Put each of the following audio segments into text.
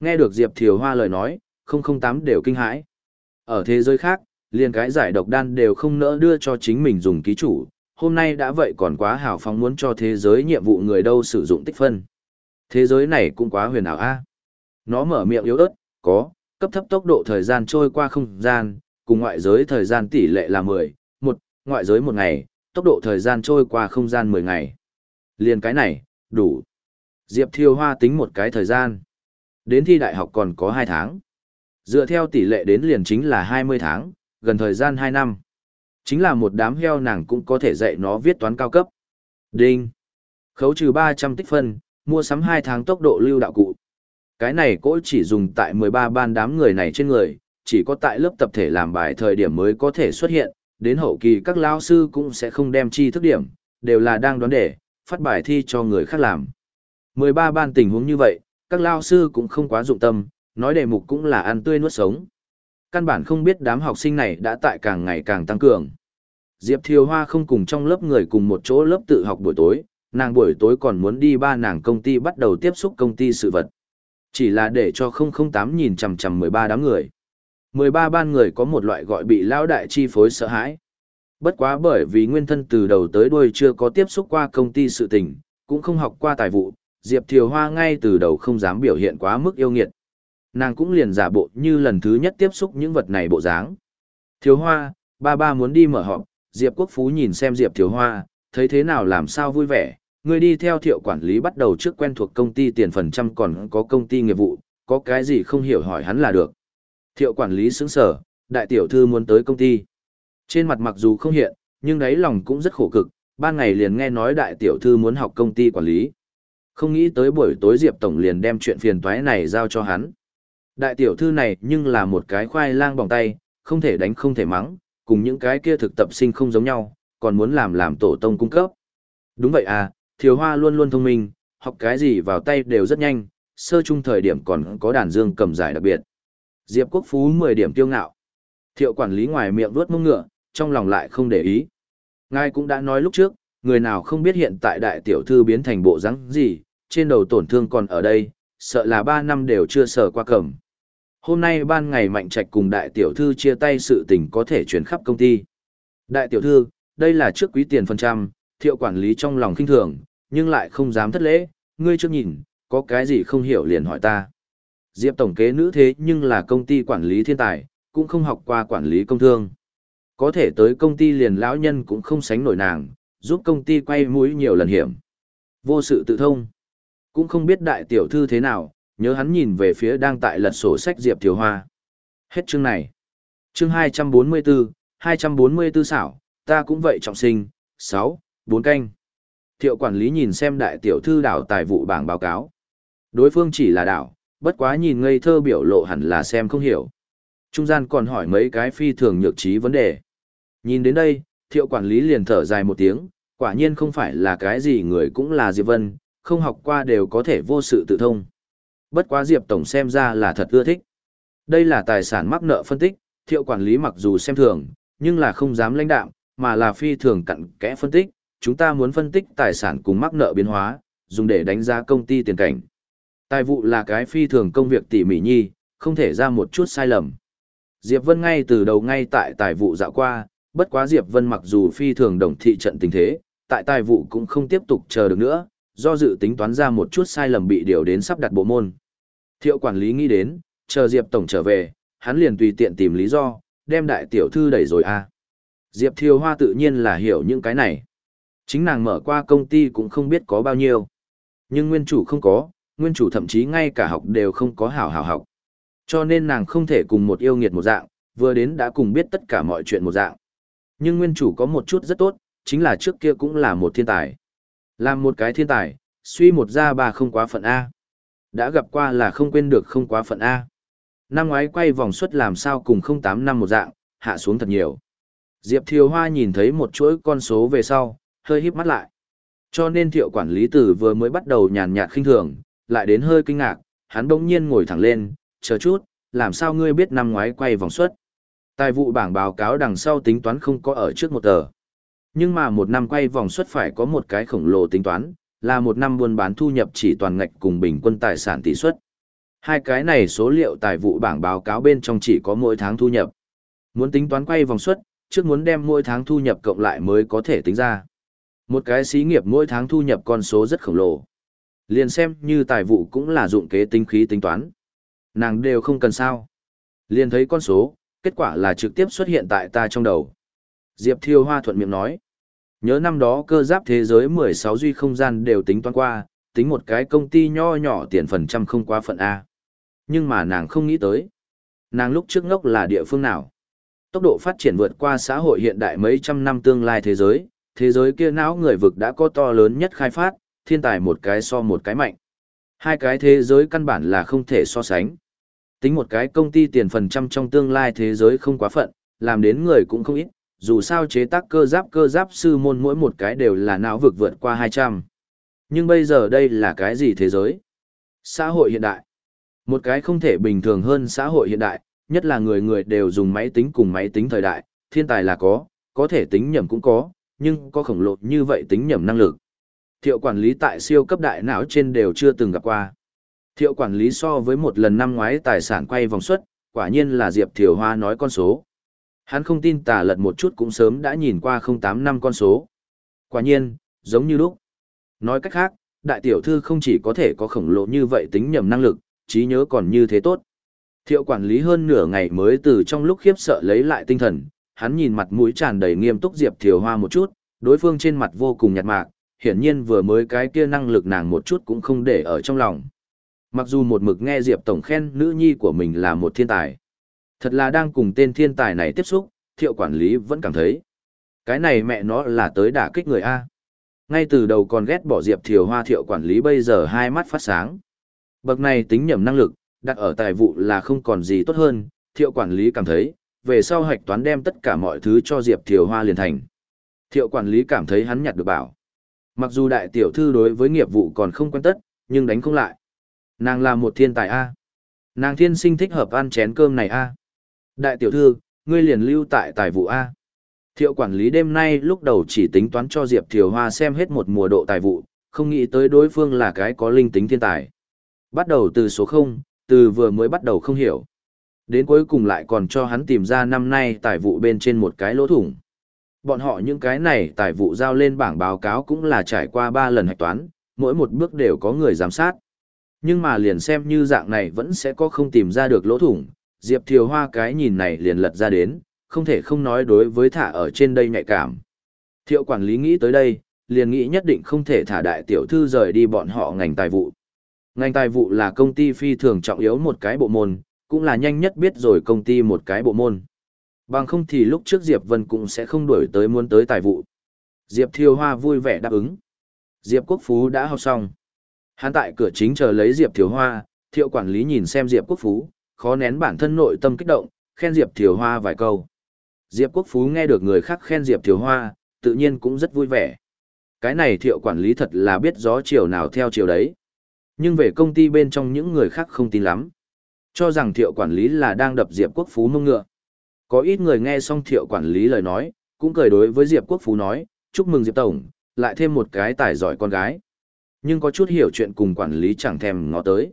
Nghe được Diệp Thiều Hoa lời nói, 008 đều kinh hãi. Ở thế giới khác, liền cái giải độc đan đều không nỡ đưa cho chính mình dùng ký chủ, hôm nay đã vậy còn quá hào phóng muốn cho thế giới nhiệm vụ người đâu sử dụng tích phân. Thế giới này cũng quá huyền ảo a. Nó mở miệng yếu ớt, có, cấp thấp tốc độ thời gian trôi qua không gian, cùng ngoại giới thời gian tỷ lệ là 10, một, ngoại giới một ngày, tốc độ thời gian trôi qua không gian 10 ngày. Liền cái này, đủ. Diệp Thiêu Hoa tính một cái thời gian. Đến thi đại học còn có 2 tháng. Dựa theo tỷ lệ đến liền chính là 20 tháng, gần thời gian 2 năm. Chính là một đám heo nàng cũng có thể dạy nó viết toán cao cấp. Đinh. Khấu trừ 300 tích phân, mua sắm 2 tháng tốc độ lưu đạo cụ. Cái này cỗ chỉ dùng tại 13 ban đám người này trên người, chỉ có tại lớp tập thể làm bài thời điểm mới có thể xuất hiện, đến hậu kỳ các lao sư cũng sẽ không đem chi thức điểm, đều là đang đoán đề, phát bài thi cho người khác làm. 13 ban tình huống như vậy, các lao sư cũng không quá dụng tâm, nói đề mục cũng là ăn tươi nuốt sống. Căn bản không biết đám học sinh này đã tại càng ngày càng tăng cường. Diệp Thiều Hoa không cùng trong lớp người cùng một chỗ lớp tự học buổi tối, nàng buổi tối còn muốn đi ba nàng công ty bắt đầu tiếp xúc công ty sự vật. Chỉ là để cho 008 nhìn chằm chằm 13 đám người. 13 ban người có một loại gọi bị lão đại chi phối sợ hãi. Bất quá bởi vì nguyên thân từ đầu tới đuôi chưa có tiếp xúc qua công ty sự tình, cũng không học qua tài vụ, Diệp Thiều Hoa ngay từ đầu không dám biểu hiện quá mức yêu nghiệt. Nàng cũng liền giả bộ như lần thứ nhất tiếp xúc những vật này bộ dáng. Thiều Hoa, ba ba muốn đi mở họp, Diệp Quốc Phú nhìn xem Diệp Thiều Hoa, thấy thế nào làm sao vui vẻ, người đi theo thiệu quản lý bắt đầu trước quen thuộc công ty tiền phần trăm còn có công ty nghiệp vụ, có cái gì không hiểu hỏi hắn là được. Thiệu quản lý sững sở, đại tiểu thư muốn tới công ty. Trên mặt mặc dù không hiện, nhưng đáy lòng cũng rất khổ cực, ban ngày liền nghe nói đại tiểu thư muốn học công ty quản lý. Không nghĩ tới buổi tối Diệp Tổng liền đem chuyện phiền toái này giao cho hắn. Đại tiểu thư này nhưng là một cái khoai lang bỏng tay, không thể đánh không thể mắng, cùng những cái kia thực tập sinh không giống nhau, còn muốn làm làm tổ tông cung cấp. Đúng vậy à, Thiều Hoa luôn luôn thông minh, học cái gì vào tay đều rất nhanh, sơ chung thời điểm còn có đàn dương cầm giải đặc biệt. Diệp Quốc Phú 10 điểm tiêu ngạo. Thiệu quản lý ngoài miệng vuốt mông ngựa, trong lòng lại không để ý. Ngài cũng đã nói lúc trước, người nào không biết hiện tại đại tiểu thư biến thành bộ rắn gì, trên đầu tổn thương còn ở đây, sợ là 3 năm đều chưa sờ qua cẩm. Hôm nay ban ngày mạnh trạch cùng đại tiểu thư chia tay sự tình có thể chuyển khắp công ty. Đại tiểu thư, đây là trước quý tiền phần trăm, thiệu quản lý trong lòng kinh thường, nhưng lại không dám thất lễ, ngươi chưa nhìn, có cái gì không hiểu liền hỏi ta. Diệp tổng kế nữ thế nhưng là công ty quản lý thiên tài, cũng không học qua quản lý công thương. Có thể tới công ty liền lão nhân cũng không sánh nổi nàng, giúp công ty quay mũi nhiều lần hiểm. Vô sự tự thông. Cũng không biết đại tiểu thư thế nào, nhớ hắn nhìn về phía đang tại lật sổ sách Diệp Thiều Hoa. Hết chương này. Chương 244, 244 xảo, ta cũng vậy trọng sinh, 6, 4 canh. Thiệu quản lý nhìn xem đại tiểu thư đảo tài vụ bảng báo cáo. Đối phương chỉ là đảo, bất quá nhìn ngây thơ biểu lộ hẳn là xem không hiểu. Trung gian còn hỏi mấy cái phi thường nhược trí vấn đề. Nhìn đến đây, thiệu quản lý liền thở dài một tiếng, quả nhiên không phải là cái gì người cũng là Diệp Vân, không học qua đều có thể vô sự tự thông. Bất quá Diệp Tổng xem ra là thật ưa thích. Đây là tài sản mắc nợ phân tích, thiệu quản lý mặc dù xem thường, nhưng là không dám lãnh đạm, mà là phi thường cặn kẽ phân tích. Chúng ta muốn phân tích tài sản cùng mắc nợ biến hóa, dùng để đánh giá công ty tiền cảnh. Tài vụ là cái phi thường công việc tỉ mỉ nhi, không thể ra một chút sai lầm. Diệp Vân ngay từ đầu ngay tại tài vụ dạo qua, bất quá Diệp Vân mặc dù phi thường đồng thị trận tình thế, tại tài vụ cũng không tiếp tục chờ được nữa, do dự tính toán ra một chút sai lầm bị điều đến sắp đặt bộ môn. Thiệu quản lý nghĩ đến, chờ Diệp Tổng trở về, hắn liền tùy tiện tìm lý do, đem đại tiểu thư đẩy rồi à. Diệp Thiều Hoa tự nhiên là hiểu những cái này. Chính nàng mở qua công ty cũng không biết có bao nhiêu. Nhưng nguyên chủ không có, nguyên chủ thậm chí ngay cả học đều không có hảo hảo học. Cho nên nàng không thể cùng một yêu nghiệt một dạng, vừa đến đã cùng biết tất cả mọi chuyện một dạng. Nhưng nguyên chủ có một chút rất tốt, chính là trước kia cũng là một thiên tài. Làm một cái thiên tài, suy một ra ba không quá phận A. Đã gặp qua là không quên được không quá phận A. Năm ngoái quay vòng suất làm sao cùng không tám năm một dạng, hạ xuống thật nhiều. Diệp Thiều Hoa nhìn thấy một chuỗi con số về sau, hơi híp mắt lại. Cho nên thiệu quản lý tử vừa mới bắt đầu nhàn nhạt khinh thường, lại đến hơi kinh ngạc, hắn bỗng nhiên ngồi thẳng lên, chờ chút, làm sao ngươi biết năm ngoái quay vòng suất? Tài vụ bảng báo cáo đằng sau tính toán không có ở trước một tờ. Nhưng mà một năm quay vòng suất phải có một cái khổng lồ tính toán, là một năm buôn bán thu nhập chỉ toàn ngạch cùng bình quân tài sản tỷ suất. Hai cái này số liệu tài vụ bảng báo cáo bên trong chỉ có mỗi tháng thu nhập. Muốn tính toán quay vòng suất, trước muốn đem mỗi tháng thu nhập cộng lại mới có thể tính ra. Một cái xí nghiệp mỗi tháng thu nhập con số rất khổng lồ. Liền xem như tài vụ cũng là dụng kế tính khí tính toán. Nàng đều không cần sao. Liền thấy con số, kết quả là trực tiếp xuất hiện tại ta trong đầu. Diệp Thiêu Hoa thuận miệng nói. Nhớ năm đó cơ giáp thế giới 16 duy không gian đều tính toán qua, tính một cái công ty nho nhỏ tiền phần trăm không quá phận A. Nhưng mà nàng không nghĩ tới. Nàng lúc trước ngốc là địa phương nào? Tốc độ phát triển vượt qua xã hội hiện đại mấy trăm năm tương lai thế giới, thế giới kia não người vực đã có to lớn nhất khai phát, thiên tài một cái so một cái mạnh. Hai cái thế giới căn bản là không thể so sánh. Tính một cái công ty tiền phần trăm trong tương lai thế giới không quá phận, làm đến người cũng không ít, dù sao chế tác cơ giáp cơ giáp sư môn mỗi một cái đều là não vực vượt qua 200. Nhưng bây giờ đây là cái gì thế giới? Xã hội hiện đại. Một cái không thể bình thường hơn xã hội hiện đại, nhất là người người đều dùng máy tính cùng máy tính thời đại, thiên tài là có, có thể tính nhầm cũng có, nhưng có khổng lồ như vậy tính nhầm năng lực. Thiệu quản lý tại siêu cấp đại não trên đều chưa từng gặp qua. Thiệu quản lý so với một lần năm ngoái tài sản quay vòng suất, quả nhiên là Diệp Thiều Hoa nói con số. Hắn không tin tà lật một chút cũng sớm đã nhìn qua 08 năm con số. Quả nhiên, giống như lúc. Nói cách khác, đại tiểu thư không chỉ có thể có khổng lồ như vậy tính nhầm năng lực, trí nhớ còn như thế tốt. Thiệu quản lý hơn nửa ngày mới từ trong lúc khiếp sợ lấy lại tinh thần, hắn nhìn mặt mũi tràn đầy nghiêm túc Diệp Thiều Hoa một chút, đối phương trên mặt vô cùng nhạt mạc, hiển nhiên vừa mới cái kia năng lực nàng một chút cũng không để ở trong lòng. Mặc dù một mực nghe Diệp Tổng khen nữ nhi của mình là một thiên tài. Thật là đang cùng tên thiên tài này tiếp xúc, thiệu quản lý vẫn cảm thấy. Cái này mẹ nó là tới đả kích người A. Ngay từ đầu còn ghét bỏ Diệp Thiều Hoa thiệu quản lý bây giờ hai mắt phát sáng. Bậc này tính nhầm năng lực, đặt ở tài vụ là không còn gì tốt hơn, thiệu quản lý cảm thấy, về sau hạch toán đem tất cả mọi thứ cho Diệp Thiều Hoa liền thành. Thiệu quản lý cảm thấy hắn nhặt được bảo. Mặc dù đại tiểu thư đối với nghiệp vụ còn không quen tất, nhưng đánh không lại. Nàng là một thiên tài A. Nàng thiên sinh thích hợp ăn chén cơm này A. Đại tiểu thư, ngươi liền lưu tại tài vụ A. Thiệu quản lý đêm nay lúc đầu chỉ tính toán cho Diệp Thiều Hoa xem hết một mùa độ tài vụ, không nghĩ tới đối phương là cái có linh tính thiên tài. Bắt đầu từ số 0, từ vừa mới bắt đầu không hiểu. Đến cuối cùng lại còn cho hắn tìm ra năm nay tài vụ bên trên một cái lỗ thủng. Bọn họ những cái này tài vụ giao lên bảng báo cáo cũng là trải qua 3 lần hạch toán, mỗi một bước đều có người giám sát. Nhưng mà liền xem như dạng này vẫn sẽ có không tìm ra được lỗ thủng, Diệp Thiều Hoa cái nhìn này liền lật ra đến, không thể không nói đối với thả ở trên đây nhạy cảm. Thiệu quản lý nghĩ tới đây, liền nghĩ nhất định không thể thả đại tiểu thư rời đi bọn họ ngành tài vụ. Ngành tài vụ là công ty phi thường trọng yếu một cái bộ môn, cũng là nhanh nhất biết rồi công ty một cái bộ môn. Bằng không thì lúc trước Diệp Vân cũng sẽ không đuổi tới muốn tới tài vụ. Diệp Thiều Hoa vui vẻ đáp ứng. Diệp Quốc Phú đã học xong. Hắn tại cửa chính chờ lấy Diệp Thiều Hoa, thiệu quản lý nhìn xem Diệp Quốc Phú, khó nén bản thân nội tâm kích động, khen Diệp Thiều Hoa vài câu. Diệp Quốc Phú nghe được người khác khen Diệp Thiều Hoa, tự nhiên cũng rất vui vẻ. Cái này thiệu quản lý thật là biết gió chiều nào theo chiều đấy. Nhưng về công ty bên trong những người khác không tin lắm. Cho rằng thiệu quản lý là đang đập Diệp Quốc Phú mông ngựa. Có ít người nghe xong thiệu quản lý lời nói, cũng cười đối với Diệp Quốc Phú nói, chúc mừng Diệp Tổng, lại thêm một cái tài giỏi con gái. Nhưng có chút hiểu chuyện cùng quản lý chẳng thèm ngó tới.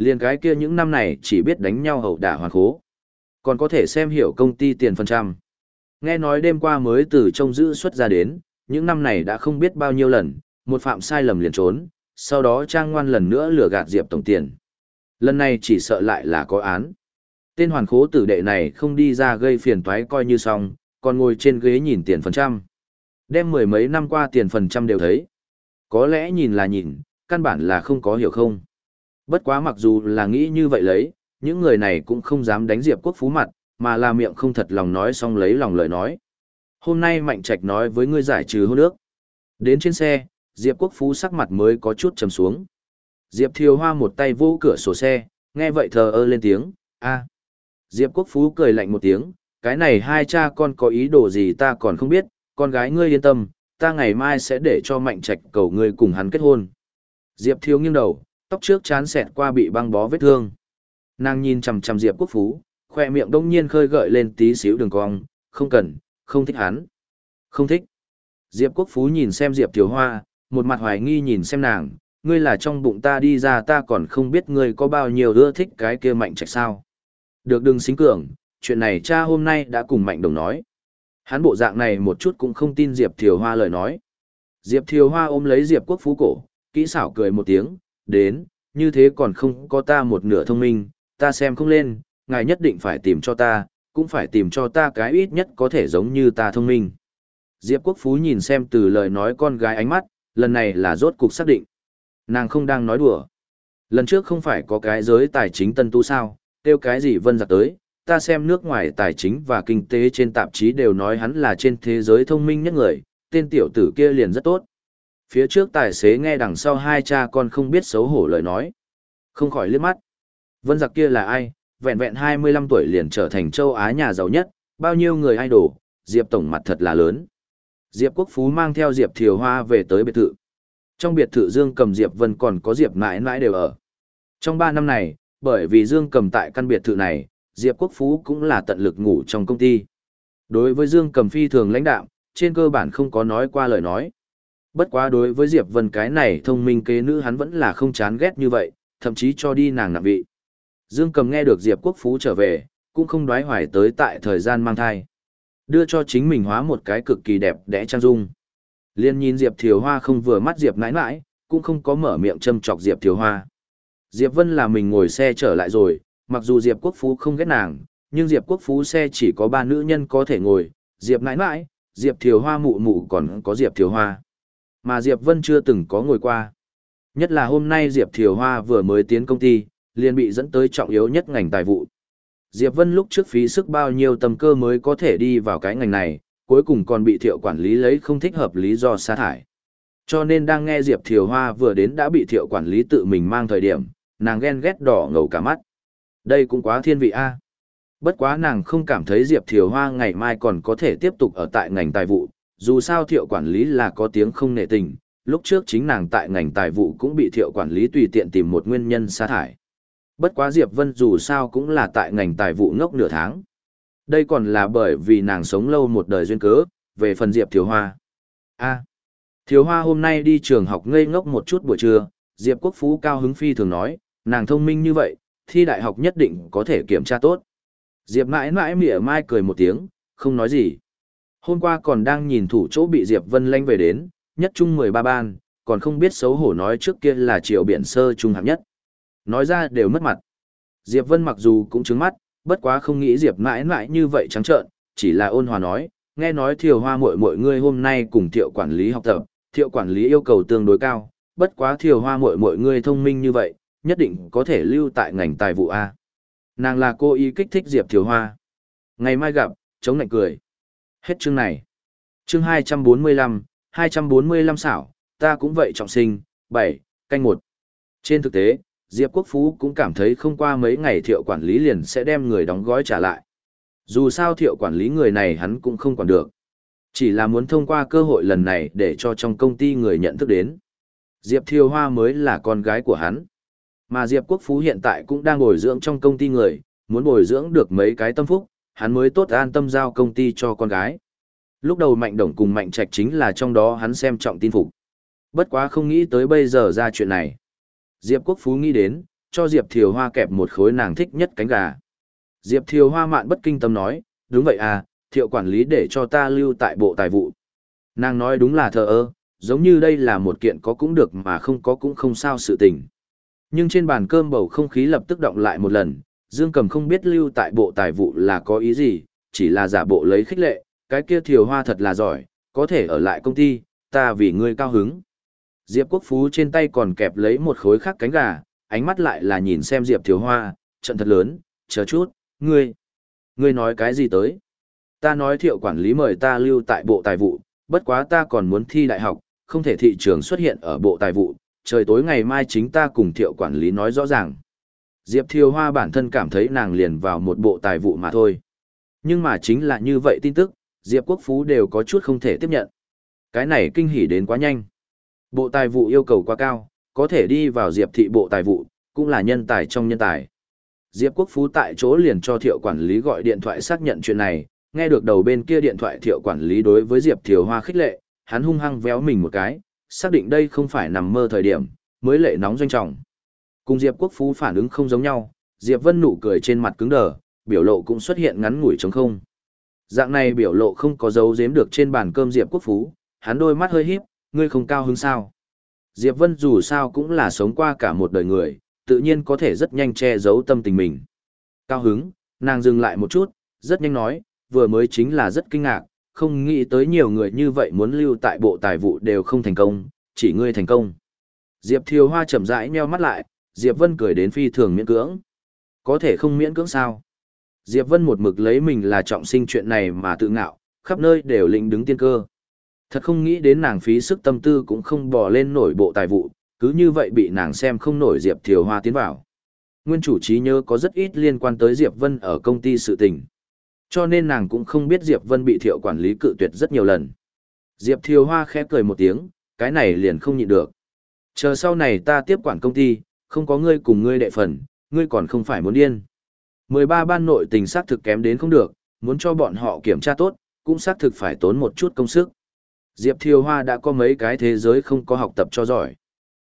Liên cái kia những năm này chỉ biết đánh nhau hậu đả hoàn khố. Còn có thể xem hiểu công ty tiền phần trăm. Nghe nói đêm qua mới từ trông giữ xuất ra đến, những năm này đã không biết bao nhiêu lần, một phạm sai lầm liền trốn, sau đó trang ngoan lần nữa lừa gạt Diệp Tổng tiền. Lần này chỉ sợ lại là có án. Tên hoàn khố tử đệ này không đi ra gây phiền toái coi như xong, còn ngồi trên ghế nhìn tiền phần trăm. Đem mười mấy năm qua tiền phần trăm đều thấy. Có lẽ nhìn là nhìn, căn bản là không có hiểu không. Bất quá mặc dù là nghĩ như vậy lấy, những người này cũng không dám đánh Diệp Quốc Phú mặt, mà là miệng không thật lòng nói xong lấy lòng lời nói. Hôm nay Mạnh Trạch nói với ngươi giải trừ hôn nước. Đến trên xe, Diệp Quốc Phú sắc mặt mới có chút trầm xuống. Diệp Thiều Hoa một tay vô cửa sổ xe, nghe vậy thờ ơ lên tiếng, a. Diệp Quốc Phú cười lạnh một tiếng, cái này hai cha con có ý đồ gì ta còn không biết, con gái ngươi yên tâm, ta ngày mai sẽ để cho Mạnh Trạch cầu ngươi cùng hắn kết hôn. Diệp Thiều nghiêng đầu, tóc trước chán xẹt qua bị băng bó vết thương. Nàng nhìn chằm chằm Diệp Quốc Phú, khoe miệng đông nhiên khơi gợi lên tí xíu đường cong, không cần, không thích hắn. Không thích. Diệp Quốc Phú nhìn xem Diệp Tiểu Hoa, một mặt hoài nghi nhìn xem nàng, ngươi là trong bụng ta đi ra ta còn không biết ngươi có bao nhiêu ưa thích cái kia mạnh trạch sao. Được đừng xính cường, chuyện này cha hôm nay đã cùng mạnh đồng nói. Hắn bộ dạng này một chút cũng không tin Diệp Thiều Hoa lời nói. Diệp Thiều Hoa ôm lấy Diệp Quốc Phú cổ, kỹ xảo cười một tiếng, đến, như thế còn không có ta một nửa thông minh, ta xem không lên, ngài nhất định phải tìm cho ta, cũng phải tìm cho ta cái ít nhất có thể giống như ta thông minh. Diệp Quốc Phú nhìn xem từ lời nói con gái ánh mắt, lần này là rốt cục xác định. Nàng không đang nói đùa. Lần trước không phải có cái giới tài chính tân tu sao, tiêu cái gì vân giặc tới, ta xem nước ngoài tài chính và kinh tế trên tạp chí đều nói hắn là trên thế giới thông minh nhất người, tên tiểu tử kia liền rất tốt. Phía trước tài xế nghe đằng sau hai cha con không biết xấu hổ lời nói. Không khỏi liếc mắt. Vân giặc kia là ai, vẹn vẹn 25 tuổi liền trở thành châu Á nhà giàu nhất, bao nhiêu người idol, Diệp Tổng mặt thật là lớn. Diệp Quốc Phú mang theo Diệp Thiều Hoa về tới biệt thự. Trong biệt thự Dương Cầm Diệp Vân còn có Diệp mãi mãi đều ở. Trong 3 năm này, bởi vì Dương Cầm tại căn biệt thự này, Diệp Quốc Phú cũng là tận lực ngủ trong công ty. Đối với Dương Cầm phi thường lãnh đạo, trên cơ bản không có nói qua lời nói. Bất quá đối với Diệp Vân cái này thông minh kế nữ hắn vẫn là không chán ghét như vậy, thậm chí cho đi nàng nặng vị. Dương Cầm nghe được Diệp Quốc Phú trở về, cũng không đoái hoài tới tại thời gian mang thai. Đưa cho chính mình hóa một cái cực kỳ đẹp đẽ trang dung. Liên nhìn Diệp Thiều Hoa không vừa mắt Diệp nãi nãi, cũng không có mở miệng châm chọc Diệp Thiều Hoa. Diệp Vân là mình ngồi xe trở lại rồi, mặc dù Diệp Quốc Phú không ghét nàng, nhưng Diệp Quốc Phú xe chỉ có ba nữ nhân có thể ngồi, Diệp nãi nãi, Diệp Thiều Hoa mụ mụ còn có Diệp Thiều Hoa. Mà Diệp Vân chưa từng có ngồi qua. Nhất là hôm nay Diệp Thiều Hoa vừa mới tiến công ty, liền bị dẫn tới trọng yếu nhất ngành tài vụ. Diệp Vân lúc trước phí sức bao nhiêu tầm cơ mới có thể đi vào cái ngành này, cuối cùng còn bị thiệu quản lý lấy không thích hợp lý do sa thải. Cho nên đang nghe Diệp Thiều Hoa vừa đến đã bị thiệu quản lý tự mình mang thời điểm, nàng ghen ghét đỏ ngầu cả mắt. Đây cũng quá thiên vị a. Bất quá nàng không cảm thấy Diệp Thiều Hoa ngày mai còn có thể tiếp tục ở tại ngành tài vụ, dù sao thiệu quản lý là có tiếng không nệ tình, lúc trước chính nàng tại ngành tài vụ cũng bị thiệu quản lý tùy tiện tìm một nguyên nhân sa thải. Bất quá Diệp Vân dù sao cũng là tại ngành tài vụ ngốc nửa tháng. Đây còn là bởi vì nàng sống lâu một đời duyên cớ, về phần Diệp Thiếu Hoa. a Thiếu Hoa hôm nay đi trường học ngây ngốc một chút buổi trưa, Diệp Quốc Phú cao hứng phi thường nói, nàng thông minh như vậy, thi đại học nhất định có thể kiểm tra tốt. Diệp mãi mãi mỉa mai cười một tiếng, không nói gì. Hôm qua còn đang nhìn thủ chỗ bị Diệp Vân lanh về đến, nhất trung 13 ban, còn không biết xấu hổ nói trước kia là triều biển sơ trung hạng nhất. Nói ra đều mất mặt. Diệp Vân mặc dù cũng trứng mắt, bất quá không nghĩ Diệp mãi mãi như vậy trắng trợn, chỉ là ôn hòa nói, nghe nói thiều hoa muội muội ngươi hôm nay cùng thiệu quản lý học tập, thiệu quản lý yêu cầu tương đối cao, bất quá thiều hoa muội muội ngươi thông minh như vậy, nhất định có thể lưu tại ngành tài vụ A. Nàng là cô y kích thích Diệp thiều hoa. Ngày mai gặp, chống lạnh cười. Hết chương này. Chương 245, 245 xảo, ta cũng vậy trọng sinh, 7, canh 1. Trên thực tế, Diệp Quốc Phú cũng cảm thấy không qua mấy ngày thiệu quản lý liền sẽ đem người đóng gói trả lại. Dù sao thiệu quản lý người này hắn cũng không còn được. Chỉ là muốn thông qua cơ hội lần này để cho trong công ty người nhận thức đến. Diệp Thiều Hoa mới là con gái của hắn. Mà Diệp Quốc Phú hiện tại cũng đang bồi dưỡng trong công ty người, muốn bồi dưỡng được mấy cái tâm phúc, hắn mới tốt an tâm giao công ty cho con gái. Lúc đầu Mạnh Đồng cùng Mạnh Trạch chính là trong đó hắn xem trọng tin phục. Bất quá không nghĩ tới bây giờ ra chuyện này. Diệp Quốc Phú nghĩ đến, cho Diệp Thiều Hoa kẹp một khối nàng thích nhất cánh gà. Diệp Thiều Hoa mạn bất kinh tâm nói, đúng vậy à, thiệu quản lý để cho ta lưu tại bộ tài vụ. Nàng nói đúng là thờ ơ, giống như đây là một kiện có cũng được mà không có cũng không sao sự tình. Nhưng trên bàn cơm bầu không khí lập tức động lại một lần, Dương Cầm không biết lưu tại bộ tài vụ là có ý gì, chỉ là giả bộ lấy khích lệ, cái kia Thiều Hoa thật là giỏi, có thể ở lại công ty, ta vì ngươi cao hứng. Diệp Quốc Phú trên tay còn kẹp lấy một khối khác cánh gà, ánh mắt lại là nhìn xem Diệp Thiều Hoa, trận thật lớn, chờ chút, ngươi, ngươi nói cái gì tới? Ta nói thiệu quản lý mời ta lưu tại bộ tài vụ, bất quá ta còn muốn thi đại học, không thể thị trường xuất hiện ở bộ tài vụ, trời tối ngày mai chính ta cùng thiệu quản lý nói rõ ràng. Diệp Thiều Hoa bản thân cảm thấy nàng liền vào một bộ tài vụ mà thôi. Nhưng mà chính là như vậy tin tức, Diệp Quốc Phú đều có chút không thể tiếp nhận. Cái này kinh hỉ đến quá nhanh. Bộ tài vụ yêu cầu quá cao, có thể đi vào Diệp thị bộ tài vụ, cũng là nhân tài trong nhân tài. Diệp Quốc Phú tại chỗ liền cho thiệu quản lý gọi điện thoại xác nhận chuyện này, nghe được đầu bên kia điện thoại thiệu quản lý đối với Diệp Thiều Hoa khích lệ, hắn hung hăng véo mình một cái, xác định đây không phải nằm mơ thời điểm, mới lệ nóng doanh trọng. Cùng Diệp Quốc Phú phản ứng không giống nhau, Diệp Vân nụ cười trên mặt cứng đờ, biểu lộ cũng xuất hiện ngắn ngủi trống không. Dạng này biểu lộ không có dấu giếm được trên bàn cơm Diệp Quốc Phú, hắn đôi mắt hơi híp, ngươi không cao hứng sao? Diệp Vân dù sao cũng là sống qua cả một đời người, tự nhiên có thể rất nhanh che giấu tâm tình mình. Cao hứng, nàng dừng lại một chút, rất nhanh nói, vừa mới chính là rất kinh ngạc, không nghĩ tới nhiều người như vậy muốn lưu tại bộ tài vụ đều không thành công, chỉ ngươi thành công. Diệp Thiều Hoa chậm rãi nheo mắt lại, Diệp Vân cười đến phi thường miễn cưỡng. Có thể không miễn cưỡng sao? Diệp Vân một mực lấy mình là trọng sinh chuyện này mà tự ngạo, khắp nơi đều lĩnh đứng tiên cơ. Thật không nghĩ đến nàng phí sức tâm tư cũng không bỏ lên nổi bộ tài vụ, cứ như vậy bị nàng xem không nổi Diệp Thiều Hoa tiến vào. Nguyên chủ trí nhớ có rất ít liên quan tới Diệp Vân ở công ty sự tình. Cho nên nàng cũng không biết Diệp Vân bị thiệu quản lý cự tuyệt rất nhiều lần. Diệp Thiều Hoa khẽ cười một tiếng, cái này liền không nhịn được. Chờ sau này ta tiếp quản công ty, không có ngươi cùng ngươi đệ phần, ngươi còn không phải muốn điên. 13 ban nội tình xác thực kém đến không được, muốn cho bọn họ kiểm tra tốt, cũng xác thực phải tốn một chút công sức. Diệp Thiều Hoa đã có mấy cái thế giới không có học tập cho giỏi.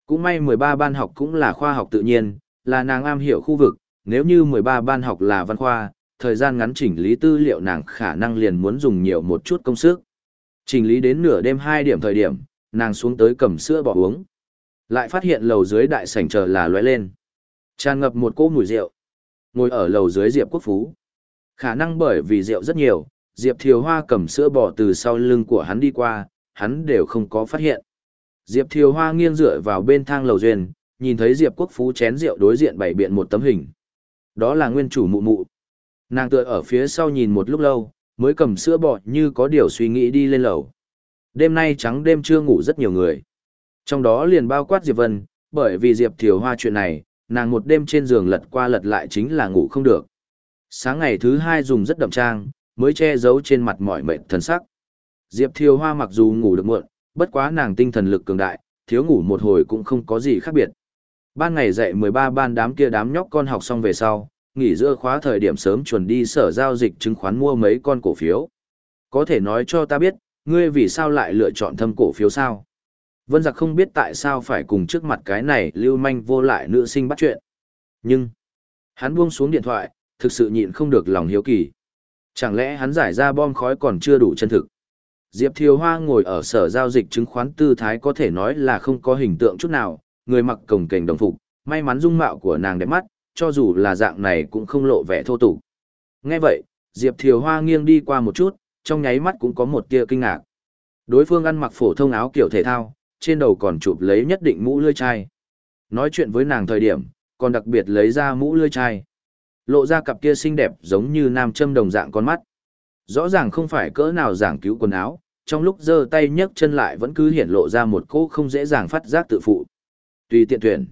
Cũng may 13 ban học cũng là khoa học tự nhiên, là nàng am hiểu khu vực, nếu như 13 ban học là văn khoa, thời gian ngắn chỉnh lý tư liệu nàng khả năng liền muốn dùng nhiều một chút công sức. Chỉnh lý đến nửa đêm 2 điểm thời điểm, nàng xuống tới cầm sữa bỏ uống. Lại phát hiện lầu dưới đại sảnh chờ là lóe lên. Tràn ngập một cỗ mùi rượu. Ngồi ở lầu dưới Diệp Quốc Phú. Khả năng bởi vì rượu rất nhiều, Diệp Thiều Hoa cầm sữa bò từ sau lưng của hắn đi qua, hắn đều không có phát hiện. Diệp Thiều Hoa nghiêng dựa vào bên thang lầu duyên, nhìn thấy Diệp Quốc Phú chén rượu đối diện bày biện một tấm hình. Đó là nguyên chủ mụ mụ. Nàng tựa ở phía sau nhìn một lúc lâu, mới cầm sữa bò như có điều suy nghĩ đi lên lầu. Đêm nay trắng đêm chưa ngủ rất nhiều người. Trong đó liền bao quát Diệp Vân, bởi vì Diệp Thiều Hoa chuyện này, nàng một đêm trên giường lật qua lật lại chính là ngủ không được. Sáng ngày thứ hai dùng rất đậm trang, mới che giấu trên mặt mọi mệt thần sắc. Diệp Thiều Hoa mặc dù ngủ được muộn, bất quá nàng tinh thần lực cường đại, thiếu ngủ một hồi cũng không có gì khác biệt. Ban ngày dạy 13 ban đám kia đám nhóc con học xong về sau, nghỉ giữa khóa thời điểm sớm chuẩn đi sở giao dịch chứng khoán mua mấy con cổ phiếu. Có thể nói cho ta biết, ngươi vì sao lại lựa chọn thâm cổ phiếu sao? Vân giặc không biết tại sao phải cùng trước mặt cái này lưu manh vô lại nữ sinh bắt chuyện. Nhưng, hắn buông xuống điện thoại, thực sự nhịn không được lòng hiếu kỳ. Chẳng lẽ hắn giải ra bom khói còn chưa đủ chân thực? Diệp Thiều Hoa ngồi ở sở giao dịch chứng khoán tư thái có thể nói là không có hình tượng chút nào, người mặc cổng kềnh đồng phục, may mắn dung mạo của nàng đẹp mắt, cho dù là dạng này cũng không lộ vẻ thô tục. Nghe vậy, Diệp Thiều Hoa nghiêng đi qua một chút, trong nháy mắt cũng có một tia kinh ngạc. Đối phương ăn mặc phổ thông áo kiểu thể thao, trên đầu còn chụp lấy nhất định mũ lươi chai. Nói chuyện với nàng thời điểm, còn đặc biệt lấy ra mũ lươi chai. Lộ ra cặp kia xinh đẹp giống như nam châm đồng dạng con mắt. Rõ ràng không phải cỡ nào giảng cứu quần áo, trong lúc giơ tay nhấc chân lại vẫn cứ hiển lộ ra một cô không dễ dàng phát giác tự phụ. Tùy tiện tuyển.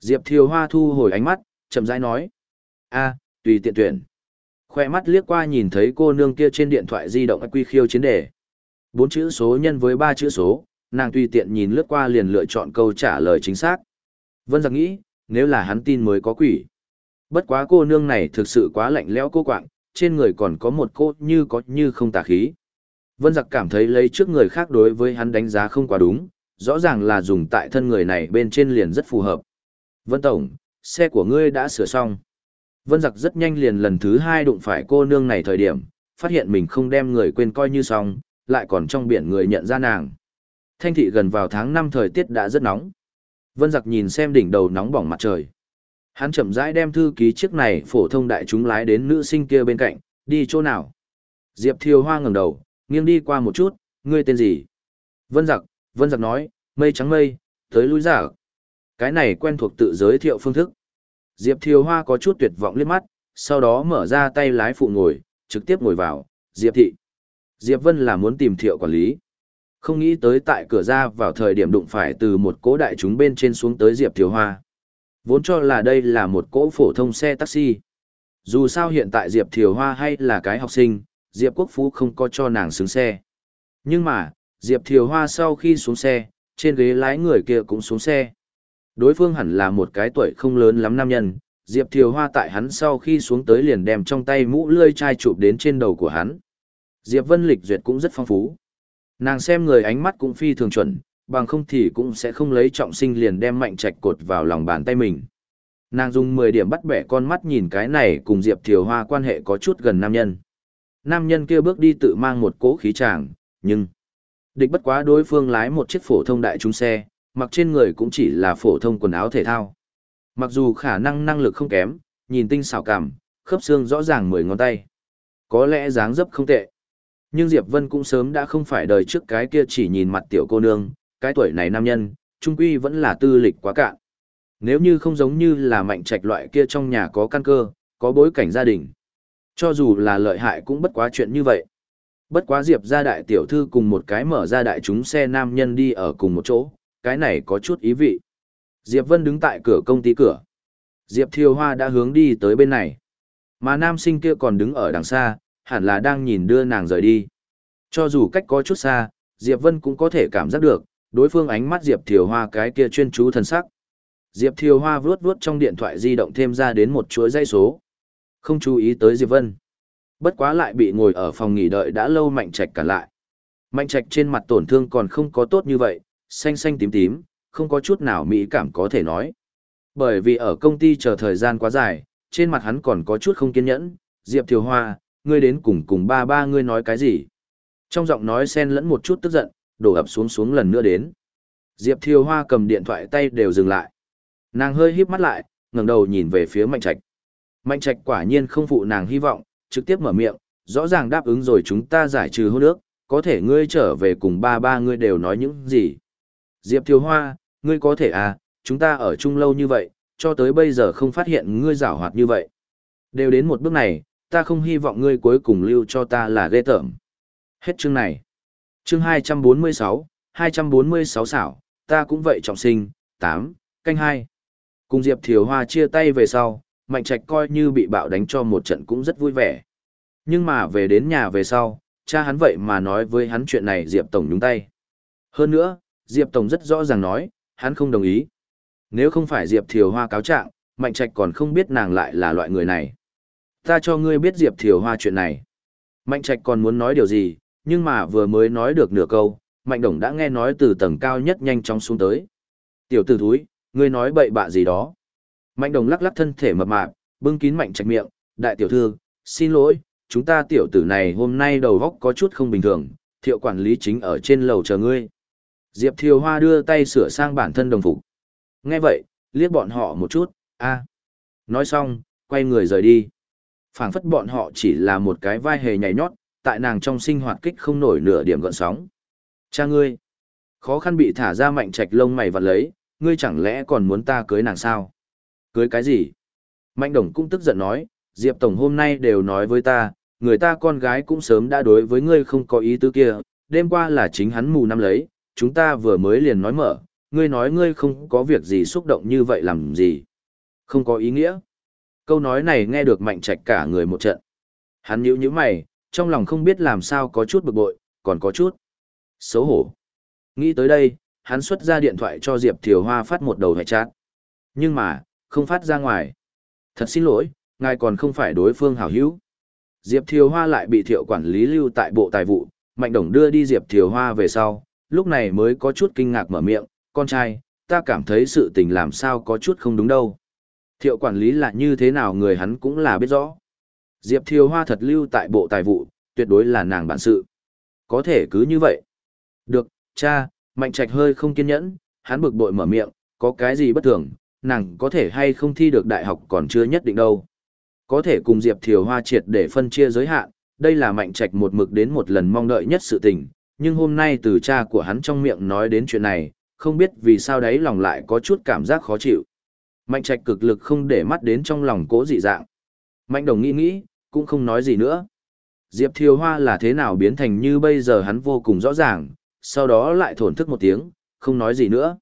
Diệp Thiều Hoa thu hồi ánh mắt, chậm rãi nói. a tùy tiện tuyển. Khoe mắt liếc qua nhìn thấy cô nương kia trên điện thoại di động quy khiêu chiến đề. Bốn chữ số nhân với ba chữ số, nàng tùy tiện nhìn lướt qua liền lựa chọn câu trả lời chính xác. Vân giặc nghĩ, nếu là hắn tin mới có quỷ. Bất quá cô nương này thực sự quá lạnh lẽo cô quạng, trên người còn có một cô như có như không tà khí. Vân giặc cảm thấy lấy trước người khác đối với hắn đánh giá không quá đúng, rõ ràng là dùng tại thân người này bên trên liền rất phù hợp. Vân Tổng, xe của ngươi đã sửa xong. Vân giặc rất nhanh liền lần thứ hai đụng phải cô nương này thời điểm, phát hiện mình không đem người quên coi như xong, lại còn trong biển người nhận ra nàng. Thanh thị gần vào tháng 5 thời tiết đã rất nóng. Vân giặc nhìn xem đỉnh đầu nóng bỏng mặt trời. Hắn chậm rãi đem thư ký chiếc này phổ thông đại chúng lái đến nữ sinh kia bên cạnh, đi chỗ nào. Diệp Thiều Hoa ngẩng đầu, nghiêng đi qua một chút, ngươi tên gì? Vân giặc, Vân giặc nói, mây trắng mây, tới lui giả. Cái này quen thuộc tự giới thiệu phương thức. Diệp Thiều Hoa có chút tuyệt vọng liếc mắt, sau đó mở ra tay lái phụ ngồi, trực tiếp ngồi vào, Diệp Thị. Diệp Vân là muốn tìm thiệu quản lý. Không nghĩ tới tại cửa ra vào thời điểm đụng phải từ một cỗ đại chúng bên trên xuống tới Diệp Thiều Hoa. Vốn cho là đây là một cỗ phổ thông xe taxi. Dù sao hiện tại Diệp Thiều Hoa hay là cái học sinh, Diệp Quốc Phú không có cho nàng xứng xe. Nhưng mà, Diệp Thiều Hoa sau khi xuống xe, trên ghế lái người kia cũng xuống xe. Đối phương hẳn là một cái tuổi không lớn lắm nam nhân, Diệp Thiều Hoa tại hắn sau khi xuống tới liền đem trong tay mũ lươi chai chụp đến trên đầu của hắn. Diệp Vân Lịch duyệt cũng rất phong phú. Nàng xem người ánh mắt cũng phi thường chuẩn, bằng không thì cũng sẽ không lấy trọng sinh liền đem mạnh trạch cột vào lòng bàn tay mình. Nàng dùng 10 điểm bắt bẻ con mắt nhìn cái này cùng Diệp Thiều Hoa quan hệ có chút gần nam nhân. Nam nhân kia bước đi tự mang một cỗ khí tràng, nhưng địch bất quá đối phương lái một chiếc phổ thông đại trung xe, mặc trên người cũng chỉ là phổ thông quần áo thể thao. Mặc dù khả năng năng lực không kém, nhìn tinh xảo cảm, khớp xương rõ ràng mười ngón tay. Có lẽ dáng dấp không tệ. Nhưng Diệp Vân cũng sớm đã không phải đời trước cái kia chỉ nhìn mặt tiểu cô nương, cái tuổi này nam nhân, trung quy vẫn là tư lịch quá cạn. Nếu như không giống như là mạnh trạch loại kia trong nhà có căn cơ, có bối cảnh gia đình. Cho dù là lợi hại cũng bất quá chuyện như vậy. Bất quá Diệp gia đại tiểu thư cùng một cái mở ra đại chúng xe nam nhân đi ở cùng một chỗ, cái này có chút ý vị. Diệp Vân đứng tại cửa công ty cửa. Diệp Thiều Hoa đã hướng đi tới bên này. Mà nam sinh kia còn đứng ở đằng xa, hẳn là đang nhìn đưa nàng rời đi. Cho dù cách có chút xa, Diệp Vân cũng có thể cảm giác được, đối phương ánh mắt Diệp Thiều Hoa cái kia chuyên chú thần sắc. Diệp Thiều Hoa vuốt vuốt trong điện thoại di động thêm ra đến một chuỗi dây số. Không chú ý tới Diệp Vân. Bất quá lại bị ngồi ở phòng nghỉ đợi đã lâu Mạnh Trạch cả lại. Mạnh Trạch trên mặt tổn thương còn không có tốt như vậy, xanh xanh tím tím, không có chút nào mỹ cảm có thể nói. Bởi vì ở công ty chờ thời gian quá dài, trên mặt hắn còn có chút không kiên nhẫn, Diệp Thiều Hoa, ngươi đến cùng cùng ba ba ngươi nói cái gì? Trong giọng nói xen lẫn một chút tức giận, đổ ập xuống xuống lần nữa đến. Diệp Thiều Hoa cầm điện thoại tay đều dừng lại. Nàng hơi híp mắt lại, ngẩng đầu nhìn về phía Mạnh Trạch. Mạnh Trạch quả nhiên không phụ nàng hy vọng, trực tiếp mở miệng, rõ ràng đáp ứng rồi chúng ta giải trừ hôn ước, có thể ngươi trở về cùng ba ba ngươi đều nói những gì. Diệp Thiều Hoa, ngươi có thể à, chúng ta ở chung lâu như vậy, cho tới bây giờ không phát hiện ngươi giảo hoạt như vậy. Đều đến một bước này, ta không hy vọng ngươi cuối cùng lưu cho ta là ghê tởm. Hết chương này. Chương 246, 246 xảo, ta cũng vậy trọng sinh, 8, canh 2. Cùng Diệp Thiều Hoa chia tay về sau, Mạnh Trạch coi như bị bạo đánh cho một trận cũng rất vui vẻ. Nhưng mà về đến nhà về sau, cha hắn vậy mà nói với hắn chuyện này Diệp Tổng nhúng tay. Hơn nữa, Diệp Tổng rất rõ ràng nói, hắn không đồng ý. Nếu không phải Diệp Thiều Hoa cáo trạng, Mạnh Trạch còn không biết nàng lại là loại người này. Ta cho ngươi biết Diệp Thiều Hoa chuyện này. Mạnh Trạch còn muốn nói điều gì, nhưng mà vừa mới nói được nửa câu, Mạnh Đồng đã nghe nói từ tầng cao nhất nhanh chóng xuống tới. Tiểu tử thúi, ngươi nói bậy bạ gì đó. Mạnh Đồng lắc lắc thân thể mập mạp, bưng kín Mạnh Trạch miệng, đại tiểu thư, xin lỗi, chúng ta tiểu tử này hôm nay đầu góc có chút không bình thường, thiệu quản lý chính ở trên lầu chờ ngươi. Diệp Thiều Hoa đưa tay sửa sang bản thân đồng phục. Nghe vậy, liếc bọn họ một chút, a. Nói xong, quay người rời đi phảng phất bọn họ chỉ là một cái vai hề nhảy nhót, tại nàng trong sinh hoạt kích không nổi nửa điểm gợn sóng. Cha ngươi, khó khăn bị thả ra mạnh trạch lông mày vặt lấy, ngươi chẳng lẽ còn muốn ta cưới nàng sao? Cưới cái gì? Mạnh đồng cũng tức giận nói, Diệp Tổng hôm nay đều nói với ta, người ta con gái cũng sớm đã đối với ngươi không có ý tứ kia, đêm qua là chính hắn mù năm lấy, chúng ta vừa mới liền nói mở, ngươi nói ngươi không có việc gì xúc động như vậy làm gì. Không có ý nghĩa. Câu nói này nghe được mạnh trạch cả người một trận. Hắn nhíu nhíu mày, trong lòng không biết làm sao có chút bực bội, còn có chút xấu hổ. Nghĩ tới đây, hắn xuất ra điện thoại cho Diệp Thiều Hoa phát một đầu hệ chát. Nhưng mà, không phát ra ngoài. Thật xin lỗi, ngài còn không phải đối phương hảo hữu. Diệp Thiều Hoa lại bị thiệu quản lý lưu tại bộ tài vụ, Mạnh Đồng đưa đi Diệp Thiều Hoa về sau, lúc này mới có chút kinh ngạc mở miệng, con trai, ta cảm thấy sự tình làm sao có chút không đúng đâu. Thiệu quản lý là như thế nào người hắn cũng là biết rõ. Diệp Thiều Hoa thật lưu tại bộ tài vụ, tuyệt đối là nàng bản sự. Có thể cứ như vậy. Được, cha, Mạnh Trạch hơi không kiên nhẫn, hắn bực bội mở miệng, có cái gì bất thường, nàng có thể hay không thi được đại học còn chưa nhất định đâu. Có thể cùng Diệp Thiều Hoa triệt để phân chia giới hạn, đây là Mạnh Trạch một mực đến một lần mong đợi nhất sự tình, nhưng hôm nay từ cha của hắn trong miệng nói đến chuyện này, không biết vì sao đấy lòng lại có chút cảm giác khó chịu. Mạnh trạch cực lực không để mắt đến trong lòng cố dị dạng. Mạnh đồng nghĩ nghĩ, cũng không nói gì nữa. Diệp Thiều Hoa là thế nào biến thành như bây giờ hắn vô cùng rõ ràng, sau đó lại thổn thức một tiếng, không nói gì nữa.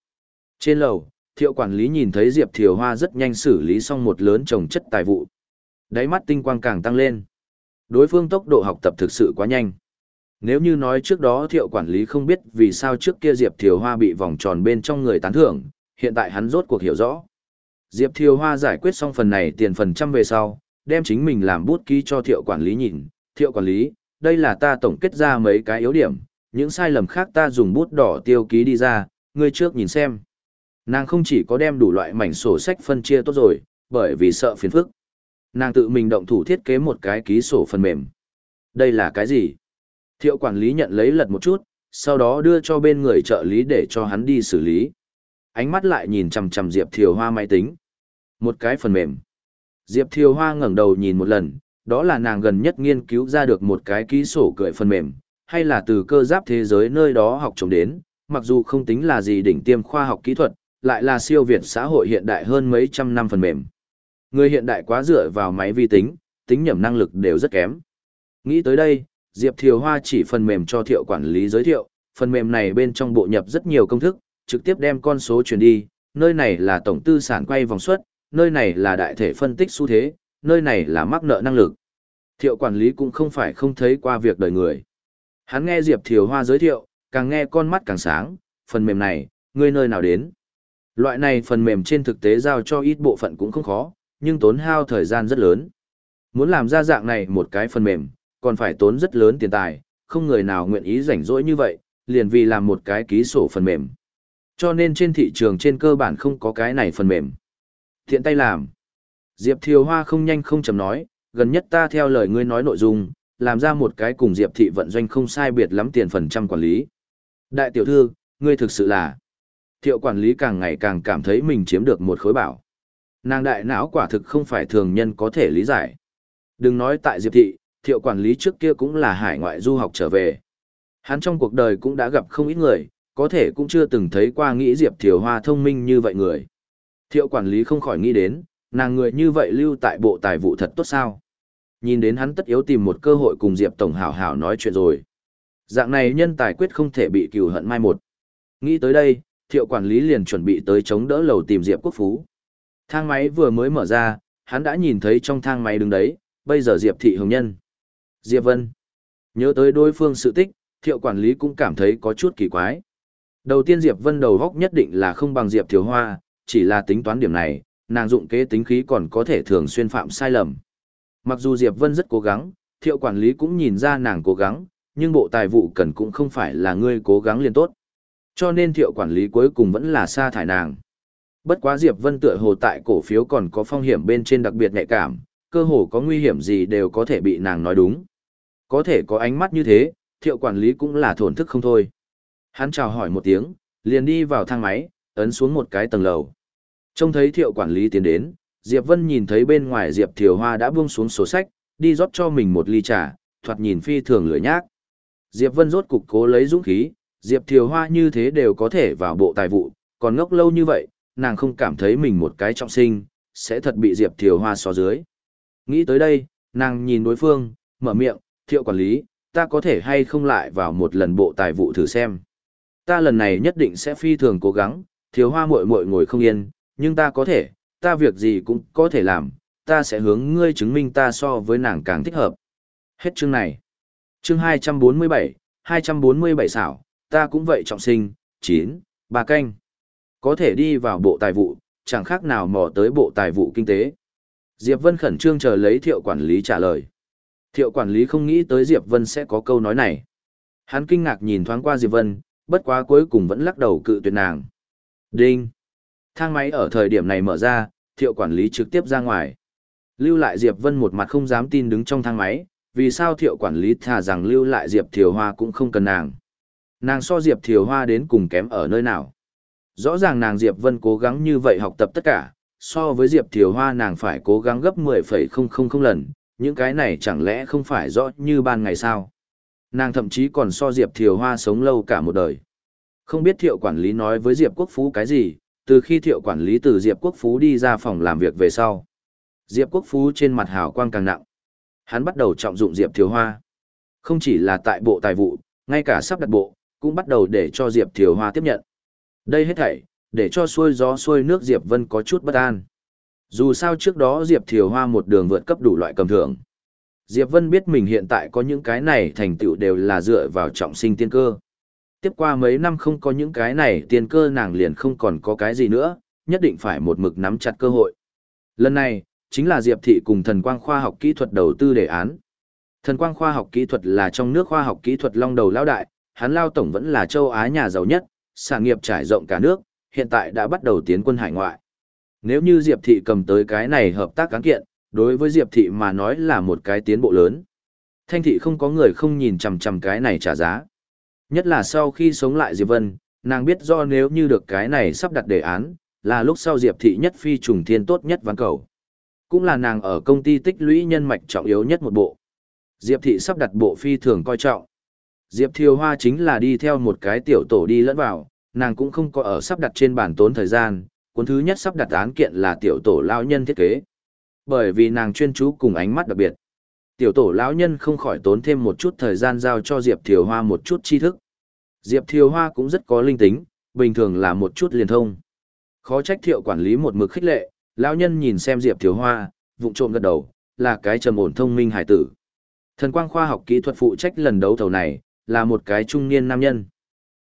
Trên lầu, thiệu quản lý nhìn thấy Diệp Thiều Hoa rất nhanh xử lý xong một lớn trồng chất tài vụ. Đáy mắt tinh quang càng tăng lên. Đối phương tốc độ học tập thực sự quá nhanh. Nếu như nói trước đó thiệu quản lý không biết vì sao trước kia Diệp Thiều Hoa bị vòng tròn bên trong người tán thưởng, hiện tại hắn rốt cuộc hiểu rõ. Diệp Thiều Hoa giải quyết xong phần này tiền phần trăm về sau, đem chính mình làm bút ký cho thiệu quản lý nhìn. Thiệu quản lý, đây là ta tổng kết ra mấy cái yếu điểm, những sai lầm khác ta dùng bút đỏ tiêu ký đi ra, ngươi trước nhìn xem. Nàng không chỉ có đem đủ loại mảnh sổ sách phân chia tốt rồi, bởi vì sợ phiền phức. Nàng tự mình động thủ thiết kế một cái ký sổ phần mềm. Đây là cái gì? Thiệu quản lý nhận lấy lật một chút, sau đó đưa cho bên người trợ lý để cho hắn đi xử lý. Ánh mắt lại nhìn chằm chằm Diệp Thiều Hoa máy tính. Một cái phần mềm. Diệp Thiều Hoa ngẩng đầu nhìn một lần, đó là nàng gần nhất nghiên cứu ra được một cái ký sổ cười phần mềm, hay là từ cơ giáp thế giới nơi đó học trồng đến, mặc dù không tính là gì đỉnh tiêm khoa học kỹ thuật, lại là siêu việt xã hội hiện đại hơn mấy trăm năm phần mềm. Người hiện đại quá dựa vào máy vi tính, tính nhẩm năng lực đều rất kém. Nghĩ tới đây, Diệp Thiều Hoa chỉ phần mềm cho thiệu quản lý giới thiệu, phần mềm này bên trong bộ nhập rất nhiều công thức, trực tiếp đem con số truyền đi, nơi này là tổng tư sản quay vòng suất, nơi này là đại thể phân tích xu thế, nơi này là mắc nợ năng lực. Thiệu quản lý cũng không phải không thấy qua việc đời người. Hắn nghe Diệp Thiều Hoa giới thiệu, càng nghe con mắt càng sáng, phần mềm này, ngươi nơi nào đến. Loại này phần mềm trên thực tế giao cho ít bộ phận cũng không khó, nhưng tốn hao thời gian rất lớn. Muốn làm ra dạng này một cái phần mềm, còn phải tốn rất lớn tiền tài, không người nào nguyện ý rảnh rỗi như vậy, liền vì làm một cái ký sổ phần mềm. Cho nên trên thị trường trên cơ bản không có cái này phần mềm. Thiện tay làm. Diệp Thiều Hoa không nhanh không chậm nói, gần nhất ta theo lời ngươi nói nội dung, làm ra một cái cùng Diệp thị vận doanh không sai biệt lắm tiền phần trăm quản lý. Đại tiểu thư, ngươi thực sự là... Thiệu quản lý càng ngày càng cảm thấy mình chiếm được một khối bảo. Nàng đại não quả thực không phải thường nhân có thể lý giải. Đừng nói tại Diệp thị, thiệu quản lý trước kia cũng là hải ngoại du học trở về. Hắn trong cuộc đời cũng đã gặp không ít người, có thể cũng chưa từng thấy qua nghĩ Diệp Thiều Hoa thông minh như vậy người. Thiệu quản lý không khỏi nghĩ đến, nàng người như vậy lưu tại bộ tài vụ thật tốt sao. Nhìn đến hắn tất yếu tìm một cơ hội cùng Diệp Tổng hảo hảo nói chuyện rồi. Dạng này nhân tài quyết không thể bị cừu hận mai một. Nghĩ tới đây, thiệu quản lý liền chuẩn bị tới chống đỡ lầu tìm Diệp Quốc Phú. Thang máy vừa mới mở ra, hắn đã nhìn thấy trong thang máy đứng đấy, bây giờ Diệp Thị Hồng Nhân. Diệp Vân. Nhớ tới đối phương sự tích, thiệu quản lý cũng cảm thấy có chút kỳ quái. Đầu tiên Diệp Vân đầu góc nhất định là không bằng Diệp Thiếu Hoa, chỉ là tính toán điểm này, nàng dụng kế tính khí còn có thể thường xuyên phạm sai lầm. Mặc dù Diệp Vân rất cố gắng, thiệu quản lý cũng nhìn ra nàng cố gắng, nhưng bộ tài vụ cần cũng không phải là ngươi cố gắng liền tốt. Cho nên thiệu quản lý cuối cùng vẫn là sa thải nàng. Bất quá Diệp Vân tựa hồ tại cổ phiếu còn có phong hiểm bên trên đặc biệt nhạy cảm, cơ hồ có nguy hiểm gì đều có thể bị nàng nói đúng. Có thể có ánh mắt như thế, thiệu quản lý cũng là thổn thức không thôi. Hắn chào hỏi một tiếng, liền đi vào thang máy, ấn xuống một cái tầng lầu. Trông thấy thiệu quản lý tiến đến, Diệp Vân nhìn thấy bên ngoài Diệp Thiều Hoa đã buông xuống sổ sách, đi rót cho mình một ly trà, thoạt nhìn phi thường lười nhác. Diệp Vân rốt cục cố lấy dũng khí, Diệp Thiều Hoa như thế đều có thể vào bộ tài vụ, còn ngốc lâu như vậy, nàng không cảm thấy mình một cái trọng sinh, sẽ thật bị Diệp Thiều Hoa so dưới. Nghĩ tới đây, nàng nhìn đối phương, mở miệng, thiệu quản lý, ta có thể hay không lại vào một lần bộ tài vụ thử xem. Ta lần này nhất định sẽ phi thường cố gắng, thiều hoa muội muội ngồi không yên, nhưng ta có thể, ta việc gì cũng có thể làm, ta sẽ hướng ngươi chứng minh ta so với nàng càng thích hợp. Hết chương này. Chương 247, 247 xảo, ta cũng vậy trọng sinh, 9, bà canh. Có thể đi vào bộ tài vụ, chẳng khác nào mò tới bộ tài vụ kinh tế. Diệp Vân khẩn trương chờ lấy thiệu quản lý trả lời. Thiệu quản lý không nghĩ tới Diệp Vân sẽ có câu nói này. Hắn kinh ngạc nhìn thoáng qua Diệp Vân, bất quá cuối cùng vẫn lắc đầu cự tuyệt nàng. Đinh! Thang máy ở thời điểm này mở ra, thiệu quản lý trực tiếp ra ngoài. Lưu lại Diệp Vân một mặt không dám tin đứng trong thang máy, vì sao thiệu quản lý thà rằng lưu lại Diệp Thiều Hoa cũng không cần nàng. Nàng so Diệp Thiều Hoa đến cùng kém ở nơi nào. Rõ ràng nàng Diệp Vân cố gắng như vậy học tập tất cả, so với Diệp Thiều Hoa nàng phải cố gắng gấp 10,000 lần, những cái này chẳng lẽ không phải rõ như ban ngày sao. Nàng thậm chí còn so Diệp Thiều Hoa sống lâu cả một đời. Không biết thiệu quản lý nói với Diệp Quốc Phú cái gì, từ khi thiệu quản lý từ Diệp Quốc Phú đi ra phòng làm việc về sau. Diệp Quốc Phú trên mặt hào quang càng nặng. Hắn bắt đầu trọng dụng Diệp Thiều Hoa. Không chỉ là tại bộ tài vụ, ngay cả sắp đặt bộ, cũng bắt đầu để cho Diệp Thiều Hoa tiếp nhận. Đây hết thảy, để cho xuôi gió xuôi nước Diệp Vân có chút bất an. Dù sao trước đó Diệp Thiều Hoa một đường vượt cấp đủ loại cầm thưởng. Diệp Vân biết mình hiện tại có những cái này thành tựu đều là dựa vào trọng sinh tiên cơ. Tiếp qua mấy năm không có những cái này tiền cơ nàng liền không còn có cái gì nữa, nhất định phải một mực nắm chặt cơ hội. Lần này, chính là Diệp Thị cùng thần quang khoa học kỹ thuật đầu tư đề án. Thần quang khoa học kỹ thuật là trong nước khoa học kỹ thuật long đầu lão đại, hắn Lao Tổng vẫn là châu Á nhà giàu nhất, sản nghiệp trải rộng cả nước, hiện tại đã bắt đầu tiến quân hải ngoại. Nếu như Diệp Thị cầm tới cái này hợp tác cán kiện, đối với Diệp Thị mà nói là một cái tiến bộ lớn. Thanh Thị không có người không nhìn chằm chằm cái này trả giá. Nhất là sau khi sống lại Diệp Vân, nàng biết do nếu như được cái này sắp đặt đề án, là lúc sau Diệp Thị nhất phi trùng thiên tốt nhất ván cầu. Cũng là nàng ở công ty tích lũy nhân mạch trọng yếu nhất một bộ. Diệp Thị sắp đặt bộ phi thường coi trọng. Diệp Thiều Hoa chính là đi theo một cái tiểu tổ đi lẫn vào, nàng cũng không có ở sắp đặt trên bản tốn thời gian, cuốn thứ nhất sắp đặt án kiện là tiểu tổ lao nhân thiết kế. Bởi vì nàng chuyên chú cùng ánh mắt đặc biệt. Tiểu tổ lão nhân không khỏi tốn thêm một chút thời gian giao cho Diệp Thiều Hoa một chút tri thức. Diệp Thiều Hoa cũng rất có linh tính, bình thường là một chút liền thông. Khó trách thiệu quản lý một mực khích lệ, lão nhân nhìn xem Diệp Thiều Hoa, vụng trộm gật đầu, là cái trầm ổn thông minh hải tử. Thần quang khoa học kỹ thuật phụ trách lần đấu thầu này, là một cái trung niên nam nhân.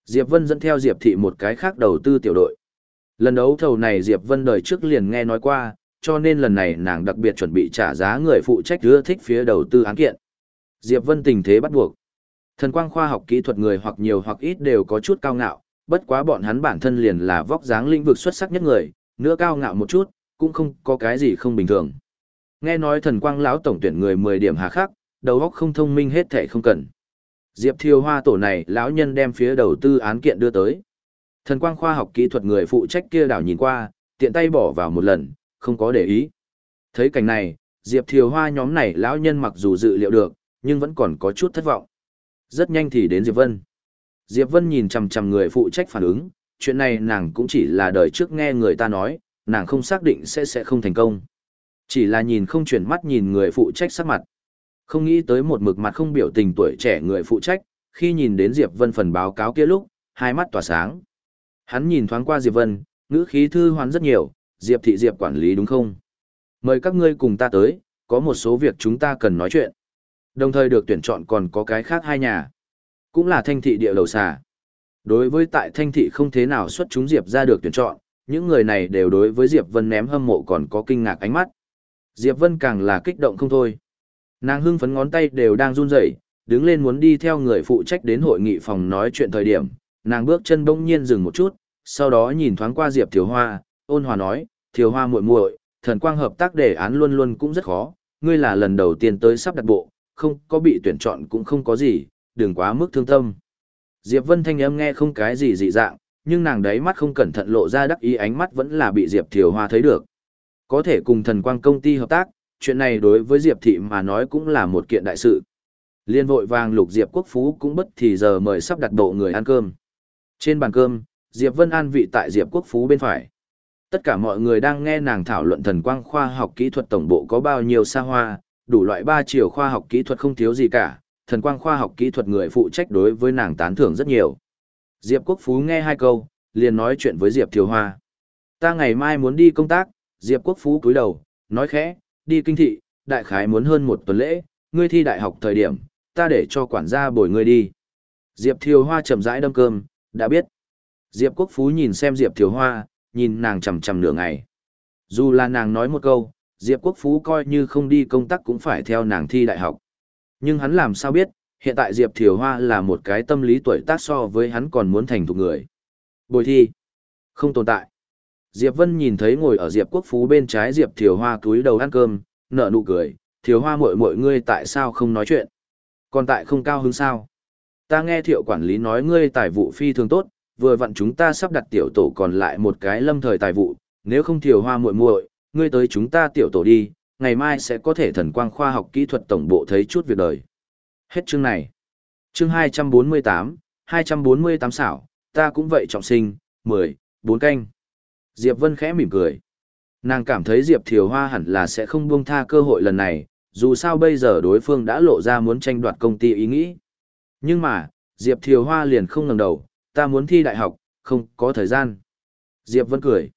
Diệp Vân dẫn theo Diệp Thị một cái khác đầu tư tiểu đội. Lần đấu thầu này Diệp Vân đời trước liền nghe nói qua, cho nên lần này nàng đặc biệt chuẩn bị trả giá người phụ trách đưa thích phía đầu tư án kiện. Diệp Vân tình thế bắt buộc. Thần quang khoa học kỹ thuật người hoặc nhiều hoặc ít đều có chút cao ngạo, bất quá bọn hắn bản thân liền là vóc dáng lĩnh vực xuất sắc nhất người, nữa cao ngạo một chút, cũng không có cái gì không bình thường. Nghe nói thần quang lão tổng tuyển người 10 điểm hà khắc, đầu óc không thông minh hết thể không cần. Diệp Thiều Hoa tổ này lão nhân đem phía đầu tư án kiện đưa tới. Thần quang khoa học kỹ thuật người phụ trách kia đảo nhìn qua, tiện tay bỏ vào một lần, không có để ý. Thấy cảnh này, Diệp Thiều Hoa nhóm này lão nhân mặc dù dự liệu được, nhưng vẫn còn có chút thất vọng. Rất nhanh thì đến Diệp Vân. Diệp Vân nhìn chằm chằm người phụ trách phản ứng, chuyện này nàng cũng chỉ là đời trước nghe người ta nói, nàng không xác định sẽ sẽ không thành công. Chỉ là nhìn không chuyển mắt nhìn người phụ trách sắc mặt. Không nghĩ tới một mực mặt không biểu tình tuổi trẻ người phụ trách, khi nhìn đến Diệp Vân phần báo cáo kia lúc, hai mắt tỏa sáng. Hắn nhìn thoáng qua Diệp Vân, ngữ khí thư hoán rất nhiều, Diệp thị Diệp quản lý đúng không? Mời các ngươi cùng ta tới, có một số việc chúng ta cần nói chuyện. Đồng thời được tuyển chọn còn có cái khác hai nhà. Cũng là thanh thị địa đầu xà. Đối với tại thanh thị không thế nào xuất chúng Diệp ra được tuyển chọn, những người này đều đối với Diệp Vân ném hâm mộ còn có kinh ngạc ánh mắt. Diệp Vân càng là kích động không thôi. Nàng hưng phấn ngón tay đều đang run rẩy, đứng lên muốn đi theo người phụ trách đến hội nghị phòng nói chuyện thời điểm, nàng bước chân bỗng nhiên dừng một chút, sau đó nhìn thoáng qua Diệp Thiếu Hoa, ôn hòa nói, Thiều Hoa muội muội, thần quang hợp tác đề án luôn luôn cũng rất khó, ngươi là lần đầu tiên tới sắp đặt bộ, không có bị tuyển chọn cũng không có gì, đừng quá mức thương tâm. Diệp Vân thanh âm nghe không cái gì dị dạng, nhưng nàng đấy mắt không cẩn thận lộ ra đắc ý ánh mắt vẫn là bị Diệp Thiều Hoa thấy được. Có thể cùng thần quang công ty hợp tác, chuyện này đối với Diệp Thị mà nói cũng là một kiện đại sự. Liên vội vàng lục Diệp Quốc Phú cũng bất thì giờ mời sắp đặt bộ người ăn cơm. Trên bàn cơm, Diệp Vân an vị tại Diệp Quốc Phú bên phải. Tất cả mọi người đang nghe nàng thảo luận thần quang khoa học kỹ thuật tổng bộ có bao nhiêu xa hoa, đủ loại ba chiều khoa học kỹ thuật không thiếu gì cả, thần quang khoa học kỹ thuật người phụ trách đối với nàng tán thưởng rất nhiều. Diệp Quốc Phú nghe hai câu, liền nói chuyện với Diệp Thiều Hoa. Ta ngày mai muốn đi công tác, Diệp Quốc Phú cúi đầu, nói khẽ, đi kinh thị, đại khái muốn hơn một tuần lễ, ngươi thi đại học thời điểm, ta để cho quản gia bồi ngươi đi. Diệp Thiều Hoa chậm rãi đâm cơm, đã biết. Diệp Quốc Phú nhìn xem Diệp Thiều Hoa, nhìn nàng chằm chằm nửa ngày. Dù là nàng nói một câu, Diệp Quốc Phú coi như không đi công tác cũng phải theo nàng thi đại học. Nhưng hắn làm sao biết, hiện tại Diệp Thiều Hoa là một cái tâm lý tuổi tác so với hắn còn muốn thành thục người. Bồi thi. Không tồn tại. Diệp Vân nhìn thấy ngồi ở Diệp Quốc Phú bên trái Diệp Thiều Hoa túi đầu ăn cơm, nở nụ cười, Thiều Hoa muội muội ngươi tại sao không nói chuyện? Còn tại không cao hứng sao? Ta nghe thiệu quản lý nói ngươi tài vụ phi thường tốt, vừa vặn chúng ta sắp đặt tiểu tổ còn lại một cái lâm thời tài vụ, nếu không Thiều Hoa muội muội, ngươi tới chúng ta tiểu tổ đi, ngày mai sẽ có thể thần quang khoa học kỹ thuật tổng bộ thấy chút việc đời. Hết chương này. Chương 248, 248 xảo, ta cũng vậy trọng sinh, 10, 4 canh. Diệp Vân khẽ mỉm cười. Nàng cảm thấy Diệp Thiều Hoa hẳn là sẽ không buông tha cơ hội lần này, dù sao bây giờ đối phương đã lộ ra muốn tranh đoạt công ty ý nghĩ. Nhưng mà, Diệp Thiều Hoa liền không ngẩng đầu, ta muốn thi đại học, không có thời gian. Diệp Vân cười.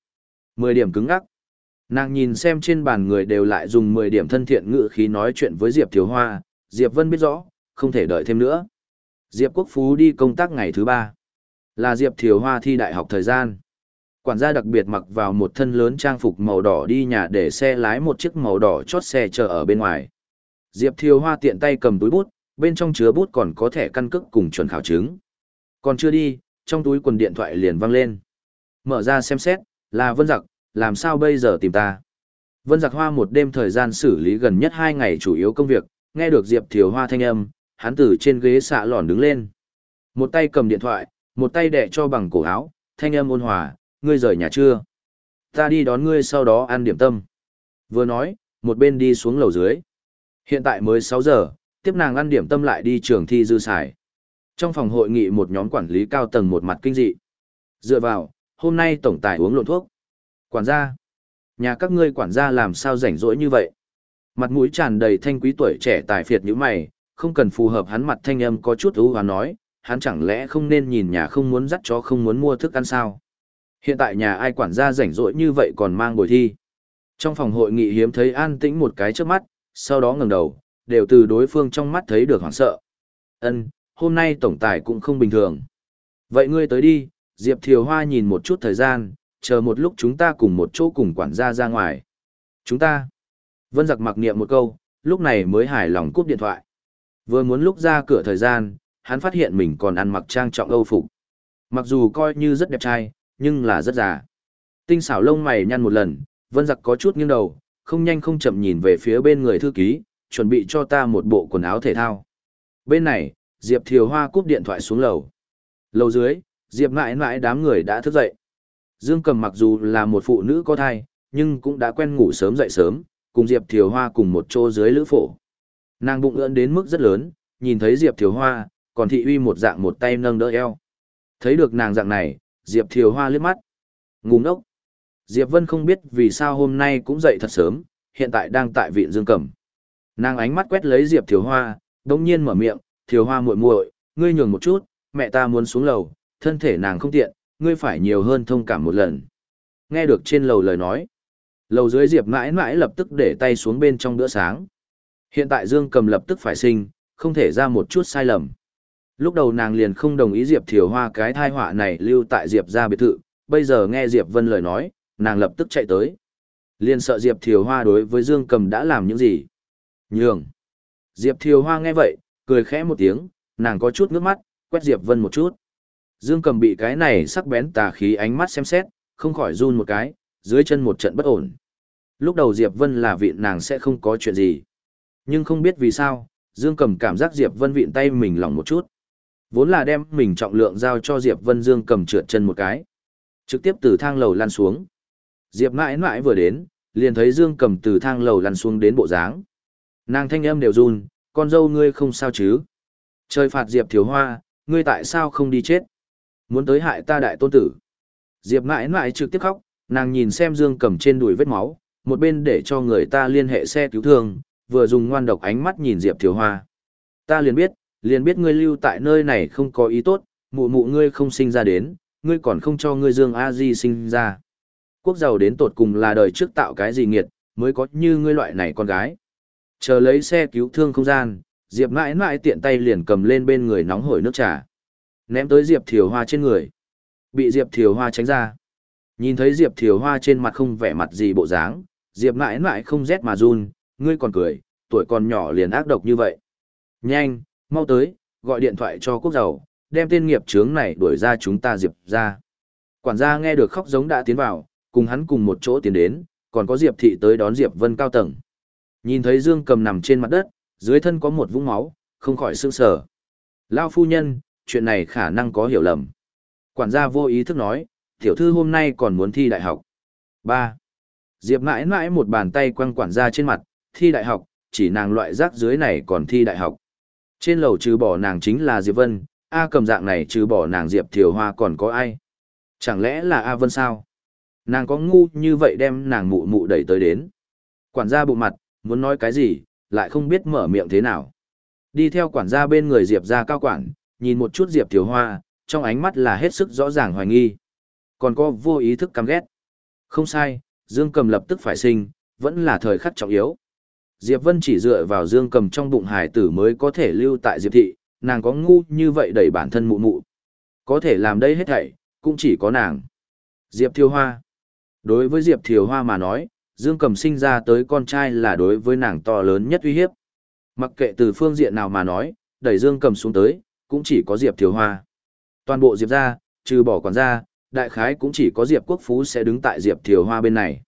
Mười điểm cứng ngắc. Nàng nhìn xem trên bàn người đều lại dùng mười điểm thân thiện ngữ khí nói chuyện với Diệp Thiếu Hoa, Diệp Vân biết rõ, không thể đợi thêm nữa. Diệp Quốc Phú đi công tác ngày thứ ba. Là Diệp Thiếu Hoa thi đại học thời gian quản gia đặc biệt mặc vào một thân lớn trang phục màu đỏ đi nhà để xe lái một chiếc màu đỏ chót xe chờ ở bên ngoài. Diệp Thiều Hoa tiện tay cầm túi bút, bên trong chứa bút còn có thẻ căn cước cùng chuẩn khảo chứng. Còn chưa đi, trong túi quần điện thoại liền văng lên. Mở ra xem xét, là Vân Giặc, làm sao bây giờ tìm ta? Vân Giặc Hoa một đêm thời gian xử lý gần nhất hai ngày chủ yếu công việc, nghe được Diệp Thiều Hoa thanh âm, hắn từ trên ghế xạ lòn đứng lên. Một tay cầm điện thoại, một tay đẻ cho bằng cổ áo, thanh âm ôn hòa, ngươi rời nhà chưa? Ta đi đón ngươi sau đó ăn điểm tâm. Vừa nói, một bên đi xuống lầu dưới. Hiện tại mới 6 giờ, tiếp nàng ăn điểm tâm lại đi trường thi dư xài. Trong phòng hội nghị một nhóm quản lý cao tầng một mặt kinh dị. Dựa vào, hôm nay tổng tài uống lộn thuốc. Quản gia. Nhà các ngươi quản gia làm sao rảnh rỗi như vậy? Mặt mũi tràn đầy thanh quý tuổi trẻ tài phiệt như mày, không cần phù hợp hắn mặt thanh âm có chút ưu và nói, hắn chẳng lẽ không nên nhìn nhà không muốn dắt chó không muốn mua thức ăn sao? Hiện tại nhà ai quản gia rảnh rỗi như vậy còn mang bồi thi. Trong phòng hội nghị hiếm thấy an tĩnh một cái trước mắt, sau đó ngẩng đầu, đều từ đối phương trong mắt thấy được hoảng sợ. Ân, hôm nay tổng tài cũng không bình thường. Vậy ngươi tới đi, Diệp Thiều Hoa nhìn một chút thời gian, chờ một lúc chúng ta cùng một chỗ cùng quản gia ra ngoài. Chúng ta. Vân giặc mặc niệm một câu, lúc này mới hài lòng cúp điện thoại. Vừa muốn lúc ra cửa thời gian, hắn phát hiện mình còn ăn mặc trang trọng âu phục. Mặc dù coi như rất đẹp trai, nhưng là rất già. Tinh xảo lông mày nhăn một lần, vân giặc có chút nghiêng đầu, không nhanh không chậm nhìn về phía bên người thư ký, chuẩn bị cho ta một bộ quần áo thể thao. Bên này, Diệp Thiều Hoa cúp điện thoại xuống lầu. Lầu dưới, Diệp mãi mãi đám người đã thức dậy. Dương Cầm mặc dù là một phụ nữ có thai, nhưng cũng đã quen ngủ sớm dậy sớm, cùng Diệp Thiều Hoa cùng một chỗ dưới lữ phổ. Nàng bụng ưỡn đến mức rất lớn, nhìn thấy Diệp Thiều Hoa, còn thị uy một dạng một tay nâng đỡ eo. Thấy được nàng dạng này, Diệp Thiều Hoa liếc mắt. Ngu ngốc. Diệp Vân không biết vì sao hôm nay cũng dậy thật sớm, hiện tại đang tại viện Dương Cẩm. Nàng ánh mắt quét lấy Diệp Thiều Hoa, đồng nhiên mở miệng, Thiều Hoa muội muội, ngươi nhường một chút, mẹ ta muốn xuống lầu, thân thể nàng không tiện, ngươi phải nhiều hơn thông cảm một lần. Nghe được trên lầu lời nói. Lầu dưới Diệp mãi mãi lập tức để tay xuống bên trong bữa sáng. Hiện tại Dương Cầm lập tức phải sinh, không thể ra một chút sai lầm. Lúc đầu nàng liền không đồng ý Diệp Thiều Hoa cái thai họa này lưu tại Diệp gia biệt thự, bây giờ nghe Diệp Vân lời nói, nàng lập tức chạy tới. Liền sợ Diệp Thiều Hoa đối với Dương Cầm đã làm những gì. Nhường. Diệp Thiều Hoa nghe vậy, cười khẽ một tiếng, nàng có chút nước mắt, quét Diệp Vân một chút. Dương Cầm bị cái này sắc bén tà khí ánh mắt xem xét, không khỏi run một cái, dưới chân một trận bất ổn. Lúc đầu Diệp Vân là vịn nàng sẽ không có chuyện gì. Nhưng không biết vì sao, Dương Cầm cảm giác Diệp Vân vịn tay mình lòng một chút. Vốn là đem mình trọng lượng giao cho Diệp Vân Dương cầm trượt chân một cái. Trực tiếp từ thang lầu lăn xuống. Diệp mãi mãi vừa đến, liền thấy Dương cầm từ thang lầu lăn xuống đến bộ dáng. Nàng thanh âm đều run, con dâu ngươi không sao chứ. Trời phạt Diệp thiếu hoa, ngươi tại sao không đi chết? Muốn tới hại ta đại tôn tử. Diệp mãi mãi trực tiếp khóc, nàng nhìn xem Dương cầm trên đùi vết máu, một bên để cho người ta liên hệ xe cứu thương, vừa dùng ngoan độc ánh mắt nhìn Diệp thiếu hoa. Ta liền biết, liền biết ngươi lưu tại nơi này không có ý tốt, mụ mụ ngươi không sinh ra đến, ngươi còn không cho ngươi Dương A Di sinh ra. Quốc giàu đến tột cùng là đời trước tạo cái gì nghiệt, mới có như ngươi loại này con gái. Chờ lấy xe cứu thương không gian, Diệp mãi mãi tiện tay liền cầm lên bên người nóng hổi nước trà. Ném tới Diệp Thiều Hoa trên người. Bị Diệp Thiều Hoa tránh ra. Nhìn thấy Diệp Thiều Hoa trên mặt không vẻ mặt gì bộ dáng, Diệp mãi mãi không rét mà run, ngươi còn cười, tuổi còn nhỏ liền ác độc như vậy. Nhanh, mau tới, gọi điện thoại cho quốc giàu, đem tên nghiệp chướng này đuổi ra chúng ta Diệp ra. Quản gia nghe được khóc giống đã tiến vào, cùng hắn cùng một chỗ tiến đến, còn có Diệp thị tới đón Diệp Vân cao tầng. Nhìn thấy Dương cầm nằm trên mặt đất, dưới thân có một vũng máu, không khỏi sương sở. Lao phu nhân, chuyện này khả năng có hiểu lầm. Quản gia vô ý thức nói, tiểu thư hôm nay còn muốn thi đại học. 3. Diệp mãi mãi một bàn tay quăng quản gia trên mặt, thi đại học, chỉ nàng loại rác dưới này còn thi đại học. Trên lầu trừ bỏ nàng chính là Diệp Vân, A cầm dạng này trừ bỏ nàng Diệp Thiều Hoa còn có ai? Chẳng lẽ là A Vân sao? Nàng có ngu như vậy đem nàng mụ mụ đẩy tới đến. Quản gia bụng mặt, muốn nói cái gì, lại không biết mở miệng thế nào. Đi theo quản gia bên người Diệp ra cao quản, nhìn một chút Diệp Thiều Hoa, trong ánh mắt là hết sức rõ ràng hoài nghi. Còn có vô ý thức căm ghét. Không sai, Dương Cầm lập tức phải sinh, vẫn là thời khắc trọng yếu. Diệp Vân chỉ dựa vào dương cầm trong bụng hải tử mới có thể lưu tại Diệp thị, nàng có ngu như vậy đẩy bản thân mụ mụ. Có thể làm đây hết thảy, cũng chỉ có nàng. Diệp Thiều Hoa Đối với Diệp Thiều Hoa mà nói, Dương Cầm sinh ra tới con trai là đối với nàng to lớn nhất uy hiếp. Mặc kệ từ phương diện nào mà nói, đẩy Dương Cầm xuống tới, cũng chỉ có Diệp Thiều Hoa. Toàn bộ Diệp ra, trừ bỏ quản gia, đại khái cũng chỉ có Diệp Quốc Phú sẽ đứng tại Diệp Thiều Hoa bên này.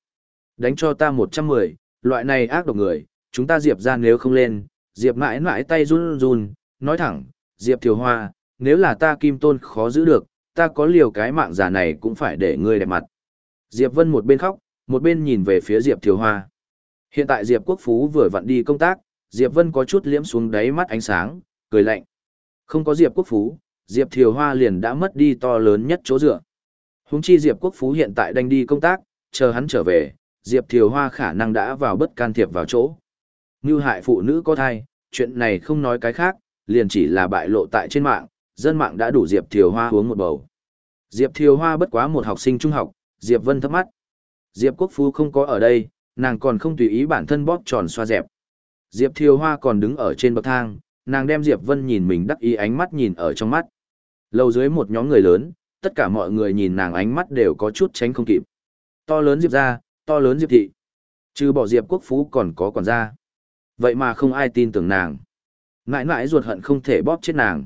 Đánh cho ta 110, loại này ác độc người, chúng ta Diệp ra nếu không lên, Diệp mãi mãi tay run run, nói thẳng, Diệp Thiều Hoa, nếu là ta kim tôn khó giữ được, ta có liều cái mạng giả này cũng phải để ngươi đẹp mặt. Diệp Vân một bên khóc, một bên nhìn về phía Diệp Thiều Hoa. Hiện tại Diệp Quốc Phú vừa vặn đi công tác, Diệp Vân có chút liễm xuống đáy mắt ánh sáng, cười lạnh. Không có Diệp Quốc Phú, Diệp Thiều Hoa liền đã mất đi to lớn nhất chỗ dựa. Húng chi Diệp Quốc Phú hiện tại đang đi công tác, chờ hắn trở về, Diệp Thiều Hoa khả năng đã vào bất can thiệp vào chỗ. Như hại phụ nữ có thai, chuyện này không nói cái khác, liền chỉ là bại lộ tại trên mạng, dân mạng đã đủ Diệp Thiều Hoa uống một bầu. Diệp Thiều Hoa bất quá một học sinh trung học, Diệp Vân thấp mắt. Diệp Quốc Phú không có ở đây, nàng còn không tùy ý bản thân bóp tròn xoa dẹp. Diệp Thiều Hoa còn đứng ở trên bậc thang, nàng đem Diệp Vân nhìn mình đắc ý ánh mắt nhìn ở trong mắt. Lâu dưới một nhóm người lớn, tất cả mọi người nhìn nàng ánh mắt đều có chút tránh không kịp. To lớn Diệp ra, to lớn Diệp thị. Trừ bỏ Diệp Quốc Phú còn có còn ra. Vậy mà không ai tin tưởng nàng. Ngãi ngãi ruột hận không thể bóp chết nàng.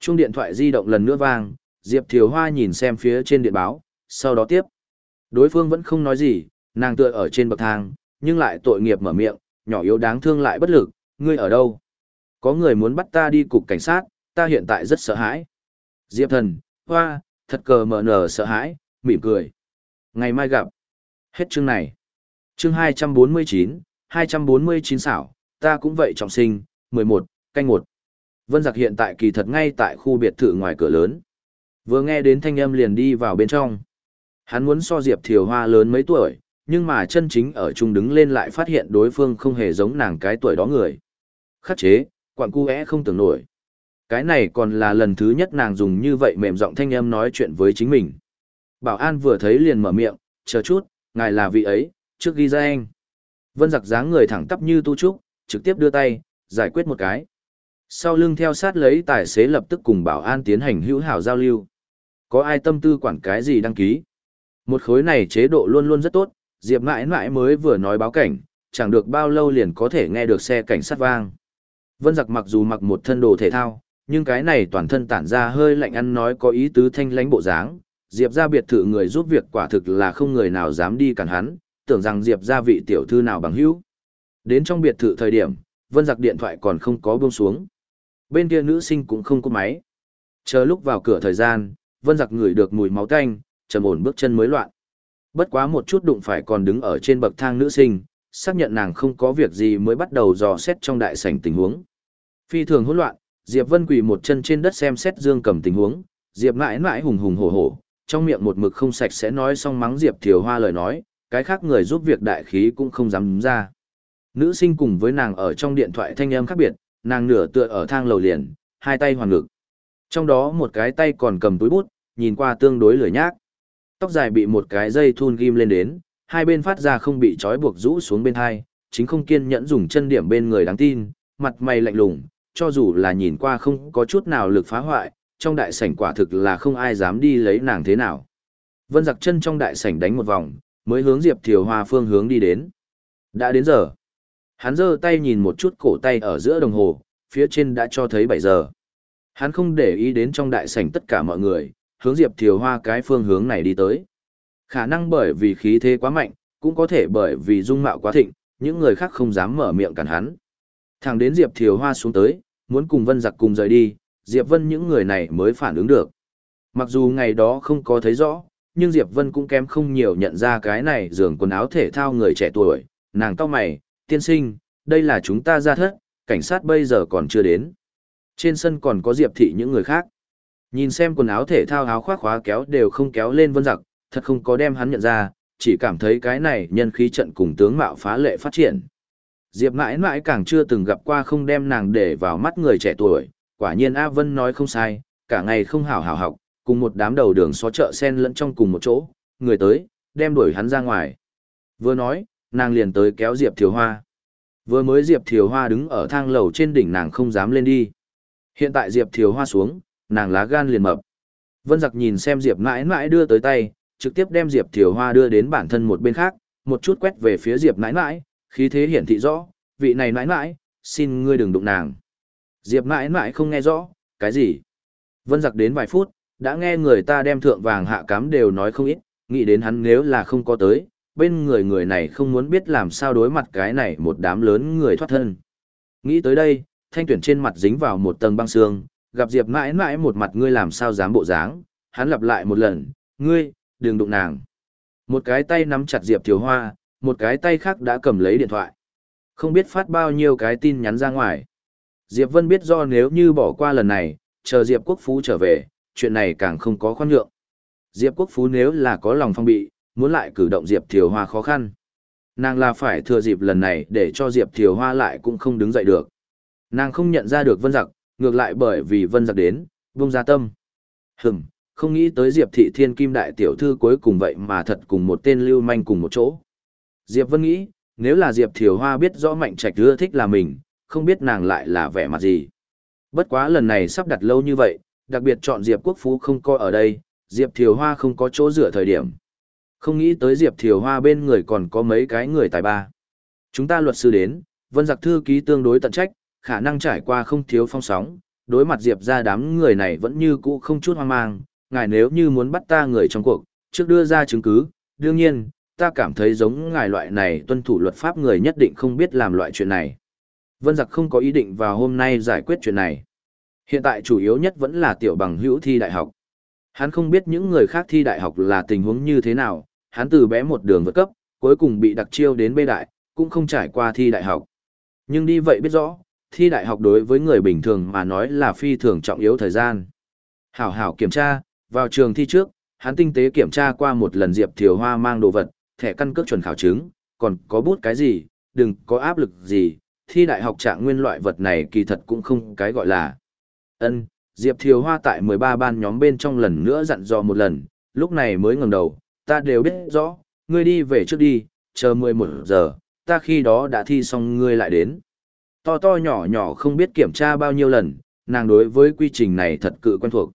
Chuông điện thoại di động lần nữa vang, Diệp Thiều Hoa nhìn xem phía trên điện báo, sau đó tiếp. Đối phương vẫn không nói gì, nàng tựa ở trên bậc thang, nhưng lại tội nghiệp mở miệng, nhỏ yếu đáng thương lại bất lực, ngươi ở đâu? Có người muốn bắt ta đi cục cảnh sát, ta hiện tại rất sợ hãi. Diệp thần, hoa, thật cờ mở nở sợ hãi, mỉm cười. Ngày mai gặp. Hết chương này. Chương 249, 249 xảo, ta cũng vậy trọng sinh, 11, canh 1. Vân Giặc hiện tại kỳ thật ngay tại khu biệt thự ngoài cửa lớn. Vừa nghe đến thanh âm liền đi vào bên trong. Hắn muốn so Diệp Thiều Hoa lớn mấy tuổi, nhưng mà chân chính ở chung đứng lên lại phát hiện đối phương không hề giống nàng cái tuổi đó người. Khắc chế, quặng cu é không tưởng nổi. Cái này còn là lần thứ nhất nàng dùng như vậy mềm giọng thanh âm nói chuyện với chính mình. Bảo an vừa thấy liền mở miệng, chờ chút, ngài là vị ấy, trước ghi ra anh. Vân giặc dáng người thẳng tắp như tu trúc, trực tiếp đưa tay, giải quyết một cái. Sau lưng theo sát lấy tài xế lập tức cùng bảo an tiến hành hữu hảo giao lưu. Có ai tâm tư quản cái gì đăng ký? Một khối này chế độ luôn luôn rất tốt, Diệp mãi mãi mới vừa nói báo cảnh, chẳng được bao lâu liền có thể nghe được xe cảnh sát vang. Vân giặc mặc dù mặc một thân đồ thể thao, nhưng cái này toàn thân tản ra hơi lạnh ăn nói có ý tứ thanh lãnh bộ dáng. Diệp ra biệt thự người giúp việc quả thực là không người nào dám đi cản hắn, tưởng rằng Diệp ra vị tiểu thư nào bằng hữu. Đến trong biệt thự thời điểm, Vân giặc điện thoại còn không có buông xuống. Bên kia nữ sinh cũng không có máy. Chờ lúc vào cửa thời gian, Vân giặc ngửi được mùi máu tanh, trầm ổn bước chân mới loạn. Bất quá một chút đụng phải còn đứng ở trên bậc thang nữ sinh, xác nhận nàng không có việc gì mới bắt đầu dò xét trong đại sảnh tình huống. Phi thường hỗn loạn, Diệp Vân quỳ một chân trên đất xem xét Dương Cầm tình huống, Diệp mãi mãi hùng hùng hổ hổ, trong miệng một mực không sạch sẽ nói xong mắng Diệp Thiều Hoa lời nói, cái khác người giúp việc đại khí cũng không dám ra. Nữ sinh cùng với nàng ở trong điện thoại thanh âm khác biệt, nàng nửa tựa ở thang lầu liền, hai tay hoàn ngực. Trong đó một cái tay còn cầm túi bút, nhìn qua tương đối lười nhác. Tóc dài bị một cái dây thun ghim lên đến, hai bên phát ra không bị trói buộc rũ xuống bên hai, chính không kiên nhẫn dùng chân điểm bên người đáng tin, mặt mày lạnh lùng, cho dù là nhìn qua không có chút nào lực phá hoại, trong đại sảnh quả thực là không ai dám đi lấy nàng thế nào. Vân giặc chân trong đại sảnh đánh một vòng, mới hướng Diệp Thiều Hoa phương hướng đi đến. Đã đến giờ. Hắn giơ tay nhìn một chút cổ tay ở giữa đồng hồ, phía trên đã cho thấy 7 giờ. Hắn không để ý đến trong đại sảnh tất cả mọi người, hướng Diệp Thiều Hoa cái phương hướng này đi tới. Khả năng bởi vì khí thế quá mạnh, cũng có thể bởi vì dung mạo quá thịnh, những người khác không dám mở miệng cản hắn. Thẳng đến Diệp Thiều Hoa xuống tới, muốn cùng Vân Giặc cùng rời đi, Diệp Vân những người này mới phản ứng được. Mặc dù ngày đó không có thấy rõ, nhưng Diệp Vân cũng kém không nhiều nhận ra cái này giường quần áo thể thao người trẻ tuổi, nàng cao mày, tiên sinh, đây là chúng ta ra thất, cảnh sát bây giờ còn chưa đến. Trên sân còn có Diệp thị những người khác. Nhìn xem quần áo thể thao áo khoác khóa kéo đều không kéo lên Vân Giặc, thật không có đem hắn nhận ra, chỉ cảm thấy cái này nhân khí trận cùng tướng mạo phá lệ phát triển. Diệp mãi mãi càng chưa từng gặp qua không đem nàng để vào mắt người trẻ tuổi, quả nhiên A Vân nói không sai, cả ngày không hảo hảo học, cùng một đám đầu đường xó chợ sen lẫn trong cùng một chỗ, người tới, đem đuổi hắn ra ngoài. Vừa nói, nàng liền tới kéo Diệp Thiều Hoa. Vừa mới Diệp Thiều Hoa đứng ở thang lầu trên đỉnh nàng không dám lên đi. Hiện tại Diệp Thiều Hoa xuống, nàng lá gan liền mập. Vân giặc nhìn xem Diệp mãi mãi đưa tới tay, trực tiếp đem Diệp Thiều Hoa đưa đến bản thân một bên khác, một chút quét về phía Diệp mãi mãi, khí thế hiển thị rõ, vị này mãi mãi, xin ngươi đừng đụng nàng. Diệp mãi mãi không nghe rõ, cái gì? Vân giặc đến vài phút, đã nghe người ta đem thượng vàng hạ cám đều nói không ít, nghĩ đến hắn nếu là không có tới, bên người người này không muốn biết làm sao đối mặt cái này một đám lớn người thoát thân. Nghĩ tới đây, thanh tuyển trên mặt dính vào một tầng băng xương, gặp Diệp mãi mãi một mặt ngươi làm sao dám bộ dáng, hắn lặp lại một lần, ngươi, đừng đụng nàng. Một cái tay nắm chặt Diệp Thiều Hoa, một cái tay khác đã cầm lấy điện thoại. Không biết phát bao nhiêu cái tin nhắn ra ngoài. Diệp Vân biết do nếu như bỏ qua lần này, chờ Diệp Quốc Phú trở về, chuyện này càng không có khoan nhượng. Diệp Quốc Phú nếu là có lòng phong bị, muốn lại cử động Diệp Thiều Hoa khó khăn. Nàng là phải thừa dịp lần này để cho Diệp Thiều Hoa lại cũng không đứng dậy được. Nàng không nhận ra được Vân Giặc, ngược lại bởi vì Vân Giặc đến, vung ra tâm. Hừm, không nghĩ tới Diệp Thị Thiên Kim Đại Tiểu Thư cuối cùng vậy mà thật cùng một tên lưu manh cùng một chỗ. Diệp Vân nghĩ, nếu là Diệp Thiều Hoa biết rõ Mạnh Trạch ưa thích là mình, không biết nàng lại là vẻ mặt gì. Bất quá lần này sắp đặt lâu như vậy, đặc biệt chọn Diệp Quốc Phú không coi ở đây, Diệp Thiều Hoa không có chỗ rửa thời điểm. Không nghĩ tới Diệp Thiều Hoa bên người còn có mấy cái người tài ba. Chúng ta luật sư đến, vân giặc thư ký tương đối tận trách, khả năng trải qua không thiếu phong sóng, đối mặt Diệp ra đám người này vẫn như cũ không chút hoang mang, ngài nếu như muốn bắt ta người trong cuộc, trước đưa ra chứng cứ, đương nhiên, ta cảm thấy giống ngài loại này tuân thủ luật pháp người nhất định không biết làm loại chuyện này. Vân giặc không có ý định vào hôm nay giải quyết chuyện này. Hiện tại chủ yếu nhất vẫn là tiểu bằng hữu thi đại học. Hắn không biết những người khác thi đại học là tình huống như thế nào, hắn từ bé một đường vượt cấp, cuối cùng bị đặc chiêu đến bê đại, cũng không trải qua thi đại học. Nhưng đi vậy biết rõ, thi đại học đối với người bình thường mà nói là phi thường trọng yếu thời gian. Hảo hảo kiểm tra, vào trường thi trước, hắn tinh tế kiểm tra qua một lần Diệp Thiều Hoa mang đồ vật, thẻ căn cước chuẩn khảo chứng, còn có bút cái gì, đừng có áp lực gì, thi đại học trạng nguyên loại vật này kỳ thật cũng không cái gọi là. Ân, Diệp Thiều Hoa tại 13 ban nhóm bên trong lần nữa dặn dò một lần, lúc này mới ngẩng đầu, ta đều biết rõ, ngươi đi về trước đi, chờ 11 giờ, ta khi đó đã thi xong ngươi lại đến. To to nhỏ nhỏ không biết kiểm tra bao nhiêu lần, nàng đối với quy trình này thật cự quen thuộc.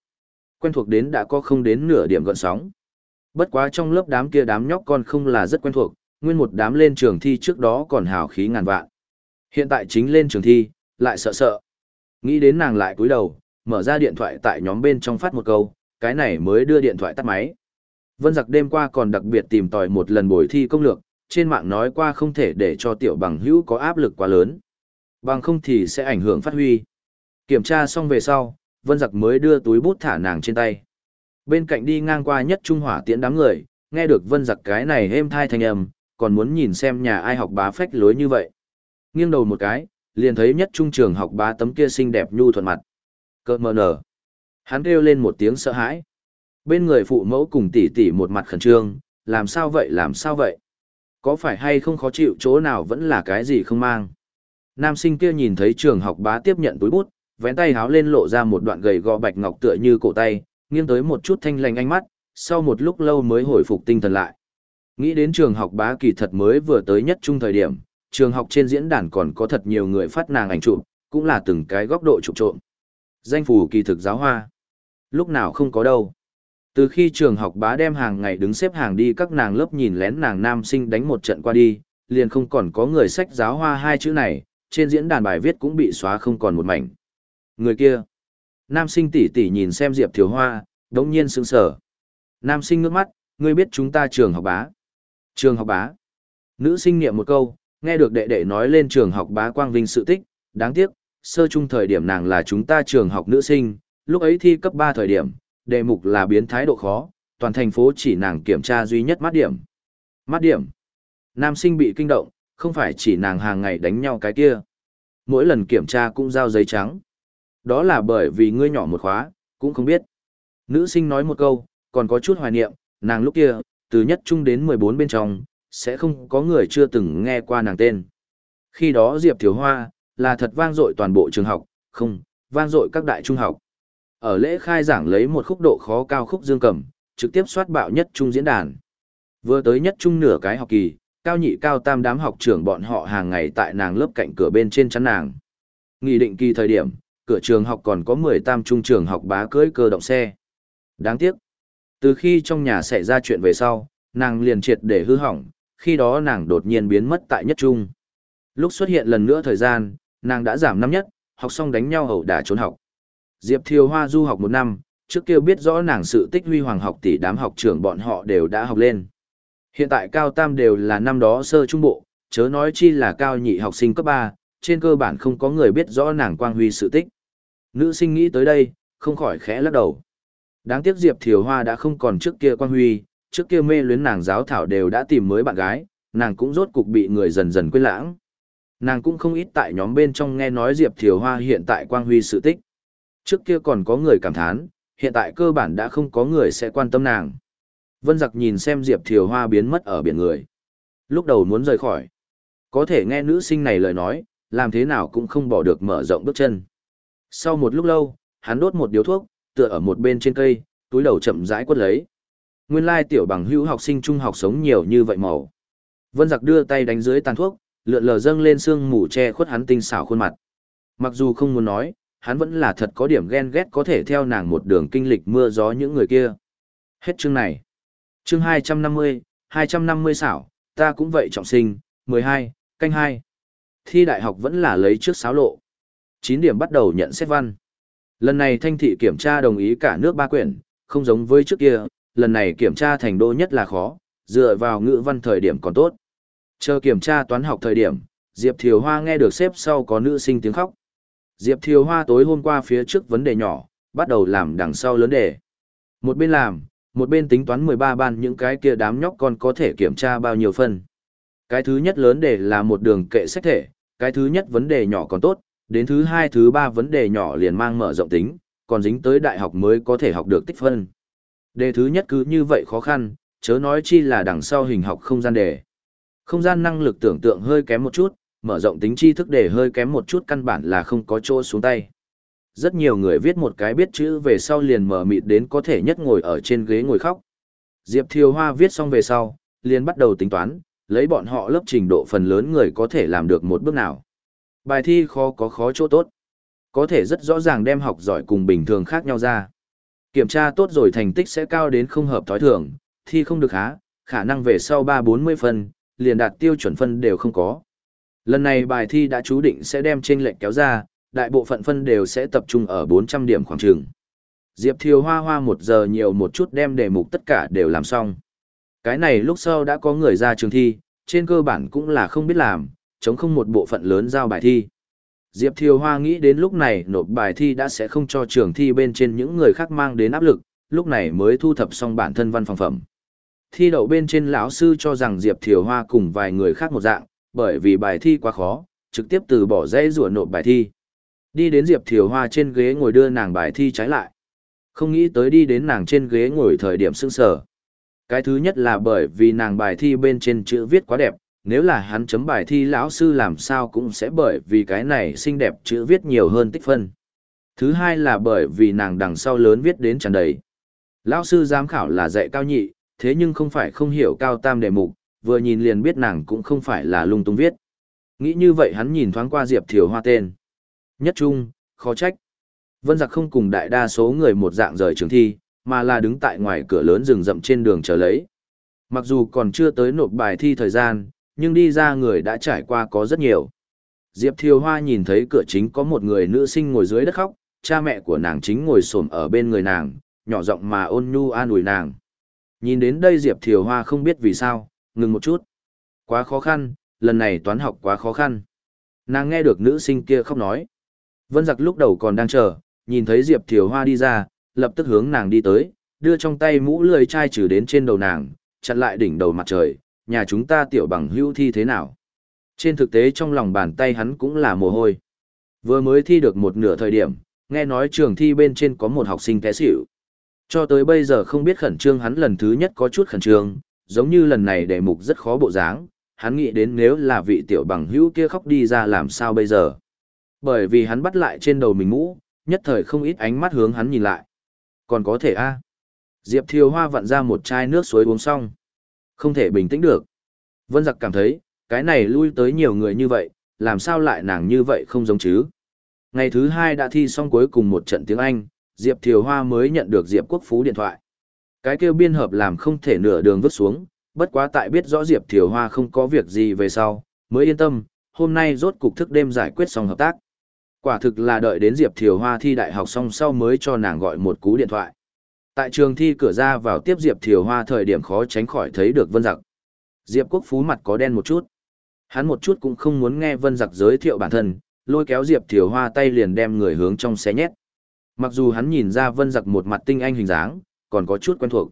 Quen thuộc đến đã có không đến nửa điểm gọn sóng. Bất quá trong lớp đám kia đám nhóc con không là rất quen thuộc, nguyên một đám lên trường thi trước đó còn hào khí ngàn vạn. Hiện tại chính lên trường thi, lại sợ sợ. Nghĩ đến nàng lại cúi đầu, mở ra điện thoại tại nhóm bên trong phát một câu, cái này mới đưa điện thoại tắt máy. Vân giặc đêm qua còn đặc biệt tìm tòi một lần buổi thi công lược, trên mạng nói qua không thể để cho tiểu bằng hữu có áp lực quá lớn. Bằng không thì sẽ ảnh hưởng phát huy. Kiểm tra xong về sau, vân giặc mới đưa túi bút thả nàng trên tay. Bên cạnh đi ngang qua nhất trung hỏa tiễn đám người, nghe được vân giặc cái này êm thai thanh âm, còn muốn nhìn xem nhà ai học bá phách lối như vậy. Nghiêng đầu một cái, liền thấy nhất trung trường học bá tấm kia xinh đẹp nhu thuận mặt. Cơ mờ nở. Hắn kêu lên một tiếng sợ hãi. Bên người phụ mẫu cùng tỷ tỷ một mặt khẩn trương, làm sao vậy làm sao vậy? Có phải hay không khó chịu chỗ nào vẫn là cái gì không mang? Nam sinh kia nhìn thấy trường học bá tiếp nhận túi bút, vén tay háo lên lộ ra một đoạn gầy gò bạch ngọc tựa như cổ tay, nghiêng tới một chút thanh lành ánh mắt, sau một lúc lâu mới hồi phục tinh thần lại. Nghĩ đến trường học bá kỳ thật mới vừa tới nhất trung thời điểm, trường học trên diễn đàn còn có thật nhiều người phát nàng ảnh chụp, cũng là từng cái góc độ chụp trộm. Danh phủ kỳ thực giáo hoa. Lúc nào không có đâu. Từ khi trường học bá đem hàng ngày đứng xếp hàng đi các nàng lớp nhìn lén nàng nam sinh đánh một trận qua đi, liền không còn có người sách giáo hoa hai chữ này, trên diễn đàn bài viết cũng bị xóa không còn một mảnh. Người kia. Nam sinh tỷ tỷ nhìn xem Diệp Thiếu Hoa, đống nhiên sững sờ. Nam sinh ngước mắt, ngươi biết chúng ta trường học bá. Trường học bá. Nữ sinh niệm một câu, nghe được đệ đệ nói lên trường học bá quang vinh sự tích, đáng tiếc, sơ chung thời điểm nàng là chúng ta trường học nữ sinh, lúc ấy thi cấp 3 thời điểm, đề mục là biến thái độ khó, toàn thành phố chỉ nàng kiểm tra duy nhất mắt điểm. Mắt điểm. Nam sinh bị kinh động, không phải chỉ nàng hàng ngày đánh nhau cái kia. Mỗi lần kiểm tra cũng giao giấy trắng. Đó là bởi vì ngươi nhỏ một khóa, cũng không biết. Nữ sinh nói một câu, còn có chút hoài niệm, nàng lúc kia, từ nhất trung đến 14 bên trong, sẽ không có người chưa từng nghe qua nàng tên. Khi đó Diệp Thiếu Hoa, là thật vang dội toàn bộ trường học, không, vang dội các đại trung học. Ở lễ khai giảng lấy một khúc độ khó cao khúc dương cầm, trực tiếp soát bạo nhất trung diễn đàn. Vừa tới nhất trung nửa cái học kỳ, cao nhị cao tam đám học trưởng bọn họ hàng ngày tại nàng lớp cạnh cửa bên trên chắn nàng. Nghị định kỳ thời điểm, cửa trường học còn có 10 tam trung trường học bá cưới cơ động xe. Đáng tiếc. Từ khi trong nhà xảy ra chuyện về sau, nàng liền triệt để hư hỏng, khi đó nàng đột nhiên biến mất tại nhất trung. Lúc xuất hiện lần nữa thời gian, nàng đã giảm năm nhất, học xong đánh nhau hậu đả trốn học. Diệp Thiều Hoa du học một năm, trước kia biết rõ nàng sự tích huy hoàng học tỷ đám học trưởng bọn họ đều đã học lên. Hiện tại cao tam đều là năm đó sơ trung bộ, chớ nói chi là cao nhị học sinh cấp 3, trên cơ bản không có người biết rõ nàng quang huy sự tích. Nữ sinh nghĩ tới đây, không khỏi khẽ lắc đầu. Đáng tiếc Diệp Thiều Hoa đã không còn trước kia quang huy, trước kia mê luyến nàng giáo thảo đều đã tìm mới bạn gái, nàng cũng rốt cục bị người dần dần quên lãng. Nàng cũng không ít tại nhóm bên trong nghe nói Diệp Thiều Hoa hiện tại quang huy sự tích. Trước kia còn có người cảm thán, hiện tại cơ bản đã không có người sẽ quan tâm nàng. Vân giặc nhìn xem Diệp Thiều Hoa biến mất ở biển người. Lúc đầu muốn rời khỏi. Có thể nghe nữ sinh này lời nói, làm thế nào cũng không bỏ được mở rộng bước chân. Sau một lúc lâu, hắn đốt một điếu thuốc, tựa ở một bên trên cây, túi đầu chậm rãi quất lấy. Nguyên lai tiểu bằng hữu học sinh trung học sống nhiều như vậy màu. Vân giặc đưa tay đánh dưới tàn thuốc, lượn lờ dâng lên sương mù che khuất hắn tinh xảo khuôn mặt. Mặc dù không muốn nói, hắn vẫn là thật có điểm ghen ghét có thể theo nàng một đường kinh lịch mưa gió những người kia. Hết chương này. Chương 250, 250 xảo, ta cũng vậy trọng sinh, 12, canh 2. Thi đại học vẫn là lấy trước sáo lộ. 9 điểm bắt đầu nhận xét văn. Lần này thanh thị kiểm tra đồng ý cả nước ba quyển, không giống với trước kia, lần này kiểm tra thành đô nhất là khó, dựa vào ngữ văn thời điểm còn tốt. Chờ kiểm tra toán học thời điểm, Diệp Thiều Hoa nghe được xếp sau có nữ sinh tiếng khóc. Diệp Thiều Hoa tối hôm qua phía trước vấn đề nhỏ, bắt đầu làm đằng sau lớn đề. Một bên làm, một bên tính toán 13 ban những cái kia đám nhóc con có thể kiểm tra bao nhiêu phân. Cái thứ nhất lớn để là một đường kệ sách thể, cái thứ nhất vấn đề nhỏ còn tốt, đến thứ hai thứ ba vấn đề nhỏ liền mang mở rộng tính, còn dính tới đại học mới có thể học được tích phân. Đề thứ nhất cứ như vậy khó khăn, chớ nói chi là đằng sau hình học không gian đề. Không gian năng lực tưởng tượng hơi kém một chút, mở rộng tính tri thức đề hơi kém một chút căn bản là không có chỗ xuống tay. Rất nhiều người viết một cái biết chữ về sau liền mở mịt đến có thể nhất ngồi ở trên ghế ngồi khóc. Diệp Thiều Hoa viết xong về sau, liền bắt đầu tính toán, lấy bọn họ lớp trình độ phần lớn người có thể làm được một bước nào. Bài thi khó có khó chỗ tốt. Có thể rất rõ ràng đem học giỏi cùng bình thường khác nhau ra. Kiểm tra tốt rồi thành tích sẽ cao đến không hợp thói thường, thi không được há, khả năng về sau 3-40 phân, liền đạt tiêu chuẩn phân đều không có. Lần này bài thi đã chú định sẽ đem trên lệnh kéo ra, đại bộ phận phân đều sẽ tập trung ở 400 điểm khoảng trường. Diệp Thiều Hoa Hoa một giờ nhiều một chút đem đề mục tất cả đều làm xong. Cái này lúc sau đã có người ra trường thi, trên cơ bản cũng là không biết làm, chống không một bộ phận lớn giao bài thi. Diệp Thiều Hoa nghĩ đến lúc này nộp bài thi đã sẽ không cho trường thi bên trên những người khác mang đến áp lực, lúc này mới thu thập xong bản thân văn phòng phẩm. Thi đậu bên trên lão sư cho rằng Diệp Thiều Hoa cùng vài người khác một dạng, bởi vì bài thi quá khó, trực tiếp từ bỏ dãy rùa nộp bài thi. Đi đến Diệp Thiều Hoa trên ghế ngồi đưa nàng bài thi trái lại. Không nghĩ tới đi đến nàng trên ghế ngồi thời điểm sưng sở. Cái thứ nhất là bởi vì nàng bài thi bên trên chữ viết quá đẹp, nếu là hắn chấm bài thi lão sư làm sao cũng sẽ bởi vì cái này xinh đẹp chữ viết nhiều hơn tích phân. Thứ hai là bởi vì nàng đằng sau lớn viết đến tràn đầy. Lão sư giám khảo là dạy cao nhị, thế nhưng không phải không hiểu cao tam đề mục, vừa nhìn liền biết nàng cũng không phải là lung tung viết. Nghĩ như vậy hắn nhìn thoáng qua Diệp Thiều Hoa tên. Nhất trung, khó trách. Vân giặc không cùng đại đa số người một dạng rời trường thi, mà là đứng tại ngoài cửa lớn rừng rậm trên đường chờ lấy. Mặc dù còn chưa tới nộp bài thi thời gian, nhưng đi ra người đã trải qua có rất nhiều. Diệp Thiều Hoa nhìn thấy cửa chính có một người nữ sinh ngồi dưới đất khóc, cha mẹ của nàng chính ngồi xổm ở bên người nàng, nhỏ giọng mà ôn nhu an ủi nàng. Nhìn đến đây Diệp Thiều Hoa không biết vì sao, ngừng một chút. Quá khó khăn, lần này toán học quá khó khăn. Nàng nghe được nữ sinh kia khóc nói. Vân giặc lúc đầu còn đang chờ, nhìn thấy Diệp Thiều Hoa đi ra, lập tức hướng nàng đi tới, đưa trong tay mũ lười chai trừ đến trên đầu nàng, chặn lại đỉnh đầu mặt trời, nhà chúng ta tiểu bằng hữu thi thế nào. Trên thực tế trong lòng bàn tay hắn cũng là mồ hôi. Vừa mới thi được một nửa thời điểm, nghe nói trường thi bên trên có một học sinh té xỉu. Cho tới bây giờ không biết khẩn trương hắn lần thứ nhất có chút khẩn trương, giống như lần này đề mục rất khó bộ dáng, hắn nghĩ đến nếu là vị tiểu bằng hữu kia khóc đi ra làm sao bây giờ. Bởi vì hắn bắt lại trên đầu mình mũ, nhất thời không ít ánh mắt hướng hắn nhìn lại. Còn có thể a Diệp Thiều Hoa vặn ra một chai nước suối uống xong. Không thể bình tĩnh được. Vân giặc cảm thấy, cái này lui tới nhiều người như vậy, làm sao lại nàng như vậy không giống chứ. Ngày thứ hai đã thi xong cuối cùng một trận tiếng Anh, Diệp Thiều Hoa mới nhận được Diệp Quốc Phú điện thoại. Cái kêu biên hợp làm không thể nửa đường vứt xuống, bất quá tại biết rõ Diệp Thiều Hoa không có việc gì về sau, mới yên tâm, hôm nay rốt cục thức đêm giải quyết xong hợp tác. Quả thực là đợi đến Diệp Thiều Hoa thi đại học xong sau mới cho nàng gọi một cú điện thoại. Tại trường thi cửa ra vào tiếp Diệp Thiều Hoa thời điểm khó tránh khỏi thấy được Vân Giặc. Diệp Quốc Phú mặt có đen một chút. Hắn một chút cũng không muốn nghe Vân Giặc giới thiệu bản thân, lôi kéo Diệp Thiều Hoa tay liền đem người hướng trong xé nhét. Mặc dù hắn nhìn ra Vân Giặc một mặt tinh anh hình dáng, còn có chút quen thuộc.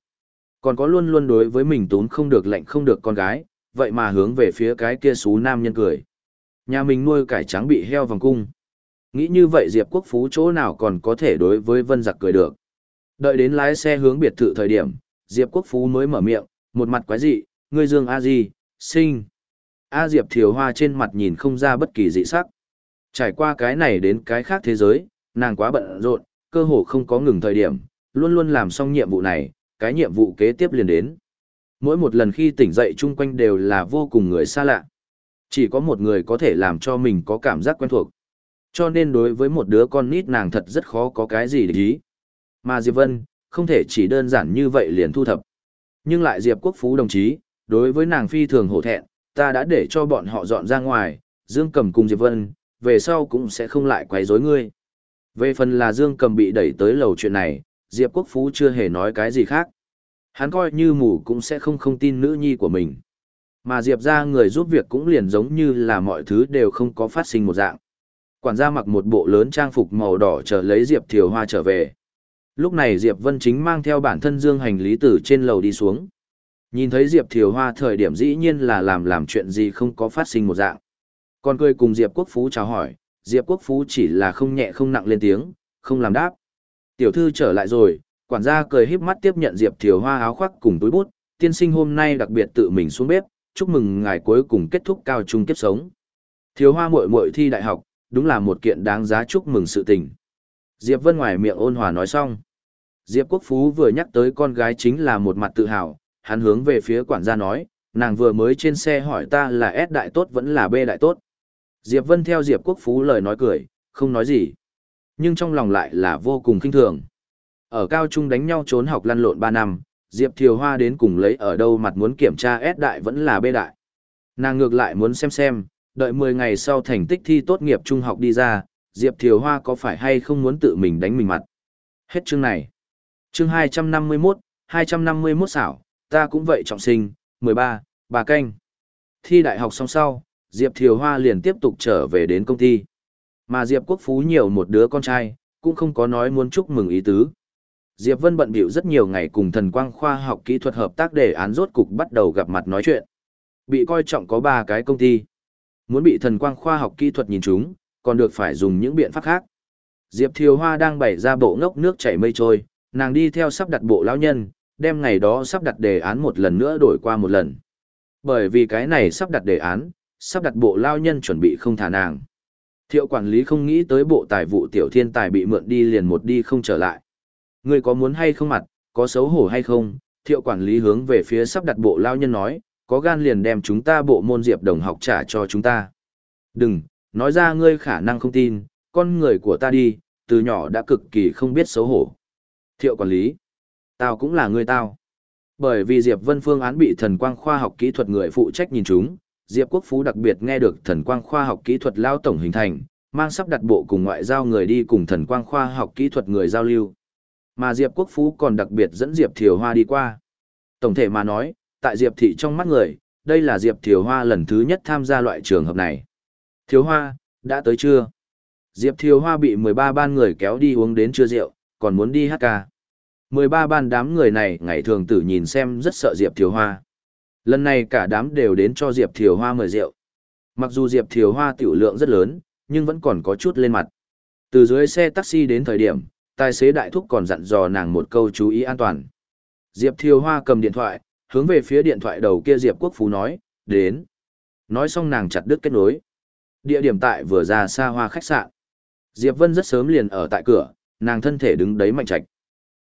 Còn có luôn luôn đối với mình tốn không được lạnh không được con gái, vậy mà hướng về phía cái kia xú nam nhân cười. Nhà mình nuôi cải trắng bị heo vòng cung. Nghĩ như vậy Diệp Quốc Phú chỗ nào còn có thể đối với Vân Giặc cười được. Đợi đến lái xe hướng biệt thự thời điểm, Diệp Quốc Phú mới mở miệng, một mặt quái dị, ngươi dương A Di, sinh. A Diệp Thiều Hoa trên mặt nhìn không ra bất kỳ dị sắc. Trải qua cái này đến cái khác thế giới, nàng quá bận rộn, cơ hồ không có ngừng thời điểm, luôn luôn làm xong nhiệm vụ này, cái nhiệm vụ kế tiếp liền đến. Mỗi một lần khi tỉnh dậy chung quanh đều là vô cùng người xa lạ. Chỉ có một người có thể làm cho mình có cảm giác quen thuộc. Cho nên đối với một đứa con nít nàng thật rất khó có cái gì để ý. Mà Diệp Vân, không thể chỉ đơn giản như vậy liền thu thập. Nhưng lại Diệp Quốc Phú đồng chí, đối với nàng phi thường hổ thẹn, ta đã để cho bọn họ dọn ra ngoài, Dương Cầm cùng Diệp Vân, về sau cũng sẽ không lại quấy rối ngươi. Về phần là Dương Cầm bị đẩy tới lầu chuyện này, Diệp Quốc Phú chưa hề nói cái gì khác. Hắn coi như mù cũng sẽ không không tin nữ nhi của mình. Mà Diệp ra người giúp việc cũng liền giống như là mọi thứ đều không có phát sinh một dạng. Quản gia mặc một bộ lớn trang phục màu đỏ chờ lấy Diệp Thiều Hoa trở về. Lúc này Diệp Vân chính mang theo bản thân dương hành lý từ trên lầu đi xuống. Nhìn thấy Diệp Thiều Hoa thời điểm dĩ nhiên là làm làm chuyện gì không có phát sinh một dạng. Còn cười cùng Diệp Quốc Phú chào hỏi, Diệp Quốc Phú chỉ là không nhẹ không nặng lên tiếng, không làm đáp. Tiểu thư trở lại rồi, quản gia cười híp mắt tiếp nhận Diệp Thiều Hoa áo khoác cùng túi bút, tiên sinh hôm nay đặc biệt tự mình xuống bếp, chúc mừng ngài cuối cùng kết thúc cao trung kiếp sống. Thiều Hoa muội muội thi đại học, đúng là một kiện đáng giá chúc mừng sự tình. Diệp Vân ngoài miệng ôn hòa nói xong. Diệp Quốc Phú vừa nhắc tới con gái chính là một mặt tự hào, hắn hướng về phía quản gia nói, nàng vừa mới trên xe hỏi ta là S đại tốt vẫn là B đại tốt. Diệp Vân theo Diệp Quốc Phú lời nói cười, không nói gì. Nhưng trong lòng lại là vô cùng kinh thường. Ở cao trung đánh nhau trốn học lăn lộn 3 năm, Diệp Thiều Hoa đến cùng lấy ở đâu mặt muốn kiểm tra S đại vẫn là B đại. Nàng ngược lại muốn xem xem, đợi 10 ngày sau thành tích thi tốt nghiệp trung học đi ra, Diệp Thiều Hoa có phải hay không muốn tự mình đánh mình mặt. Hết chương này. Chương 251, 251 xảo, ta cũng vậy trọng sinh, 13, bà canh. Thi đại học xong sau, Diệp Thiều Hoa liền tiếp tục trở về đến công ty. Mà Diệp Quốc Phú nhiều một đứa con trai, cũng không có nói muốn chúc mừng ý tứ. Diệp Vân bận bịu rất nhiều ngày cùng thần quang khoa học kỹ thuật hợp tác để án rốt cục bắt đầu gặp mặt nói chuyện. Bị coi trọng có 3 cái công ty. Muốn bị thần quang khoa học kỹ thuật nhìn chúng, còn được phải dùng những biện pháp khác. Diệp Thiều Hoa đang bày ra bộ ngốc nước chảy mây trôi, nàng đi theo sắp đặt bộ lão nhân, đem ngày đó sắp đặt đề án một lần nữa đổi qua một lần. Bởi vì cái này sắp đặt đề án, sắp đặt bộ lao nhân chuẩn bị không thả nàng. Thiệu quản lý không nghĩ tới bộ tài vụ tiểu thiên tài bị mượn đi liền một đi không trở lại. Người có muốn hay không mặt, có xấu hổ hay không? Thiệu quản lý hướng về phía sắp đặt bộ lao nhân nói, có gan liền đem chúng ta bộ môn diệp đồng học trả cho chúng ta. Đừng, nói ra ngươi khả năng không tin, con người của ta đi, từ nhỏ đã cực kỳ không biết xấu hổ. Thiệu quản lý, tao cũng là người tao. Bởi vì Diệp Vân phương án bị thần quang khoa học kỹ thuật người phụ trách nhìn chúng, Diệp Quốc Phú đặc biệt nghe được thần quang khoa học kỹ thuật lao tổng hình thành, mang sắp đặt bộ cùng ngoại giao người đi cùng thần quang khoa học kỹ thuật người giao lưu. Mà Diệp Quốc Phú còn đặc biệt dẫn Diệp Thiều Hoa đi qua. Tổng thể mà nói, tại Diệp Thị trong mắt người, đây là Diệp Thiều Hoa lần thứ nhất tham gia loại trường hợp này. Thiều Hoa, đã tới chưa? Diệp Thiều Hoa bị 13 ban người kéo đi uống đến trưa rượu, còn muốn đi hát ca. 13 ban đám người này ngày thường tử nhìn xem rất sợ Diệp Thiều Hoa. Lần này cả đám đều đến cho Diệp Thiều Hoa mời rượu. Mặc dù Diệp Thiều Hoa tiểu lượng rất lớn, nhưng vẫn còn có chút lên mặt. Từ dưới xe taxi đến thời điểm, tài xế đại thúc còn dặn dò nàng một câu chú ý an toàn. Diệp Thiều Hoa cầm điện thoại, hướng về phía điện thoại đầu kia Diệp Quốc Phú nói, đến. Nói xong nàng chặt đứt kết nối. Địa điểm tại vừa ra xa hoa khách sạn. Diệp Vân rất sớm liền ở tại cửa, nàng thân thể đứng đấy mạnh trạch.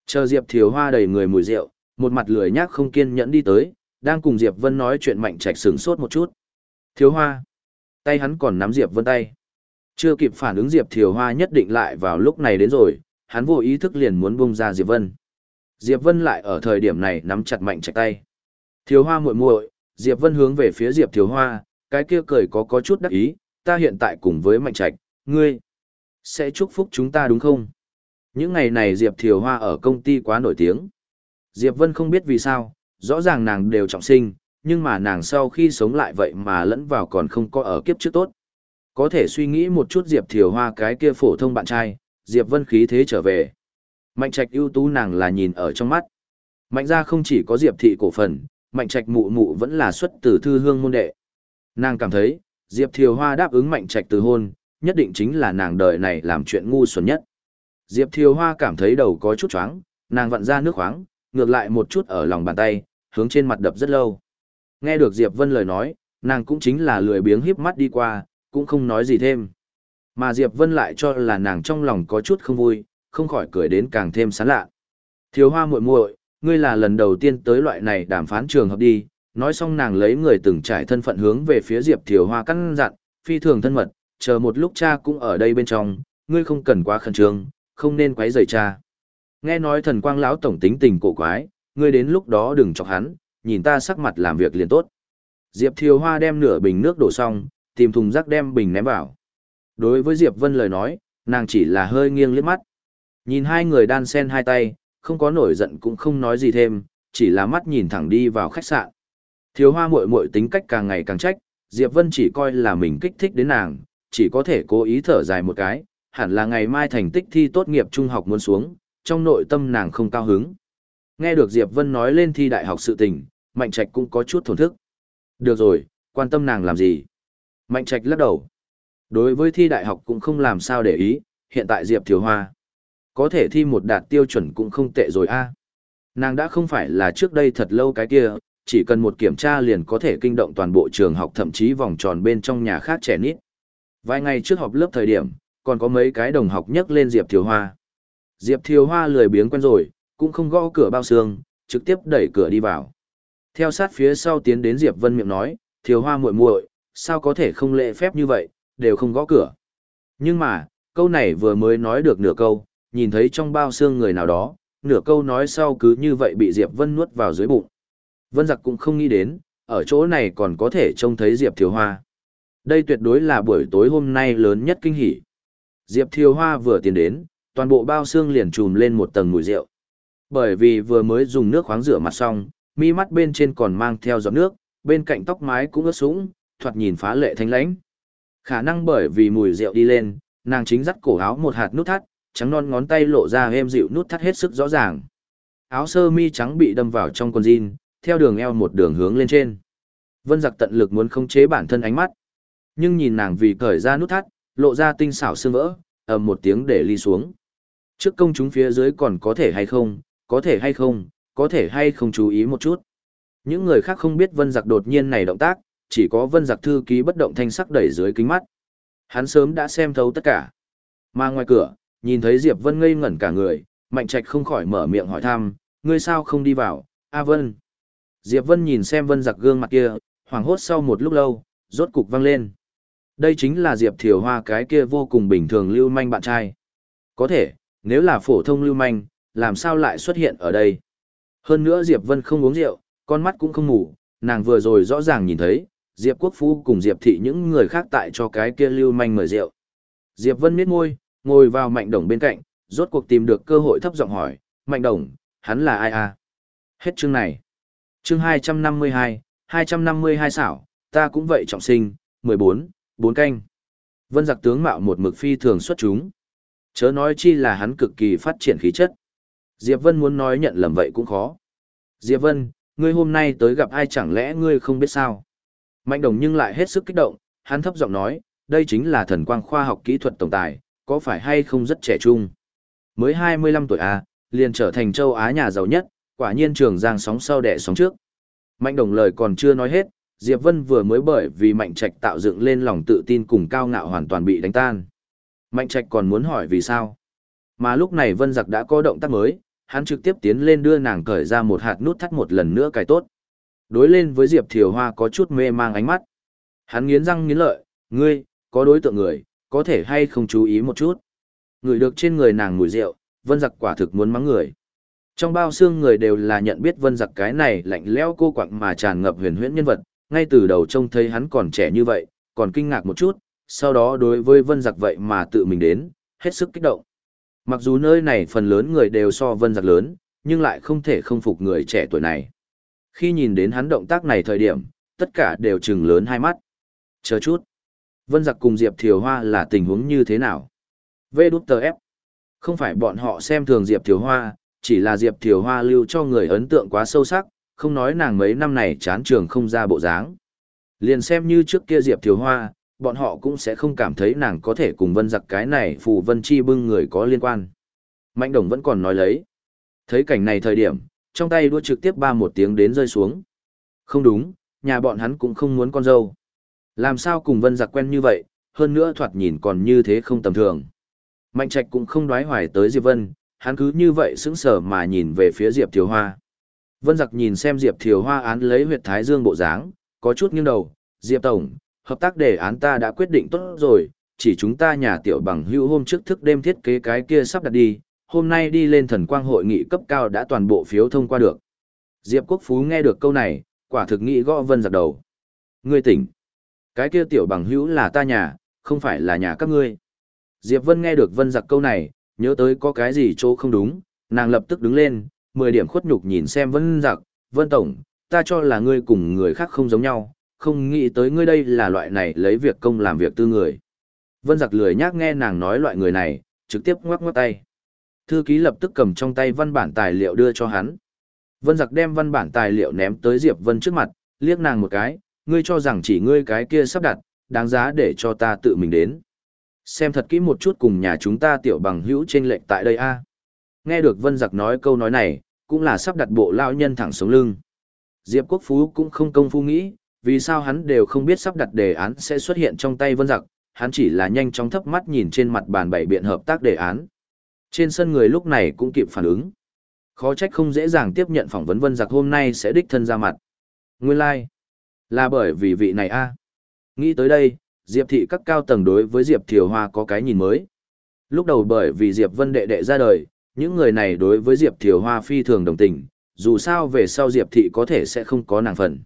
Chờ Diệp Thiều Hoa đầy người mùi rượu, một mặt lười nhác không kiên nhẫn đi tới, đang cùng Diệp Vân nói chuyện mạnh trạch sửng sốt một chút. Thiếu Hoa. Tay hắn còn nắm Diệp Vân tay. Chưa kịp phản ứng Diệp Thiều Hoa nhất định lại vào lúc này đến rồi, hắn vô ý thức liền muốn buông ra Diệp Vân. Diệp Vân lại ở thời điểm này nắm chặt mạnh trạch tay. Thiếu Hoa muội muội, Diệp Vân hướng về phía Diệp Thiếu Hoa, cái kia cười có có chút đắc ý, ta hiện tại cùng với mạnh trạch, ngươi sẽ chúc phúc chúng ta đúng không? Những ngày này Diệp Thiều Hoa ở công ty quá nổi tiếng. Diệp Vân không biết vì sao, rõ ràng nàng đều trọng sinh, nhưng mà nàng sau khi sống lại vậy mà lẫn vào còn không có ở kiếp trước tốt. Có thể suy nghĩ một chút Diệp Thiều Hoa cái kia phổ thông bạn trai, Diệp Vân khí thế trở về. Mạnh trạch ưu tú nàng là nhìn ở trong mắt. Mạnh ra không chỉ có Diệp thị cổ phần, mạnh trạch mụ mụ vẫn là xuất từ thư hương môn đệ. Nàng cảm thấy, Diệp Thiều Hoa đáp ứng mạnh trạch từ hôn, nhất định chính là nàng đời này làm chuyện ngu xuẩn nhất. Diệp Thiều Hoa cảm thấy đầu có chút choáng, nàng vặn ra nước khoáng, ngược lại một chút ở lòng bàn tay, hướng trên mặt đập rất lâu. Nghe được Diệp Vân lời nói, nàng cũng chính là lười biếng híp mắt đi qua, cũng không nói gì thêm. Mà Diệp Vân lại cho là nàng trong lòng có chút không vui, không khỏi cười đến càng thêm sán lạ. thiều hoa muội muội, ngươi là lần đầu tiên tới loại này đàm phán trường hợp đi, nói xong nàng lấy người từng trải thân phận hướng về phía Diệp Thiều Hoa căn dặn, phi thường thân mật, chờ một lúc cha cũng ở đây bên trong, ngươi không cần quá khẩn trương, không nên quấy rầy cha. Nghe nói thần quang lão tổng tính tình cổ quái, ngươi đến lúc đó đừng chọc hắn, nhìn ta sắc mặt làm việc liền tốt. Diệp Thiều Hoa đem nửa bình nước đổ xong, tìm thùng rác đem bình ném vào. Đối với Diệp Vân lời nói, nàng chỉ là hơi nghiêng liếc mắt. Nhìn hai người đan sen hai tay, không có nổi giận cũng không nói gì thêm, chỉ là mắt nhìn thẳng đi vào khách sạn. Thiếu hoa muội muội tính cách càng ngày càng trách, Diệp Vân chỉ coi là mình kích thích đến nàng, chỉ có thể cố ý thở dài một cái, hẳn là ngày mai thành tích thi tốt nghiệp trung học muốn xuống, trong nội tâm nàng không cao hứng. Nghe được Diệp Vân nói lên thi đại học sự tình, Mạnh Trạch cũng có chút thổn thức. Được rồi, quan tâm nàng làm gì? Mạnh Trạch lắc đầu. Đối với thi đại học cũng không làm sao để ý, hiện tại Diệp Thiếu Hoa. Có thể thi một đạt tiêu chuẩn cũng không tệ rồi a. Nàng đã không phải là trước đây thật lâu cái kia, chỉ cần một kiểm tra liền có thể kinh động toàn bộ trường học thậm chí vòng tròn bên trong nhà khác trẻ nít. Vài ngày trước họp lớp thời điểm, còn có mấy cái đồng học nhắc lên Diệp Thiều Hoa. Diệp Thiều Hoa lười biếng quen rồi, cũng không gõ cửa bao xương, trực tiếp đẩy cửa đi vào. Theo sát phía sau tiến đến Diệp Vân miệng nói, Thiều Hoa muội muội, sao có thể không lễ phép như vậy, đều không gõ cửa. Nhưng mà, câu này vừa mới nói được nửa câu, nhìn thấy trong bao xương người nào đó, nửa câu nói sau cứ như vậy bị Diệp Vân nuốt vào dưới bụng. Vân giặc cũng không nghĩ đến, ở chỗ này còn có thể trông thấy Diệp Thiều Hoa. Đây tuyệt đối là buổi tối hôm nay lớn nhất kinh hỉ. Diệp Thiều Hoa vừa tiến đến, toàn bộ bao xương liền trùm lên một tầng mùi rượu. Bởi vì vừa mới dùng nước khoáng rửa mặt xong, mi mắt bên trên còn mang theo giọt nước, bên cạnh tóc mái cũng ướt sũng, thoạt nhìn phá lệ thanh lãnh. Khả năng bởi vì mùi rượu đi lên, nàng chính dắt cổ áo một hạt nút thắt, trắng non ngón tay lộ ra êm dịu nút thắt hết sức rõ ràng. Áo sơ mi trắng bị đâm vào trong quần jean, theo đường eo một đường hướng lên trên. Vân giặc tận lực muốn khống chế bản thân ánh mắt. Nhưng nhìn nàng vì cởi ra nút thắt, lộ ra tinh xảo xương vỡ, ầm một tiếng để ly xuống. Trước công chúng phía dưới còn có thể hay không, có thể hay không, có thể hay không chú ý một chút. Những người khác không biết vân giặc đột nhiên này động tác, chỉ có vân giặc thư ký bất động thanh sắc đẩy dưới kính mắt. Hắn sớm đã xem thấu tất cả. Mà ngoài cửa, nhìn thấy Diệp Vân ngây ngẩn cả người, Mạnh Trạch không khỏi mở miệng hỏi thăm, ngươi sao không đi vào, A Vân. Diệp Vân nhìn xem Vân giặc gương mặt kia, hoảng hốt sau một lúc lâu, rốt cục vang lên. Đây chính là Diệp Thiều Hoa cái kia vô cùng bình thường lưu manh bạn trai. Có thể, nếu là phổ thông lưu manh, làm sao lại xuất hiện ở đây? Hơn nữa Diệp Vân không uống rượu, con mắt cũng không ngủ, nàng vừa rồi rõ ràng nhìn thấy, Diệp Quốc Phu cùng Diệp Thị những người khác tại cho cái kia lưu manh mời rượu. Diệp Vân miết môi, ngồi vào Mạnh Đồng bên cạnh, rốt cuộc tìm được cơ hội thấp giọng hỏi, Mạnh Đồng, hắn là ai à? Hết chương này. Chương 252, 252 xảo, ta cũng vậy trọng sinh, 14, 4 canh. Vân giặc tướng mạo một mực phi thường xuất chúng. Chớ nói chi là hắn cực kỳ phát triển khí chất. Diệp Vân muốn nói nhận lầm vậy cũng khó. Diệp Vân, ngươi hôm nay tới gặp ai chẳng lẽ ngươi không biết sao? Mạnh đồng nhưng lại hết sức kích động, hắn thấp giọng nói, đây chính là thần quang khoa học kỹ thuật tổng tài, có phải hay không rất trẻ trung? Mới 25 tuổi à, liền trở thành châu Á nhà giàu nhất, quả nhiên trường giang sóng sau đẻ sóng trước. Mạnh đồng lời còn chưa nói hết, Diệp Vân vừa mới bởi vì Mạnh Trạch tạo dựng lên lòng tự tin cùng cao ngạo hoàn toàn bị đánh tan. Mạnh Trạch còn muốn hỏi vì sao. Mà lúc này Vân Giặc đã có động tác mới, hắn trực tiếp tiến lên đưa nàng cởi ra một hạt nút thắt một lần nữa cài tốt. Đối lên với Diệp Thiều Hoa có chút mê mang ánh mắt. Hắn nghiến răng nghiến lợi, ngươi, có đối tượng người, có thể hay không chú ý một chút. Người được trên người nàng mùi rượu, Vân Giặc quả thực muốn mắng người. Trong bao xương người đều là nhận biết Vân Giặc cái này lạnh lẽo cô quặng mà tràn ngập huyền huyễn nhân vật, ngay từ đầu trông thấy hắn còn trẻ như vậy, còn kinh ngạc một chút, sau đó đối với Vân Giặc vậy mà tự mình đến, hết sức kích động. Mặc dù nơi này phần lớn người đều so vân giặc lớn, nhưng lại không thể không phục người trẻ tuổi này. Khi nhìn đến hắn động tác này thời điểm, tất cả đều trừng lớn hai mắt. Chờ chút. Vân giặc cùng Diệp Thiều Hoa là tình huống như thế nào? Vê đút tờ ép. Không phải bọn họ xem thường Diệp Thiều Hoa, chỉ là Diệp Thiều Hoa lưu cho người ấn tượng quá sâu sắc, không nói nàng mấy năm này chán trường không ra bộ dáng. Liền xem như trước kia Diệp Thiều Hoa, bọn họ cũng sẽ không cảm thấy nàng có thể cùng vân giặc cái này phù vân chi bưng người có liên quan. Mạnh đồng vẫn còn nói lấy. Thấy cảnh này thời điểm, trong tay đua trực tiếp ba một tiếng đến rơi xuống. Không đúng, nhà bọn hắn cũng không muốn con dâu. Làm sao cùng vân giặc quen như vậy, hơn nữa thoạt nhìn còn như thế không tầm thường. Mạnh trạch cũng không đoái hoài tới Diệp Vân, hắn cứ như vậy sững sờ mà nhìn về phía Diệp Thiều Hoa. Vân giặc nhìn xem Diệp Thiều Hoa án lấy huyệt thái dương bộ dáng, có chút nghiêng đầu, Diệp Tổng, hợp tác đề án ta đã quyết định tốt rồi, chỉ chúng ta nhà tiểu bằng hữu hôm trước thức đêm thiết kế cái kia sắp đặt đi, hôm nay đi lên thần quang hội nghị cấp cao đã toàn bộ phiếu thông qua được. Diệp Quốc Phú nghe được câu này, quả thực nghĩ gõ vân giặc đầu. Ngươi tỉnh. Cái kia tiểu bằng hữu là ta nhà, không phải là nhà các ngươi. Diệp Vân nghe được vân giặc câu này, nhớ tới có cái gì chỗ không đúng, nàng lập tức đứng lên, 10 điểm khuất nhục nhìn xem vân giặc, vân tổng, ta cho là ngươi cùng người khác không giống nhau, không nghĩ tới ngươi đây là loại này lấy việc công làm việc tư người. Vân giặc lười nhác nghe nàng nói loại người này, trực tiếp ngoắc ngoắc tay. Thư ký lập tức cầm trong tay văn bản tài liệu đưa cho hắn. Vân giặc đem văn bản tài liệu ném tới Diệp Vân trước mặt, liếc nàng một cái, ngươi cho rằng chỉ ngươi cái kia sắp đặt, đáng giá để cho ta tự mình đến. Xem thật kỹ một chút cùng nhà chúng ta tiểu bằng hữu trên lệnh tại đây a. Nghe được Vân giặc nói câu nói này, cũng là sắp đặt bộ lao nhân thẳng sống lưng. Diệp Quốc Phú cũng không công phu nghĩ, vì sao hắn đều không biết sắp đặt đề án sẽ xuất hiện trong tay Vân giặc, hắn chỉ là nhanh chóng thấp mắt nhìn trên mặt bàn bảy biện hợp tác đề án. Trên sân người lúc này cũng kịp phản ứng. Khó trách không dễ dàng tiếp nhận phỏng vấn Vân Giặc hôm nay sẽ đích thân ra mặt. Nguyên lai, like là bởi vì vị này a. Nghĩ tới đây, Diệp thị các cao tầng đối với Diệp Thiều Hoa có cái nhìn mới. Lúc đầu bởi vì Diệp Vân đệ đệ ra đời, những người này đối với Diệp Thiều Hoa phi thường đồng tình, dù sao về sau Diệp thị có thể sẽ không có nàng phần.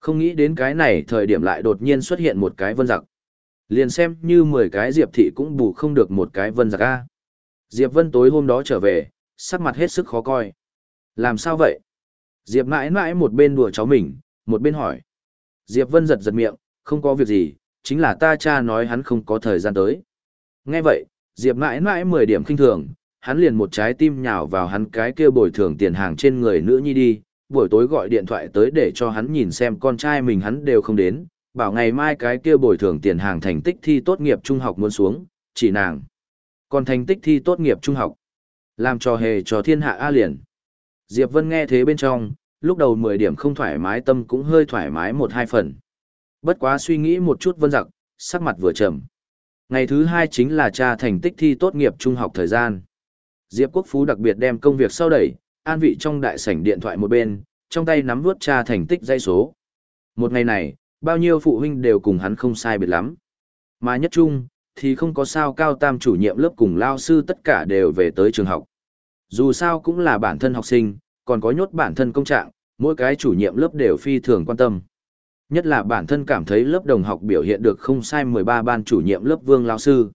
Không nghĩ đến cái này thời điểm lại đột nhiên xuất hiện một cái vân giặc. Liền xem như 10 cái Diệp thị cũng bù không được một cái vân giặc a. Diệp Vân tối hôm đó trở về, sắc mặt hết sức khó coi. Làm sao vậy? Diệp mãi mãi một bên đùa cháu mình, một bên hỏi. Diệp Vân giật giật miệng, không có việc gì, chính là ta cha nói hắn không có thời gian tới. Nghe vậy, Diệp mãi mãi 10 điểm kinh thường, hắn liền một trái tim nhào vào hắn cái kia bồi thường tiền hàng trên người nữ nhi đi, buổi tối gọi điện thoại tới để cho hắn nhìn xem con trai mình hắn đều không đến, bảo ngày mai cái kia bồi thường tiền hàng thành tích thi tốt nghiệp trung học muốn xuống, chỉ nàng. Còn thành tích thi tốt nghiệp trung học. Làm trò hề cho thiên hạ A liền. Diệp Vân nghe thế bên trong, lúc đầu 10 điểm không thoải mái tâm cũng hơi thoải mái một hai phần. Bất quá suy nghĩ một chút vân giặc, sắc mặt vừa trầm. Ngày thứ hai chính là tra thành tích thi tốt nghiệp trung học thời gian. Diệp Quốc Phú đặc biệt đem công việc sau đẩy, an vị trong đại sảnh điện thoại một bên, trong tay nắm vuốt tra thành tích dây số. Một ngày này, bao nhiêu phụ huynh đều cùng hắn không sai biệt lắm. Mà nhất trung, thì không có sao cao tam chủ nhiệm lớp cùng lao sư tất cả đều về tới trường học. Dù sao cũng là bản thân học sinh, còn có nhốt bản thân công trạng, mỗi cái chủ nhiệm lớp đều phi thường quan tâm. Nhất là bản thân cảm thấy lớp đồng học biểu hiện được không sai 13 ban chủ nhiệm lớp Vương lão sư.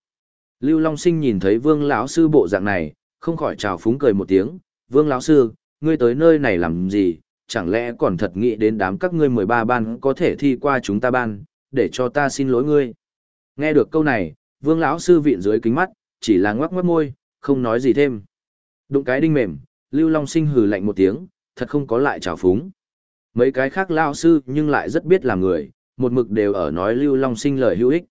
Lưu Long Sinh nhìn thấy Vương lão sư bộ dạng này, không khỏi chào phúng cười một tiếng, "Vương lão sư, ngươi tới nơi này làm gì? Chẳng lẽ còn thật nghĩ đến đám các ngươi 13 ban có thể thi qua chúng ta ban, để cho ta xin lỗi ngươi?" Nghe được câu này, vương lão sư vịn dưới kính mắt chỉ là ngoắc ngoắc môi không nói gì thêm đụng cái đinh mềm lưu long sinh hừ lạnh một tiếng thật không có lại trào phúng. Mấy cái khác lao sư nhưng lại rất biết làm người một mực đều ở nói lưu long sinh lời hữu ích.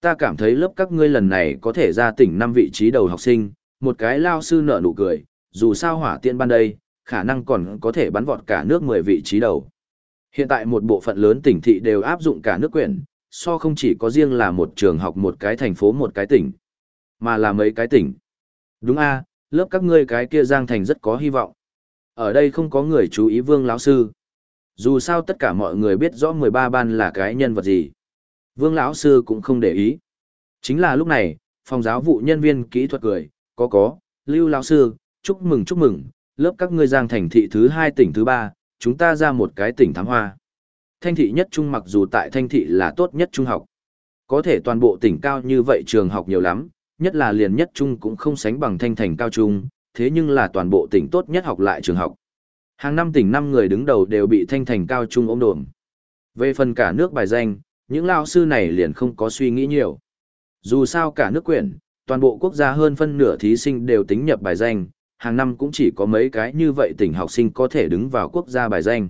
Ta cảm thấy lớp các ngươi lần này có thể ra tỉnh năm vị trí đầu học sinh một cái lao sư nở nụ cười dù sao hỏa tiên ban đây khả năng còn có thể bắn vọt cả nước mười vị trí đầu. Hiện tại một bộ phận lớn tỉnh thị đều áp dụng cả nước quyển so không chỉ có riêng là một trường học một cái thành phố một cái tỉnh, mà là mấy cái tỉnh. Đúng a, lớp các ngươi cái kia Giang Thành rất có hy vọng. Ở đây không có người chú ý Vương lão sư. Dù sao tất cả mọi người biết rõ 13 ban là cái nhân vật gì. Vương lão sư cũng không để ý. Chính là lúc này, phòng giáo vụ nhân viên kỹ thuật cười, có có, Lưu lão sư, chúc mừng chúc mừng, lớp các ngươi Giang Thành thị thứ hai tỉnh thứ ba, chúng ta ra một cái tỉnh thám hoa thanh thị nhất trung mặc dù tại thanh thị là tốt nhất trung học. Có thể toàn bộ tỉnh cao như vậy trường học nhiều lắm, nhất là liền nhất trung cũng không sánh bằng thanh thành cao trung, thế nhưng là toàn bộ tỉnh tốt nhất học lại trường học. Hàng năm tỉnh năm người đứng đầu đều bị thanh thành cao trung ôm đồm. Về phần cả nước bài danh, những lao sư này liền không có suy nghĩ nhiều. Dù sao cả nước quyển, toàn bộ quốc gia hơn phân nửa thí sinh đều tính nhập bài danh, hàng năm cũng chỉ có mấy cái như vậy tỉnh học sinh có thể đứng vào quốc gia bài danh.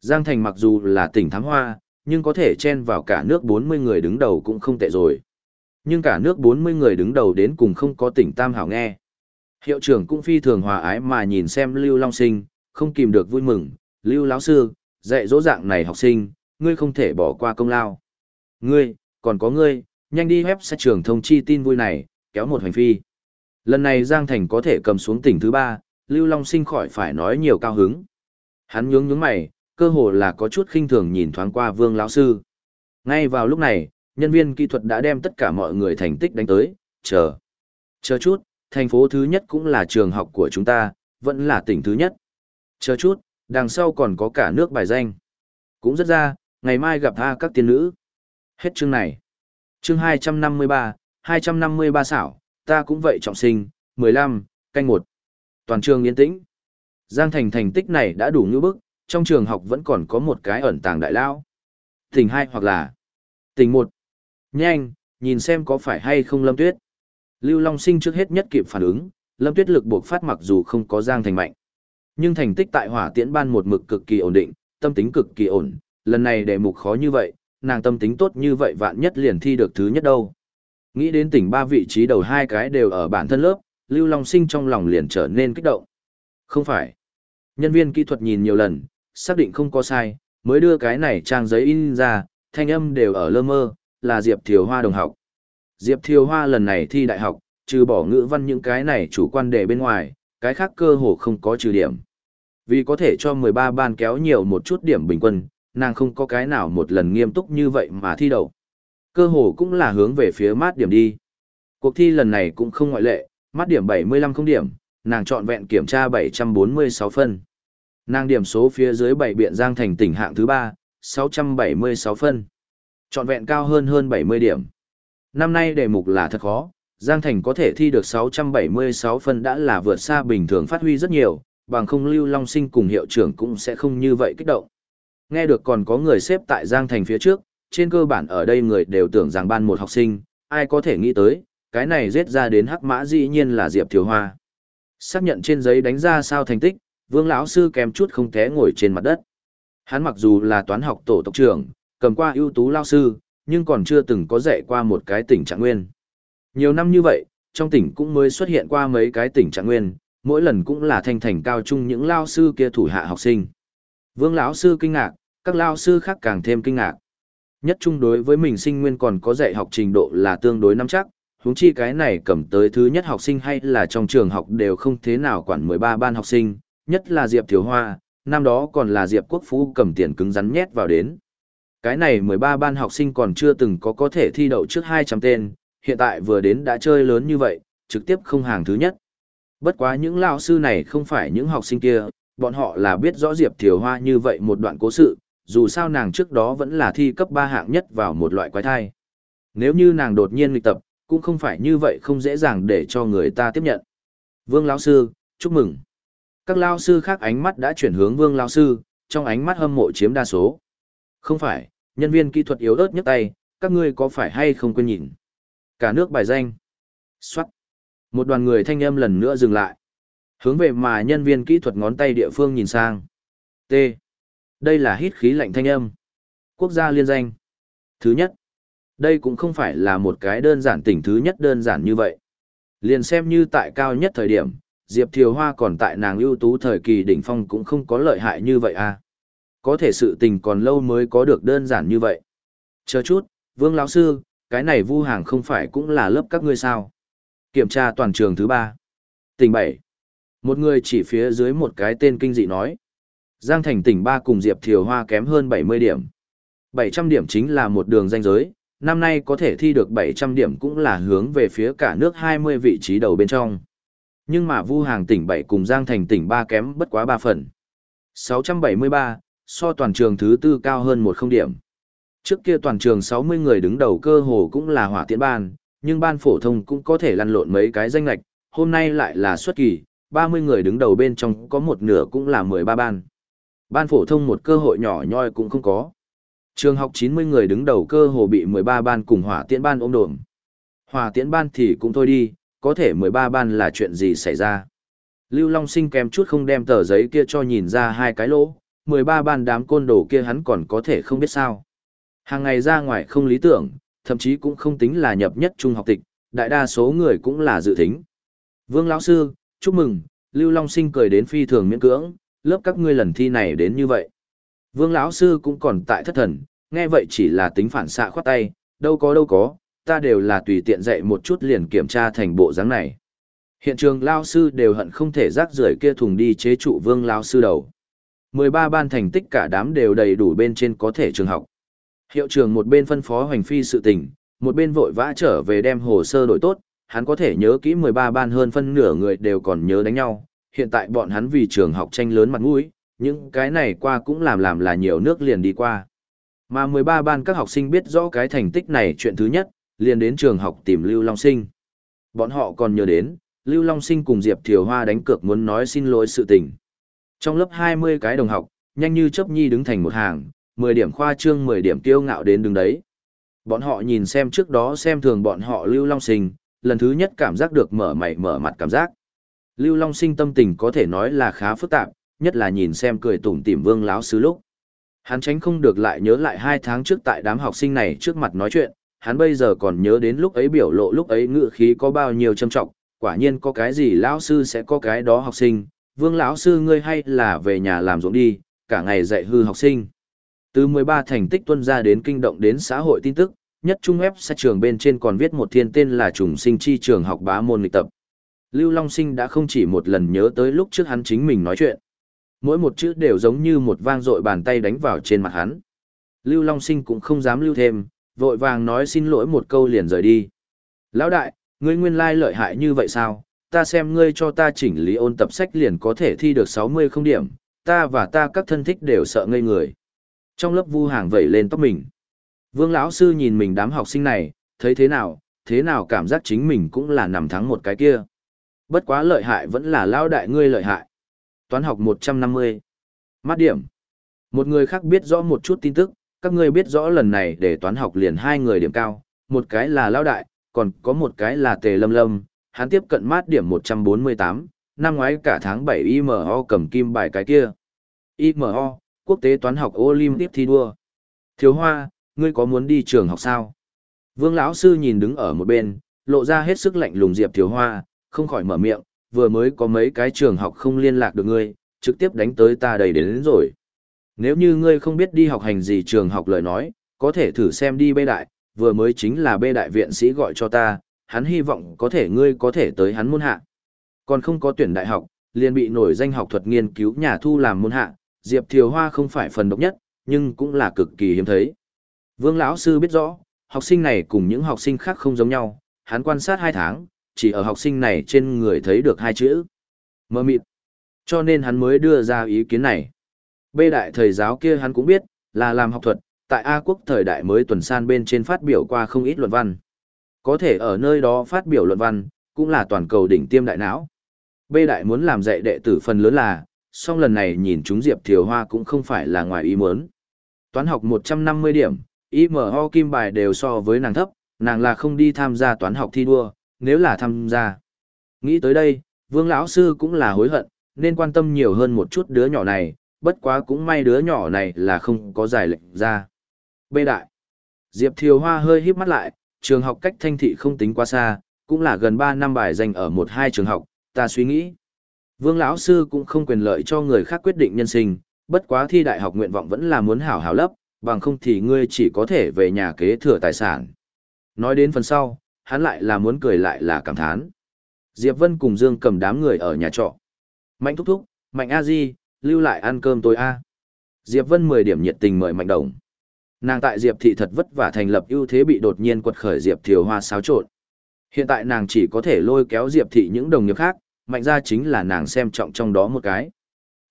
Giang Thành mặc dù là tỉnh thám hoa, nhưng có thể chen vào cả nước 40 người đứng đầu cũng không tệ rồi. Nhưng cả nước 40 người đứng đầu đến cùng không có tỉnh Tam Hảo nghe. Hiệu trưởng cũng phi thường hòa ái mà nhìn xem Lưu Long Sinh, không kìm được vui mừng, Lưu lão sư, dạy dỗ dạng này học sinh, ngươi không thể bỏ qua công lao. Ngươi, còn có ngươi, nhanh đi web sẽ trường thông chi tin vui này, kéo một hành phi. Lần này Giang Thành có thể cầm xuống tỉnh thứ ba, Lưu Long Sinh khỏi phải nói nhiều cao hứng. Hắn nhướng nhướng mày, cơ hồ là có chút khinh thường nhìn thoáng qua Vương lão sư. Ngay vào lúc này, nhân viên kỹ thuật đã đem tất cả mọi người thành tích đánh tới, chờ. Chờ chút, thành phố thứ nhất cũng là trường học của chúng ta, vẫn là tỉnh thứ nhất. Chờ chút, đằng sau còn có cả nước bài danh. Cũng rất ra, ngày mai gặp tha các tiên nữ. Hết chương này. Chương 253, 253 xảo, ta cũng vậy trọng sinh, 15, canh một. Toàn trường yên tĩnh. Giang Thành thành tích này đã đủ như bức, trong trường học vẫn còn có một cái ẩn tàng đại lao. Tỉnh hai hoặc là tỉnh một. Nhanh, nhìn xem có phải hay không Lâm Tuyết. Lưu Long Sinh trước hết nhất kịp phản ứng, Lâm Tuyết lực buộc phát mặc dù không có Giang Thành mạnh. Nhưng thành tích tại hỏa tiễn ban một mực cực kỳ ổn định, tâm tính cực kỳ ổn, lần này đề mục khó như vậy, nàng tâm tính tốt như vậy vạn nhất liền thi được thứ nhất đâu. Nghĩ đến tỉnh ba vị trí đầu hai cái đều ở bản thân lớp, Lưu Long Sinh trong lòng liền trở nên kích động. Không phải. Nhân viên kỹ thuật nhìn nhiều lần, xác định không có sai, mới đưa cái này trang giấy in ra, thanh âm đều ở lơ mơ, là Diệp Thiều Hoa đồng học. Diệp Thiều Hoa lần này thi đại học, trừ bỏ ngữ văn những cái này chủ quan đề bên ngoài, cái khác cơ hồ không có trừ điểm. Vì có thể cho 13 ban kéo nhiều một chút điểm bình quân, nàng không có cái nào một lần nghiêm túc như vậy mà thi đầu. Cơ hồ cũng là hướng về phía mát điểm đi. Cuộc thi lần này cũng không ngoại lệ, mát điểm 75 không điểm, nàng chọn vẹn kiểm tra 746 phân. Nàng điểm số phía dưới bảy biện giang thành tỉnh hạng thứ 3, 676 phân. Chọn vẹn cao hơn hơn 70 điểm. Năm nay đề mục là thật khó, Giang Thành có thể thi được 676 phân đã là vượt xa bình thường phát huy rất nhiều, bằng không Lưu Long Sinh cùng hiệu trưởng cũng sẽ không như vậy kích động. Nghe được còn có người xếp tại Giang Thành phía trước, trên cơ bản ở đây người đều tưởng rằng ban một học sinh, ai có thể nghĩ tới, cái này giết ra đến hắc mã dĩ nhiên là Diệp Thiếu Hoa. Xác nhận trên giấy đánh ra sao thành tích, Vương lão sư kèm chút không té ngồi trên mặt đất. Hắn mặc dù là toán học tổ tộc trưởng, cầm qua ưu tú lao sư, nhưng còn chưa từng có dạy qua một cái tỉnh trạng nguyên. Nhiều năm như vậy, trong tỉnh cũng mới xuất hiện qua mấy cái tỉnh trạng nguyên, mỗi lần cũng là thanh thành cao trung những lao sư kia thủ hạ học sinh. Vương lão sư kinh ngạc, các lao sư khác càng thêm kinh ngạc. Nhất trung đối với mình sinh nguyên còn có dạy học trình độ là tương đối nắm chắc, huống chi cái này cầm tới thứ nhất học sinh hay là trong trường học đều không thế nào quản 13 ban học sinh, nhất là Diệp Thiếu Hoa, năm đó còn là Diệp Quốc Phú cầm tiền cứng rắn nhét vào đến. Cái này 13 ban học sinh còn chưa từng có có thể thi đậu trước 200 tên, hiện tại vừa đến đã chơi lớn như vậy, trực tiếp không hàng thứ nhất. Bất quá những lão sư này không phải những học sinh kia, bọn họ là biết rõ Diệp Thiều Hoa như vậy một đoạn cố sự, dù sao nàng trước đó vẫn là thi cấp 3 hạng nhất vào một loại quái thai. Nếu như nàng đột nhiên lịch tập, cũng không phải như vậy không dễ dàng để cho người ta tiếp nhận. Vương lão sư, chúc mừng. Các lão sư khác ánh mắt đã chuyển hướng Vương lão sư, trong ánh mắt hâm mộ chiếm đa số. Không phải, nhân viên kỹ thuật yếu ớt nhất tay, các ngươi có phải hay không quên nhìn. Cả nước bài danh. Xoát. Một đoàn người thanh âm lần nữa dừng lại. Hướng về mà nhân viên kỹ thuật ngón tay địa phương nhìn sang. T. Đây là hít khí lạnh thanh âm. Quốc gia liên danh. Thứ nhất. Đây cũng không phải là một cái đơn giản tỉnh thứ nhất đơn giản như vậy. Liền xem như tại cao nhất thời điểm, Diệp Thiều Hoa còn tại nàng ưu tú thời kỳ đỉnh phong cũng không có lợi hại như vậy à. Có thể sự tình còn lâu mới có được đơn giản như vậy. Chờ chút, Vương lão sư, cái này vu hàng không phải cũng là lớp các ngươi sao? Kiểm tra toàn trường thứ ba. Tỉnh bảy. Một người chỉ phía dưới một cái tên kinh dị nói. Giang Thành tỉnh ba cùng Diệp Thiều Hoa kém hơn 70 điểm. 700 điểm chính là một đường danh giới, năm nay có thể thi được 700 điểm cũng là hướng về phía cả nước 20 vị trí đầu bên trong. Nhưng mà Vu Hàng tỉnh 7 cùng Giang Thành tỉnh 3 kém bất quá 3 phần. 673, so toàn trường thứ tư cao hơn một không điểm. Trước kia toàn trường 60 người đứng đầu cơ hồ cũng là hỏa tiễn ban, nhưng ban phổ thông cũng có thể lăn lộn mấy cái danh lạch, hôm nay lại là xuất kỳ, 30 người đứng đầu bên trong có một nửa cũng là 13 ban. Ban phổ thông một cơ hội nhỏ nhoi cũng không có. Trường học 90 người đứng đầu cơ hồ bị 13 ban cùng hỏa tiễn ban ôm đồm. Hỏa tiễn ban thì cũng thôi đi, có thể 13 ban là chuyện gì xảy ra. Lưu Long Sinh kèm chút không đem tờ giấy kia cho nhìn ra hai cái lỗ, 13 ban đám côn đồ kia hắn còn có thể không biết sao. Hàng ngày ra ngoài không lý tưởng, thậm chí cũng không tính là nhập nhất trung học tịch, đại đa số người cũng là dự thính. Vương lão sư, chúc mừng, Lưu Long Sinh cười đến phi thường miễn cưỡng, lớp các ngươi lần thi này đến như vậy. Vương lão sư cũng còn tại thất thần, nghe vậy chỉ là tính phản xạ khoát tay, đâu có đâu có, ta đều là tùy tiện dạy một chút liền kiểm tra thành bộ dáng này. Hiện trường lão sư đều hận không thể rác rưởi kia thùng đi chế trụ vương lão sư đầu. 13 ban thành tích cả đám đều đầy đủ bên trên có thể trường học. Hiệu trưởng một bên phân phó hoành phi sự tình, một bên vội vã trở về đem hồ sơ đổi tốt, hắn có thể nhớ kỹ 13 ban hơn phân nửa người đều còn nhớ đánh nhau, hiện tại bọn hắn vì trường học tranh lớn mặt mũi, những cái này qua cũng làm làm là nhiều nước liền đi qua. Mà 13 ban các học sinh biết rõ cái thành tích này chuyện thứ nhất, liền đến trường học tìm Lưu Long Sinh. Bọn họ còn nhớ đến, Lưu Long Sinh cùng Diệp Thiều Hoa đánh cược muốn nói xin lỗi sự tình. Trong lớp 20 cái đồng học, nhanh như chớp nhi đứng thành một hàng, 10 điểm khoa trương 10 điểm kiêu ngạo đến đứng đấy. Bọn họ nhìn xem trước đó xem thường bọn họ Lưu Long Sinh, lần thứ nhất cảm giác được mở mày mở mặt cảm giác. Lưu Long Sinh tâm tình có thể nói là khá phức tạp, nhất là nhìn xem cười tủm tỉm Vương lão sư lúc. Hắn tránh không được lại nhớ lại hai tháng trước tại đám học sinh này trước mặt nói chuyện, hắn bây giờ còn nhớ đến lúc ấy biểu lộ lúc ấy ngựa khí có bao nhiêu trầm trọng, quả nhiên có cái gì lão sư sẽ có cái đó học sinh, Vương lão sư ngươi hay là về nhà làm ruộng đi, cả ngày dạy hư học sinh. Từ 13 thành tích tuân ra đến kinh động đến xã hội tin tức, nhất trung ép sẽ trường bên trên còn viết một thiên tên là trùng sinh chi trường học bá môn lịch tập. Lưu Long Sinh đã không chỉ một lần nhớ tới lúc trước hắn chính mình nói chuyện. Mỗi một chữ đều giống như một vang dội bàn tay đánh vào trên mặt hắn. Lưu Long Sinh cũng không dám lưu thêm, vội vàng nói xin lỗi một câu liền rời đi. Lão đại, ngươi nguyên lai lợi hại như vậy sao? Ta xem ngươi cho ta chỉnh lý ôn tập sách liền có thể thi được 60 không điểm, ta và ta các thân thích đều sợ ngây người. Trong lớp vu hàng vẩy lên tóc mình. Vương lão sư nhìn mình đám học sinh này, thấy thế nào, thế nào cảm giác chính mình cũng là nằm thắng một cái kia. Bất quá lợi hại vẫn là lao đại ngươi lợi hại. Toán học 150. Mát điểm. Một người khác biết rõ một chút tin tức, các ngươi biết rõ lần này để toán học liền hai người điểm cao, một cái là lao đại, còn có một cái là tề lâm lâm, hắn tiếp cận mát điểm 148, năm ngoái cả tháng 7 IMO cầm kim bài cái kia. IMO, quốc tế toán học Olympic thi đua. Thiếu hoa, ngươi có muốn đi trường học sao? Vương lão sư nhìn đứng ở một bên, lộ ra hết sức lạnh lùng Diệp Thiếu Hoa, không khỏi mở miệng, vừa mới có mấy cái trường học không liên lạc được ngươi, trực tiếp đánh tới ta đầy đến, đến rồi. Nếu như ngươi không biết đi học hành gì trường học lời nói, có thể thử xem đi bê đại, vừa mới chính là bê đại viện sĩ gọi cho ta, hắn hy vọng có thể ngươi có thể tới hắn môn hạ. Còn không có tuyển đại học, liền bị nổi danh học thuật nghiên cứu nhà thu làm môn hạ, Diệp Thiều Hoa không phải phần độc nhất, nhưng cũng là cực kỳ hiếm thấy. Vương lão sư biết rõ, học sinh này cùng những học sinh khác không giống nhau, hắn quan sát hai tháng, chỉ ở học sinh này trên người thấy được hai chữ. Mơ mịt. Cho nên hắn mới đưa ra ý kiến này. Bê đại thầy giáo kia hắn cũng biết, là làm học thuật, tại A quốc thời đại mới tuần san bên trên phát biểu qua không ít luận văn. Có thể ở nơi đó phát biểu luận văn, cũng là toàn cầu đỉnh tiêm đại não. Bê đại muốn làm dạy đệ tử phần lớn là, song lần này nhìn chúng Diệp Thiều Hoa cũng không phải là ngoài ý muốn. Toán học 150 điểm, IMO kim bài đều so với nàng thấp, nàng là không đi tham gia toán học thi đua, nếu là tham gia. Nghĩ tới đây, Vương lão sư cũng là hối hận, nên quan tâm nhiều hơn một chút đứa nhỏ này, bất quá cũng may đứa nhỏ này là không có giải lệnh ra. B đại. Diệp Thiều Hoa hơi híp mắt lại, trường học cách thanh thị không tính quá xa, cũng là gần 3 năm bài dành ở một hai trường học, ta suy nghĩ. Vương lão sư cũng không quyền lợi cho người khác quyết định nhân sinh, bất quá thi đại học nguyện vọng vẫn là muốn hảo hảo lấp, bằng không thì ngươi chỉ có thể về nhà kế thừa tài sản. Nói đến phần sau, hắn lại là muốn cười lại là cảm thán. Diệp Vân cùng Dương cầm đám người ở nhà trọ. Mạnh thúc thúc, Mạnh A Di, lưu lại ăn cơm tối A. Diệp Vân 10 điểm nhiệt tình mời Mạnh Đồng. Nàng tại Diệp thị thật vất vả thành lập ưu thế bị đột nhiên quật khởi Diệp Thiều Hoa xáo trộn. Hiện tại nàng chỉ có thể lôi kéo Diệp thị những đồng nghiệp khác, Mạnh ra chính là nàng xem trọng trong đó một cái.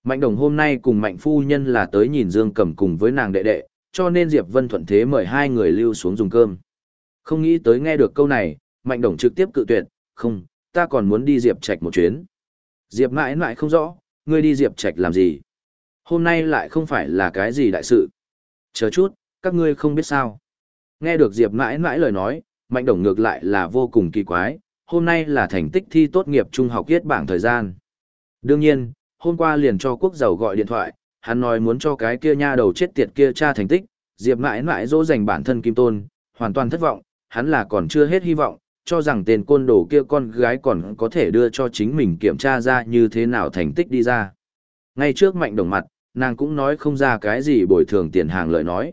Mạnh Đồng hôm nay cùng Mạnh phu nhân là tới nhìn Dương Cầm cùng với nàng đệ đệ, cho nên Diệp Vân thuận thế mời hai người lưu xuống dùng cơm. Không nghĩ tới nghe được câu này, Mạnh Đồng trực tiếp cự tuyệt, không, ta còn muốn đi Diệp Trạch một chuyến. Diệp mãi mãi không rõ, ngươi đi Diệp Trạch làm gì? Hôm nay lại không phải là cái gì đại sự. Chờ chút, các ngươi không biết sao. Nghe được Diệp mãi mãi lời nói, Mạnh Đồng ngược lại là vô cùng kỳ quái, hôm nay là thành tích thi tốt nghiệp trung học kết bảng thời gian. Đương nhiên, hôm qua liền cho quốc giàu gọi điện thoại, hắn nói muốn cho cái kia nha đầu chết tiệt kia tra thành tích, Diệp mãi mãi dỗ dành bản thân Kim Tôn, hoàn toàn thất vọng, hắn là còn chưa hết hy vọng, cho rằng tên côn đồ kia con gái còn có thể đưa cho chính mình kiểm tra ra như thế nào thành tích đi ra. Ngay trước mạnh đồng mặt, nàng cũng nói không ra cái gì bồi thường tiền hàng lời nói.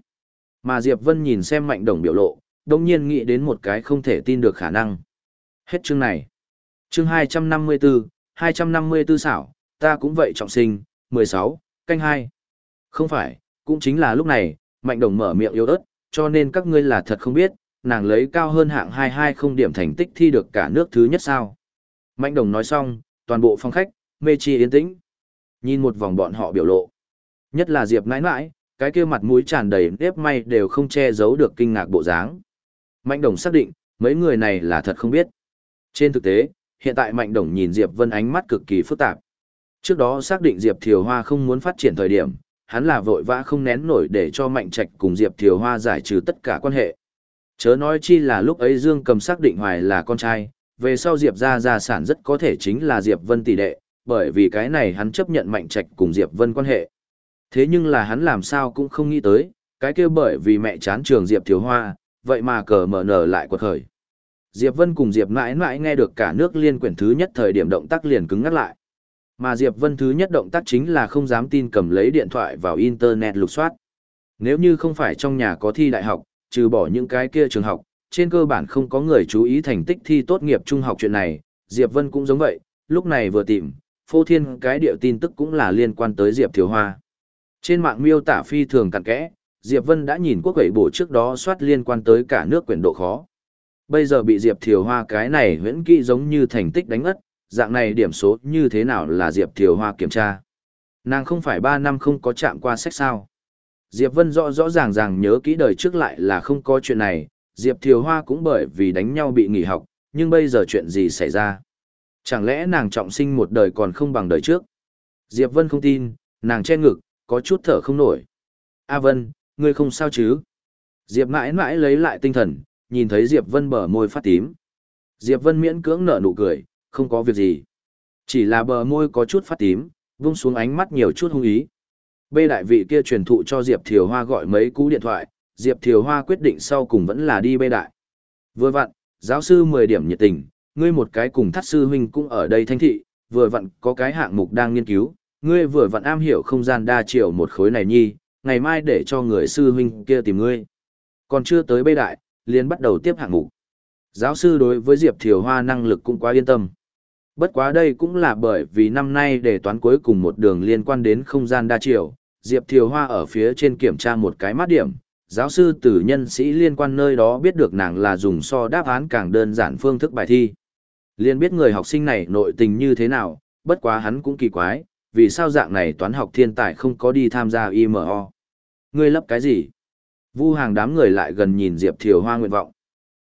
Mà Diệp Vân nhìn xem mạnh đồng biểu lộ, đồng nhiên nghĩ đến một cái không thể tin được khả năng. Hết chương này. Chương 254, 254 xảo, ta cũng vậy trọng sinh, 16, canh 2. Không phải, cũng chính là lúc này, mạnh đồng mở miệng yếu ớt, cho nên các ngươi là thật không biết, nàng lấy cao hơn hạng 220 điểm thành tích thi được cả nước thứ nhất sao. Mạnh đồng nói xong, toàn bộ phong khách, mê chi yên tĩnh. Nhìn một vòng bọn họ biểu lộ. Nhất là Diệp nãi nãi, cái kia mặt mũi tràn đầy nếp may đều không che giấu được kinh ngạc bộ dáng. Mạnh đồng xác định, mấy người này là thật không biết. Trên thực tế, hiện tại Mạnh đồng nhìn Diệp Vân ánh mắt cực kỳ phức tạp. Trước đó xác định Diệp Thiều Hoa không muốn phát triển thời điểm, hắn là vội vã không nén nổi để cho Mạnh Trạch cùng Diệp Thiều Hoa giải trừ tất cả quan hệ. Chớ nói chi là lúc ấy Dương Cầm xác định Hoài là con trai, về sau Diệp ra gia sản rất có thể chính là Diệp Vân tỷ đệ, bởi vì cái này hắn chấp nhận Mạnh Trạch cùng Diệp Vân quan hệ. Thế nhưng là hắn làm sao cũng không nghĩ tới, cái kia bởi vì mẹ chán trường Diệp Thiếu Hoa, vậy mà cờ mở nở lại quật khởi. Diệp Vân cùng Diệp mãi mãi nghe được cả nước liên quyển thứ nhất thời điểm động tác liền cứng ngắt lại. Mà Diệp Vân thứ nhất động tác chính là không dám tin cầm lấy điện thoại vào Internet lục soát. Nếu như không phải trong nhà có thi đại học, trừ bỏ những cái kia trường học, trên cơ bản không có người chú ý thành tích thi tốt nghiệp trung học chuyện này, Diệp Vân cũng giống vậy, lúc này vừa tìm, phô thiên cái điệu tin tức cũng là liên quan tới Diệp Thiếu Hoa. Trên mạng miêu tả phi thường cặn kẽ, Diệp Vân đã nhìn quốc quẩy bổ trước đó soát liên quan tới cả nước quyển độ khó. Bây giờ bị Diệp Thiều Hoa cái này huyễn kỹ giống như thành tích đánh ất, dạng này điểm số như thế nào là Diệp Thiều Hoa kiểm tra. Nàng không phải 3 năm không có chạm qua sách sao. Diệp Vân rõ rõ ràng ràng nhớ kỹ đời trước lại là không có chuyện này, Diệp Thiều Hoa cũng bởi vì đánh nhau bị nghỉ học, nhưng bây giờ chuyện gì xảy ra? Chẳng lẽ nàng trọng sinh một đời còn không bằng đời trước? Diệp Vân không tin, nàng che ngực, có chút thở không nổi. A Vân, ngươi không sao chứ? Diệp mãi mãi lấy lại tinh thần, nhìn thấy Diệp Vân bờ môi phát tím. Diệp Vân miễn cưỡng nở nụ cười, không có việc gì. Chỉ là bờ môi có chút phát tím, vung xuống ánh mắt nhiều chút hung ý. Bê đại vị kia truyền thụ cho Diệp Thiều Hoa gọi mấy cú điện thoại, Diệp Thiều Hoa quyết định sau cùng vẫn là đi bê đại. Vừa vặn, giáo sư 10 điểm nhiệt tình, ngươi một cái cùng thắt sư huynh cũng ở đây thanh thị, vừa vặn có cái hạng mục đang nghiên cứu, ngươi vừa vặn am hiểu không gian đa chiều một khối này nhi, ngày mai để cho người sư huynh kia tìm ngươi. Còn chưa tới bê đại, liền bắt đầu tiếp hạng mục. Giáo sư đối với Diệp Thiều Hoa năng lực cũng quá yên tâm. Bất quá đây cũng là bởi vì năm nay để toán cuối cùng một đường liên quan đến không gian đa chiều, Diệp Thiều Hoa ở phía trên kiểm tra một cái mát điểm, giáo sư tử nhân sĩ liên quan nơi đó biết được nàng là dùng so đáp án càng đơn giản phương thức bài thi. Liên biết người học sinh này nội tình như thế nào, bất quá hắn cũng kỳ quái, vì sao dạng này toán học thiên tài không có đi tham gia IMO. Ngươi lấp cái gì? Vu hàng đám người lại gần nhìn Diệp Thiều Hoa nguyện vọng.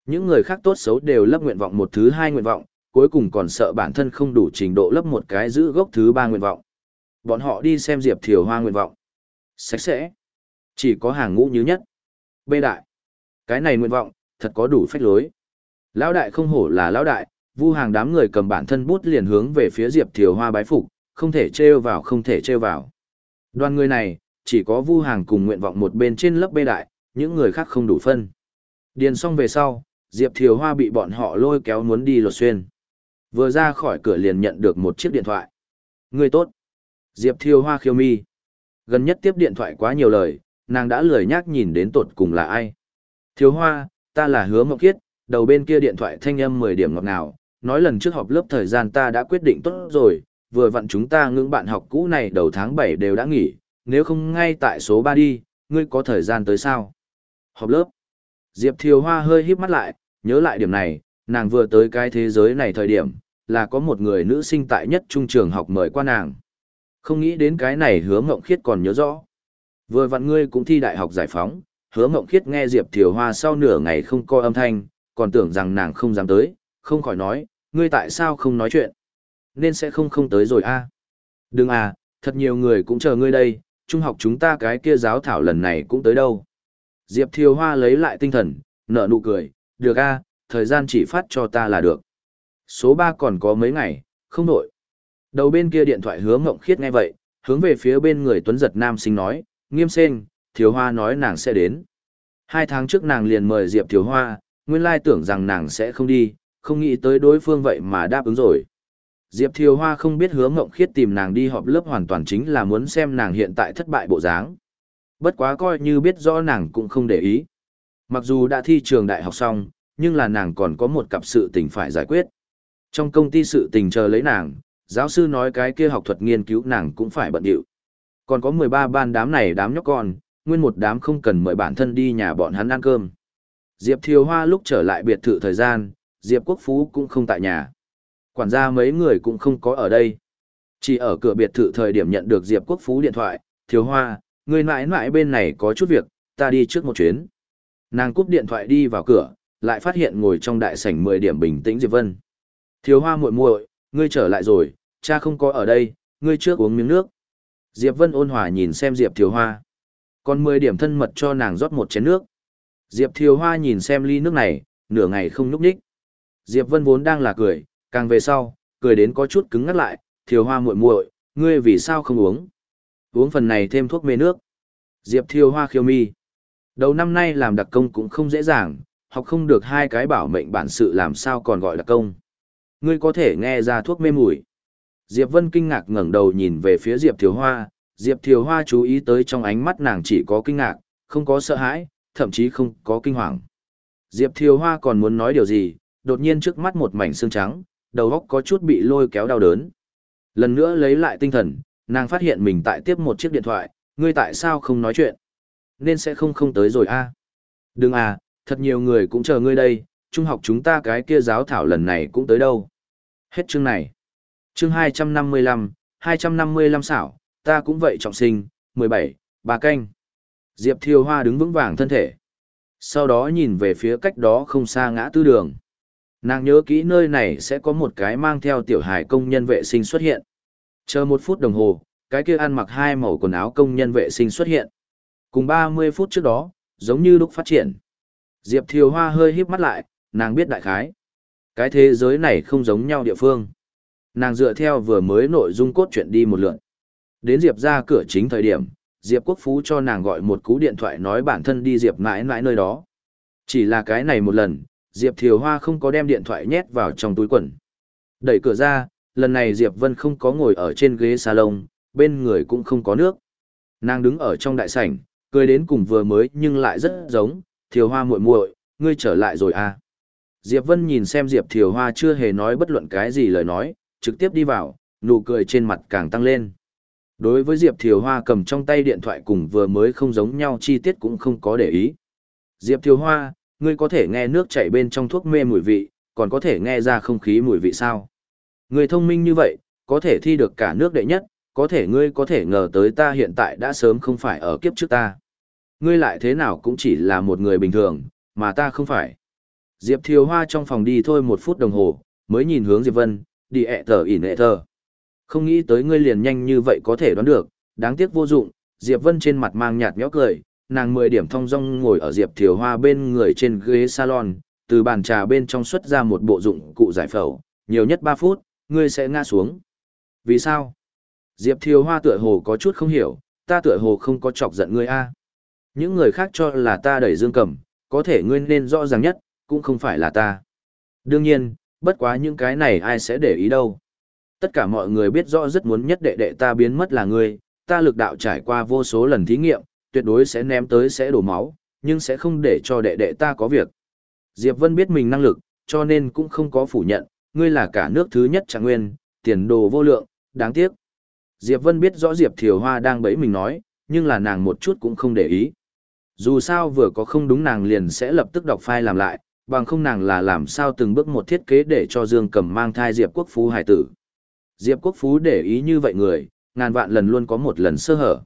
Những người khác tốt xấu đều lấp nguyện vọng một thứ hai nguyện vọng, cuối cùng còn sợ bản thân không đủ trình độ lấp một cái giữ gốc thứ ba nguyện vọng. Bọn họ đi xem Diệp Thiều Hoa nguyện vọng. Sạch sẽ. Chỉ có hàng ngũ như nhất. Bê đại. Cái này nguyện vọng, thật có đủ phách lối. Lão đại không hổ là lão đại, vu hàng đám người cầm bản thân bút liền hướng về phía Diệp Thiều Hoa bái phục, không thể trêu vào không thể trêu vào. Đoàn người này, chỉ có vu hàng cùng nguyện vọng một bên trên lớp bê đại, những người khác không đủ phân. Điền xong về sau, Diệp Thiều Hoa bị bọn họ lôi kéo muốn đi lột xuyên. Vừa ra khỏi cửa liền nhận được một chiếc điện thoại. Người tốt. Diệp Thiều Hoa khiêu mi. Gần nhất tiếp điện thoại quá nhiều lời, nàng đã lười nhác nhìn đến tột cùng là ai. Thiều Hoa, ta là hứa mộng kiết, đầu bên kia điện thoại thanh âm 10 điểm ngọt ngào, nói lần trước họp lớp thời gian ta đã quyết định tốt rồi, vừa vặn chúng ta ngưỡng bạn học cũ này đầu tháng 7 đều đã nghỉ, nếu không ngay tại số 3 đi, ngươi có thời gian tới sao? Họp lớp. Diệp Thiều Hoa hơi híp mắt lại, nhớ lại điểm này, nàng vừa tới cái thế giới này thời điểm, là có một người nữ sinh tại nhất trung trường học mời qua nàng. Không nghĩ đến cái này hứa mộng khiết còn nhớ rõ. Vừa vặn ngươi cũng thi đại học giải phóng, hứa mộng khiết nghe Diệp Thiều Hoa sau nửa ngày không có âm thanh, còn tưởng rằng nàng không dám tới, không khỏi nói, ngươi tại sao không nói chuyện? Nên sẽ không không tới rồi a. Đừng à, thật nhiều người cũng chờ ngươi đây, trung học chúng ta cái kia giáo thảo lần này cũng tới đâu. Diệp Thiều Hoa lấy lại tinh thần, nở nụ cười, được a, thời gian chỉ phát cho ta là được. Số ba còn có mấy ngày, không nổi. Đầu bên kia điện thoại hứa ngộng khiết nghe vậy, hướng về phía bên người tuấn giật nam sinh nói, nghiêm sen, Thiều Hoa nói nàng sẽ đến. Hai tháng trước nàng liền mời Diệp Thiều Hoa, nguyên lai tưởng rằng nàng sẽ không đi, không nghĩ tới đối phương vậy mà đáp ứng rồi. Diệp Thiều Hoa không biết hứa mộng khiết tìm nàng đi họp lớp hoàn toàn chính là muốn xem nàng hiện tại thất bại bộ dáng. Bất quá coi như biết rõ nàng cũng không để ý. Mặc dù đã thi trường đại học xong, nhưng là nàng còn có một cặp sự tình phải giải quyết. Trong công ty sự tình chờ lấy nàng, giáo sư nói cái kia học thuật nghiên cứu nàng cũng phải bận điệu. Còn có 13 ban đám này đám nhóc con, nguyên một đám không cần mời bản thân đi nhà bọn hắn ăn cơm. Diệp Thiều Hoa lúc trở lại biệt thự thời gian, Diệp Quốc Phú cũng không tại nhà. Quản gia mấy người cũng không có ở đây. Chỉ ở cửa biệt thự thời điểm nhận được Diệp Quốc Phú điện thoại, Thiếu Hoa, người mãi mãi bên này có chút việc, ta đi trước một chuyến. Nàng cúp điện thoại đi vào cửa, lại phát hiện ngồi trong đại sảnh 10 điểm bình tĩnh Diệp Vân. Thiếu Hoa muội muội, ngươi trở lại rồi, cha không có ở đây, ngươi trước uống miếng nước. Diệp Vân ôn hòa nhìn xem Diệp Thiếu Hoa. Còn 10 điểm thân mật cho nàng rót một chén nước. Diệp Thiếu Hoa nhìn xem ly nước này, nửa ngày không nhúc nhích. Diệp Vân vốn đang là cười, càng về sau, cười đến có chút cứng ngắt lại, Thiều Hoa muội muội, ngươi vì sao không uống? Uống phần này thêm thuốc mê nước. Diệp Thiều Hoa khiêu mi. Đầu năm nay làm đặc công cũng không dễ dàng, học không được hai cái bảo mệnh bản sự làm sao còn gọi là công. Ngươi có thể nghe ra thuốc mê mùi. Diệp Vân kinh ngạc ngẩng đầu nhìn về phía Diệp Thiều Hoa, Diệp Thiều Hoa chú ý tới trong ánh mắt nàng chỉ có kinh ngạc, không có sợ hãi, thậm chí không có kinh hoàng. Diệp Thiều Hoa còn muốn nói điều gì, đột nhiên trước mắt một mảnh xương trắng, đầu óc có chút bị lôi kéo đau đớn. Lần nữa lấy lại tinh thần, nàng phát hiện mình tại tiếp một chiếc điện thoại, ngươi tại sao không nói chuyện? Nên sẽ không không tới rồi a. Đừng à, thật nhiều người cũng chờ ngươi đây, trung học chúng ta cái kia giáo thảo lần này cũng tới đâu. Hết chương này. Chương 255, 255 xảo, ta cũng vậy trọng sinh, 17, bà canh. Diệp Thiều Hoa đứng vững vàng thân thể. Sau đó nhìn về phía cách đó không xa ngã tư đường. Nàng nhớ kỹ nơi này sẽ có một cái mang theo tiểu hải công nhân vệ sinh xuất hiện. Chờ một phút đồng hồ, cái kia ăn mặc hai màu quần áo công nhân vệ sinh xuất hiện. Cùng 30 phút trước đó, giống như lúc phát triển. Diệp Thiều Hoa hơi híp mắt lại, nàng biết đại khái. Cái thế giới này không giống nhau địa phương. Nàng dựa theo vừa mới nội dung cốt truyện đi một lượt. Đến Diệp ra cửa chính thời điểm, Diệp Quốc Phú cho nàng gọi một cú điện thoại nói bản thân đi Diệp mãi mãi nơi đó. Chỉ là cái này một lần, Diệp Thiều Hoa không có đem điện thoại nhét vào trong túi quần. Đẩy cửa ra, lần này Diệp Vân không có ngồi ở trên ghế salon, bên người cũng không có nước. Nàng đứng ở trong đại sảnh, cười đến cùng vừa mới nhưng lại rất giống, Thiều Hoa muội muội, ngươi trở lại rồi à. Diệp Vân nhìn xem Diệp Thiều Hoa chưa hề nói bất luận cái gì lời nói, trực tiếp đi vào, nụ cười trên mặt càng tăng lên. Đối với Diệp Thiều Hoa cầm trong tay điện thoại cùng vừa mới không giống nhau chi tiết cũng không có để ý. Diệp Thiều Hoa, ngươi có thể nghe nước chảy bên trong thuốc mê mùi vị, còn có thể nghe ra không khí mùi vị sao? Ngươi thông minh như vậy, có thể thi được cả nước đệ nhất, có thể ngươi có thể ngờ tới ta hiện tại đã sớm không phải ở kiếp trước ta. Ngươi lại thế nào cũng chỉ là một người bình thường, mà ta không phải. Diệp Thiều Hoa trong phòng đi thôi một phút đồng hồ, mới nhìn hướng Diệp Vân, đi ẹ tờ ỉn ẹ tờ. Không nghĩ tới ngươi liền nhanh như vậy có thể đoán được, đáng tiếc vô dụng, Diệp Vân trên mặt mang nhạt nhẽo cười, nàng mười điểm thong dong ngồi ở Diệp Thiều Hoa bên người trên ghế salon, từ bàn trà bên trong xuất ra một bộ dụng cụ giải phẫu, nhiều nhất ba phút, ngươi sẽ ngã xuống. Vì sao? Diệp Thiều Hoa tựa hồ có chút không hiểu, ta tựa hồ không có chọc giận ngươi a. Những người khác cho là ta đẩy dương cầm, có thể ngươi nên rõ ràng nhất, cũng không phải là ta. Đương nhiên, bất quá những cái này ai sẽ để ý đâu. Tất cả mọi người biết rõ rất muốn nhất đệ đệ ta biến mất là ngươi, ta lực đạo trải qua vô số lần thí nghiệm, tuyệt đối sẽ ném tới sẽ đổ máu, nhưng sẽ không để cho đệ đệ ta có việc. Diệp Vân biết mình năng lực, cho nên cũng không có phủ nhận, ngươi là cả nước thứ nhất trạng nguyên, tiền đồ vô lượng, đáng tiếc. Diệp Vân biết rõ Diệp Thiều Hoa đang bẫy mình nói, nhưng là nàng một chút cũng không để ý. Dù sao vừa có không đúng nàng liền sẽ lập tức đọc file làm lại, bằng không nàng là làm sao từng bước một thiết kế để cho Dương Cầm mang thai Diệp Quốc Phú hải tử. Diệp Quốc Phú để ý như vậy người, ngàn vạn lần luôn có một lần sơ hở.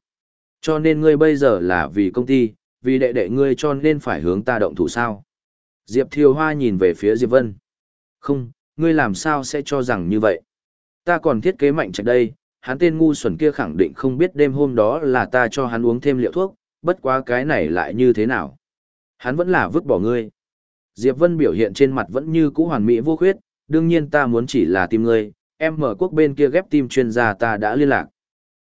Cho nên ngươi bây giờ là vì công ty, vì đệ đệ ngươi cho nên phải hướng ta động thủ sao. Diệp Thiều Hoa nhìn về phía Diệp Vân. Không, ngươi làm sao sẽ cho rằng như vậy? Ta còn thiết kế mạnh trạch đây, hắn tên ngu xuẩn kia khẳng định không biết đêm hôm đó là ta cho hắn uống thêm liệu thuốc, bất quá cái này lại như thế nào? Hắn vẫn là vứt bỏ ngươi. Diệp Vân biểu hiện trên mặt vẫn như cũ hoàn mỹ vô khuyết, đương nhiên ta muốn chỉ là tìm ngươi, em mở quốc bên kia ghép tim chuyên gia ta đã liên lạc.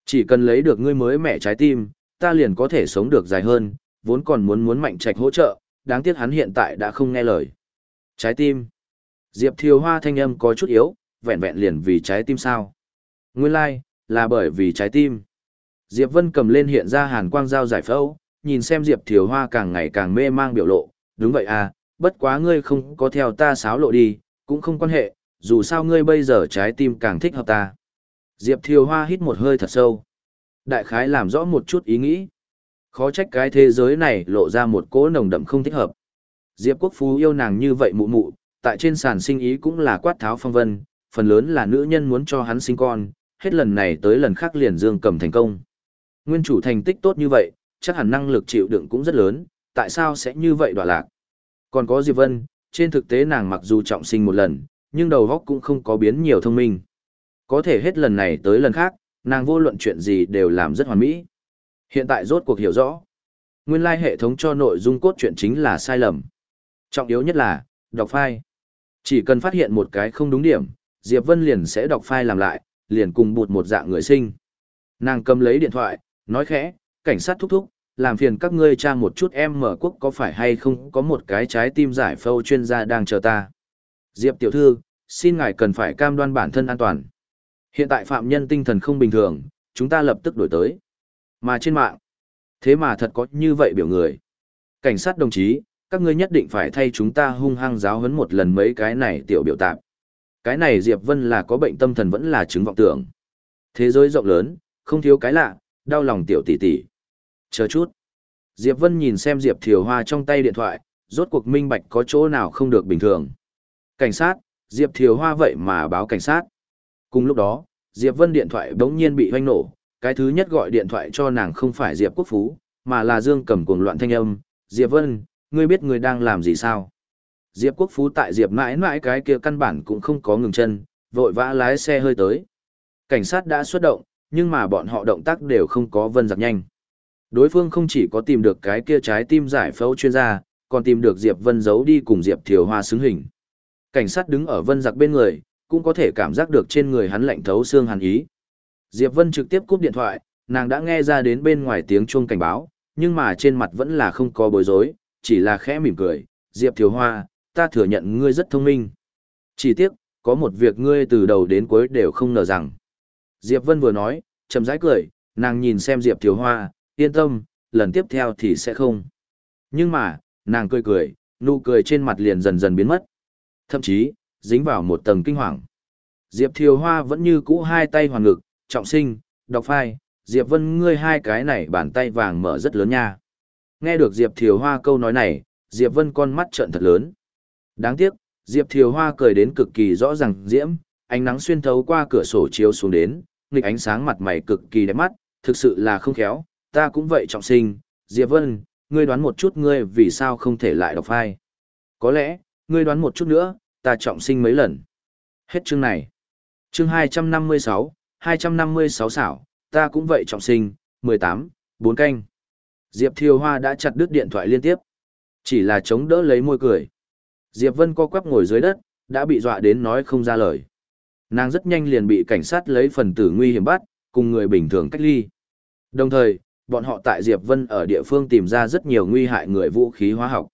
Chỉ cần lấy được ngươi mới mẹ trái tim, ta liền có thể sống được dài hơn, vốn còn muốn muốn mạnh trạch hỗ trợ, đáng tiếc hắn hiện tại đã không nghe lời. Trái tim. Diệp Thiều Hoa thanh âm có chút yếu, vẹn vẹn liền vì trái tim sao. Nguyên lai, like, là bởi vì trái tim. Diệp Vân cầm lên hiện ra hàn quang dao giải phẫu, nhìn xem Diệp Thiều Hoa càng ngày càng mê mang biểu lộ, đúng vậy à, bất quá ngươi không có theo ta sáo lộ đi, cũng không quan hệ, dù sao ngươi bây giờ trái tim càng thích hợp ta. Diệp Thiều Hoa hít một hơi thật sâu. Đại khái làm rõ một chút ý nghĩ. Khó trách cái thế giới này lộ ra một cỗ nồng đậm không thích hợp. Diệp Quốc Phú yêu nàng như vậy mụ mụ, tại trên sàn sinh ý cũng là quát tháo phong vân, phần lớn là nữ nhân muốn cho hắn sinh con, hết lần này tới lần khác liền dương cầm thành công. Nguyên chủ thành tích tốt như vậy, chắc hẳn năng lực chịu đựng cũng rất lớn, tại sao sẽ như vậy đọa lạc. Còn có Diệp Vân, trên thực tế nàng mặc dù trọng sinh một lần, nhưng đầu óc cũng không có biến nhiều thông minh. Có thể hết lần này tới lần khác, nàng vô luận chuyện gì đều làm rất hoàn mỹ. Hiện tại rốt cuộc hiểu rõ. Nguyên lai hệ thống cho nội dung cốt truyện chính là sai lầm. Trọng yếu nhất là, đọc file. Chỉ cần phát hiện một cái không đúng điểm, Diệp Vân liền sẽ đọc file làm lại, liền cùng bụt một dạng người sinh. Nàng cầm lấy điện thoại, nói khẽ, cảnh sát thúc thúc, làm phiền các ngươi tra một chút em mở quốc có phải hay không có một cái trái tim giải phâu chuyên gia đang chờ ta. Diệp tiểu thư, xin ngài cần phải cam đoan bản thân an toàn. Hiện tại phạm nhân tinh thần không bình thường, chúng ta lập tức đổi tới. Mà trên mạng, thế mà thật có như vậy biểu người. Cảnh sát đồng chí, các ngươi nhất định phải thay chúng ta hung hăng giáo huấn một lần mấy cái này tiểu biểu tạp. Cái này Diệp Vân là có bệnh tâm thần vẫn là chứng vọng tưởng. Thế giới rộng lớn, không thiếu cái lạ, đau lòng tiểu tỷ tỷ. Chờ chút. Diệp Vân nhìn xem Diệp Thiều Hoa trong tay điện thoại, rốt cuộc minh bạch có chỗ nào không được bình thường. Cảnh sát, Diệp Thiều Hoa vậy mà báo cảnh sát. Cùng lúc đó, Diệp Vân điện thoại bỗng nhiên bị hoanh nổ, cái thứ nhất gọi điện thoại cho nàng không phải Diệp Quốc Phú, mà là Dương Cầm cuồng loạn thanh âm. Diệp Vân, ngươi biết ngươi đang làm gì sao? Diệp Quốc Phú tại Diệp mãi mãi cái kia căn bản cũng không có ngừng chân, vội vã lái xe hơi tới. Cảnh sát đã xuất động, nhưng mà bọn họ động tác đều không có vân giặc nhanh. Đối phương không chỉ có tìm được cái kia trái tim giải phẫu chuyên gia, còn tìm được Diệp Vân giấu đi cùng Diệp Thiều Hoa xứng hình. Cảnh sát đứng ở vân giặc bên người, cũng có thể cảm giác được trên người hắn lạnh thấu xương hàn ý. Diệp Vân trực tiếp cúp điện thoại, nàng đã nghe ra đến bên ngoài tiếng chuông cảnh báo, nhưng mà trên mặt vẫn là không có bối rối, chỉ là khẽ mỉm cười. Diệp Thiều Hoa, ta thừa nhận ngươi rất thông minh. Chỉ tiếc, có một việc ngươi từ đầu đến cuối đều không ngờ rằng. Diệp Vân vừa nói, chậm rãi cười, nàng nhìn xem Diệp Thiều Hoa, yên tâm, lần tiếp theo thì sẽ không. Nhưng mà, nàng cười cười, nụ cười trên mặt liền dần dần biến mất. Thậm chí, dính vào một tầng kinh hoàng. Diệp Thiều Hoa vẫn như cũ hai tay hoàn ngực, trọng sinh, đọc phai, Diệp Vân ngươi hai cái này bàn tay vàng mở rất lớn nha. Nghe được Diệp Thiều Hoa câu nói này, Diệp Vân con mắt trợn thật lớn. Đáng tiếc, Diệp Thiều Hoa cười đến cực kỳ rõ ràng diễm, ánh nắng xuyên thấu qua cửa sổ chiếu xuống đến, nghịch ánh sáng mặt mày cực kỳ đẹp mắt, thực sự là không khéo, ta cũng vậy trọng sinh, Diệp Vân, ngươi đoán một chút ngươi vì sao không thể lại đọc phai. Có lẽ, ngươi đoán một chút nữa, ta trọng sinh mấy lần. Hết chương này. Chương 256, 256 xảo, ta cũng vậy trọng sinh, 18, 4 canh. Diệp Thiều Hoa đã chặt đứt điện thoại liên tiếp. Chỉ là chống đỡ lấy môi cười. Diệp Vân co quắp ngồi dưới đất, đã bị dọa đến nói không ra lời. Nàng rất nhanh liền bị cảnh sát lấy phần tử nguy hiểm bắt, cùng người bình thường cách ly. Đồng thời, bọn họ tại Diệp Vân ở địa phương tìm ra rất nhiều nguy hại người vũ khí hóa học.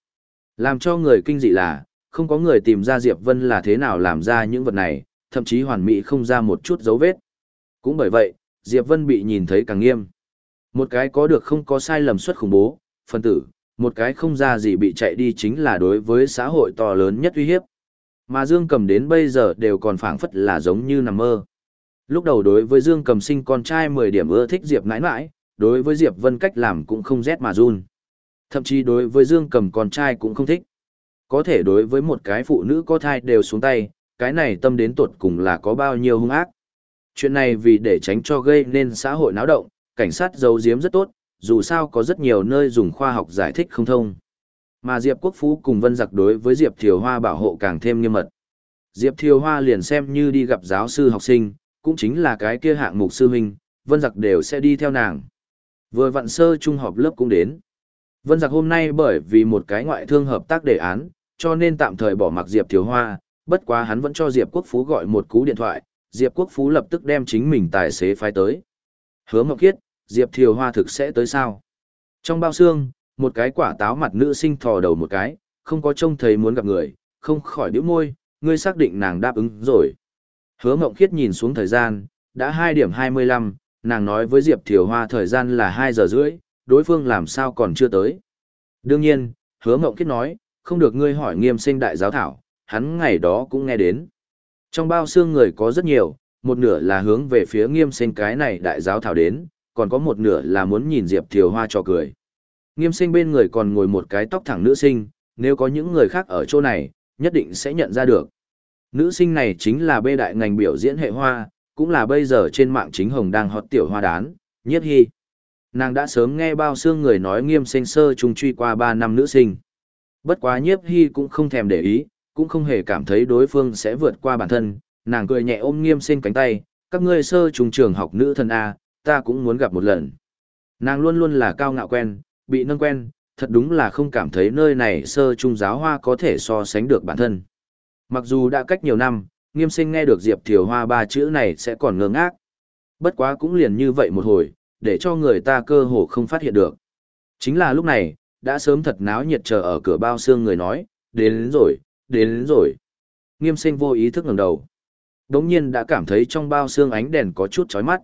Làm cho người kinh dị là, không có người tìm ra Diệp Vân là thế nào làm ra những vật này, thậm chí hoàn mỹ không ra một chút dấu vết. Cũng bởi vậy, Diệp Vân bị nhìn thấy càng nghiêm. Một cái có được không có sai lầm suất khủng bố, phân tử, một cái không ra gì bị chạy đi chính là đối với xã hội to lớn nhất uy hiếp. Mà Dương Cầm đến bây giờ đều còn phảng phất là giống như nằm mơ. Lúc đầu đối với Dương Cầm sinh con trai 10 điểm ưa thích Diệp nãi nãi, đối với Diệp Vân cách làm cũng không rét mà run. Thậm chí đối với Dương Cầm con trai cũng không thích. Có thể đối với một cái phụ nữ có thai đều xuống tay, cái này tâm đến tuột cùng là có bao nhiêu hung ác. Chuyện này vì để tránh cho gây nên xã hội náo động, cảnh sát giấu giếm rất tốt, dù sao có rất nhiều nơi dùng khoa học giải thích không thông. Mà Diệp Quốc Phú cùng Vân Giặc đối với Diệp Thiều Hoa bảo hộ càng thêm nghiêm mật. Diệp Thiều Hoa liền xem như đi gặp giáo sư học sinh, cũng chính là cái kia hạng mục sư huynh, Vân Giặc đều sẽ đi theo nàng. Vừa vặn sơ trung học lớp cũng đến. Vân Giặc hôm nay bởi vì một cái ngoại thương hợp tác đề án, cho nên tạm thời bỏ mặc Diệp Thiếu Hoa, bất quá hắn vẫn cho Diệp Quốc Phú gọi một cú điện thoại, Diệp Quốc Phú lập tức đem chính mình tài xế phái tới. Hứa Mộc Kiết, Diệp Thiều Hoa thực sẽ tới sao? Trong bao xương, một cái quả táo mặt nữ sinh thò đầu một cái, không có trông thấy muốn gặp người, không khỏi điếu môi, ngươi xác định nàng đáp ứng rồi. Hứa Mộng Khiết nhìn xuống thời gian, đã 2 điểm 25, nàng nói với Diệp Thiều Hoa thời gian là 2 giờ rưỡi, đối phương làm sao còn chưa tới. Đương nhiên, Hứa Mộng Khiết nói, không được ngươi hỏi nghiêm sinh đại giáo thảo, hắn ngày đó cũng nghe đến. Trong bao xương người có rất nhiều, một nửa là hướng về phía nghiêm sinh cái này đại giáo thảo đến, còn có một nửa là muốn nhìn Diệp Thiều Hoa cho cười. Nghiêm sinh bên người còn ngồi một cái tóc thẳng nữ sinh, nếu có những người khác ở chỗ này, nhất định sẽ nhận ra được. Nữ sinh này chính là bê đại ngành biểu diễn hệ hoa, cũng là bây giờ trên mạng chính hồng đang hot tiểu hoa đán, nhiếp hy. Nàng đã sớm nghe bao xương người nói nghiêm sinh sơ trùng truy qua 3 năm nữ sinh. Bất quá nhiếp hy cũng không thèm để ý, cũng không hề cảm thấy đối phương sẽ vượt qua bản thân, nàng cười nhẹ ôm nghiêm sinh cánh tay, các ngươi sơ trùng trường học nữ thần A, ta cũng muốn gặp một lần. Nàng luôn luôn là cao ngạo quen, bị nâng quen, thật đúng là không cảm thấy nơi này sơ trung giáo hoa có thể so sánh được bản thân. Mặc dù đã cách nhiều năm, nghiêm sinh nghe được Diệp Thiều Hoa ba chữ này sẽ còn ngơ ngác. Bất quá cũng liền như vậy một hồi, để cho người ta cơ hồ không phát hiện được. Chính là lúc này, đã sớm thật náo nhiệt chờ ở cửa bao xương người nói, đến, đến rồi, đến, đến rồi. Nghiêm sinh vô ý thức ngẩng đầu. Đống nhiên đã cảm thấy trong bao xương ánh đèn có chút chói mắt.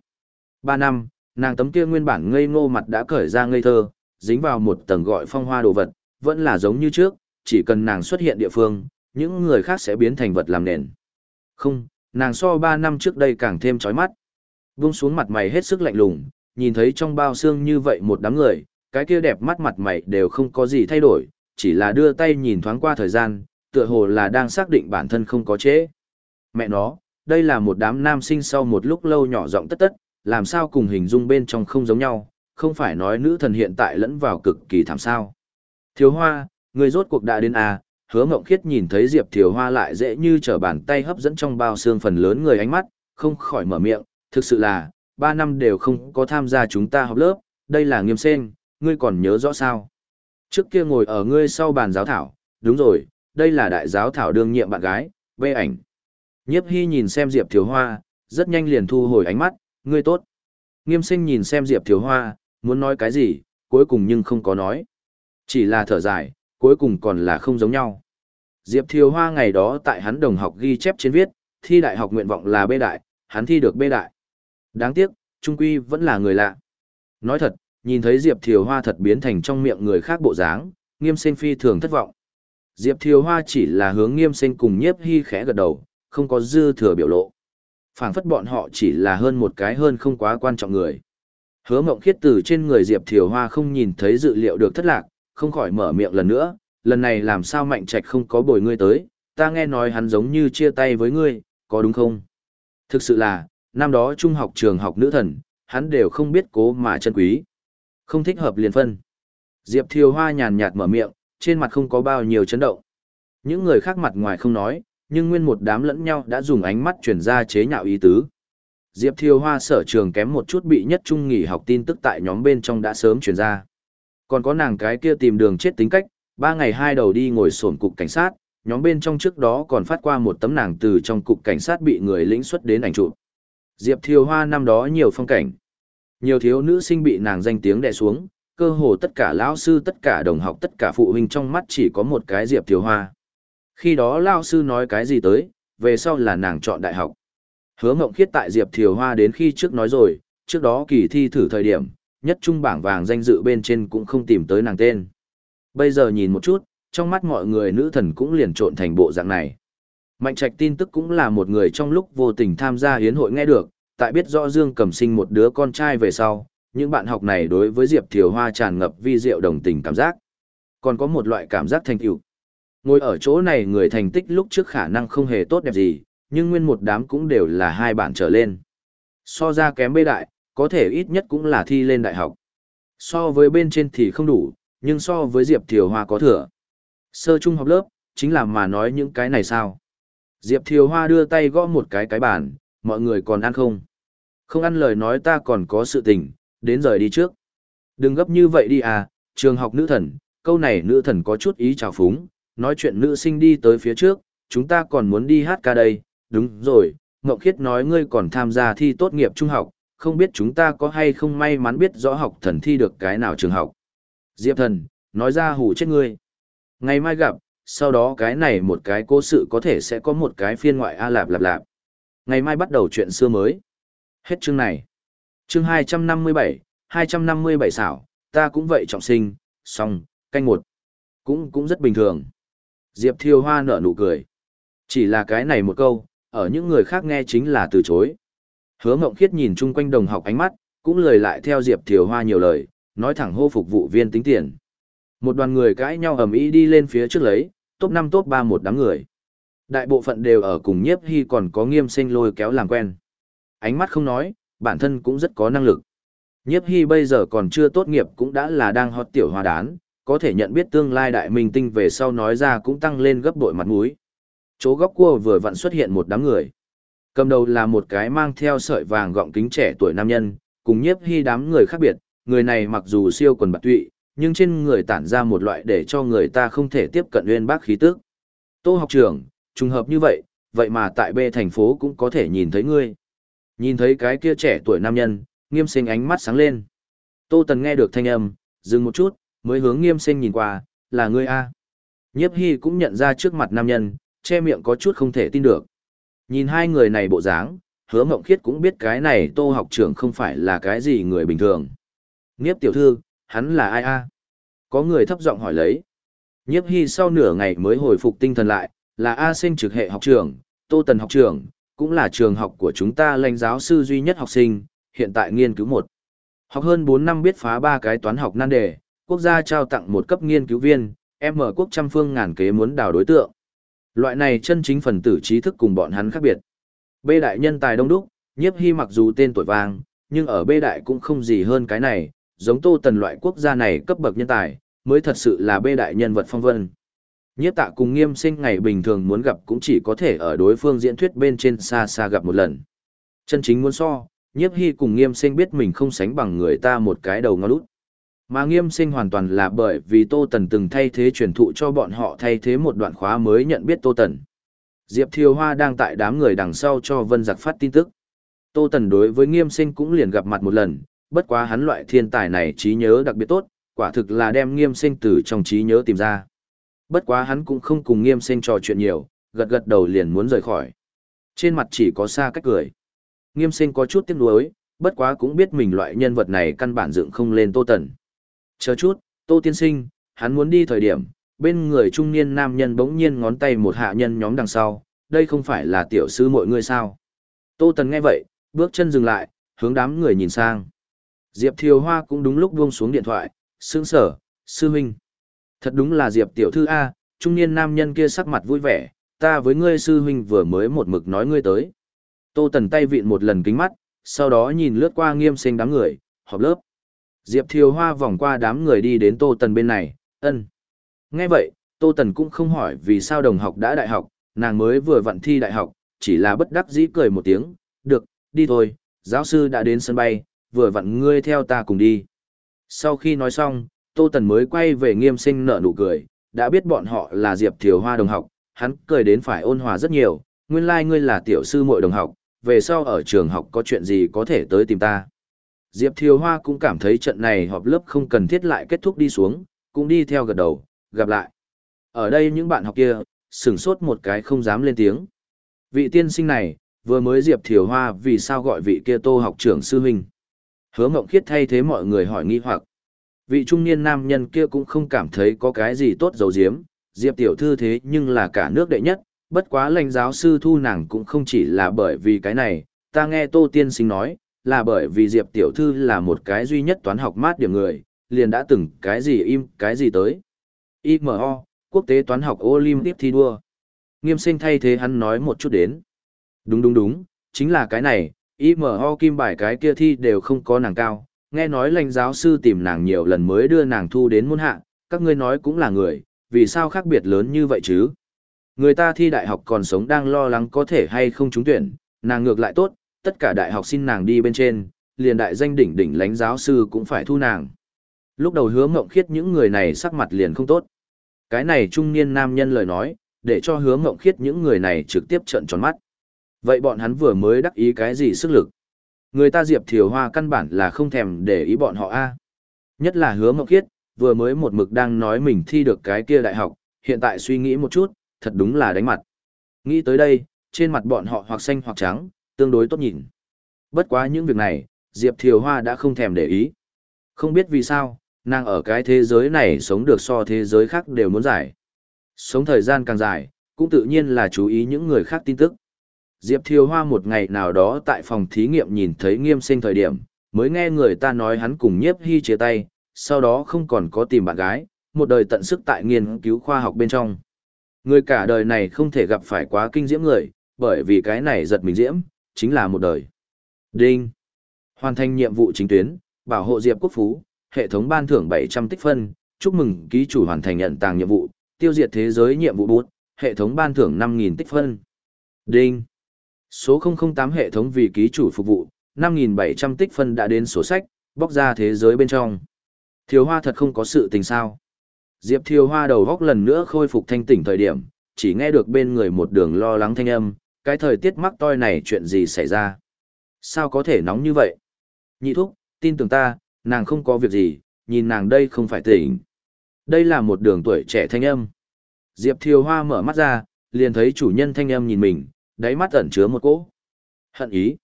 Ba năm, nàng tấm kia nguyên bản ngây ngô mặt đã cởi ra ngây thơ, dính vào một tầng gọi phong hoa đồ vật, vẫn là giống như trước, chỉ cần nàng xuất hiện địa phương, những người khác sẽ biến thành vật làm nền. Không, nàng so ba năm trước đây càng thêm chói mắt. Vung xuống mặt mày hết sức lạnh lùng, nhìn thấy trong bao xương như vậy một đám người, cái kia đẹp mắt mặt mày đều không có gì thay đổi, chỉ là đưa tay nhìn thoáng qua thời gian, tựa hồ là đang xác định bản thân không có chế. Mẹ nó, đây là một đám nam sinh sau một lúc lâu nhỏ giọng tất tất, làm sao cùng hình dung bên trong không giống nhau, không phải nói nữ thần hiện tại lẫn vào cực kỳ thảm sao. Thiếu hoa, người rốt cuộc đã đến à, hứa mộng khiết nhìn thấy Diệp Thiếu Hoa lại dễ như trở bàn tay hấp dẫn trong bao xương phần lớn người ánh mắt, không khỏi mở miệng, thực sự là, ba năm đều không có tham gia chúng ta học lớp, đây là nghiêm sen, ngươi còn nhớ rõ sao. Trước kia ngồi ở ngươi sau bàn giáo thảo, đúng rồi, đây là đại giáo thảo đương nhiệm bạn gái, bê ảnh. Nhiếp hy nhìn xem Diệp Thiếu Hoa, rất nhanh liền thu hồi ánh mắt, ngươi tốt. Nghiêm sinh nhìn xem Diệp Thiếu Hoa, muốn nói cái gì, cuối cùng nhưng không có nói. Chỉ là thở dài, cuối cùng còn là không giống nhau. Diệp thiếu Hoa ngày đó tại hắn đồng học ghi chép trên viết, thi đại học nguyện vọng là bê đại, hắn thi được bê đại. Đáng tiếc, Trung Quy vẫn là người lạ. Nói thật, nhìn thấy Diệp Thiều Hoa thật biến thành trong miệng người khác bộ dáng, nghiêm sinh phi thường thất vọng. Diệp Thiều Hoa chỉ là hướng nghiêm sinh cùng nhiếp hy khẽ gật đầu, không có dư thừa biểu lộ. phảng phất bọn họ chỉ là hơn một cái hơn không quá quan trọng người. Hứa mộng khiết từ trên người Diệp Thiều Hoa không nhìn thấy dự liệu được thất lạc, không khỏi mở miệng lần nữa, lần này làm sao mạnh trạch không có bồi ngươi tới, ta nghe nói hắn giống như chia tay với ngươi, có đúng không? Thực sự là, năm đó trung học trường học nữ thần, hắn đều không biết cố mà chân quý. Không thích hợp liền phân. Diệp Thiều Hoa nhàn nhạt mở miệng, trên mặt không có bao nhiêu chấn động. Những người khác mặt ngoài không nói, nhưng nguyên một đám lẫn nhau đã dùng ánh mắt chuyển ra chế nhạo ý tứ. Diệp Thiều Hoa sở trường kém một chút bị nhất trung nghỉ học tin tức tại nhóm bên trong đã sớm chuyển ra. Còn có nàng cái kia tìm đường chết tính cách, ba ngày hai đầu đi ngồi sổn cục cảnh sát, nhóm bên trong trước đó còn phát qua một tấm nàng từ trong cục cảnh sát bị người lĩnh xuất đến ảnh chụp. Diệp Thiều Hoa năm đó nhiều phong cảnh. Nhiều thiếu nữ sinh bị nàng danh tiếng đè xuống, cơ hồ tất cả lão sư tất cả đồng học tất cả phụ huynh trong mắt chỉ có một cái Diệp Thiều Hoa. Khi đó lão sư nói cái gì tới, về sau là nàng chọn đại học. Hứa Ngộng Khiết tại Diệp Thiều Hoa đến khi trước nói rồi, trước đó kỳ thi thử thời điểm, nhất trung bảng vàng danh dự bên trên cũng không tìm tới nàng tên. Bây giờ nhìn một chút, trong mắt mọi người nữ thần cũng liền trộn thành bộ dạng này. Mạnh trạch tin tức cũng là một người trong lúc vô tình tham gia hiến hội nghe được, tại biết rõ Dương cầm sinh một đứa con trai về sau, những bạn học này đối với Diệp Thiều Hoa tràn ngập vi diệu đồng tình cảm giác. Còn có một loại cảm giác thành tựu. Ngồi ở chỗ này người thành tích lúc trước khả năng không hề tốt đẹp gì, nhưng nguyên một đám cũng đều là hai bạn trở lên. So ra kém bê đại, có thể ít nhất cũng là thi lên đại học. So với bên trên thì không đủ, nhưng so với Diệp Thiều Hoa có thừa. Sơ trung học lớp, chính là mà nói những cái này sao? Diệp Thiều Hoa đưa tay gõ một cái cái bàn, mọi người còn ăn không? Không ăn lời nói ta còn có sự tình, đến rời đi trước. Đừng gấp như vậy đi à, trường học nữ thần, câu này nữ thần có chút ý trào phúng, nói chuyện nữ sinh đi tới phía trước, chúng ta còn muốn đi hát ca đây, đúng rồi, Ngọc Khiết nói ngươi còn tham gia thi tốt nghiệp trung học, không biết chúng ta có hay không may mắn biết rõ học thần thi được cái nào trường học. Diệp thần, nói ra hủ chết ngươi. Ngày mai gặp, sau đó cái này một cái cố sự có thể sẽ có một cái phiên ngoại A lạp lạp lạp. Ngày mai bắt đầu chuyện xưa mới. Hết chương này. Chương 257, 257 xảo, ta cũng vậy trọng sinh, xong, canh một. Cũng cũng rất bình thường. Diệp Thiêu Hoa nở nụ cười. Chỉ là cái này một câu, ở những người khác nghe chính là từ chối. Hứa Ngộng Khiết nhìn chung quanh đồng học ánh mắt, cũng lời lại theo Diệp Thiều Hoa nhiều lời, nói thẳng hô phục vụ viên tính tiền. Một đoàn người cãi nhau ầm ĩ đi lên phía trước lấy, top 5 top 3 một đám người. Đại bộ phận đều ở cùng nhiếp hy còn có nghiêm sinh lôi kéo làm quen. Ánh mắt không nói, bản thân cũng rất có năng lực. Nhiếp hy bây giờ còn chưa tốt nghiệp cũng đã là đang hot tiểu hòa đán, có thể nhận biết tương lai đại minh tinh về sau nói ra cũng tăng lên gấp bội mặt mũi. Chỗ góc cua vừa vặn xuất hiện một đám người. Cầm đầu là một cái mang theo sợi vàng gọng kính trẻ tuổi nam nhân, cùng nhiếp hy đám người khác biệt, người này mặc dù siêu quần bạc tụy, nhưng trên người tản ra một loại để cho người ta không thể tiếp cận uyên bác khí tức. Tô học trưởng, trùng hợp như vậy, vậy mà tại B thành phố cũng có thể nhìn thấy ngươi. Nhìn thấy cái kia trẻ tuổi nam nhân, nghiêm sinh ánh mắt sáng lên. Tô Tần nghe được thanh âm, dừng một chút, mới hướng nghiêm sinh nhìn qua, là ngươi A. Nhiếp Hy cũng nhận ra trước mặt nam nhân, che miệng có chút không thể tin được. Nhìn hai người này bộ dáng, hứa mộng khiết cũng biết cái này tô học trưởng không phải là cái gì người bình thường. Nhiếp tiểu thư, hắn là ai a? Có người thấp giọng hỏi lấy. Nhiếp hy sau nửa ngày mới hồi phục tinh thần lại, là A sinh trực hệ học trưởng, tô tần học trưởng, cũng là trường học của chúng ta lãnh giáo sư duy nhất học sinh, hiện tại nghiên cứu một. Học hơn 4 năm biết phá ba cái toán học nan đề, quốc gia trao tặng một cấp nghiên cứu viên, em mở quốc trăm phương ngàn kế muốn đào đối tượng. Loại này chân chính phần tử trí thức cùng bọn hắn khác biệt. B đại nhân tài đông đúc, nhiếp hy mặc dù tên tuổi vang, nhưng ở B đại cũng không gì hơn cái này, giống tô tần loại quốc gia này cấp bậc nhân tài, mới thật sự là B đại nhân vật phong vân. Nhiếp tạ cùng nghiêm sinh ngày bình thường muốn gặp cũng chỉ có thể ở đối phương diễn thuyết bên trên xa xa gặp một lần. Chân chính muốn so, nhiếp hy cùng nghiêm sinh biết mình không sánh bằng người ta một cái đầu ngó lút. Mà nghiêm sinh hoàn toàn là bởi vì Tô Tần từng thay thế truyền thụ cho bọn họ thay thế một đoạn khóa mới nhận biết Tô Tần. Diệp Thiều Hoa đang tại đám người đằng sau cho Vân Giặc phát tin tức. Tô Tần đối với nghiêm sinh cũng liền gặp mặt một lần, bất quá hắn loại thiên tài này trí nhớ đặc biệt tốt, quả thực là đem nghiêm sinh từ trong trí nhớ tìm ra. Bất quá hắn cũng không cùng nghiêm sinh trò chuyện nhiều, gật gật đầu liền muốn rời khỏi. Trên mặt chỉ có xa cách cười. Nghiêm sinh có chút tiếc nuối, bất quá cũng biết mình loại nhân vật này căn bản dựng không lên Tô Tần. Chờ chút, Tô Tiên Sinh, hắn muốn đi thời điểm, bên người trung niên nam nhân bỗng nhiên ngón tay một hạ nhân nhóm đằng sau, đây không phải là tiểu sư mọi người sao. Tô Tần nghe vậy, bước chân dừng lại, hướng đám người nhìn sang. Diệp Thiều Hoa cũng đúng lúc buông xuống điện thoại, sướng sở, sư huynh. Thật đúng là Diệp tiểu thư A, trung niên nam nhân kia sắc mặt vui vẻ, ta với ngươi sư huynh vừa mới một mực nói ngươi tới. Tô Tần tay vịn một lần kính mắt, sau đó nhìn lướt qua nghiêm sinh đám người, họp lớp. Diệp Thiều Hoa vòng qua đám người đi đến Tô Tần bên này, ân. Nghe vậy, Tô Tần cũng không hỏi vì sao đồng học đã đại học, nàng mới vừa vặn thi đại học, chỉ là bất đắc dĩ cười một tiếng, được, đi thôi, giáo sư đã đến sân bay, vừa vặn ngươi theo ta cùng đi. Sau khi nói xong, Tô Tần mới quay về nghiêm sinh nở nụ cười, đã biết bọn họ là Diệp Thiều Hoa đồng học, hắn cười đến phải ôn hòa rất nhiều, nguyên lai like ngươi là tiểu sư muội đồng học, về sau ở trường học có chuyện gì có thể tới tìm ta. Diệp Thiều Hoa cũng cảm thấy trận này họp lớp không cần thiết lại kết thúc đi xuống, cũng đi theo gật đầu, gặp lại. Ở đây những bạn học kia, sửng sốt một cái không dám lên tiếng. Vị tiên sinh này, vừa mới Diệp Thiều Hoa vì sao gọi vị kia tô học trưởng sư huynh. Hứa Mộng Khiết thay thế mọi người hỏi nghi hoặc. Vị trung niên nam nhân kia cũng không cảm thấy có cái gì tốt dầu diếm, Diệp tiểu thư thế nhưng là cả nước đệ nhất, bất quá lãnh giáo sư thu nàng cũng không chỉ là bởi vì cái này, ta nghe Tô Tiên Sinh nói, là bởi vì Diệp tiểu thư là một cái duy nhất toán học mát điểm người, liền đã từng cái gì im, cái gì tới. IMO, quốc tế toán học Olympic thi đua. Nghiêm sinh thay thế hắn nói một chút đến. Đúng đúng đúng, chính là cái này, IMO kim bài cái kia thi đều không có nàng cao, nghe nói lãnh giáo sư tìm nàng nhiều lần mới đưa nàng thu đến môn hạ, các ngươi nói cũng là người, vì sao khác biệt lớn như vậy chứ? Người ta thi đại học còn sống đang lo lắng có thể hay không trúng tuyển, nàng ngược lại tốt, tất cả đại học xin nàng đi bên trên, liền đại danh đỉnh đỉnh lãnh giáo sư cũng phải thu nàng. Lúc đầu hứa mộng khiết những người này sắc mặt liền không tốt. Cái này trung niên nam nhân lời nói, để cho hứa mộng khiết những người này trực tiếp trợn tròn mắt. Vậy bọn hắn vừa mới đắc ý cái gì sức lực? Người ta Diệp Thiều Hoa căn bản là không thèm để ý bọn họ a. Nhất là hứa mộng khiết, vừa mới một mực đang nói mình thi được cái kia đại học, hiện tại suy nghĩ một chút, thật đúng là đánh mặt. Nghĩ tới đây, trên mặt bọn họ hoặc xanh hoặc trắng, tương đối tốt nhìn. Bất quá những việc này, Diệp Thiều Hoa đã không thèm để ý. Không biết vì sao, nàng ở cái thế giới này sống được so thế giới khác đều muốn giải. Sống thời gian càng dài, cũng tự nhiên là chú ý những người khác tin tức. Diệp Thiều Hoa một ngày nào đó tại phòng thí nghiệm nhìn thấy nghiêm sinh thời điểm, mới nghe người ta nói hắn cùng nhiếp hy chia tay, sau đó không còn có tìm bạn gái, một đời tận sức tại nghiên cứu khoa học bên trong. Người cả đời này không thể gặp phải quá kinh diễm người, bởi vì cái này giật mình diễm, chính là một đời. Đinh. Hoàn thành nhiệm vụ chính tuyến, bảo hộ Diệp Quốc Phú, hệ thống ban thưởng 700 tích phân, chúc mừng ký chủ hoàn thành nhận tàng nhiệm vụ, tiêu diệt thế giới nhiệm vụ bút, hệ thống ban thưởng 5.000 tích phân. Đinh. Số 008 hệ thống vì ký chủ phục vụ, 5.700 tích phân đã đến sổ sách, bóc ra thế giới bên trong. Thiếu hoa thật không có sự tình sao. Diệp Thiều Hoa đầu góc lần nữa khôi phục thanh tỉnh thời điểm, chỉ nghe được bên người một đường lo lắng thanh âm, cái thời tiết mắc toi này chuyện gì xảy ra. Sao có thể nóng như vậy? Nhị thúc, tin tưởng ta, nàng không có việc gì, nhìn nàng đây không phải tỉnh. Đây là một đường tuổi trẻ thanh âm. Diệp Thiều Hoa mở mắt ra, liền thấy chủ nhân thanh âm nhìn mình, đáy mắt ẩn chứa một cỗ. Hận ý.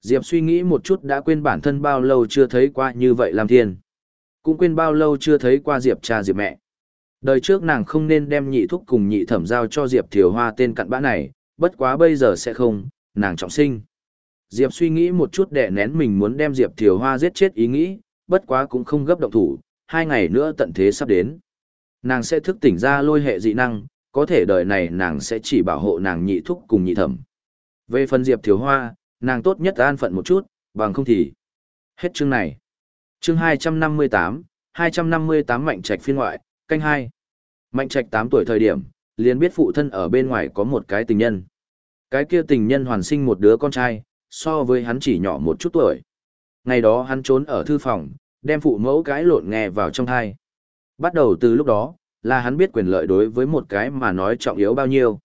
Diệp suy nghĩ một chút đã quên bản thân bao lâu chưa thấy qua như vậy làm thiên. Cũng quên bao lâu chưa thấy qua Diệp cha Diệp mẹ. Đời trước nàng không nên đem nhị thúc cùng nhị thẩm giao cho Diệp Thiều Hoa tên cặn bã này, bất quá bây giờ sẽ không, nàng trọng sinh. Diệp suy nghĩ một chút để nén mình muốn đem Diệp Thiều Hoa giết chết ý nghĩ, bất quá cũng không gấp động thủ, hai ngày nữa tận thế sắp đến. Nàng sẽ thức tỉnh ra lôi hệ dị năng, có thể đời này nàng sẽ chỉ bảo hộ nàng nhị thúc cùng nhị thẩm. Về phần Diệp thiếu Hoa, nàng tốt nhất an phận một chút, bằng không thì. Hết chương này. Chương 258, 258 mạnh trạch phiên ngoại, canh hai Mạnh trạch 8 tuổi thời điểm, liền biết phụ thân ở bên ngoài có một cái tình nhân. Cái kia tình nhân hoàn sinh một đứa con trai, so với hắn chỉ nhỏ một chút tuổi. Ngày đó hắn trốn ở thư phòng, đem phụ mẫu cái lộn nghe vào trong thai. Bắt đầu từ lúc đó, là hắn biết quyền lợi đối với một cái mà nói trọng yếu bao nhiêu.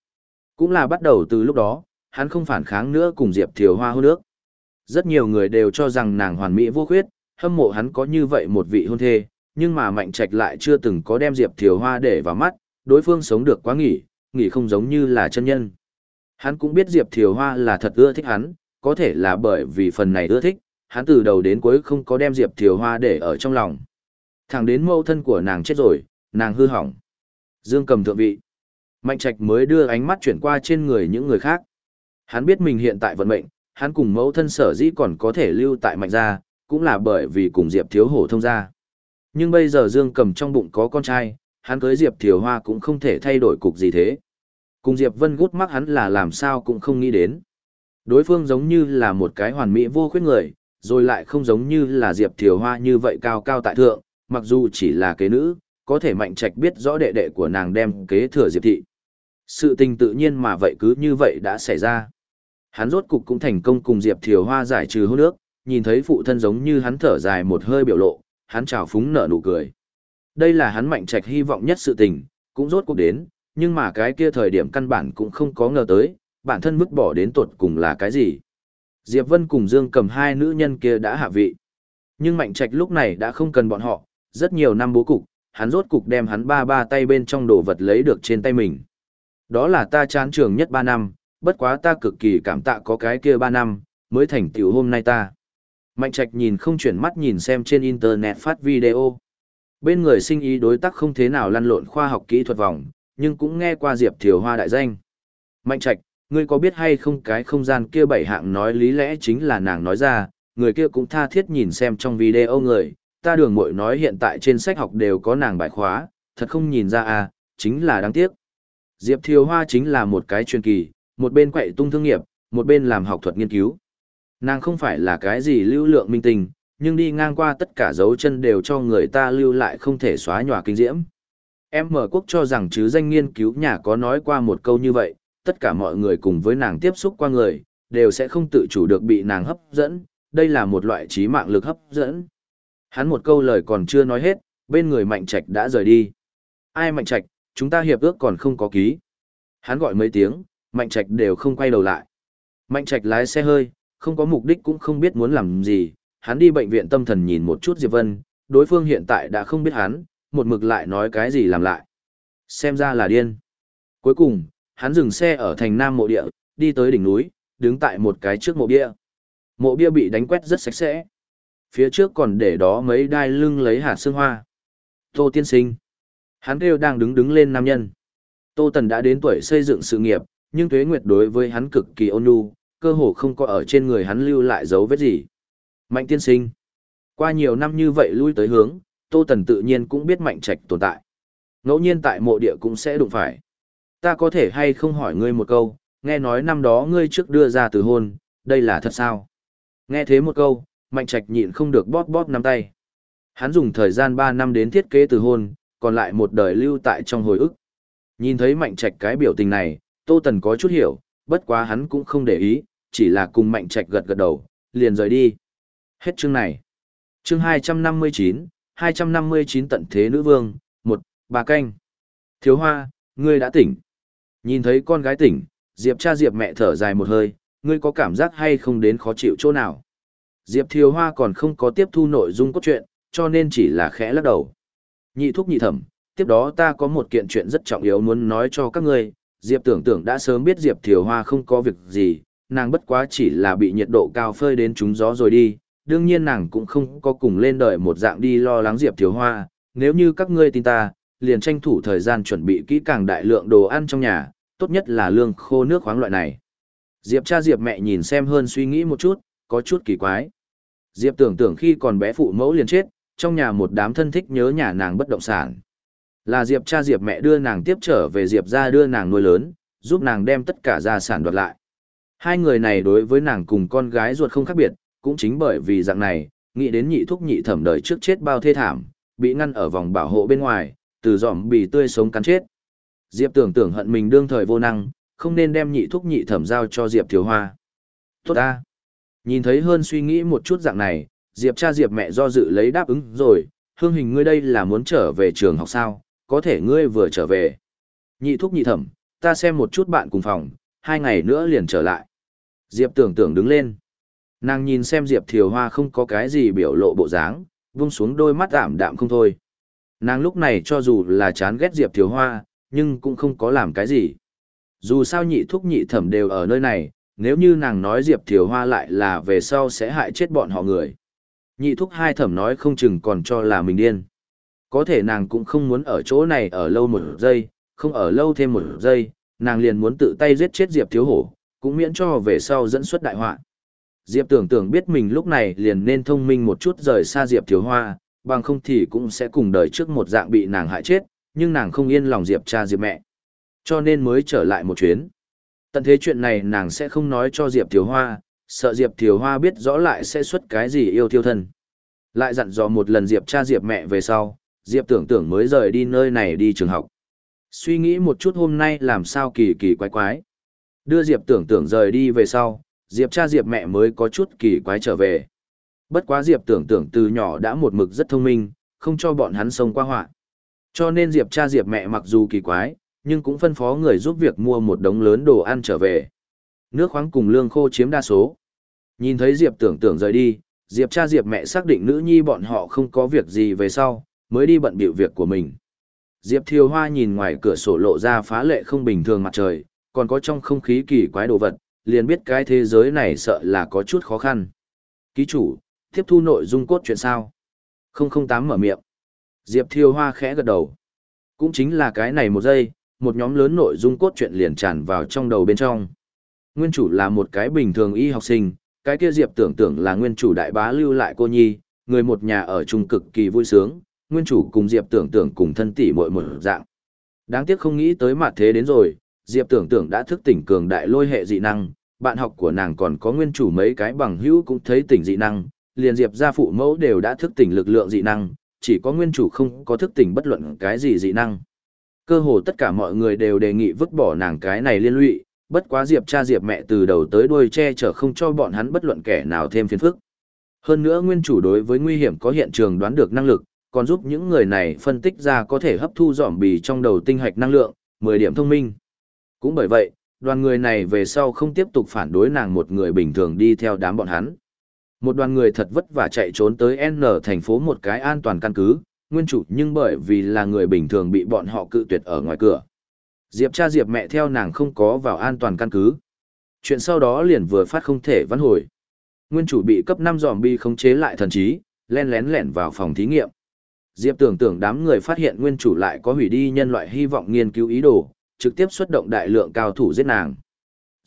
Cũng là bắt đầu từ lúc đó, hắn không phản kháng nữa cùng Diệp Thiều Hoa hôn nước. Rất nhiều người đều cho rằng nàng hoàn mỹ vô khuyết, hâm mộ hắn có như vậy một vị hôn thê, nhưng mà Mạnh Trạch lại chưa từng có đem Diệp Thiều Hoa để vào mắt, đối phương sống được quá nghỉ, nghỉ không giống như là chân nhân. Hắn cũng biết Diệp Thiều Hoa là thật ưa thích hắn, có thể là bởi vì phần này ưa thích, hắn từ đầu đến cuối không có đem Diệp Thiều Hoa để ở trong lòng. Thẳng đến mâu thân của nàng chết rồi, nàng hư hỏng. Dương cầm thượng vị. Mạnh Trạch mới đưa ánh mắt chuyển qua trên người những người khác. Hắn biết mình hiện tại vận mệnh, hắn cùng mẫu thân sở dĩ còn có thể lưu tại mạnh gia, cũng là bởi vì cùng Diệp Thiếu Hổ thông gia. Nhưng bây giờ Dương cầm trong bụng có con trai, hắn cưới Diệp Thiều Hoa cũng không thể thay đổi cục gì thế. Cùng Diệp Vân gút mắt hắn là làm sao cũng không nghĩ đến. Đối phương giống như là một cái hoàn mỹ vô khuyết người, rồi lại không giống như là Diệp Thiều Hoa như vậy cao cao tại thượng, mặc dù chỉ là kế nữ, có thể mạnh trạch biết rõ đệ đệ của nàng đem kế thừa Diệp Thị. Sự tình tự nhiên mà vậy cứ như vậy đã xảy ra. Hắn rốt cục cũng thành công cùng Diệp Thiều Hoa giải trừ hô nước, nhìn thấy phụ thân giống như hắn thở dài một hơi biểu lộ, hắn chào phúng nở nụ cười. Đây là hắn mạnh trạch hy vọng nhất sự tình, cũng rốt cuộc đến, nhưng mà cái kia thời điểm căn bản cũng không có ngờ tới, bản thân vứt bỏ đến tột cùng là cái gì. Diệp Vân cùng Dương cầm hai nữ nhân kia đã hạ vị. Nhưng mạnh trạch lúc này đã không cần bọn họ, rất nhiều năm bố cục, hắn rốt cục đem hắn ba ba tay bên trong đồ vật lấy được trên tay mình. Đó là ta chán trường nhất ba năm, bất quá ta cực kỳ cảm tạ có cái kia ba năm, mới thành tiểu hôm nay ta. Mạnh trạch nhìn không chuyển mắt nhìn xem trên internet phát video. Bên người sinh ý đối tác không thế nào lăn lộn khoa học kỹ thuật vòng, nhưng cũng nghe qua Diệp Thiều Hoa đại danh. Mạnh trạch, ngươi có biết hay không cái không gian kia bảy hạng nói lý lẽ chính là nàng nói ra, người kia cũng tha thiết nhìn xem trong video người, ta đường mội nói hiện tại trên sách học đều có nàng bài khóa, thật không nhìn ra à, chính là đáng tiếc. Diệp Thiều Hoa chính là một cái truyền kỳ, một bên quậy tung thương nghiệp, một bên làm học thuật nghiên cứu. Nàng không phải là cái gì lưu lượng minh tình, nhưng đi ngang qua tất cả dấu chân đều cho người ta lưu lại không thể xóa nhòa kinh diễm. Em mở quốc cho rằng chứ danh nghiên cứu nhà có nói qua một câu như vậy, tất cả mọi người cùng với nàng tiếp xúc qua người, đều sẽ không tự chủ được bị nàng hấp dẫn, đây là một loại trí mạng lực hấp dẫn. Hắn một câu lời còn chưa nói hết, bên người Mạnh Trạch đã rời đi. Ai Mạnh Trạch, chúng ta hiệp ước còn không có ký. Hắn gọi mấy tiếng, Mạnh Trạch đều không quay đầu lại. Mạnh Trạch lái xe hơi, không có mục đích cũng không biết muốn làm gì, hắn đi bệnh viện tâm thần nhìn một chút Diệp Vân, đối phương hiện tại đã không biết hắn, một mực lại nói cái gì làm lại. Xem ra là điên. Cuối cùng, hắn dừng xe ở thành Nam mộ địa, đi tới đỉnh núi, đứng tại một cái trước mộ bia. Mộ bia bị đánh quét rất sạch sẽ. Phía trước còn để đó mấy đai lưng lấy hạt xương hoa. Tô tiên sinh. Hắn kêu đang đứng đứng lên nam nhân. Tô Tần đã đến tuổi xây dựng sự nghiệp, nhưng Tuế Nguyệt đối với hắn cực kỳ ôn nhu, cơ hồ không có ở trên người hắn lưu lại dấu vết gì. Mạnh tiên sinh. Qua nhiều năm như vậy lui tới hướng, Tô Tần tự nhiên cũng biết Mạnh Trạch tồn tại. Ngẫu nhiên tại mộ địa cũng sẽ đụng phải. Ta có thể hay không hỏi ngươi một câu, nghe nói năm đó ngươi trước đưa ra từ hôn, đây là thật sao? Nghe thế một câu, Mạnh Trạch nhịn không được bóp bóp nắm tay. Hắn dùng thời gian ba năm đến thiết kế từ hôn, còn lại một đời lưu tại trong hồi ức. Nhìn thấy Mạnh Trạch cái biểu tình này, Tô Tần có chút hiểu, bất quá hắn cũng không để ý, chỉ là cùng Mạnh Trạch gật gật đầu, liền rời đi. Hết chương này. Chương 259, 259 tận thế nữ vương, một bà canh. Thiếu hoa, ngươi đã tỉnh. Nhìn thấy con gái tỉnh, Diệp cha Diệp mẹ thở dài một hơi, ngươi có cảm giác hay không đến khó chịu chỗ nào. Diệp Thiều Hoa còn không có tiếp thu nội dung cốt truyện, cho nên chỉ là khẽ lắc đầu. Nhị thúc nhị thẩm, tiếp đó ta có một kiện chuyện rất trọng yếu muốn nói cho các ngươi. Diệp tưởng tưởng đã sớm biết Diệp Thiều Hoa không có việc gì, nàng bất quá chỉ là bị nhiệt độ cao phơi đến trúng gió rồi đi. Đương nhiên nàng cũng không có cùng lên đời một dạng đi lo lắng Diệp Thiều Hoa. Nếu như các ngươi tin ta, liền tranh thủ thời gian chuẩn bị kỹ càng đại lượng đồ ăn trong nhà, tốt nhất là lương khô nước khoáng loại này. Diệp cha Diệp mẹ nhìn xem hơn suy nghĩ một chút, có chút kỳ quái. Diệp tưởng tưởng khi còn bé phụ mẫu liền chết, trong nhà một đám thân thích nhớ nhà nàng bất động sản. Là Diệp cha Diệp mẹ đưa nàng tiếp trở về Diệp ra đưa nàng nuôi lớn, giúp nàng đem tất cả gia sản đoạt lại. Hai người này đối với nàng cùng con gái ruột không khác biệt, cũng chính bởi vì dạng này, nghĩ đến nhị thúc nhị thẩm đời trước chết bao thê thảm, bị ngăn ở vòng bảo hộ bên ngoài, từ giòm bị tươi sống cắn chết. Diệp tưởng tưởng hận mình đương thời vô năng, không nên đem nhị thúc nhị thẩm giao cho Diệp Thiếu Hoa. Tốt ta. Nhìn thấy hơn suy nghĩ một chút dạng này, Diệp cha Diệp mẹ do dự lấy đáp ứng rồi, hương hình ngươi đây là muốn trở về trường học sao, có thể ngươi vừa trở về. Nhị thúc nhị thẩm, ta xem một chút bạn cùng phòng, hai ngày nữa liền trở lại. Diệp tưởng tưởng đứng lên. Nàng nhìn xem Diệp Thiều Hoa không có cái gì biểu lộ bộ dáng, vung xuống đôi mắt ảm đạm không thôi. Nàng lúc này cho dù là chán ghét Diệp Thiều Hoa, nhưng cũng không có làm cái gì. Dù sao nhị thúc nhị thẩm đều ở nơi này, nếu như nàng nói Diệp Thiều Hoa lại là về sau sẽ hại chết bọn họ người. Nhị thúc hai thẩm nói không chừng còn cho là mình điên. Có thể nàng cũng không muốn ở chỗ này ở lâu một giây, không ở lâu thêm một giây, nàng liền muốn tự tay giết chết Diệp Thiếu Hổ, cũng miễn cho về sau dẫn xuất đại họa. Diệp tưởng tưởng biết mình lúc này liền nên thông minh một chút rời xa Diệp Thiếu Hoa, bằng không thì cũng sẽ cùng đời trước một dạng bị nàng hại chết, nhưng nàng không yên lòng Diệp cha Diệp mẹ. Cho nên mới trở lại một chuyến. Tận thế chuyện này nàng sẽ không nói cho Diệp Thiều Hoa, sợ Diệp Thiều Hoa biết rõ lại sẽ xuất cái gì yêu thiêu thân. Lại dặn dò một lần Diệp cha Diệp mẹ về sau, Diệp tưởng tưởng mới rời đi nơi này đi trường học. Suy nghĩ một chút hôm nay làm sao kỳ kỳ quái quái. Đưa Diệp tưởng tưởng rời đi về sau, Diệp cha Diệp mẹ mới có chút kỳ quái trở về. Bất quá Diệp tưởng tưởng từ nhỏ đã một mực rất thông minh, không cho bọn hắn sông qua họa. Cho nên Diệp cha Diệp mẹ mặc dù kỳ quái, nhưng cũng phân phó người giúp việc mua một đống lớn đồ ăn trở về. Nước khoáng cùng lương khô chiếm đa số. Nhìn thấy Diệp tưởng tưởng rời đi, Diệp cha Diệp mẹ xác định nữ nhi bọn họ không có việc gì về sau, mới đi bận biểu việc của mình. Diệp Thiều Hoa nhìn ngoài cửa sổ lộ ra phá lệ không bình thường mặt trời, còn có trong không khí kỳ quái đồ vật, liền biết cái thế giới này sợ là có chút khó khăn. Ký chủ, tiếp thu nội dung cốt chuyện sao? 008 mở miệng. Diệp Thiều Hoa khẽ gật đầu. Cũng chính là cái này một giây, một nhóm lớn nội dung cốt truyện liền tràn vào trong đầu bên trong. Nguyên chủ là một cái bình thường y học sinh, cái kia Diệp tưởng tưởng là nguyên chủ đại bá lưu lại cô nhi, người một nhà ở chung cực kỳ vui sướng, nguyên chủ cùng Diệp tưởng tưởng cùng thân tỷ muội một dạng. Đáng tiếc không nghĩ tới mặt thế đến rồi, Diệp tưởng tưởng đã thức tỉnh cường đại lôi hệ dị năng, bạn học của nàng còn có nguyên chủ mấy cái bằng hữu cũng thấy tỉnh dị năng, liền Diệp gia phụ mẫu đều đã thức tỉnh lực lượng dị năng, chỉ có nguyên chủ không có thức tỉnh bất luận cái gì dị năng. Cơ hồ tất cả mọi người đều đề nghị vứt bỏ nàng cái này liên lụy, bất quá Diệp cha Diệp mẹ từ đầu tới đuôi che chở không cho bọn hắn bất luận kẻ nào thêm phiền phức. Hơn nữa nguyên chủ đối với nguy hiểm có hiện trường đoán được năng lực, còn giúp những người này phân tích ra có thể hấp thu dòm bì trong đầu tinh hạch năng lượng, 10 điểm thông minh. Cũng bởi vậy, đoàn người này về sau không tiếp tục phản đối nàng một người bình thường đi theo đám bọn hắn. Một đoàn người thật vất vả chạy trốn tới N thành phố một cái an toàn căn cứ, nguyên chủ nhưng bởi vì là người bình thường bị bọn họ cự tuyệt ở ngoài cửa. Diệp cha Diệp mẹ theo nàng không có vào an toàn căn cứ. Chuyện sau đó liền vừa phát không thể vãn hồi. Nguyên chủ bị cấp 5 zombie khống chế lại thần trí, len lén lẻn vào phòng thí nghiệm. Diệp tưởng tưởng đám người phát hiện nguyên chủ lại có hủy đi nhân loại hy vọng nghiên cứu ý đồ, trực tiếp xuất động đại lượng cao thủ giết nàng.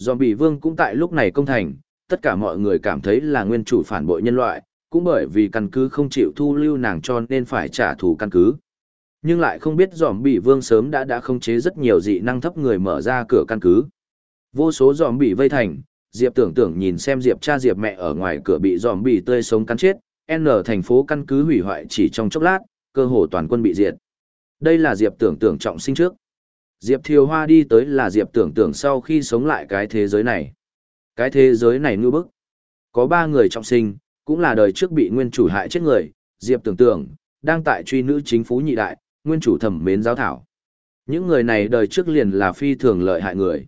Zombie vương cũng tại lúc này công thành, tất cả mọi người cảm thấy là nguyên chủ phản bội nhân loại, cũng bởi vì căn cứ không chịu thu lưu nàng cho nên phải trả thù căn cứ. Nhưng lại không biết giòm bị vương sớm đã đã không chế rất nhiều dị năng thấp người mở ra cửa căn cứ. Vô số giòm bị vây thành, Diệp tưởng tưởng nhìn xem Diệp cha Diệp mẹ ở ngoài cửa bị giòm bị tươi sống cắn chết, N thành phố căn cứ hủy hoại chỉ trong chốc lát, cơ hồ toàn quân bị diệt. Đây là Diệp tưởng tưởng trọng sinh trước. Diệp Thiều Hoa đi tới là Diệp tưởng tưởng sau khi sống lại cái thế giới này. Cái thế giới này ngư bức. Có ba người trọng sinh, cũng là đời trước bị nguyên chủ hại chết người, Diệp tưởng tưởng, đang tại truy nữ chính phú nhị đại, nguyên chủ thẩm mến giáo thảo. Những người này đời trước liền là phi thường lợi hại người.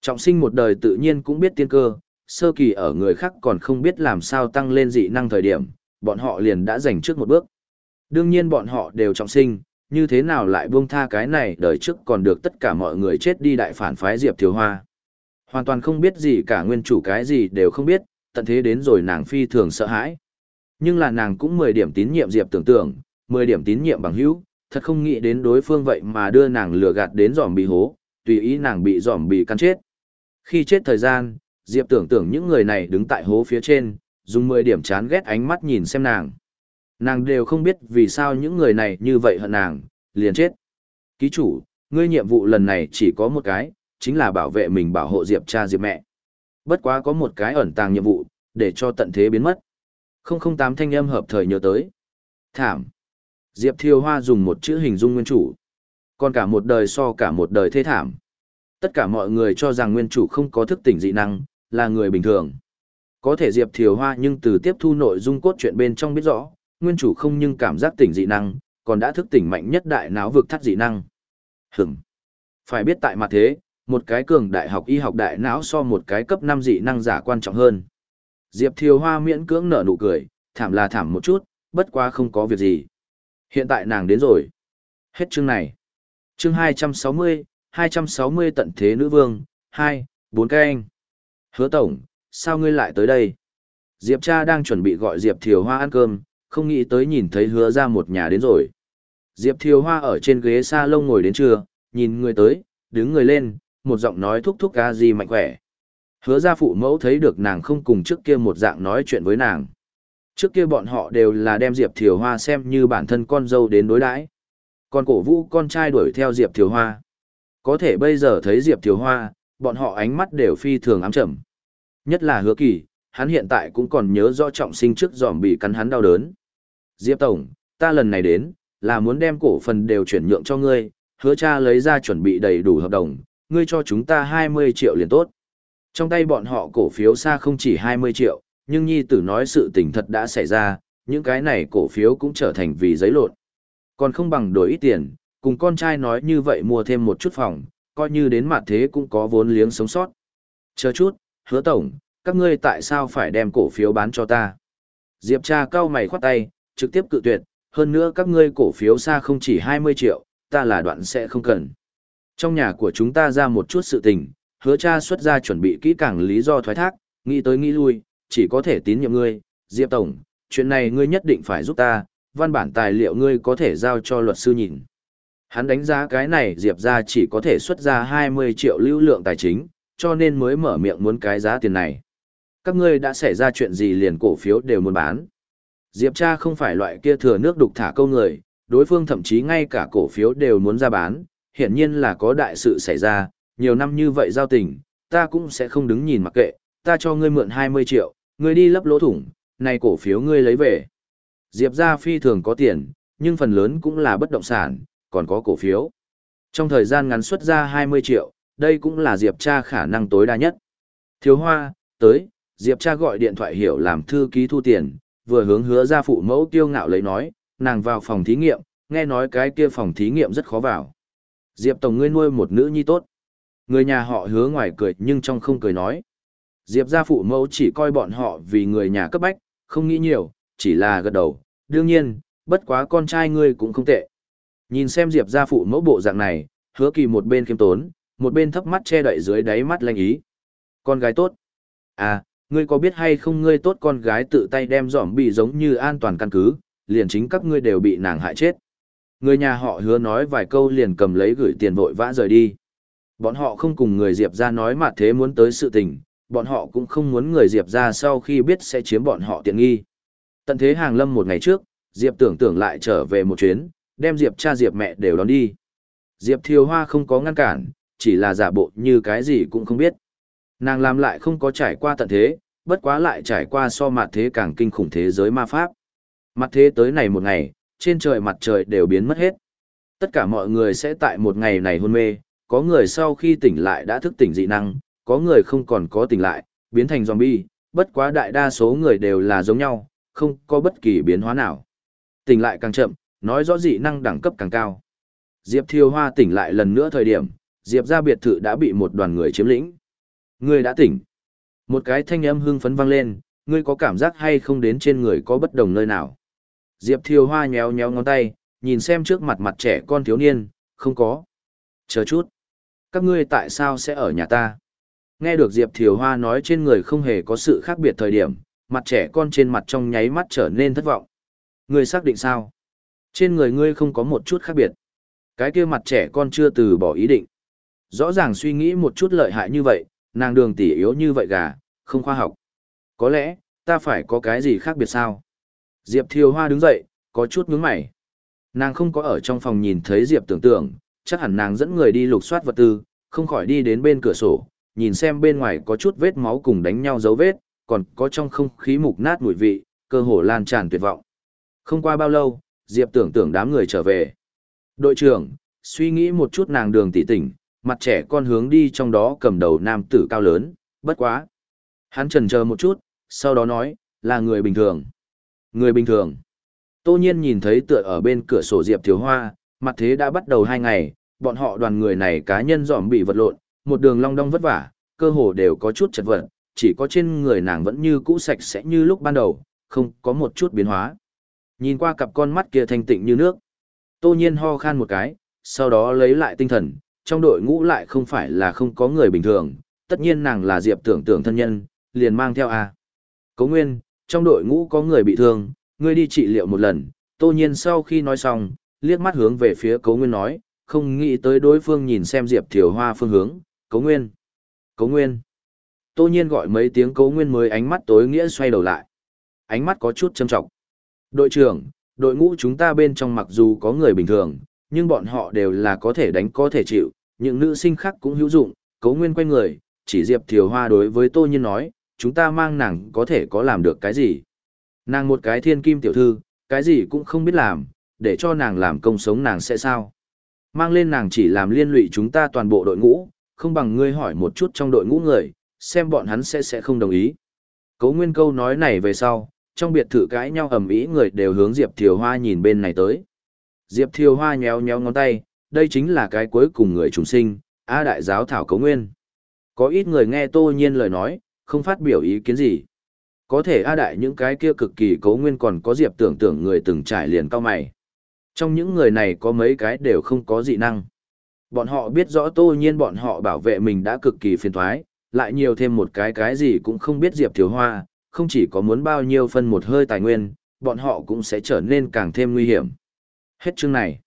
Trọng sinh một đời tự nhiên cũng biết tiên cơ, sơ kỳ ở người khác còn không biết làm sao tăng lên dị năng thời điểm, bọn họ liền đã giành trước một bước. Đương nhiên bọn họ đều trọng sinh, như thế nào lại buông tha cái này đời trước còn được tất cả mọi người chết đi đại phản phái Diệp Thiếu Hoa. Hoàn toàn không biết gì cả nguyên chủ cái gì đều không biết, tận thế đến rồi nàng phi thường sợ hãi. Nhưng là nàng cũng 10 điểm tín nhiệm Diệp tưởng tượng, 10 điểm tín nhiệm bằng hữu, thật không nghĩ đến đối phương vậy mà đưa nàng lừa gạt đến giòm bị hố, tùy ý nàng bị giòm bị căn chết. Khi chết thời gian, Diệp tưởng tượng những người này đứng tại hố phía trên, dùng 10 điểm chán ghét ánh mắt nhìn xem nàng. Nàng đều không biết vì sao những người này như vậy hận nàng, liền chết. Ký chủ, ngươi nhiệm vụ lần này chỉ có một cái, chính là bảo vệ mình bảo hộ Diệp cha Diệp mẹ. Bất quá có một cái ẩn tàng nhiệm vụ, để cho tận thế biến mất. 008 thanh âm hợp thời nhớ tới. Thảm. Diệp Thiều Hoa dùng một chữ hình dung nguyên chủ. Còn cả một đời so cả một đời thế thảm. Tất cả mọi người cho rằng nguyên chủ không có thức tỉnh dị năng, là người bình thường. Có thể Diệp Thiều Hoa nhưng từ tiếp thu nội dung cốt truyện bên trong biết rõ, nguyên chủ không nhưng cảm giác tỉnh dị năng, còn đã thức tỉnh mạnh nhất đại não vực thắt dị năng. Hửm. Phải biết tại mặt thế, một cái cường đại học y học đại não so một cái cấp 5 dị năng giả quan trọng hơn. Diệp Thiều Hoa miễn cưỡng nở nụ cười, thảm là thảm một chút, bất quá không có việc gì. Hiện tại nàng đến rồi. Hết chương này. Chương 260, 260 tận thế nữ vương, 2, 4 cái anh. Hứa tổng, sao ngươi lại tới đây? Diệp cha đang chuẩn bị gọi Diệp Thiều Hoa ăn cơm, không nghĩ tới nhìn thấy hứa ra một nhà đến rồi. Diệp Thiều Hoa ở trên ghế sa lông ngồi đến trưa, nhìn người tới, đứng người lên, một giọng nói thúc thúc ca gì mạnh khỏe. Hứa ra phụ mẫu thấy được nàng không cùng trước kia một dạng nói chuyện với nàng. Trước kia bọn họ đều là đem Diệp Thiều Hoa xem như bản thân con dâu đến đối đãi Còn cổ vũ con trai đuổi theo Diệp Thiều Hoa. Có thể bây giờ thấy Diệp Thiều Hoa, bọn họ ánh mắt đều phi thường ám chậm. Nhất là hứa kỳ, hắn hiện tại cũng còn nhớ rõ trọng sinh trước giòm bị cắn hắn đau đớn. Diệp Tổng, ta lần này đến, là muốn đem cổ phần đều chuyển nhượng cho ngươi, hứa cha lấy ra chuẩn bị đầy đủ hợp đồng, ngươi cho chúng ta 20 triệu liền tốt. Trong tay bọn họ cổ phiếu xa không chỉ 20 triệu, nhưng nhi tử nói sự tình thật đã xảy ra, những cái này cổ phiếu cũng trở thành vì giấy lộn. Còn không bằng đổi ít tiền, cùng con trai nói như vậy mua thêm một chút phòng, coi như đến mặt thế cũng có vốn liếng sống sót. Chờ chút, hứa tổng, các ngươi tại sao phải đem cổ phiếu bán cho ta? Diệp cha cao mày khoát tay, trực tiếp cự tuyệt, hơn nữa các ngươi cổ phiếu xa không chỉ 20 triệu, ta là đoạn sẽ không cần. Trong nhà của chúng ta ra một chút sự tình, hứa cha xuất ra chuẩn bị kỹ càng lý do thoái thác, nghĩ tới nghĩ lui, chỉ có thể tín nhiệm ngươi, Diệp Tổng, chuyện này ngươi nhất định phải giúp ta, văn bản tài liệu ngươi có thể giao cho luật sư nhìn. Hắn đánh giá cái này Diệp ra chỉ có thể xuất ra 20 triệu lưu lượng tài chính, cho nên mới mở miệng muốn cái giá tiền này. Các ngươi đã xảy ra chuyện gì liền cổ phiếu đều muốn bán. Diệp cha không phải loại kia thừa nước đục thả câu người, đối phương thậm chí ngay cả cổ phiếu đều muốn ra bán, hiển nhiên là có đại sự xảy ra, nhiều năm như vậy giao tình, ta cũng sẽ không đứng nhìn mặc kệ, ta cho ngươi mượn 20 triệu, ngươi đi lấp lỗ thủng, này cổ phiếu ngươi lấy về. Diệp ra phi thường có tiền, nhưng phần lớn cũng là bất động sản, còn có cổ phiếu. Trong thời gian ngắn xuất ra 20 triệu, đây cũng là Diệp cha khả năng tối đa nhất. Thiếu hoa, tới, Diệp cha gọi điện thoại hiểu làm thư ký thu tiền, vừa hướng hứa ra phụ mẫu tiêu ngạo lấy nói, nàng vào phòng thí nghiệm, nghe nói cái kia phòng thí nghiệm rất khó vào. Diệp Tổng ngươi nuôi một nữ nhi tốt. Người nhà họ hứa ngoài cười nhưng trong không cười nói. Diệp gia phụ mẫu chỉ coi bọn họ vì người nhà cấp bách, không nghĩ nhiều, chỉ là gật đầu. Đương nhiên, bất quá con trai ngươi cũng không tệ. Nhìn xem Diệp gia phụ mẫu bộ dạng này, hứa kỳ một bên khiêm tốn, một bên thấp mắt che đậy dưới đáy mắt lanh ý. Con gái tốt. À, ngươi có biết hay không ngươi tốt con gái tự tay đem giỏm bị giống như an toàn căn cứ, liền chính các ngươi đều bị nàng hại chết. Người nhà họ hứa nói vài câu liền cầm lấy gửi tiền vội vã rời đi. Bọn họ không cùng người Diệp ra nói mà thế muốn tới sự tình, bọn họ cũng không muốn người Diệp ra sau khi biết sẽ chiếm bọn họ tiện nghi. Tận thế hàng lâm một ngày trước, Diệp tưởng tưởng lại trở về một chuyến, đem Diệp cha Diệp mẹ đều đón đi. Diệp Thiều Hoa không có ngăn cản, chỉ là giả bộ như cái gì cũng không biết. Nàng làm lại không có trải qua tận thế, bất quá lại trải qua so mặt thế càng kinh khủng thế giới ma pháp. Mặt thế tới này một ngày, trên trời mặt trời đều biến mất hết. Tất cả mọi người sẽ tại một ngày này hôn mê, có người sau khi tỉnh lại đã thức tỉnh dị năng, có người không còn có tỉnh lại, biến thành zombie, bất quá đại đa số người đều là giống nhau, không có bất kỳ biến hóa nào. Tỉnh lại càng chậm, nói rõ dị năng đẳng cấp càng cao. Diệp Thiêu Hoa tỉnh lại lần nữa thời điểm, Diệp ra biệt thự đã bị một đoàn người chiếm lĩnh. Người đã tỉnh. Một cái thanh âm hưng phấn vang lên, ngươi có cảm giác hay không đến trên người có bất đồng nơi nào. Diệp Thiều Hoa nhéo nhéo ngón tay, nhìn xem trước mặt mặt trẻ con thiếu niên, không có. Chờ chút. Các ngươi tại sao sẽ ở nhà ta? Nghe được Diệp Thiều Hoa nói trên người không hề có sự khác biệt thời điểm, mặt trẻ con trên mặt trong nháy mắt trở nên thất vọng. Ngươi xác định sao? Trên người ngươi không có một chút khác biệt. Cái kia mặt trẻ con chưa từ bỏ ý định. Rõ ràng suy nghĩ một chút lợi hại như vậy, nàng đường tỉ yếu như vậy gà, không khoa học. Có lẽ, ta phải có cái gì khác biệt sao? Diệp Thiều Hoa đứng dậy, có chút nhướng mày. Nàng không có ở trong phòng nhìn thấy Diệp tưởng tượng, chắc hẳn nàng dẫn người đi lục soát vật tư, không khỏi đi đến bên cửa sổ, nhìn xem bên ngoài có chút vết máu cùng đánh nhau dấu vết, còn có trong không khí mục nát mùi vị, cơ hồ lan tràn tuyệt vọng. Không qua bao lâu, Diệp tưởng tượng đám người trở về. Đội trưởng, suy nghĩ một chút nàng đường tỷ tỉnh, mặt trẻ con hướng đi trong đó cầm đầu nam tử cao lớn, bất quá. Hắn trần chờ một chút, sau đó nói, là người bình thường. Người bình thường. Tô nhiên nhìn thấy tựa ở bên cửa sổ Diệp Thiếu Hoa, mặt thế đã bắt đầu hai ngày, bọn họ đoàn người này cá nhân dòm bị vật lộn, một đường long đong vất vả, cơ hồ đều có chút chật vật, chỉ có trên người nàng vẫn như cũ sạch sẽ như lúc ban đầu, không có một chút biến hóa. Nhìn qua cặp con mắt kia thanh tịnh như nước. Tô nhiên ho khan một cái, sau đó lấy lại tinh thần, trong đội ngũ lại không phải là không có người bình thường, tất nhiên nàng là Diệp tưởng tưởng thân nhân, liền mang theo A. Cấu Nguyên, trong đội ngũ có người bị thương, ngươi đi trị liệu một lần, tô nhiên sau khi nói xong, liếc mắt hướng về phía Cấu Nguyên nói, không nghĩ tới đối phương nhìn xem Diệp Thiều Hoa phương hướng, Cấu Nguyên. Cấu Nguyên. Tô nhiên gọi mấy tiếng Cấu Nguyên mới ánh mắt tối nghĩa xoay đầu lại. Ánh mắt có chút châm trọng. Đội trưởng, đội ngũ chúng ta bên trong mặc dù có người bình thường, nhưng bọn họ đều là có thể đánh có thể chịu, những nữ sinh khác cũng hữu dụng, Cấu Nguyên quay người, chỉ Diệp Thiều Hoa đối với Tô Nhiên nói, chúng ta mang nàng có thể có làm được cái gì. Nàng một cái thiên kim tiểu thư, cái gì cũng không biết làm, để cho nàng làm công sống nàng sẽ sao. Mang lên nàng chỉ làm liên lụy chúng ta toàn bộ đội ngũ, không bằng ngươi hỏi một chút trong đội ngũ người, xem bọn hắn sẽ sẽ không đồng ý. Cấu nguyên câu nói này về sau, trong biệt thự cãi nhau ầm ĩ người đều hướng Diệp Thiều Hoa nhìn bên này tới. Diệp Thiều Hoa nhéo nhéo ngón tay, đây chính là cái cuối cùng người trùng sinh, A đại giáo thảo cấu nguyên. Có ít người nghe tô nhiên lời nói, không phát biểu ý kiến gì. Có thể A đại những cái kia cực kỳ cấu nguyên còn có diệp tưởng tưởng người từng trải liền cao mày. Trong những người này có mấy cái đều không có dị năng. Bọn họ biết rõ tô nhiên bọn họ bảo vệ mình đã cực kỳ phiền thoái, lại nhiều thêm một cái cái gì cũng không biết diệp thiếu hoa, không chỉ có muốn bao nhiêu phân một hơi tài nguyên, bọn họ cũng sẽ trở nên càng thêm nguy hiểm. Hết chương này.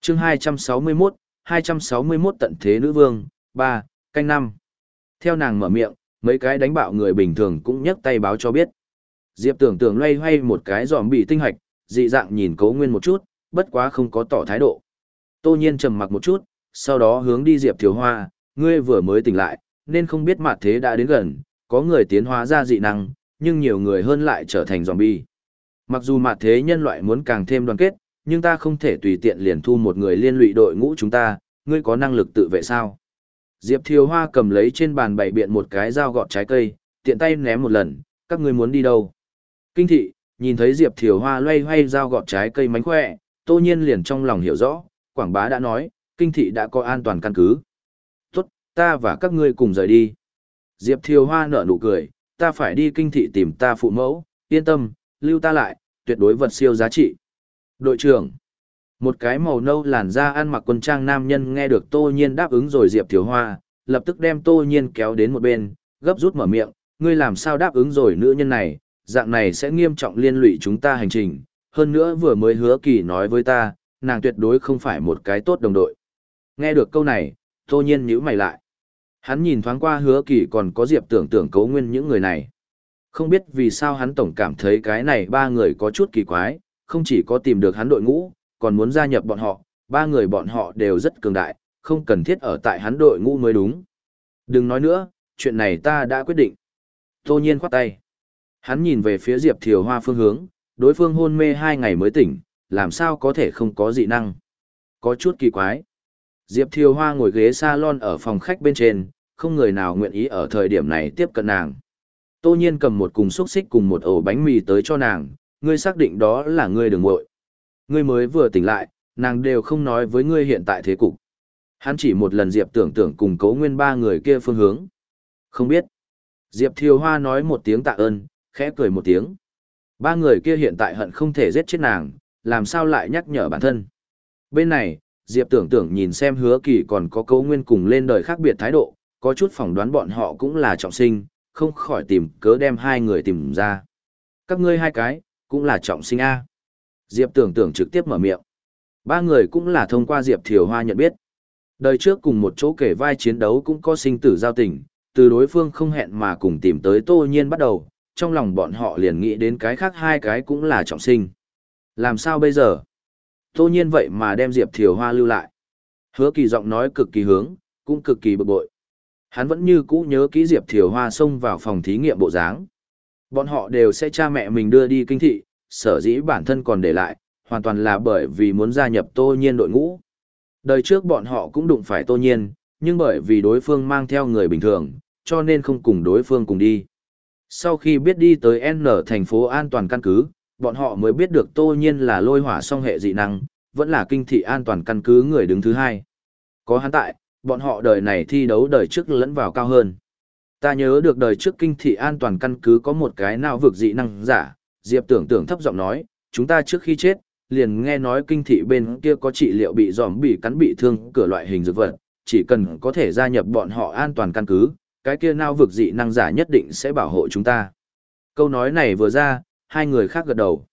Chương 261, 261 tận thế nữ vương, 3, canh 5. Theo nàng mở miệng, mấy cái đánh bạo người bình thường cũng nhấc tay báo cho biết. Diệp tưởng tưởng loay hoay một cái giòm bị tinh hạch, dị dạng nhìn cấu nguyên một chút, bất quá không có tỏ thái độ. Tô nhiên trầm mặc một chút, sau đó hướng đi Diệp Thiếu Hoa, ngươi vừa mới tỉnh lại, nên không biết mặt thế đã đến gần, có người tiến hóa ra dị năng, nhưng nhiều người hơn lại trở thành zombie. Mặc dù mặt thế nhân loại muốn càng thêm đoàn kết, nhưng ta không thể tùy tiện liền thu một người liên lụy đội ngũ chúng ta, ngươi có năng lực tự vệ sao? Diệp Thiều Hoa cầm lấy trên bàn bày biện một cái dao gọt trái cây, tiện tay ném một lần, các ngươi muốn đi đâu? Kinh thị, nhìn thấy Diệp Thiều Hoa loay hoay dao gọt trái cây mánh khỏe, tô nhiên liền trong lòng hiểu rõ, Quảng Bá đã nói, kinh thị đã có an toàn căn cứ. Tốt, ta và các ngươi cùng rời đi. Diệp Thiều Hoa nở nụ cười, ta phải đi kinh thị tìm ta phụ mẫu, yên tâm, lưu ta lại, tuyệt đối vật siêu giá trị. Đội trưởng, một cái màu nâu làn da ăn mặc quân trang nam nhân nghe được Tô Nhiên đáp ứng rồi Diệp Thiều Hoa, lập tức đem Tô Nhiên kéo đến một bên, gấp rút mở miệng, ngươi làm sao đáp ứng rồi nữ nhân này, dạng này sẽ nghiêm trọng liên lụy chúng ta hành trình, hơn nữa vừa mới hứa kỳ nói với ta, nàng tuyệt đối không phải một cái tốt đồng đội. Nghe được câu này, Tô Nhiên nhíu mày lại. Hắn nhìn thoáng qua hứa kỳ còn có Diệp tưởng tưởng cấu nguyên những người này. Không biết vì sao hắn tổng cảm thấy cái này ba người có chút kỳ quái, không chỉ có tìm được hắn đội ngũ, còn muốn gia nhập bọn họ, ba người bọn họ đều rất cường đại, không cần thiết ở tại hắn đội ngũ mới đúng. Đừng nói nữa, chuyện này ta đã quyết định. Tô nhiên khoát tay. Hắn nhìn về phía Diệp Thiều Hoa phương hướng, đối phương hôn mê hai ngày mới tỉnh, làm sao có thể không có dị năng. Có chút kỳ quái. Diệp Thiều Hoa ngồi ghế salon ở phòng khách bên trên, không người nào nguyện ý ở thời điểm này tiếp cận nàng. Tô nhiên cầm một cùng xúc xích cùng một ổ bánh mì tới cho nàng, ngươi xác định đó là ngươi đường muội Ngươi mới vừa tỉnh lại, nàng đều không nói với ngươi hiện tại thế cục. Hắn chỉ một lần Diệp tưởng tưởng cùng cấu nguyên ba người kia phương hướng. Không biết. Diệp Thiều Hoa nói một tiếng tạ ơn, khẽ cười một tiếng. Ba người kia hiện tại hận không thể giết chết nàng, làm sao lại nhắc nhở bản thân. Bên này, Diệp tưởng tưởng nhìn xem hứa kỳ còn có cấu nguyên cùng lên đời khác biệt thái độ, có chút phỏng đoán bọn họ cũng là trọng sinh, không khỏi tìm cớ đem hai người tìm ra. Các ngươi hai cái, cũng là trọng sinh A. Diệp tưởng tưởng trực tiếp mở miệng. Ba người cũng là thông qua Diệp Thiều Hoa nhận biết. Đời trước cùng một chỗ kể vai chiến đấu cũng có sinh tử giao tình, từ đối phương không hẹn mà cùng tìm tới tô nhiên bắt đầu, trong lòng bọn họ liền nghĩ đến cái khác hai cái cũng là trọng sinh. Làm sao bây giờ? Tô nhiên vậy mà đem Diệp Thiều Hoa lưu lại. Hứa kỳ giọng nói cực kỳ hướng, cũng cực kỳ bực bội. Hắn vẫn như cũ nhớ kỹ Diệp Thiều Hoa xông vào phòng thí nghiệm bộ dáng. Bọn họ đều sẽ cha mẹ mình đưa đi kinh thị, sở dĩ bản thân còn để lại, hoàn toàn là bởi vì muốn gia nhập tô nhiên đội ngũ. Đời trước bọn họ cũng đụng phải tô nhiên, nhưng bởi vì đối phương mang theo người bình thường, cho nên không cùng đối phương cùng đi. Sau khi biết đi tới N thành phố an toàn căn cứ, bọn họ mới biết được tô nhiên là lôi hỏa song hệ dị năng, vẫn là kinh thị an toàn căn cứ người đứng thứ hai. Có hắn tại, bọn họ đời này thi đấu đời trước lẫn vào cao hơn. Ta nhớ được đời trước kinh thị an toàn căn cứ có một cái nào vực dị năng giả, Diệp tưởng tưởng thấp giọng nói, chúng ta trước khi chết, liền nghe nói kinh thị bên kia có trị liệu bị giòm bị cắn bị thương cửa loại hình dược vật, chỉ cần có thể gia nhập bọn họ an toàn căn cứ, cái kia nao vực dị năng giả nhất định sẽ bảo hộ chúng ta. Câu nói này vừa ra, hai người khác gật đầu.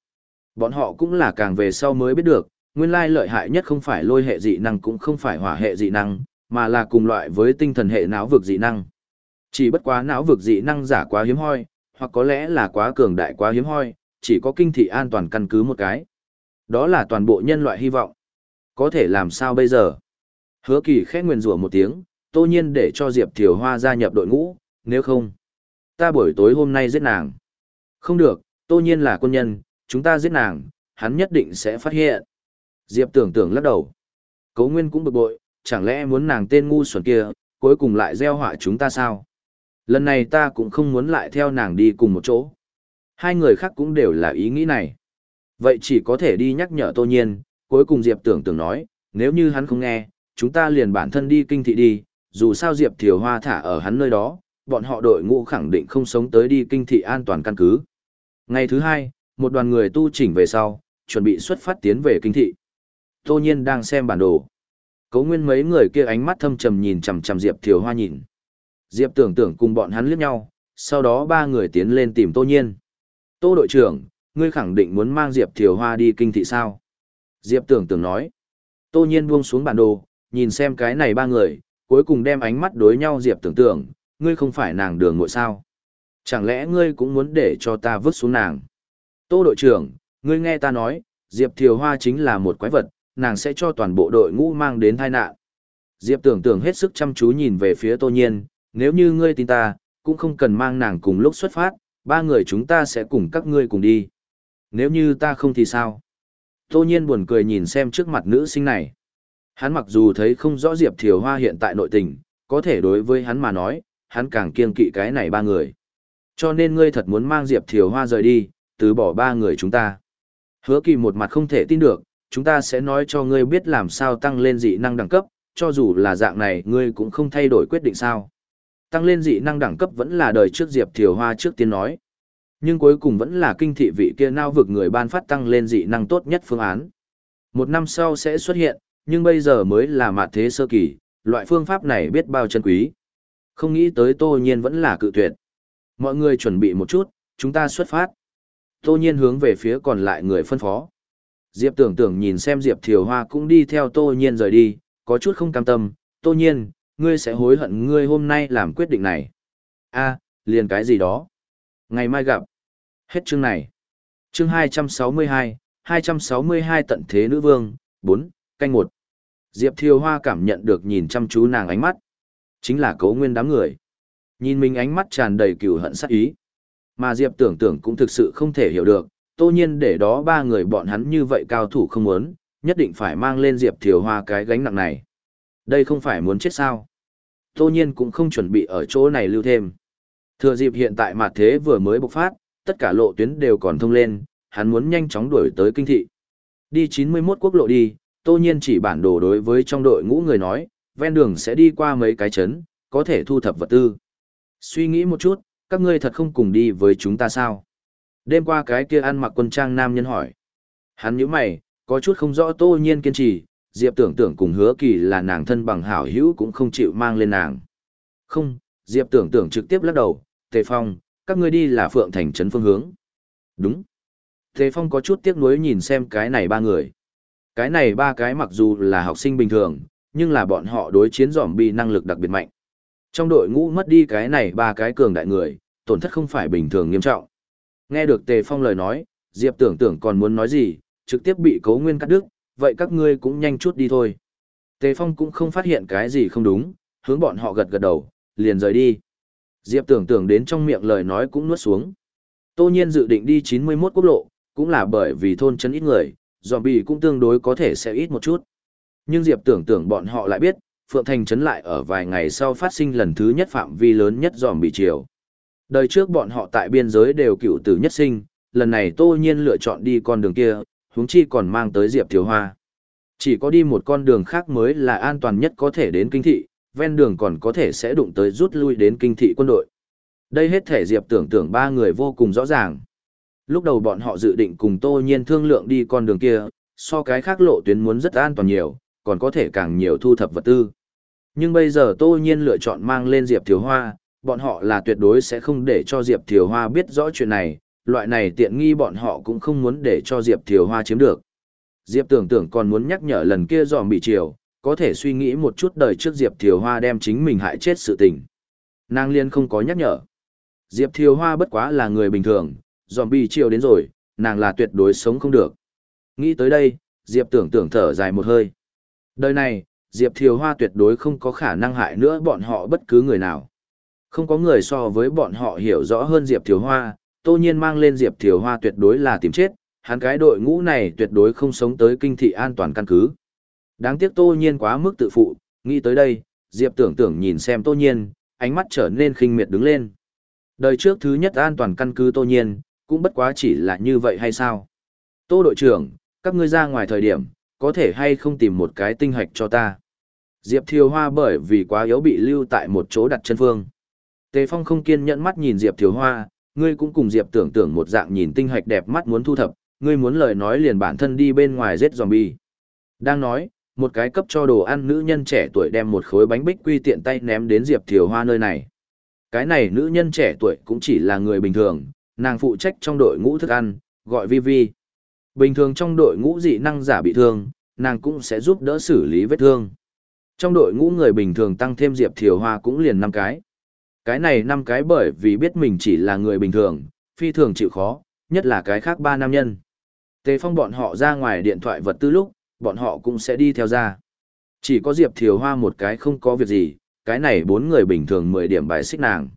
Bọn họ cũng là càng về sau mới biết được, nguyên lai lợi hại nhất không phải lôi hệ dị năng cũng không phải hỏa hệ dị năng, mà là cùng loại với tinh thần hệ não vực dị năng. Chỉ bất quá não vực dị năng giả quá hiếm hoi, hoặc có lẽ là quá cường đại quá hiếm hoi, chỉ có kinh thị an toàn căn cứ một cái. Đó là toàn bộ nhân loại hy vọng. Có thể làm sao bây giờ? Hứa kỳ khẽ nguyền rủa một tiếng, tô nhiên để cho Diệp Thiều Hoa gia nhập đội ngũ, nếu không, ta buổi tối hôm nay giết nàng. Không được, tô nhiên là quân nhân, chúng ta giết nàng, hắn nhất định sẽ phát hiện. Diệp tưởng tưởng lắc đầu. Cấu nguyên cũng bực bội, chẳng lẽ muốn nàng tên ngu xuẩn kia, cuối cùng lại gieo họa chúng ta sao? Lần này ta cũng không muốn lại theo nàng đi cùng một chỗ. Hai người khác cũng đều là ý nghĩ này. Vậy chỉ có thể đi nhắc nhở tô nhiên, cuối cùng Diệp tưởng tưởng nói, nếu như hắn không nghe, chúng ta liền bản thân đi kinh thị đi, dù sao Diệp Thiều Hoa thả ở hắn nơi đó, bọn họ đội ngũ khẳng định không sống tới đi kinh thị an toàn căn cứ. Ngày thứ hai, một đoàn người tu chỉnh về sau, chuẩn bị xuất phát tiến về kinh thị. Tô nhiên đang xem bản đồ. Cấu nguyên mấy người kia ánh mắt thâm trầm nhìn chằm chằm Diệp Thiều Hoa nhìn. Diệp tưởng tưởng cùng bọn hắn liếc nhau, sau đó ba người tiến lên tìm Tô Nhiên. Tô đội trưởng, ngươi khẳng định muốn mang Diệp Thiều Hoa đi kinh thị sao? Diệp tưởng tưởng nói. Tô Nhiên buông xuống bản đồ, nhìn xem cái này ba người, cuối cùng đem ánh mắt đối nhau Diệp tưởng tưởng, ngươi không phải nàng đường ngội sao? Chẳng lẽ ngươi cũng muốn để cho ta vứt xuống nàng? Tô đội trưởng, ngươi nghe ta nói, Diệp Thiều Hoa chính là một quái vật, nàng sẽ cho toàn bộ đội ngũ mang đến tai nạn. Diệp tưởng tưởng hết sức chăm chú nhìn về phía Tô Nhiên, nếu như ngươi tin ta, cũng không cần mang nàng cùng lúc xuất phát, ba người chúng ta sẽ cùng các ngươi cùng đi. Nếu như ta không thì sao? Tô nhiên buồn cười nhìn xem trước mặt nữ sinh này. Hắn mặc dù thấy không rõ Diệp Thiều Hoa hiện tại nội tình, có thể đối với hắn mà nói, hắn càng kiên kỵ cái này ba người. Cho nên ngươi thật muốn mang Diệp Thiều Hoa rời đi, từ bỏ ba người chúng ta. Hứa kỳ một mặt không thể tin được, chúng ta sẽ nói cho ngươi biết làm sao tăng lên dị năng đẳng cấp, cho dù là dạng này ngươi cũng không thay đổi quyết định sao. Tăng lên dị năng đẳng cấp vẫn là đời trước Diệp Thiều Hoa trước tiên nói. Nhưng cuối cùng vẫn là kinh thị vị kia nao vực người ban phát tăng lên dị năng tốt nhất phương án. Một năm sau sẽ xuất hiện, nhưng bây giờ mới là mạt thế sơ kỳ, loại phương pháp này biết bao chân quý. Không nghĩ tới tô nhiên vẫn là cự tuyệt. Mọi người chuẩn bị một chút, chúng ta xuất phát. Tô nhiên hướng về phía còn lại người phân phó. Diệp tưởng tưởng nhìn xem Diệp Thiều Hoa cũng đi theo tô nhiên rời đi, có chút không cam tâm. Tô nhiên, ngươi sẽ hối hận ngươi hôm nay làm quyết định này. a liền cái gì đó. Ngày mai gặp. Hết chương này. Chương 262, 262 tận thế nữ vương, 4, canh 1. Diệp Thiều Hoa cảm nhận được nhìn chăm chú nàng ánh mắt. Chính là cấu nguyên đám người. Nhìn mình ánh mắt tràn đầy cừu hận sát ý. Mà Diệp tưởng tưởng cũng thực sự không thể hiểu được, tô nhiên để đó ba người bọn hắn như vậy cao thủ không muốn, nhất định phải mang lên Diệp Thiều Hoa cái gánh nặng này. Đây không phải muốn chết sao. Tô nhiên cũng không chuẩn bị ở chỗ này lưu thêm. Thừa dịp hiện tại mà thế vừa mới bộc phát, tất cả lộ tuyến đều còn thông lên, hắn muốn nhanh chóng đuổi tới kinh thị. Đi 91 quốc lộ đi, tô nhiên chỉ bản đồ đối với trong đội ngũ người nói, ven đường sẽ đi qua mấy cái chấn, có thể thu thập vật tư. Suy nghĩ một chút, các ngươi thật không cùng đi với chúng ta sao? Đêm qua cái kia ăn mặc quân trang nam nhân hỏi. Hắn nhíu mày, có chút không rõ tô nhiên kiên trì, Diệp tưởng tưởng cùng hứa kỳ là nàng thân bằng hảo hữu cũng không chịu mang lên nàng. Không, Diệp tưởng tưởng trực tiếp lắc đầu, Tề Phong, các ngươi đi là Phượng Thành trấn phương hướng. Đúng. Tề Phong có chút tiếc nuối nhìn xem cái này ba người. Cái này ba cái mặc dù là học sinh bình thường, nhưng là bọn họ đối chiến giỏm bị năng lực đặc biệt mạnh. Trong đội ngũ mất đi cái này ba cái cường đại người, tổn thất không phải bình thường nghiêm trọng. Nghe được Tề Phong lời nói, Diệp tưởng tưởng còn muốn nói gì, trực tiếp bị cấu nguyên cắt đứt, vậy các ngươi cũng nhanh chút đi thôi. Tề Phong cũng không phát hiện cái gì không đúng, hướng bọn họ gật gật đầu, liền rời đi. Diệp tưởng tưởng đến trong miệng lời nói cũng nuốt xuống. Tô nhiên dự định đi 91 quốc lộ, cũng là bởi vì thôn chân ít người, zombie cũng tương đối có thể sẽ ít một chút. Nhưng Diệp tưởng tưởng bọn họ lại biết, Phượng Thành trấn lại ở vài ngày sau phát sinh lần thứ nhất phạm vi lớn nhất zombie chiều. Đời trước bọn họ tại biên giới đều cựu tử nhất sinh, lần này tô nhiên lựa chọn đi con đường kia, huống chi còn mang tới Diệp Thiếu Hoa. Chỉ có đi một con đường khác mới là an toàn nhất có thể đến kinh thị, ven đường còn có thể sẽ đụng tới rút lui đến kinh thị quân đội. Đây hết thể Diệp tưởng tưởng ba người vô cùng rõ ràng. Lúc đầu bọn họ dự định cùng Tô Nhiên thương lượng đi con đường kia, so cái khác lộ tuyến muốn rất an toàn nhiều, còn có thể càng nhiều thu thập vật tư. Nhưng bây giờ Tô Nhiên lựa chọn mang lên Diệp Thiếu Hoa, bọn họ là tuyệt đối sẽ không để cho Diệp Thiều Hoa biết rõ chuyện này, loại này tiện nghi bọn họ cũng không muốn để cho Diệp Thiều Hoa chiếm được. Diệp tưởng tưởng còn muốn nhắc nhở lần kia dòm bị chiều, có thể suy nghĩ một chút đời trước Diệp Thiều Hoa đem chính mình hại chết sự tình. Nàng liên không có nhắc nhở. Diệp Thiều Hoa bất quá là người bình thường, dòm bị chiều đến rồi, nàng là tuyệt đối sống không được. Nghĩ tới đây, Diệp tưởng tưởng thở dài một hơi. Đời này, Diệp Thiều Hoa tuyệt đối không có khả năng hại nữa bọn họ bất cứ người nào. Không có người so với bọn họ hiểu rõ hơn Diệp Thiều Hoa, Tô nhiên mang lên Diệp Thiều Hoa tuyệt đối là tìm chết, hắn cái đội ngũ này tuyệt đối không sống tới kinh thị an toàn căn cứ. Đáng tiếc Tô nhiên quá mức tự phụ, nghĩ tới đây, Diệp tưởng tưởng nhìn xem Tô nhiên, ánh mắt trở nên khinh miệt đứng lên. Đời trước thứ nhất an toàn căn cứ Tô nhiên, cũng bất quá chỉ là như vậy hay sao? Tô đội trưởng, các ngươi ra ngoài thời điểm, có thể hay không tìm một cái tinh hạch cho ta? Diệp Thiều Hoa bởi vì quá yếu bị lưu tại một chỗ đặt chân phương. Tề Phong không kiên nhẫn mắt nhìn Diệp Thiều Hoa, ngươi cũng cùng Diệp tưởng tưởng một dạng nhìn tinh hạch đẹp mắt muốn thu thập, ngươi muốn lời nói liền bản thân đi bên ngoài giết zombie. Đang nói, một cái cấp cho đồ ăn nữ nhân trẻ tuổi đem một khối bánh bích quy tiện tay ném đến Diệp Thiều Hoa nơi này. Cái này nữ nhân trẻ tuổi cũng chỉ là người bình thường, nàng phụ trách trong đội ngũ thức ăn, gọi Vi Vi. Bình thường trong đội ngũ dị năng giả bị thương, nàng cũng sẽ giúp đỡ xử lý vết thương. Trong đội ngũ người bình thường tăng thêm Diệp Thiều Hoa cũng liền năm cái. Cái này năm cái bởi vì biết mình chỉ là người bình thường, phi thường chịu khó, nhất là cái khác ba nam nhân. Tề phong bọn họ ra ngoài điện thoại vật tư lúc, bọn họ cũng sẽ đi theo ra. Chỉ có Diệp Thiều Hoa một cái không có việc gì, cái này bốn người bình thường 10 điểm bài xích nàng.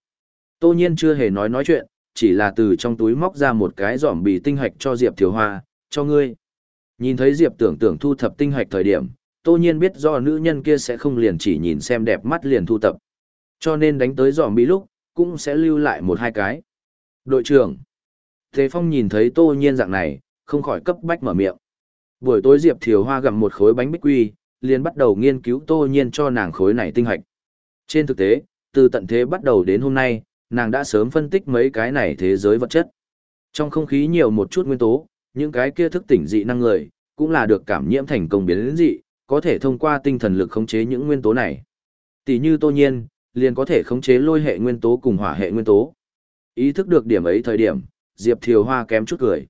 Tô nhiên chưa hề nói nói chuyện, chỉ là từ trong túi móc ra một cái giỏm bì tinh hạch cho Diệp Thiều Hoa, cho ngươi. Nhìn thấy Diệp tưởng tưởng thu thập tinh hạch thời điểm, tô nhiên biết do nữ nhân kia sẽ không liền chỉ nhìn xem đẹp mắt liền thu tập. Cho nên đánh tới giòm bị lúc, cũng sẽ lưu lại một hai cái. Đội trưởng. Thế Phong nhìn thấy tô nhiên dạng này, không khỏi cấp bách mở miệng. Buổi tối Diệp Thiều Hoa gặm một khối bánh bích quy, liền bắt đầu nghiên cứu tô nhiên cho nàng khối này tinh hạch. Trên thực tế, từ tận thế bắt đầu đến hôm nay, nàng đã sớm phân tích mấy cái này thế giới vật chất. Trong không khí nhiều một chút nguyên tố, những cái kia thức tỉnh dị năng người, cũng là được cảm nhiễm thành công biến dị, có thể thông qua tinh thần lực khống chế những nguyên tố này. Tỷ như tô nhiên, liền có thể khống chế lôi hệ nguyên tố cùng hỏa hệ nguyên tố. Ý thức được điểm ấy thời điểm, Diệp Thiều Hoa kém chút cười.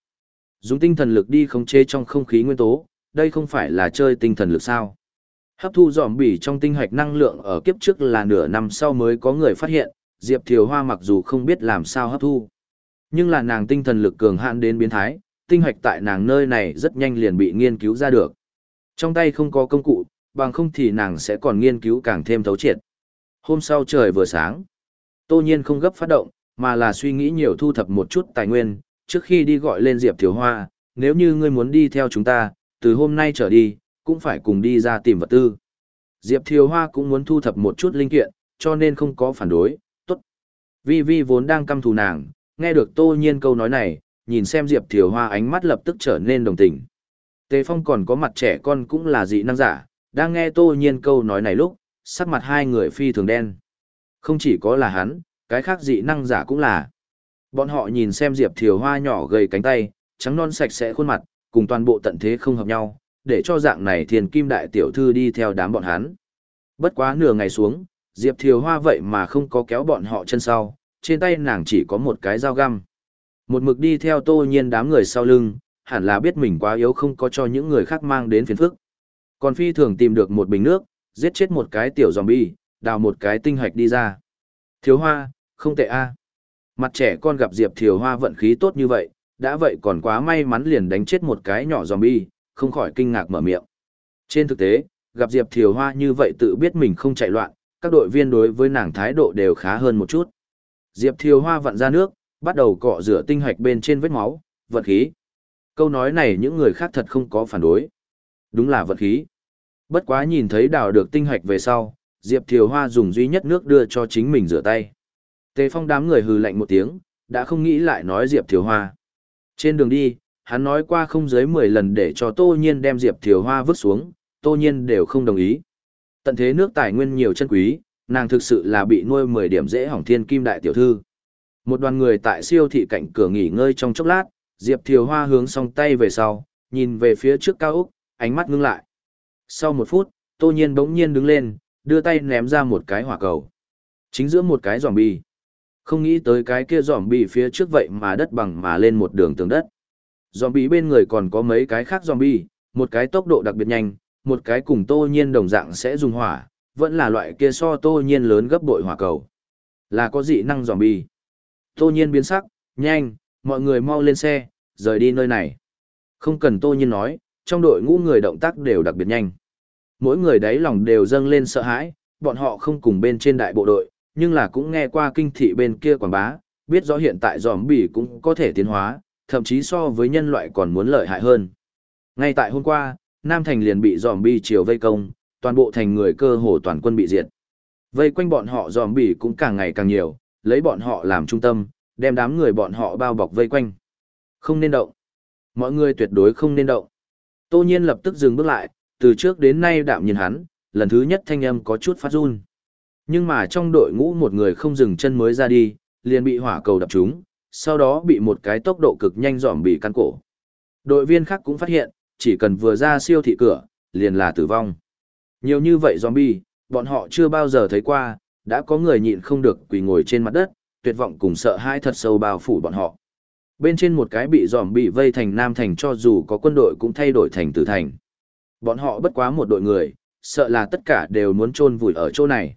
Dùng tinh thần lực đi khống chế trong không khí nguyên tố, đây không phải là chơi tinh thần lực sao? Hấp thu dòm bỉ trong tinh hạch năng lượng ở kiếp trước là nửa năm sau mới có người phát hiện, Diệp Thiều Hoa mặc dù không biết làm sao hấp thu. Nhưng là nàng tinh thần lực cường hạn đến biến thái, tinh hạch tại nàng nơi này rất nhanh liền bị nghiên cứu ra được. Trong tay không có công cụ, bằng không thì nàng sẽ còn nghiên cứu càng thêm thấu triệt. Hôm sau trời vừa sáng, tô nhiên không gấp phát động, mà là suy nghĩ nhiều thu thập một chút tài nguyên, trước khi đi gọi lên Diệp Thiếu Hoa, nếu như ngươi muốn đi theo chúng ta, từ hôm nay trở đi, cũng phải cùng đi ra tìm vật tư. Diệp Thiếu Hoa cũng muốn thu thập một chút linh kiện, cho nên không có phản đối, tốt. Vi Vi vốn đang căm thù nàng, nghe được tô nhiên câu nói này, nhìn xem Diệp Thiều Hoa ánh mắt lập tức trở nên đồng tình. Tề Phong còn có mặt trẻ con cũng là dị năng giả, đang nghe tô nhiên câu nói này lúc, sắc mặt hai người phi thường đen. Không chỉ có là hắn, cái khác dị năng giả cũng là. Bọn họ nhìn xem Diệp Thiều Hoa nhỏ gầy cánh tay, trắng non sạch sẽ khuôn mặt, cùng toàn bộ tận thế không hợp nhau, để cho dạng này thiền kim đại tiểu thư đi theo đám bọn hắn. Bất quá nửa ngày xuống, Diệp Thiều Hoa vậy mà không có kéo bọn họ chân sau, trên tay nàng chỉ có một cái dao găm. Một mực đi theo tô nhiên đám người sau lưng, hẳn là biết mình quá yếu không có cho những người khác mang đến phiền phức. Còn phi thường tìm được một bình nước, giết chết một cái tiểu zombie, đào một cái tinh hạch đi ra. Thiếu hoa, không tệ a. Mặt trẻ con gặp Diệp Thiều Hoa vận khí tốt như vậy, đã vậy còn quá may mắn liền đánh chết một cái nhỏ zombie, không khỏi kinh ngạc mở miệng. Trên thực tế, gặp Diệp Thiều Hoa như vậy tự biết mình không chạy loạn, các đội viên đối với nàng thái độ đều khá hơn một chút. Diệp Thiều Hoa vặn ra nước, bắt đầu cọ rửa tinh hạch bên trên vết máu, vận khí. Câu nói này những người khác thật không có phản đối. Đúng là vận khí. Bất quá nhìn thấy đào được tinh hạch về sau, Diệp Thiều Hoa dùng duy nhất nước đưa cho chính mình rửa tay. Tề Phong đám người hừ lạnh một tiếng, đã không nghĩ lại nói Diệp Thiều Hoa. Trên đường đi, hắn nói qua không dưới 10 lần để cho Tô Nhiên đem Diệp Thiều Hoa vứt xuống, Tô Nhiên đều không đồng ý. Tận thế nước tài nguyên nhiều chân quý, nàng thực sự là bị nuôi 10 điểm dễ hỏng thiên kim đại tiểu thư. Một đoàn người tại siêu thị cạnh cửa nghỉ ngơi trong chốc lát, Diệp Thiều Hoa hướng song tay về sau, nhìn về phía trước cao úc, ánh mắt ngưng lại. Sau một phút, Tô Nhiên bỗng nhiên đứng lên, đưa tay ném ra một cái hỏa cầu. Chính giữa một cái giòm bi. Không nghĩ tới cái kia giòm bi phía trước vậy mà đất bằng mà lên một đường tường đất. Giòm bi bên người còn có mấy cái khác giòm bi, một cái tốc độ đặc biệt nhanh, một cái cùng Tô Nhiên đồng dạng sẽ dùng hỏa, vẫn là loại kia so Tô Nhiên lớn gấp bội hỏa cầu. Là có dị năng giòm bi. Tô Nhiên biến sắc, nhanh, mọi người mau lên xe, rời đi nơi này. Không cần Tô Nhiên nói, trong đội ngũ người động tác đều đặc biệt nhanh. Mỗi người đáy lòng đều dâng lên sợ hãi, bọn họ không cùng bên trên đại bộ đội, nhưng là cũng nghe qua kinh thị bên kia quảng bá, biết rõ hiện tại giòm bỉ cũng có thể tiến hóa, thậm chí so với nhân loại còn muốn lợi hại hơn. Ngay tại hôm qua, Nam Thành liền bị giòm bỉ chiều vây công, toàn bộ thành người cơ hồ toàn quân bị diệt. Vây quanh bọn họ giòm bỉ cũng càng ngày càng nhiều, lấy bọn họ làm trung tâm, đem đám người bọn họ bao bọc vây quanh. Không nên động. Mọi người tuyệt đối không nên động. Tô nhiên lập tức dừng bước lại, từ trước đến nay đạm nhìn hắn, lần thứ nhất thanh âm có chút phát run. Nhưng mà trong đội ngũ một người không dừng chân mới ra đi, liền bị hỏa cầu đập trúng, sau đó bị một cái tốc độ cực nhanh dòm bị căn cổ. Đội viên khác cũng phát hiện, chỉ cần vừa ra siêu thị cửa, liền là tử vong. Nhiều như vậy zombie, bọn họ chưa bao giờ thấy qua, đã có người nhịn không được quỳ ngồi trên mặt đất, tuyệt vọng cùng sợ hãi thật sâu bao phủ bọn họ. Bên trên một cái bị giòm bị vây thành nam thành cho dù có quân đội cũng thay đổi thành tử thành. Bọn họ bất quá một đội người, sợ là tất cả đều muốn chôn vùi ở chỗ này.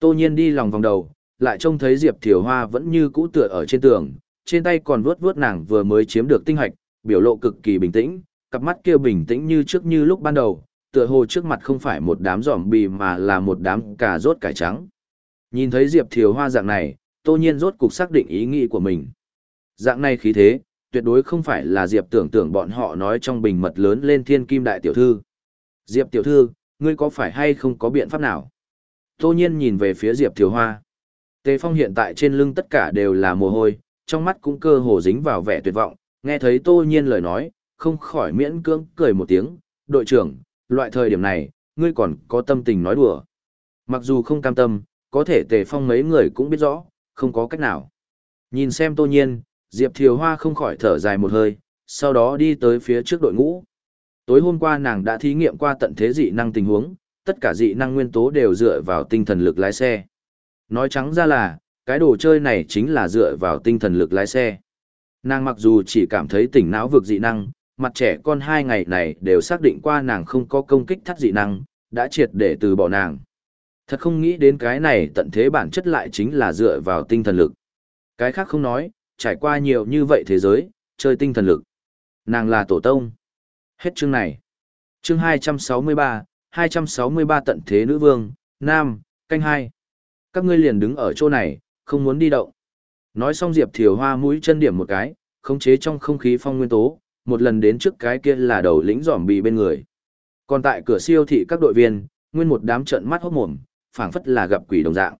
Tô nhiên đi lòng vòng đầu, lại trông thấy Diệp Thiều Hoa vẫn như cũ tựa ở trên tường, trên tay còn vuốt vuốt nàng vừa mới chiếm được tinh hạch, biểu lộ cực kỳ bình tĩnh, cặp mắt kia bình tĩnh như trước như lúc ban đầu, tựa hồ trước mặt không phải một đám giòm bì mà là một đám cà rốt cải trắng. Nhìn thấy Diệp Thiều Hoa dạng này, Tô Nhiên rốt cục xác định ý nghĩ của mình. Dạng này khí thế, tuyệt đối không phải là Diệp tưởng tưởng bọn họ nói trong bình mật lớn lên thiên kim đại tiểu thư. Diệp tiểu thư, ngươi có phải hay không có biện pháp nào? Tô nhiên nhìn về phía Diệp Thiều Hoa. Tề Phong hiện tại trên lưng tất cả đều là mồ hôi, trong mắt cũng cơ hồ dính vào vẻ tuyệt vọng, nghe thấy Tô nhiên lời nói, không khỏi miễn cưỡng cười một tiếng, đội trưởng, loại thời điểm này, ngươi còn có tâm tình nói đùa. Mặc dù không cam tâm, có thể Tề Phong mấy người cũng biết rõ, không có cách nào. Nhìn xem Tô nhiên, Diệp Thiều Hoa không khỏi thở dài một hơi, sau đó đi tới phía trước đội ngũ. Tối hôm qua nàng đã thí nghiệm qua tận thế dị năng tình huống, tất cả dị năng nguyên tố đều dựa vào tinh thần lực lái xe. Nói trắng ra là, cái đồ chơi này chính là dựa vào tinh thần lực lái xe. Nàng mặc dù chỉ cảm thấy tỉnh não vực dị năng, mặt trẻ con hai ngày này đều xác định qua nàng không có công kích thắt dị năng, đã triệt để từ bỏ nàng. Thật không nghĩ đến cái này tận thế bản chất lại chính là dựa vào tinh thần lực. Cái khác không nói, trải qua nhiều như vậy thế giới, chơi tinh thần lực. Nàng là tổ tông. Hết chương này. Chương 263, 263 tận thế nữ vương, nam, canh hai. Các ngươi liền đứng ở chỗ này, không muốn đi động. Nói xong Diệp Thiều Hoa mũi chân điểm một cái, khống chế trong không khí phong nguyên tố, một lần đến trước cái kia là đầu lĩnh giỏm bị bên người. Còn tại cửa siêu thị các đội viên, nguyên một đám trận mắt hốt mồm, phảng phất là gặp quỷ đồng dạng.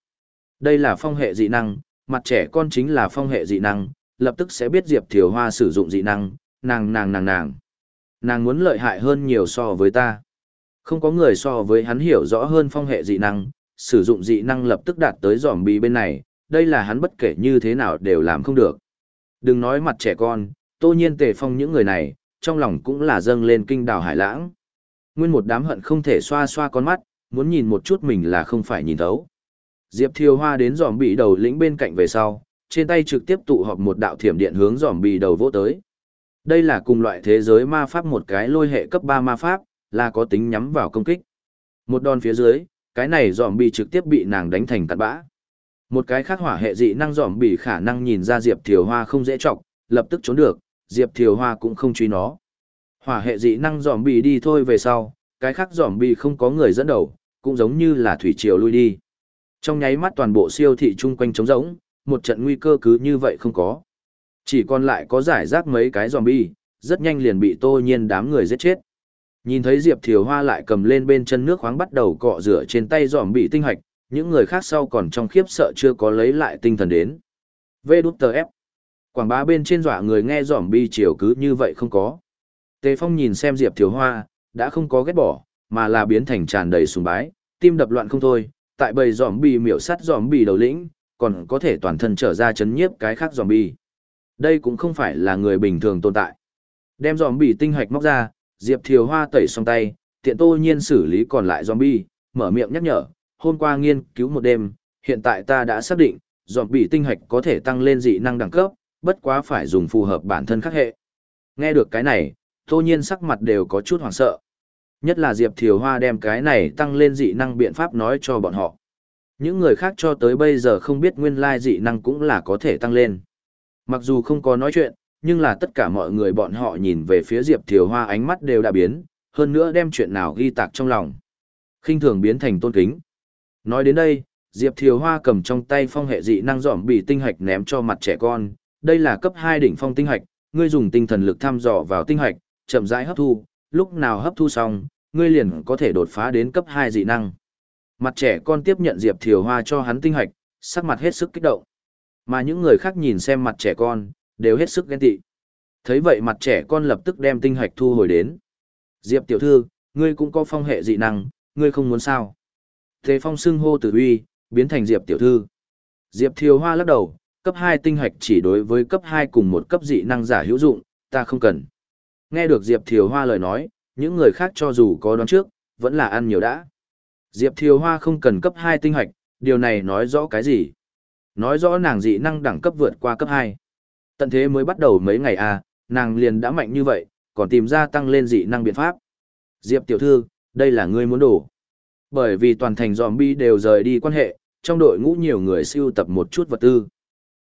Đây là phong hệ dị năng, mặt trẻ con chính là phong hệ dị năng, lập tức sẽ biết Diệp Thiều Hoa sử dụng dị năng, nàng nàng nàng nàng. Nàng muốn lợi hại hơn nhiều so với ta. Không có người so với hắn hiểu rõ hơn phong hệ dị năng, sử dụng dị năng lập tức đạt tới giỏm bì bên này, đây là hắn bất kể như thế nào đều làm không được. Đừng nói mặt trẻ con, tô nhiên tề phong những người này, trong lòng cũng là dâng lên kinh đào hải lãng. Nguyên một đám hận không thể xoa xoa con mắt, muốn nhìn một chút mình là không phải nhìn thấu. Diệp Thiều Hoa đến giòm bì đầu lĩnh bên cạnh về sau, trên tay trực tiếp tụ họp một đạo thiểm điện hướng giòm bì đầu vỗ tới. Đây là cùng loại thế giới ma pháp một cái lôi hệ cấp 3 ma pháp, là có tính nhắm vào công kích. Một đòn phía dưới, cái này giòm bị trực tiếp bị nàng đánh thành tạt bã. Một cái khác hỏa hệ dị năng giòm bị khả năng nhìn ra Diệp Thiều Hoa không dễ trọng, lập tức trốn được, Diệp Thiều Hoa cũng không truy nó. Hỏa hệ dị năng giòm bị đi thôi về sau, cái khác giòm bị không có người dẫn đầu, cũng giống như là thủy triều lui đi. Trong nháy mắt toàn bộ siêu thị chung quanh trống rỗng, một trận nguy cơ cứ như vậy không có. Chỉ còn lại có giải rác mấy cái zombie, rất nhanh liền bị tô nhiên đám người giết chết. Nhìn thấy Diệp Thiều Hoa lại cầm lên bên chân nước khoáng bắt đầu cọ rửa trên tay giòm bị tinh hạch, những người khác sau còn trong khiếp sợ chưa có lấy lại tinh thần đến. Vê đút tờ ép. Quảng bá bên trên dọa người nghe giòm bi chiều cứ như vậy không có. Tề Phong nhìn xem Diệp Thiều Hoa, đã không có ghét bỏ, mà là biến thành tràn đầy sùng bái, tim đập loạn không thôi, tại bầy giòm bi miểu sắt giòm bi đầu lĩnh, còn có thể toàn thân trở ra chấn nhiếp cái khác giòm bi. Đây cũng không phải là người bình thường tồn tại. Đem giòm bi tinh hạch móc ra, Diệp Thiều Hoa tẩy xong tay, tiện tô nhiên xử lý còn lại giòm mở miệng nhắc nhở, hôm qua nghiên cứu một đêm, hiện tại ta đã xác định, giòm tinh hạch có thể tăng lên dị năng đẳng cấp, bất quá phải dùng phù hợp bản thân khắc hệ. Nghe được cái này, tô nhiên sắc mặt đều có chút hoảng sợ. Nhất là Diệp Thiều Hoa đem cái này tăng lên dị năng biện pháp nói cho bọn họ. Những người khác cho tới bây giờ không biết nguyên lai dị năng cũng là có thể tăng lên. Mặc dù không có nói chuyện, nhưng là tất cả mọi người bọn họ nhìn về phía Diệp Thiều Hoa ánh mắt đều đã biến, hơn nữa đem chuyện nào ghi tạc trong lòng. khinh thường biến thành tôn kính. Nói đến đây, Diệp Thiều Hoa cầm trong tay phong hệ dị năng dỏm bị tinh hạch ném cho mặt trẻ con. Đây là cấp 2 đỉnh phong tinh hạch, ngươi dùng tinh thần lực thăm dò vào tinh hạch, chậm rãi hấp thu, lúc nào hấp thu xong, ngươi liền có thể đột phá đến cấp 2 dị năng. Mặt trẻ con tiếp nhận Diệp Thiều Hoa cho hắn tinh hạch, sắc mặt hết sức kích động. Mà những người khác nhìn xem mặt trẻ con, đều hết sức ghen tị. Thấy vậy mặt trẻ con lập tức đem tinh hạch thu hồi đến. Diệp tiểu thư, ngươi cũng có phong hệ dị năng, ngươi không muốn sao. Thế phong xưng hô tử uy, biến thành Diệp tiểu thư. Diệp Thiều Hoa lắc đầu, cấp 2 tinh hạch chỉ đối với cấp 2 cùng một cấp dị năng giả hữu dụng, ta không cần. Nghe được Diệp Thiều Hoa lời nói, những người khác cho dù có đoán trước, vẫn là ăn nhiều đã. Diệp Thiều Hoa không cần cấp 2 tinh hạch, điều này nói rõ cái gì? Nói rõ nàng dị năng đẳng cấp vượt qua cấp 2. Tận thế mới bắt đầu mấy ngày à, nàng liền đã mạnh như vậy, còn tìm ra tăng lên dị năng biện pháp. Diệp tiểu thư, đây là ngươi muốn đổ. Bởi vì toàn thành zombie đều rời đi quan hệ, trong đội ngũ nhiều người siêu tập một chút vật tư.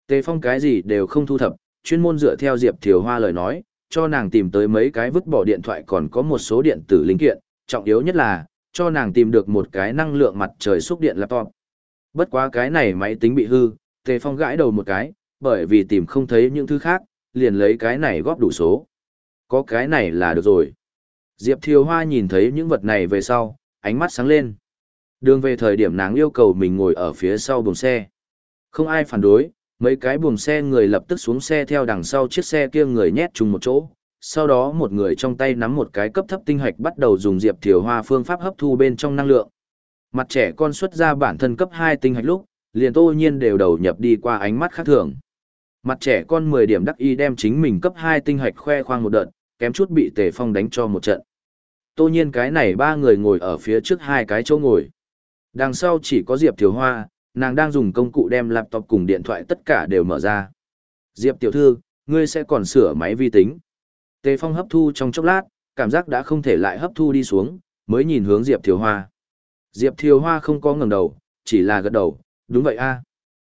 Tề Phong cái gì đều không thu thập, chuyên môn dựa theo Diệp Thiều Hoa lời nói, cho nàng tìm tới mấy cái vứt bỏ điện thoại còn có một số điện tử linh kiện, trọng yếu nhất là, cho nàng tìm được một cái năng lượng mặt trời xúc điện laptop. Bất quá cái này máy tính bị hư, Tề Phong gãi đầu một cái, bởi vì tìm không thấy những thứ khác, liền lấy cái này góp đủ số. Có cái này là được rồi. Diệp Thiều Hoa nhìn thấy những vật này về sau, ánh mắt sáng lên. Đường về thời điểm nàng yêu cầu mình ngồi ở phía sau buồng xe. Không ai phản đối, mấy cái buồng xe người lập tức xuống xe theo đằng sau chiếc xe kia người nhét chung một chỗ. Sau đó một người trong tay nắm một cái cấp thấp tinh hạch bắt đầu dùng diệp thiều hoa phương pháp hấp thu bên trong năng lượng. Mặt trẻ con xuất ra bản thân cấp 2 tinh hạch lúc, liền tô nhiên đều đầu nhập đi qua ánh mắt khác thường. Mặt trẻ con 10 điểm đắc y đem chính mình cấp 2 tinh hạch khoe khoang một đợt, kém chút bị tề phong đánh cho một trận. Tô nhiên cái này ba người ngồi ở phía trước hai cái chỗ ngồi. Đằng sau chỉ có Diệp Thiều Hoa, nàng đang dùng công cụ đem laptop cùng điện thoại tất cả đều mở ra. Diệp tiểu thư, ngươi sẽ còn sửa máy vi tính. Tề Phong hấp thu trong chốc lát, cảm giác đã không thể lại hấp thu đi xuống, mới nhìn hướng Diệp Thiều Hoa. Diệp Thiều Hoa không có ngẩng đầu, chỉ là gật đầu, đúng vậy a.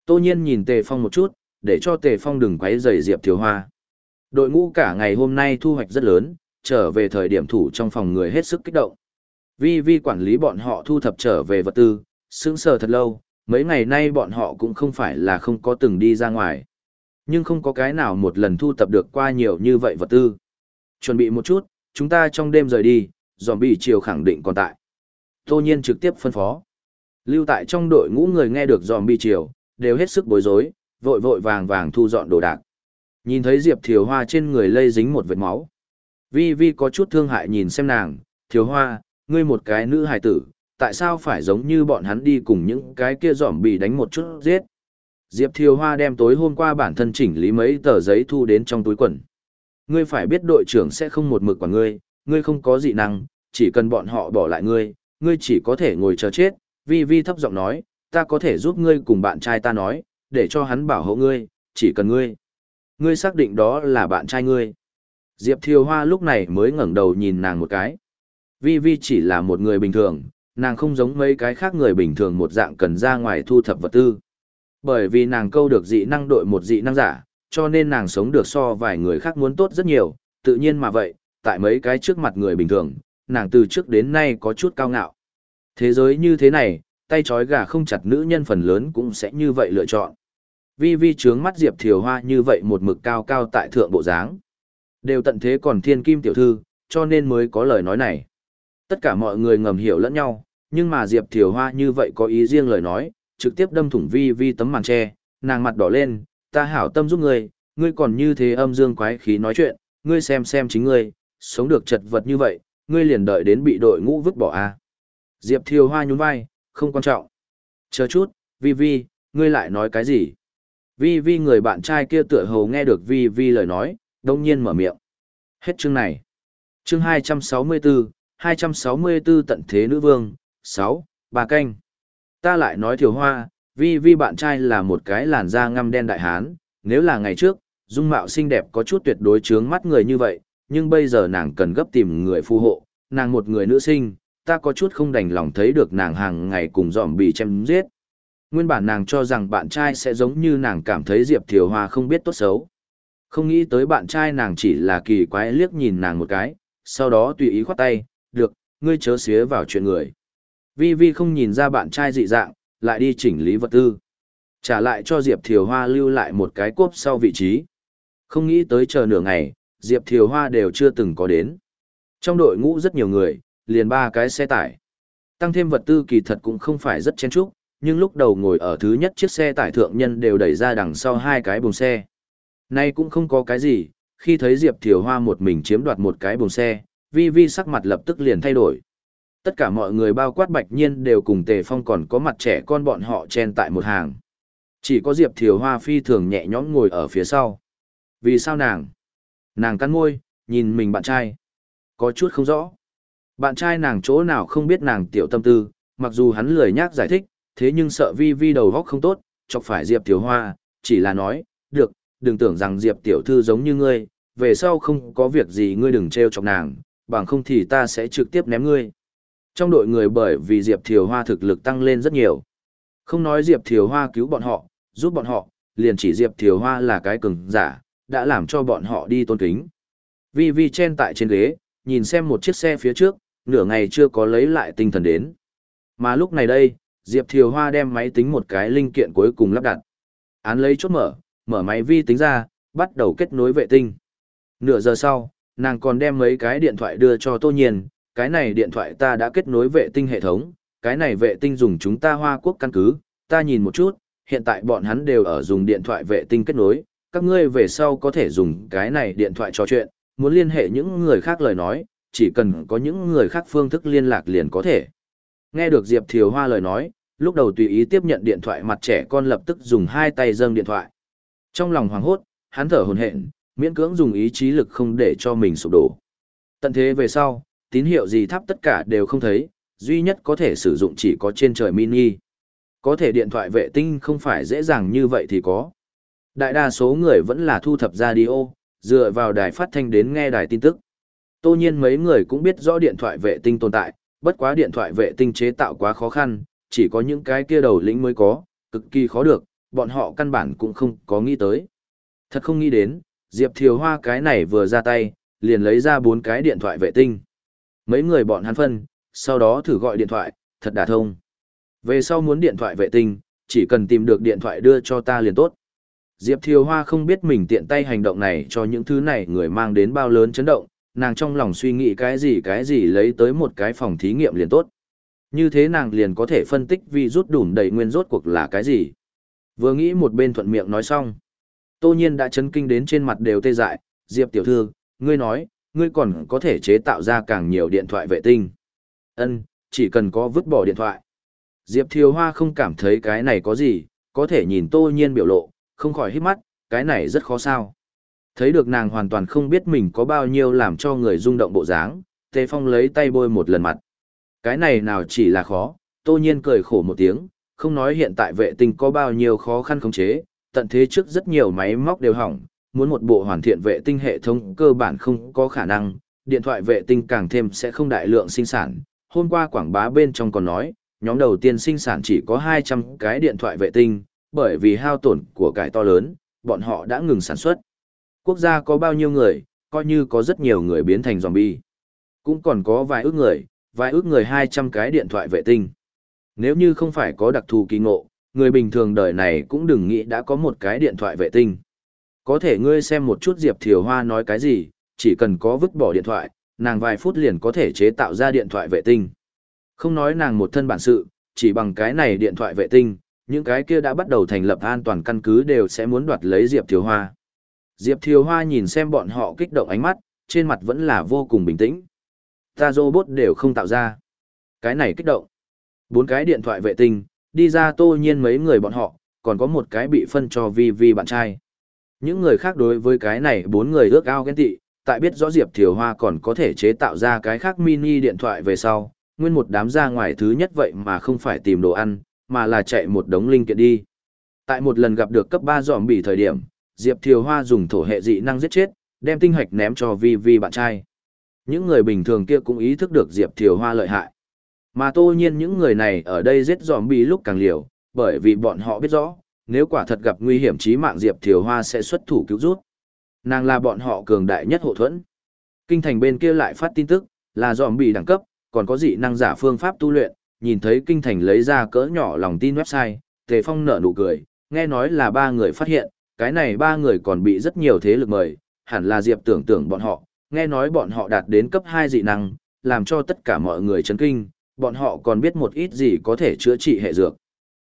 Tô nhiên nhìn Tề Phong một chút, để cho Tề Phong đừng quấy rầy Diệp Thiều Hoa. Đội ngũ cả ngày hôm nay thu hoạch rất lớn, trở về thời điểm thủ trong phòng người hết sức kích động. Vi vi quản lý bọn họ thu thập trở về vật tư, sững sờ thật lâu, mấy ngày nay bọn họ cũng không phải là không có từng đi ra ngoài. Nhưng không có cái nào một lần thu thập được qua nhiều như vậy vật tư. Chuẩn bị một chút, chúng ta trong đêm rời đi, zombie chiều khẳng định còn tại. Tô nhiên trực tiếp phân phó. Lưu tại trong đội ngũ người nghe được bị chiều, đều hết sức bối rối, vội vội vàng vàng thu dọn đồ đạc. Nhìn thấy Diệp Thiều Hoa trên người lây dính một vệt máu. Vi Vi có chút thương hại nhìn xem nàng, Thiều Hoa, ngươi một cái nữ hài tử, tại sao phải giống như bọn hắn đi cùng những cái kia dòm bị đánh một chút giết. Diệp Thiều Hoa đem tối hôm qua bản thân chỉnh lý mấy tờ giấy thu đến trong túi quần. Ngươi phải biết đội trưởng sẽ không một mực quả ngươi, ngươi không có dị năng, chỉ cần bọn họ bỏ lại ngươi, ngươi chỉ có thể ngồi chờ chết. Vi Vi thấp giọng nói, ta có thể giúp ngươi cùng bạn trai ta nói, để cho hắn bảo hộ ngươi, chỉ cần ngươi. Ngươi xác định đó là bạn trai ngươi. Diệp Thiều Hoa lúc này mới ngẩng đầu nhìn nàng một cái. Vi Vi chỉ là một người bình thường, nàng không giống mấy cái khác người bình thường một dạng cần ra ngoài thu thập vật tư. Bởi vì nàng câu được dị năng đội một dị năng giả, cho nên nàng sống được so vài người khác muốn tốt rất nhiều, tự nhiên mà vậy, tại mấy cái trước mặt người bình thường, nàng từ trước đến nay có chút cao ngạo. Thế giới như thế này, tay trói gà không chặt nữ nhân phần lớn cũng sẽ như vậy lựa chọn. Vi vi trướng mắt Diệp Thiều Hoa như vậy một mực cao cao tại thượng bộ dáng. Đều tận thế còn thiên kim tiểu thư, cho nên mới có lời nói này. Tất cả mọi người ngầm hiểu lẫn nhau, nhưng mà Diệp Thiều Hoa như vậy có ý riêng lời nói, trực tiếp đâm thủng vi vi tấm màn tre, nàng mặt đỏ lên, ta hảo tâm giúp ngươi, ngươi còn như thế âm dương quái khí nói chuyện, ngươi xem xem chính ngươi, sống được chật vật như vậy, ngươi liền đợi đến bị đội ngũ vứt bỏ à. Diệp Thiều Hoa nhún vai, không quan trọng. Chờ chút, Vi Vi, ngươi lại nói cái gì? Vi Vi người bạn trai kia tựa hầu nghe được Vi Vi lời nói, đông nhiên mở miệng. Hết chương này. Chương 264, 264 tận thế nữ vương, sáu, bà canh. Ta lại nói Thiều hoa, Vi Vi bạn trai là một cái làn da ngăm đen đại hán, nếu là ngày trước, dung mạo xinh đẹp có chút tuyệt đối chướng mắt người như vậy, nhưng bây giờ nàng cần gấp tìm người phù hộ, nàng một người nữ sinh, ta có chút không đành lòng thấy được nàng hàng ngày cùng dòm bị chém giết. Nguyên bản nàng cho rằng bạn trai sẽ giống như nàng cảm thấy Diệp Thiều Hoa không biết tốt xấu. Không nghĩ tới bạn trai nàng chỉ là kỳ quái liếc nhìn nàng một cái, sau đó tùy ý khoát tay, được, ngươi chớ xía vào chuyện người. Vi Vi không nhìn ra bạn trai dị dạng, lại đi chỉnh lý vật tư. Trả lại cho Diệp Thiều Hoa lưu lại một cái cốp sau vị trí. Không nghĩ tới chờ nửa ngày, Diệp Thiều Hoa đều chưa từng có đến. Trong đội ngũ rất nhiều người, liền ba cái xe tải. Tăng thêm vật tư kỳ thật cũng không phải rất chen chúc, nhưng lúc đầu ngồi ở thứ nhất chiếc xe tải thượng nhân đều đẩy ra đằng sau hai cái buồng xe. Nay cũng không có cái gì, khi thấy Diệp Thiều Hoa một mình chiếm đoạt một cái buồng xe, Vi Vi sắc mặt lập tức liền thay đổi. Tất cả mọi người bao quát bạch nhiên đều cùng Tề Phong còn có mặt trẻ con bọn họ chen tại một hàng. Chỉ có Diệp Thiều Hoa phi thường nhẹ nhõm ngồi ở phía sau. Vì sao nàng? Nàng cắn môi, nhìn mình bạn trai. Có chút không rõ. Bạn trai nàng chỗ nào không biết nàng tiểu tâm tư, mặc dù hắn lười nhác giải thích, thế nhưng sợ vi vi đầu góc không tốt, chọc phải Diệp Tiểu Hoa, chỉ là nói, được, đừng tưởng rằng Diệp Tiểu Thư giống như ngươi, về sau không có việc gì ngươi đừng treo chọc nàng, bằng không thì ta sẽ trực tiếp ném ngươi. Trong đội người bởi vì Diệp Thiều Hoa thực lực tăng lên rất nhiều. Không nói Diệp Thiều Hoa cứu bọn họ, giúp bọn họ, liền chỉ Diệp Thiều Hoa là cái cường giả, đã làm cho bọn họ đi tôn kính. Vi Vi chen tại trên ghế, nhìn xem một chiếc xe phía trước, nửa ngày chưa có lấy lại tinh thần đến. Mà lúc này đây, Diệp Thiều Hoa đem máy tính một cái linh kiện cuối cùng lắp đặt. Án lấy chốt mở, mở máy vi tính ra, bắt đầu kết nối vệ tinh. Nửa giờ sau, nàng còn đem mấy cái điện thoại đưa cho Tô Nhiên, cái này điện thoại ta đã kết nối vệ tinh hệ thống, cái này vệ tinh dùng chúng ta Hoa Quốc căn cứ, ta nhìn một chút, hiện tại bọn hắn đều ở dùng điện thoại vệ tinh kết nối, các ngươi về sau có thể dùng cái này điện thoại trò chuyện, muốn liên hệ những người khác lời nói, chỉ cần có những người khác phương thức liên lạc liền có thể. Nghe được Diệp Thiều Hoa lời nói, lúc đầu tùy ý tiếp nhận điện thoại mặt trẻ con lập tức dùng hai tay dâng điện thoại. Trong lòng hoảng hốt, hắn thở hồn hển, miễn cưỡng dùng ý chí lực không để cho mình sụp đổ. Tận thế về sau, tín hiệu gì thắp tất cả đều không thấy, duy nhất có thể sử dụng chỉ có trên trời mini. Có thể điện thoại vệ tinh không phải dễ dàng như vậy thì có. Đại đa số người vẫn là thu thập radio, dựa vào đài phát thanh đến nghe đài tin tức. Tô nhiên mấy người cũng biết rõ điện thoại vệ tinh tồn tại, bất quá điện thoại vệ tinh chế tạo quá khó khăn, chỉ có những cái kia đầu lĩnh mới có, cực kỳ khó được, bọn họ căn bản cũng không có nghĩ tới. Thật không nghĩ đến, Diệp Thiều Hoa cái này vừa ra tay, liền lấy ra bốn cái điện thoại vệ tinh. Mấy người bọn hắn phân, sau đó thử gọi điện thoại, thật đả thông. Về sau muốn điện thoại vệ tinh, chỉ cần tìm được điện thoại đưa cho ta liền tốt. Diệp Thiều Hoa không biết mình tiện tay hành động này cho những thứ này người mang đến bao lớn chấn động, nàng trong lòng suy nghĩ cái gì cái gì lấy tới một cái phòng thí nghiệm liền tốt. Như thế nàng liền có thể phân tích vi rút đủn đầy nguyên rốt cuộc là cái gì. Vừa nghĩ một bên thuận miệng nói xong. Tô nhiên đã chấn kinh đến trên mặt đều tê dại, Diệp tiểu thư, ngươi nói, ngươi còn có thể chế tạo ra càng nhiều điện thoại vệ tinh. Ân, chỉ cần có vứt bỏ điện thoại. Diệp Thiều Hoa không cảm thấy cái này có gì, có thể nhìn tô nhiên biểu lộ, không khỏi hít mắt, cái này rất khó sao. Thấy được nàng hoàn toàn không biết mình có bao nhiêu làm cho người rung động bộ dáng, Tề Phong lấy tay bôi một lần mặt. Cái này nào chỉ là khó, tô nhiên cười khổ một tiếng, không nói hiện tại vệ tinh có bao nhiêu khó khăn khống chế, tận thế trước rất nhiều máy móc đều hỏng, muốn một bộ hoàn thiện vệ tinh hệ thống cơ bản không có khả năng, điện thoại vệ tinh càng thêm sẽ không đại lượng sinh sản. Hôm qua quảng bá bên trong còn nói, nhóm đầu tiên sinh sản chỉ có 200 cái điện thoại vệ tinh, bởi vì hao tổn của cải to lớn, bọn họ đã ngừng sản xuất. Quốc gia có bao nhiêu người, coi như có rất nhiều người biến thành zombie. Cũng còn có vài ước người, vài ước người 200 cái điện thoại vệ tinh. Nếu như không phải có đặc thù kỳ ngộ, người bình thường đời này cũng đừng nghĩ đã có một cái điện thoại vệ tinh. Có thể ngươi xem một chút Diệp Thiều Hoa nói cái gì, chỉ cần có vứt bỏ điện thoại, nàng vài phút liền có thể chế tạo ra điện thoại vệ tinh. Không nói nàng một thân bản sự, chỉ bằng cái này điện thoại vệ tinh, những cái kia đã bắt đầu thành lập an toàn căn cứ đều sẽ muốn đoạt lấy Diệp Thiều Hoa. Diệp Thiều Hoa nhìn xem bọn họ kích động ánh mắt, trên mặt vẫn là vô cùng bình tĩnh. Ta robot đều không tạo ra. Cái này kích động. Bốn cái điện thoại vệ tinh, đi ra tô nhiên mấy người bọn họ, còn có một cái bị phân cho vi vi bạn trai. Những người khác đối với cái này bốn người ước ao ghen tị, tại biết rõ Diệp Thiều Hoa còn có thể chế tạo ra cái khác mini điện thoại về sau, nguyên một đám ra ngoài thứ nhất vậy mà không phải tìm đồ ăn, mà là chạy một đống linh kiện đi. Tại một lần gặp được cấp 3 giòm bị thời điểm, Diệp Thiều Hoa dùng thổ hệ dị năng giết chết, đem tinh hạch ném cho Vi Vi bạn trai. Những người bình thường kia cũng ý thức được Diệp Thiều Hoa lợi hại. Mà tô nhiên những người này ở đây giết giòm bị lúc càng liều, bởi vì bọn họ biết rõ, nếu quả thật gặp nguy hiểm chí mạng Diệp Thiều Hoa sẽ xuất thủ cứu rút. Nàng là bọn họ cường đại nhất hộ thuẫn. Kinh thành bên kia lại phát tin tức, là giòm bị đẳng cấp, còn có dị năng giả phương pháp tu luyện, nhìn thấy kinh thành lấy ra cỡ nhỏ lòng tin website, Tề Phong nở nụ cười, nghe nói là ba người phát hiện, cái này ba người còn bị rất nhiều thế lực mời, hẳn là Diệp tưởng tưởng bọn họ, nghe nói bọn họ đạt đến cấp 2 dị năng, làm cho tất cả mọi người chấn kinh, bọn họ còn biết một ít gì có thể chữa trị hệ dược.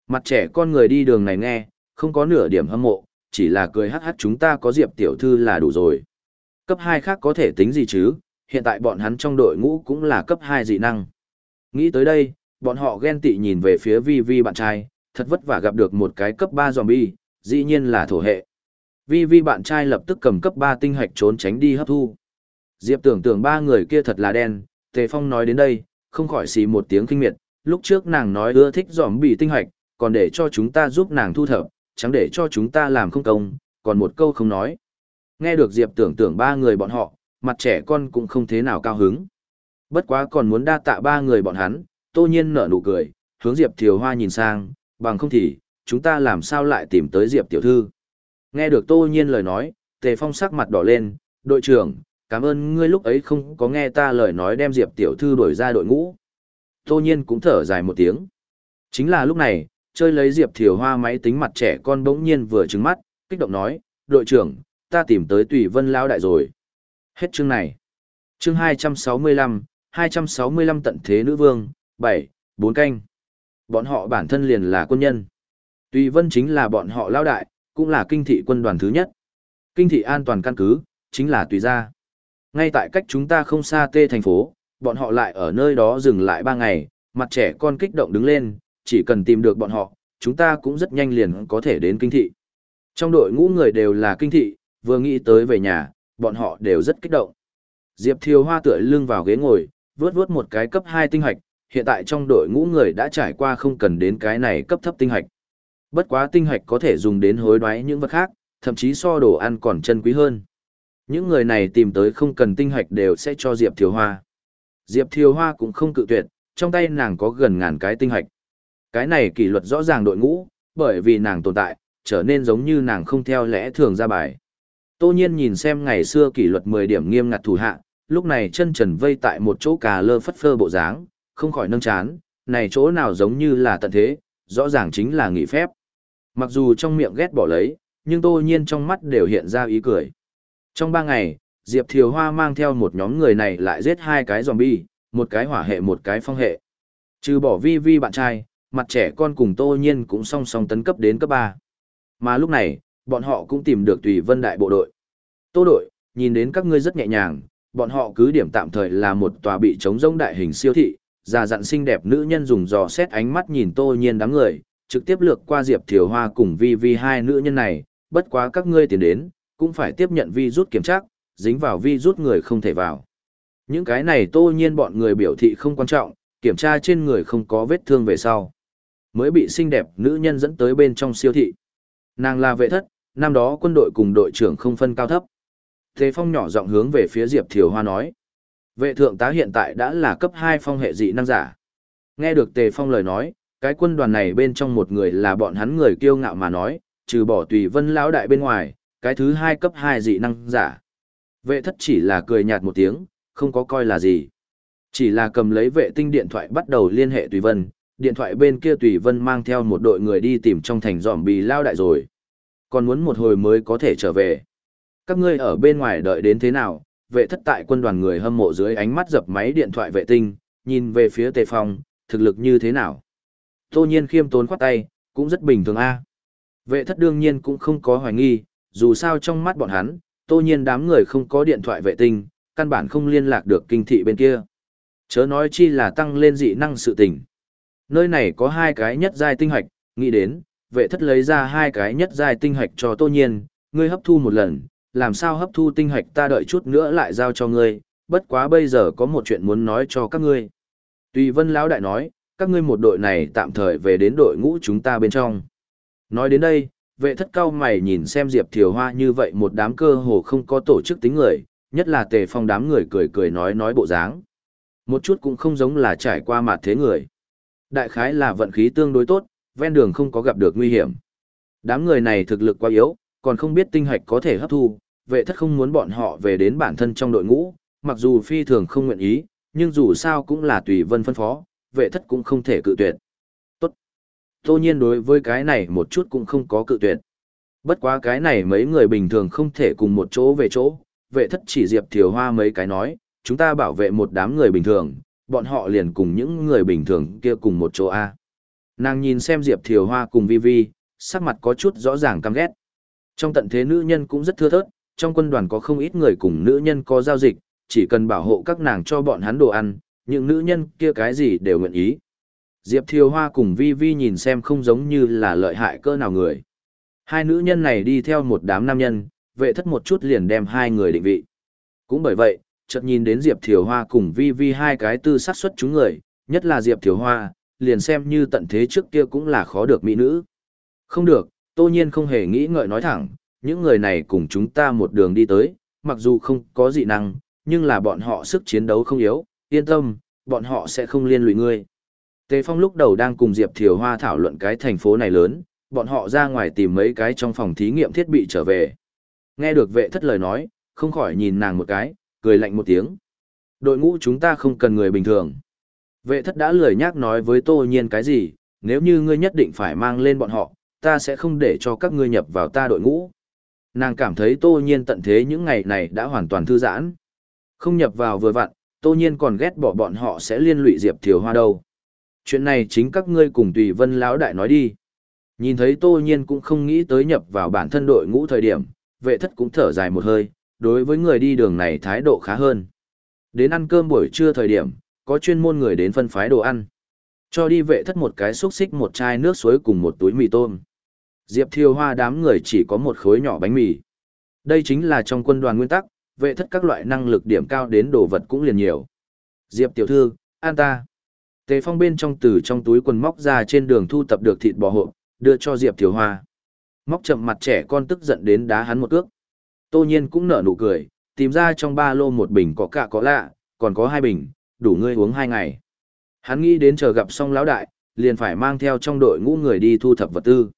Mặt trẻ con người đi đường này nghe, không có nửa điểm hâm mộ, chỉ là cười hắc hắc chúng ta có Diệp tiểu thư là đủ rồi. Cấp 2 khác có thể tính gì chứ, hiện tại bọn hắn trong đội ngũ cũng là cấp 2 dị năng. Nghĩ tới đây, bọn họ ghen tị nhìn về phía vi vi bạn trai, thật vất vả gặp được một cái cấp 3 zombie, dĩ nhiên là thổ hệ. Vi vi bạn trai lập tức cầm cấp 3 tinh hạch trốn tránh đi hấp thu. Diệp tưởng tưởng ba người kia thật là đen, Tề Phong nói đến đây, không khỏi xì một tiếng kinh miệt, lúc trước nàng nói ưa thích zombie tinh hạch, còn để cho chúng ta giúp nàng thu thập, chẳng để cho chúng ta làm không công, còn một câu không nói. Nghe được Diệp tưởng tưởng ba người bọn họ, mặt trẻ con cũng không thế nào cao hứng. Bất quá còn muốn đa tạ ba người bọn hắn, tô nhiên nở nụ cười, hướng Diệp Thiều Hoa nhìn sang, bằng không thì, chúng ta làm sao lại tìm tới Diệp Tiểu Thư. Nghe được tô nhiên lời nói, Tề Phong sắc mặt đỏ lên, đội trưởng, cảm ơn ngươi lúc ấy không có nghe ta lời nói đem Diệp Tiểu Thư đuổi ra đội ngũ. Tô nhiên cũng thở dài một tiếng. Chính là lúc này, chơi lấy Diệp Thiều Hoa máy tính mặt trẻ con bỗng nhiên vừa trứng mắt, kích động nói, đội trưởng, ta tìm tới Tùy Vân Lao Đại rồi. Hết chương này. Chương 265, 265 tận thế nữ vương, 7, 4 canh. Bọn họ bản thân liền là quân nhân. Tùy Vân chính là bọn họ lao đại, cũng là kinh thị quân đoàn thứ nhất. Kinh thị an toàn căn cứ, chính là tùy gia. Ngay tại cách chúng ta không xa tê thành phố, bọn họ lại ở nơi đó dừng lại 3 ngày, mặt trẻ con kích động đứng lên, chỉ cần tìm được bọn họ, chúng ta cũng rất nhanh liền có thể đến kinh thị. Trong đội ngũ người đều là kinh thị, vừa nghĩ tới về nhà, bọn họ đều rất kích động. Diệp Thiều Hoa tựa lưng vào ghế ngồi, vướt vướt một cái cấp 2 tinh hạch, hiện tại trong đội ngũ người đã trải qua không cần đến cái này cấp thấp tinh hạch. Bất quá tinh hạch có thể dùng đến hối đoái những vật khác, thậm chí so đồ ăn còn chân quý hơn. Những người này tìm tới không cần tinh hạch đều sẽ cho Diệp Thiều Hoa. Diệp Thiều Hoa cũng không cự tuyệt, trong tay nàng có gần ngàn cái tinh hạch. Cái này kỷ luật rõ ràng đội ngũ, bởi vì nàng tồn tại, trở nên giống như nàng không theo lẽ thường ra bài. Tô nhiên nhìn xem ngày xưa kỷ luật 10 điểm nghiêm ngặt thủ hạ, lúc này chân trần vây tại một chỗ cà lơ phất phơ bộ dáng, không khỏi nâng chán, này chỗ nào giống như là tận thế, rõ ràng chính là nghỉ phép. Mặc dù trong miệng ghét bỏ lấy, nhưng tô nhiên trong mắt đều hiện ra ý cười. Trong ba ngày, Diệp Thiều Hoa mang theo một nhóm người này lại giết hai cái zombie, một cái hỏa hệ một cái phong hệ. Trừ bỏ vi vi bạn trai, mặt trẻ con cùng tô nhiên cũng song song tấn cấp đến cấp 3. Mà lúc này, bọn họ cũng tìm được tùy vân đại bộ đội. Tô đội, nhìn đến các ngươi rất nhẹ nhàng, bọn họ cứ điểm tạm thời là một tòa bị chống rông đại hình siêu thị, già dặn xinh đẹp nữ nhân dùng dò xét ánh mắt nhìn tô nhiên đám người, trực tiếp lược qua Diệp Thiều Hoa cùng vi vi hai nữ nhân này, bất quá các ngươi tiến đến, cũng phải tiếp nhận vi rút kiểm tra, dính vào vi rút người không thể vào. Những cái này tô nhiên bọn người biểu thị không quan trọng, kiểm tra trên người không có vết thương về sau. Mới bị xinh đẹp nữ nhân dẫn tới bên trong siêu thị. Nàng là vệ thất, năm đó quân đội cùng đội trưởng không phân cao thấp. Thế Phong nhỏ giọng hướng về phía Diệp Thiều Hoa nói. Vệ thượng tá hiện tại đã là cấp 2 phong hệ dị năng giả. Nghe được Tề Phong lời nói, cái quân đoàn này bên trong một người là bọn hắn người kiêu ngạo mà nói, trừ bỏ tùy vân lão đại bên ngoài, cái thứ hai cấp 2 dị năng giả. Vệ thất chỉ là cười nhạt một tiếng, không có coi là gì. Chỉ là cầm lấy vệ tinh điện thoại bắt đầu liên hệ tùy vân, điện thoại bên kia tùy vân mang theo một đội người đi tìm trong thành giỏm bì lao đại rồi. Còn muốn một hồi mới có thể trở về. Các ngươi ở bên ngoài đợi đến thế nào, vệ thất tại quân đoàn người hâm mộ dưới ánh mắt dập máy điện thoại vệ tinh, nhìn về phía tề phong, thực lực như thế nào. Tô nhiên khiêm tốn khoát tay, cũng rất bình thường a. Vệ thất đương nhiên cũng không có hoài nghi, dù sao trong mắt bọn hắn, tô nhiên đám người không có điện thoại vệ tinh, căn bản không liên lạc được kinh thị bên kia. Chớ nói chi là tăng lên dị năng sự tình. Nơi này có hai cái nhất giai tinh hạch, nghĩ đến, vệ thất lấy ra hai cái nhất giai tinh hạch cho tô nhiên, ngươi hấp thu một lần, làm sao hấp thu tinh hạch ta đợi chút nữa lại giao cho ngươi, bất quá bây giờ có một chuyện muốn nói cho các ngươi. Tùy vân lão đại nói, các ngươi một đội này tạm thời về đến đội ngũ chúng ta bên trong. Nói đến đây, vệ thất cao mày nhìn xem Diệp Thiều Hoa như vậy một đám cơ hồ không có tổ chức tính người, nhất là tề phong đám người cười cười nói nói bộ dáng. Một chút cũng không giống là trải qua mặt thế người. Đại khái là vận khí tương đối tốt, ven đường không có gặp được nguy hiểm. Đám người này thực lực quá yếu, còn không biết tinh hạch có thể hấp thu, vệ thất không muốn bọn họ về đến bản thân trong đội ngũ, mặc dù phi thường không nguyện ý, nhưng dù sao cũng là tùy vân phân phó, vệ thất cũng không thể cự tuyệt. Tốt. Tô nhiên đối với cái này một chút cũng không có cự tuyệt. Bất quá cái này mấy người bình thường không thể cùng một chỗ về chỗ, vệ thất chỉ diệp thiều hoa mấy cái nói, chúng ta bảo vệ một đám người bình thường, bọn họ liền cùng những người bình thường kia cùng một chỗ A. Nàng nhìn xem diệp thiều hoa cùng vi vi, sắc mặt có chút rõ ràng căm ghét. Trong tận thế nữ nhân cũng rất thưa thớt, trong quân đoàn có không ít người cùng nữ nhân có giao dịch, chỉ cần bảo hộ các nàng cho bọn hắn đồ ăn, những nữ nhân kia cái gì đều nguyện ý. Diệp Thiều Hoa cùng Vi Vi nhìn xem không giống như là lợi hại cơ nào người. Hai nữ nhân này đi theo một đám nam nhân, vệ thất một chút liền đem hai người định vị. Cũng bởi vậy, chợt nhìn đến Diệp Thiều Hoa cùng Vi Vi hai cái tư sát xuất chúng người, nhất là Diệp Thiều Hoa, liền xem như tận thế trước kia cũng là khó được mỹ nữ. Không được, tô nhiên không hề nghĩ ngợi nói thẳng, những người này cùng chúng ta một đường đi tới, mặc dù không có dị năng, nhưng là bọn họ sức chiến đấu không yếu, yên tâm, bọn họ sẽ không liên lụy ngươi. Tề Phong lúc đầu đang cùng Diệp Thiều Hoa thảo luận cái thành phố này lớn, bọn họ ra ngoài tìm mấy cái trong phòng thí nghiệm thiết bị trở về. Nghe được vệ thất lời nói, không khỏi nhìn nàng một cái, cười lạnh một tiếng. Đội ngũ chúng ta không cần người bình thường. Vệ thất đã lười nhác nói với tô nhiên cái gì, nếu như ngươi nhất định phải mang lên bọn họ, ta sẽ không để cho các ngươi nhập vào ta đội ngũ. Nàng cảm thấy tô nhiên tận thế những ngày này đã hoàn toàn thư giãn. Không nhập vào vừa vặn, tô nhiên còn ghét bỏ bọn họ sẽ liên lụy Diệp Thiều Hoa đâu. Chuyện này chính các ngươi cùng tùy vân lão đại nói đi. Nhìn thấy tô nhiên cũng không nghĩ tới nhập vào bản thân đội ngũ thời điểm, vệ thất cũng thở dài một hơi, đối với người đi đường này thái độ khá hơn. Đến ăn cơm buổi trưa thời điểm, có chuyên môn người đến phân phái đồ ăn. Cho đi vệ thất một cái xúc xích một chai nước suối cùng một túi mì tôm. Diệp Thiêu Hoa đám người chỉ có một khối nhỏ bánh mì. Đây chính là trong quân đoàn nguyên tắc, vệ thất các loại năng lực điểm cao đến đồ vật cũng liền nhiều. Diệp tiểu thư, an ta. Tề Phong bên trong từ trong túi quần móc ra trên đường thu tập được thịt bò hộp, đưa cho Diệp Thiều Hoa. Móc chậm mặt trẻ con tức giận đến đá hắn một cước. Tô nhiên cũng nở nụ cười, tìm ra trong ba lô một bình có cả có lạ, còn có hai bình, đủ ngươi uống hai ngày. Hắn nghĩ đến chờ gặp xong lão đại, liền phải mang theo trong đội ngũ người đi thu thập vật tư.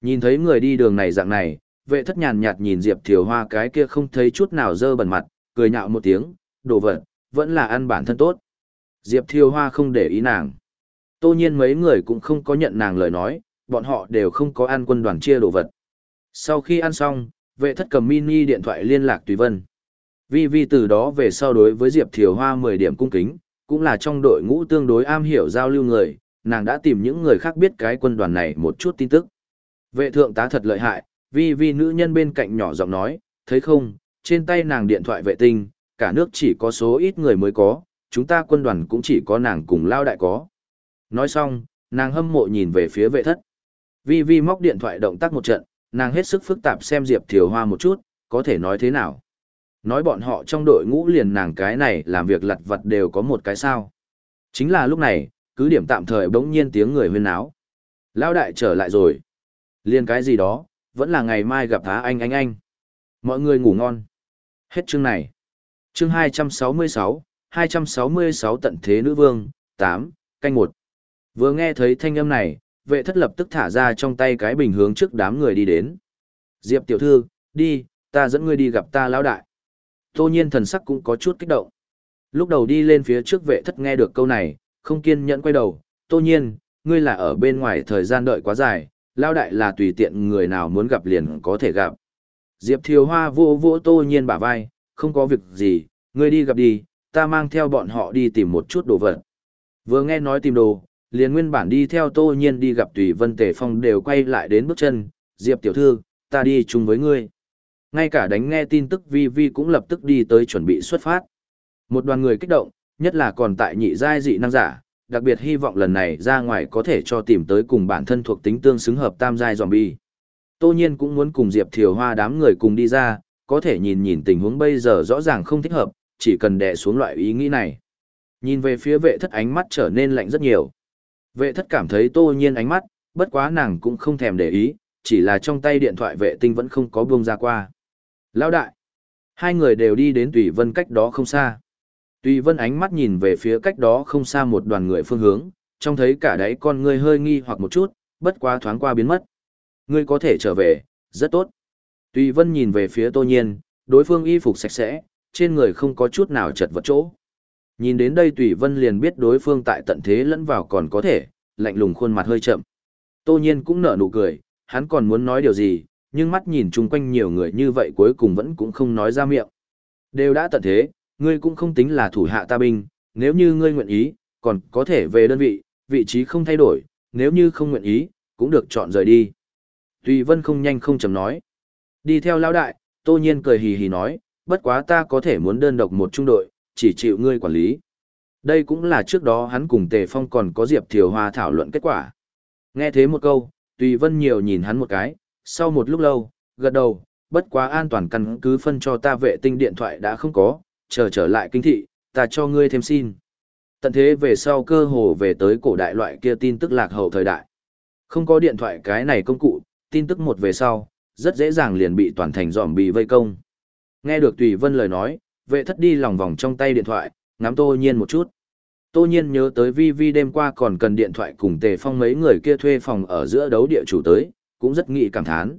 Nhìn thấy người đi đường này dạng này, vệ thất nhàn nhạt nhìn Diệp Thiều Hoa cái kia không thấy chút nào dơ bẩn mặt, cười nhạo một tiếng, đồ vật, vẫn là ăn bản thân tốt. Diệp Thiều Hoa không để ý nàng. Tô nhiên mấy người cũng không có nhận nàng lời nói, bọn họ đều không có ăn quân đoàn chia đồ vật. Sau khi ăn xong, vệ thất cầm mini điện thoại liên lạc Tùy Vân. Vi Vi từ đó về sau đối với Diệp Thiều Hoa 10 điểm cung kính, cũng là trong đội ngũ tương đối am hiểu giao lưu người, nàng đã tìm những người khác biết cái quân đoàn này một chút tin tức. Vệ thượng tá thật lợi hại, Vi Vi nữ nhân bên cạnh nhỏ giọng nói, thấy không, trên tay nàng điện thoại vệ tinh, cả nước chỉ có số ít người mới có, chúng ta quân đoàn cũng chỉ có nàng cùng lao đại có. Nói xong, nàng hâm mộ nhìn về phía vệ thất. Vi Vi móc điện thoại động tác một trận, nàng hết sức phức tạp xem Diệp Thiều Hoa một chút, có thể nói thế nào. Nói bọn họ trong đội ngũ liền nàng cái này làm việc lặt vặt đều có một cái sao. Chính là lúc này, cứ điểm tạm thời bỗng nhiên tiếng người huyên náo, Lao đại trở lại rồi. Liên cái gì đó, vẫn là ngày mai gặp thá anh anh anh. Mọi người ngủ ngon. Hết chương này. Chương 266, 266 tận thế nữ vương, 8, canh 1. Vừa nghe thấy thanh âm này, vệ thất lập tức thả ra trong tay cái bình hướng trước đám người đi đến. Diệp tiểu thư, đi, ta dẫn ngươi đi gặp ta lão đại. Tô nhiên thần sắc cũng có chút kích động. Lúc đầu đi lên phía trước vệ thất nghe được câu này, không kiên nhẫn quay đầu. Tô nhiên, ngươi là ở bên ngoài thời gian đợi quá dài, Lao đại là tùy tiện người nào muốn gặp liền có thể gặp. Diệp Thiều Hoa vô vô tô nhiên bả vai, không có việc gì, ngươi đi gặp đi, ta mang theo bọn họ đi tìm một chút đồ vật. Vừa nghe nói tìm đồ, liền nguyên bản đi theo tô nhiên đi gặp tùy vân tề phong đều quay lại đến bước chân, Diệp tiểu thư, ta đi chung với ngươi. Ngay cả đánh nghe tin tức Vi Vi cũng lập tức đi tới chuẩn bị xuất phát. Một đoàn người kích động, nhất là còn tại nhị giai dị năng giả, đặc biệt hy vọng lần này ra ngoài có thể cho tìm tới cùng bản thân thuộc tính tương xứng hợp tam giai zombie. Tô nhiên cũng muốn cùng Diệp Thiều Hoa đám người cùng đi ra, có thể nhìn nhìn tình huống bây giờ rõ ràng không thích hợp, chỉ cần đè xuống loại ý nghĩ này. Nhìn về phía vệ thất ánh mắt trở nên lạnh rất nhiều. Vệ thất cảm thấy tô nhiên ánh mắt, bất quá nàng cũng không thèm để ý, chỉ là trong tay điện thoại vệ tinh vẫn không có buông ra qua. Lão đại! Hai người đều đi đến Tùy Vân cách đó không xa. Tùy Vân ánh mắt nhìn về phía cách đó không xa một đoàn người phương hướng, trông thấy cả đáy con người hơi nghi hoặc một chút, bất quá thoáng qua biến mất. Ngươi có thể trở về, rất tốt. Tùy Vân nhìn về phía Tô Nhiên, đối phương y phục sạch sẽ, trên người không có chút nào chật vật chỗ. Nhìn đến đây Tùy Vân liền biết đối phương tại tận thế lẫn vào còn có thể, lạnh lùng khuôn mặt hơi chậm. Tô Nhiên cũng nở nụ cười, hắn còn muốn nói điều gì, nhưng mắt nhìn chung quanh nhiều người như vậy cuối cùng vẫn cũng không nói ra miệng. Đều đã tận thế, ngươi cũng không tính là thủ hạ ta binh, nếu như ngươi nguyện ý, còn có thể về đơn vị, vị trí không thay đổi, nếu như không nguyện ý, cũng được chọn rời đi. Tùy Vân không nhanh không chậm nói. Đi theo lão đại, Tô Nhiên cười hì hì nói, bất quá ta có thể muốn đơn độc một trung đội, chỉ chịu ngươi quản lý. Đây cũng là trước đó hắn cùng Tề Phong còn có Diệp Thiều Hoa thảo luận kết quả. Nghe thế một câu, Tùy Vân nhiều nhìn hắn một cái, sau một lúc lâu, gật đầu, bất quá an toàn căn cứ phân cho ta vệ tinh điện thoại đã không có, chờ trở lại kinh thị, ta cho ngươi thêm xin. Tận thế về sau cơ hồ về tới cổ đại loại kia tin tức lạc hậu thời đại. Không có điện thoại cái này công cụ, tin tức một về sau, rất dễ dàng liền bị toàn thành dòm bị vây công. Nghe được Tùy Vân lời nói, vệ thất đi lòng vòng trong tay điện thoại, ngắm tô nhiên một chút. Tô nhiên nhớ tới vi vi đêm qua còn cần điện thoại cùng tề phong mấy người kia thuê phòng ở giữa đấu địa chủ tới, cũng rất nghĩ cảm thán.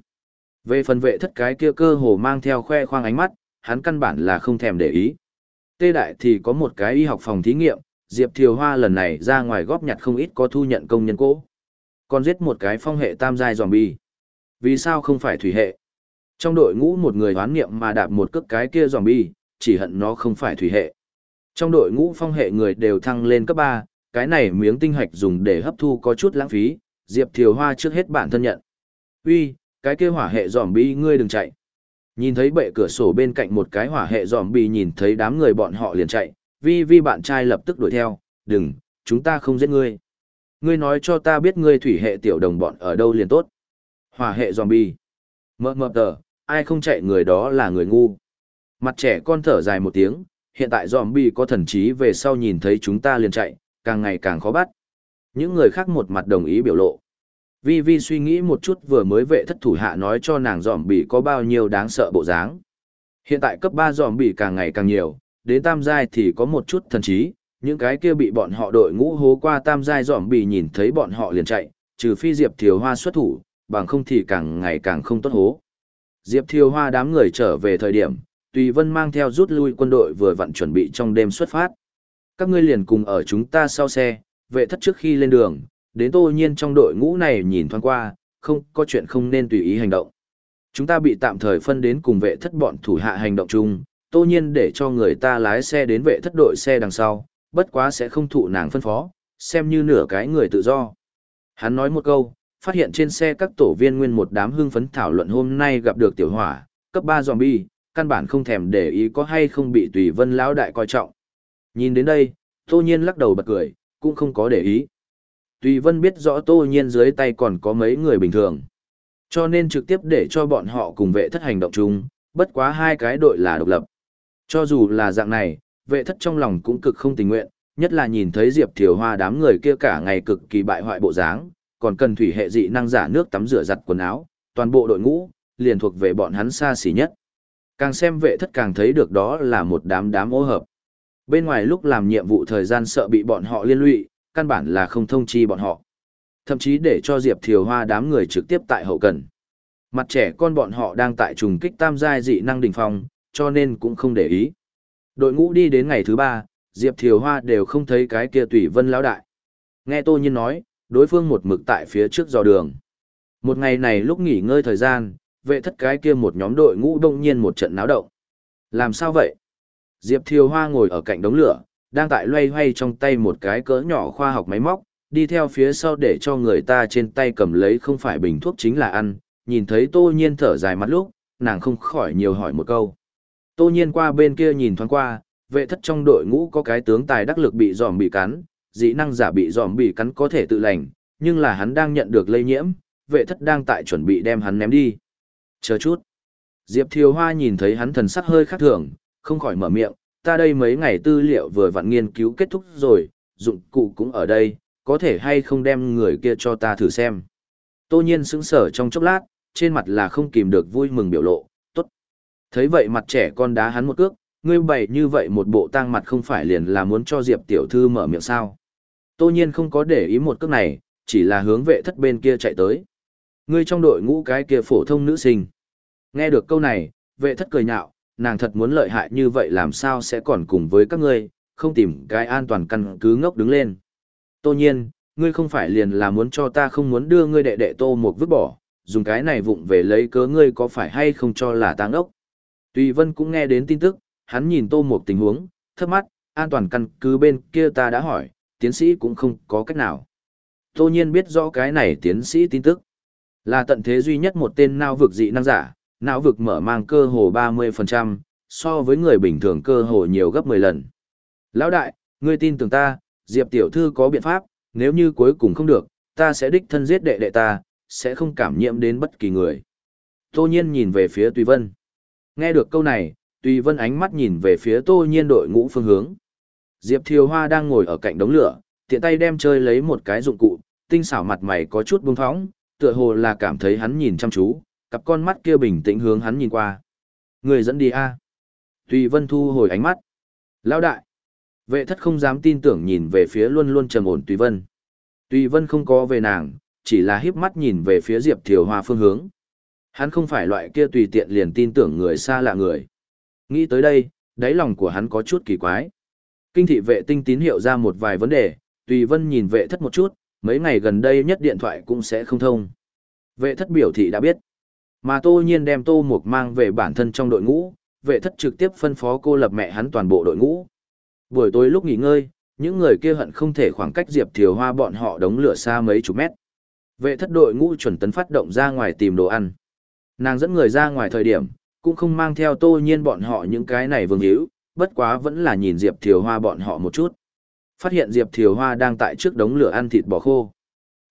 Về phần vệ thất cái kia cơ hồ mang theo khoe khoang ánh mắt, hắn căn bản là không thèm để ý. Tê đại thì có một cái y học phòng thí nghiệm, Diệp Thiều Hoa lần này ra ngoài góp nhặt không ít có thu nhận công nhân cỗ. Còn giết một cái phong hệ tam giai zombie. Vì sao không phải thủy hệ? Trong đội ngũ một người hoán nghiệm mà đạp một cước cái kia zombie, chỉ hận nó không phải thủy hệ. Trong đội ngũ phong hệ người đều thăng lên cấp 3, cái này miếng tinh hạch dùng để hấp thu có chút lãng phí, Diệp Thiều Hoa trước hết bản thân nhận. Uy, cái kia hỏa hệ zombie bi ngươi đừng chạy. Nhìn thấy bệ cửa sổ bên cạnh một cái hỏa hệ dòm bi nhìn thấy đám người bọn họ liền chạy, vi vi bạn trai lập tức đuổi theo, đừng, chúng ta không giết ngươi. Ngươi nói cho ta biết ngươi thủy hệ tiểu đồng bọn ở đâu liền tốt. Hỏa hệ dòm bì Mơ mơ tờ, ai không chạy người đó là người ngu. Mặt trẻ con thở dài một tiếng, hiện tại dòm bì có thần trí về sau nhìn thấy chúng ta liền chạy, càng ngày càng khó bắt. Những người khác một mặt đồng ý biểu lộ. Vi Vi suy nghĩ một chút vừa mới vệ thất thủ hạ nói cho nàng zombie có bao nhiêu đáng sợ bộ dáng. Hiện tại cấp 3 bị càng ngày càng nhiều, đến tam giai thì có một chút thần trí, những cái kia bị bọn họ đội ngũ hố qua tam giai dòm bị nhìn thấy bọn họ liền chạy, trừ phi Diệp Thiều Hoa xuất thủ, bằng không thì càng ngày càng không tốt hố. Diệp Thiều Hoa đám người trở về thời điểm, Tùy Vân mang theo rút lui quân đội vừa vặn chuẩn bị trong đêm xuất phát. Các ngươi liền cùng ở chúng ta sau xe, vệ thất trước khi lên đường, đến tô nhiên trong đội ngũ này nhìn thoáng qua, không có chuyện không nên tùy ý hành động. Chúng ta bị tạm thời phân đến cùng vệ thất bọn thủ hạ hành động chung, tô nhiên để cho người ta lái xe đến vệ thất đội xe đằng sau, bất quá sẽ không thụ nàng phân phó, xem như nửa cái người tự do. Hắn nói một câu, phát hiện trên xe các tổ viên nguyên một đám hưng phấn thảo luận hôm nay gặp được tiểu hỏa, cấp 3 zombie, căn bản không thèm để ý có hay không bị tùy vân lão đại coi trọng. Nhìn đến đây, tô nhiên lắc đầu bật cười, cũng không có để ý. Tùy vân biết rõ tô nhiên dưới tay còn có mấy người bình thường. Cho nên trực tiếp để cho bọn họ cùng vệ thất hành động chung, bất quá hai cái đội là độc lập. Cho dù là dạng này, vệ thất trong lòng cũng cực không tình nguyện, nhất là nhìn thấy Diệp Thiều Hoa đám người kia cả ngày cực kỳ bại hoại bộ dáng, còn cần thủy hệ dị năng giả nước tắm rửa giặt quần áo, toàn bộ đội ngũ, liền thuộc về bọn hắn xa xỉ nhất. Càng xem vệ thất càng thấy được đó là một đám đám ô hợp. Bên ngoài lúc làm nhiệm vụ thời gian sợ bị bọn họ liên lụy, căn bản là không thông chi bọn họ. Thậm chí để cho Diệp Thiều Hoa đám người trực tiếp tại hậu cần. Mặt trẻ con bọn họ đang tại trùng kích tam giai dị năng đỉnh phong, cho nên cũng không để ý. Đội ngũ đi đến ngày thứ ba, Diệp Thiều Hoa đều không thấy cái kia tùy vân lão đại. Nghe Tô Nhiên nói, đối phương một mực tại phía trước dò đường. Một ngày này lúc nghỉ ngơi thời gian, vệ thất cái kia một nhóm đội ngũ đông nhiên một trận náo động. Làm sao vậy? Diệp Thiều Hoa ngồi ở cạnh đống lửa, đang tại loay hoay trong tay một cái cỡ nhỏ khoa học máy móc, đi theo phía sau để cho người ta trên tay cầm lấy không phải bình thuốc chính là ăn, nhìn thấy Tô Nhiên thở dài mắt lúc, nàng không khỏi nhiều hỏi một câu. Tô nhiên qua bên kia nhìn thoáng qua, vệ thất trong đội ngũ có cái tướng tài đắc lực bị giòm bị cắn, dĩ năng giả bị giòm bị cắn có thể tự lành, nhưng là hắn đang nhận được lây nhiễm, vệ thất đang tại chuẩn bị đem hắn ném đi. Chờ chút. Diệp Thiều Hoa nhìn thấy hắn thần sắc hơi khác thường, không khỏi mở miệng, ta đây mấy ngày tư liệu vừa vặn nghiên cứu kết thúc rồi, dụng cụ cũng ở đây, có thể hay không đem người kia cho ta thử xem. Tô nhiên sững sờ trong chốc lát, trên mặt là không kìm được vui mừng biểu lộ, Tốt. Thấy vậy mặt trẻ con đá hắn một cước, ngươi bày như vậy một bộ tang mặt không phải liền là muốn cho Diệp tiểu thư mở miệng sao. Tô nhiên không có để ý một cước này, chỉ là hướng vệ thất bên kia chạy tới. Ngươi trong đội ngũ cái kia phổ thông nữ sinh. Nghe được câu này, vệ thất cười nhạo, nàng thật muốn lợi hại như vậy làm sao sẽ còn cùng với các ngươi, không tìm cái an toàn căn cứ ngốc đứng lên. Tô nhiên, ngươi không phải liền là muốn cho ta không muốn đưa ngươi đệ đệ tô một vứt bỏ, dùng cái này vụng về lấy cớ ngươi có phải hay không cho là tăng ốc. Tùy Vân cũng nghe đến tin tức, hắn nhìn Tô Mục tình huống, thấp mắt, an toàn căn cứ bên kia ta đã hỏi, tiến sĩ cũng không có cách nào. Tô nhiên biết rõ cái này tiến sĩ tin tức. Là tận thế duy nhất một tên nao vực dị năng giả, não vực mở mang cơ hồ 30%, so với người bình thường cơ hồ nhiều gấp 10 lần. Lão đại, ngươi tin tưởng ta, Diệp tiểu thư có biện pháp, nếu như cuối cùng không được, ta sẽ đích thân giết đệ đệ ta, sẽ không cảm nhiễm đến bất kỳ người. Tô nhiên nhìn về phía Tùy Vân. Nghe được câu này, Tùy Vân ánh mắt nhìn về phía Tô Nhiên đội ngũ phương hướng. Diệp Thiều Hoa đang ngồi ở cạnh đống lửa, tiện tay đem chơi lấy một cái dụng cụ, tinh xảo mặt mày có chút buông phóng, tựa hồ là cảm thấy hắn nhìn chăm chú, cặp con mắt kia bình tĩnh hướng hắn nhìn qua. Người dẫn đi a. Tùy Vân thu hồi ánh mắt. Lão đại. Vệ thất không dám tin tưởng nhìn về phía luôn luôn trầm ổn Tùy Vân. Tùy Vân không có về nàng, chỉ là híp mắt nhìn về phía Diệp Thiều Hoa phương hướng. Hắn không phải loại kia tùy tiện liền tin tưởng người xa lạ người. Nghĩ tới đây, đáy lòng của hắn có chút kỳ quái. Kinh thị vệ tinh tín hiệu ra một vài vấn đề, tùy vân nhìn vệ thất một chút, mấy ngày gần đây nhất điện thoại cũng sẽ không thông. Vệ thất biểu thị đã biết. Mà tô nhiên đem tô mục mang về bản thân trong đội ngũ, vệ thất trực tiếp phân phó cô lập mẹ hắn toàn bộ đội ngũ. Buổi tối lúc nghỉ ngơi, những người kia hận không thể khoảng cách Diệp Thiều Hoa bọn họ đống lửa xa mấy chục mét. Vệ thất đội ngũ chuẩn tấn phát động ra ngoài tìm đồ ăn. Nàng dẫn người ra ngoài thời điểm, cũng không mang theo tô nhiên bọn họ những cái này vương hữu, bất quá vẫn là nhìn Diệp Thiều Hoa bọn họ một chút. Phát hiện Diệp Thiều Hoa đang tại trước đống lửa ăn thịt bò khô.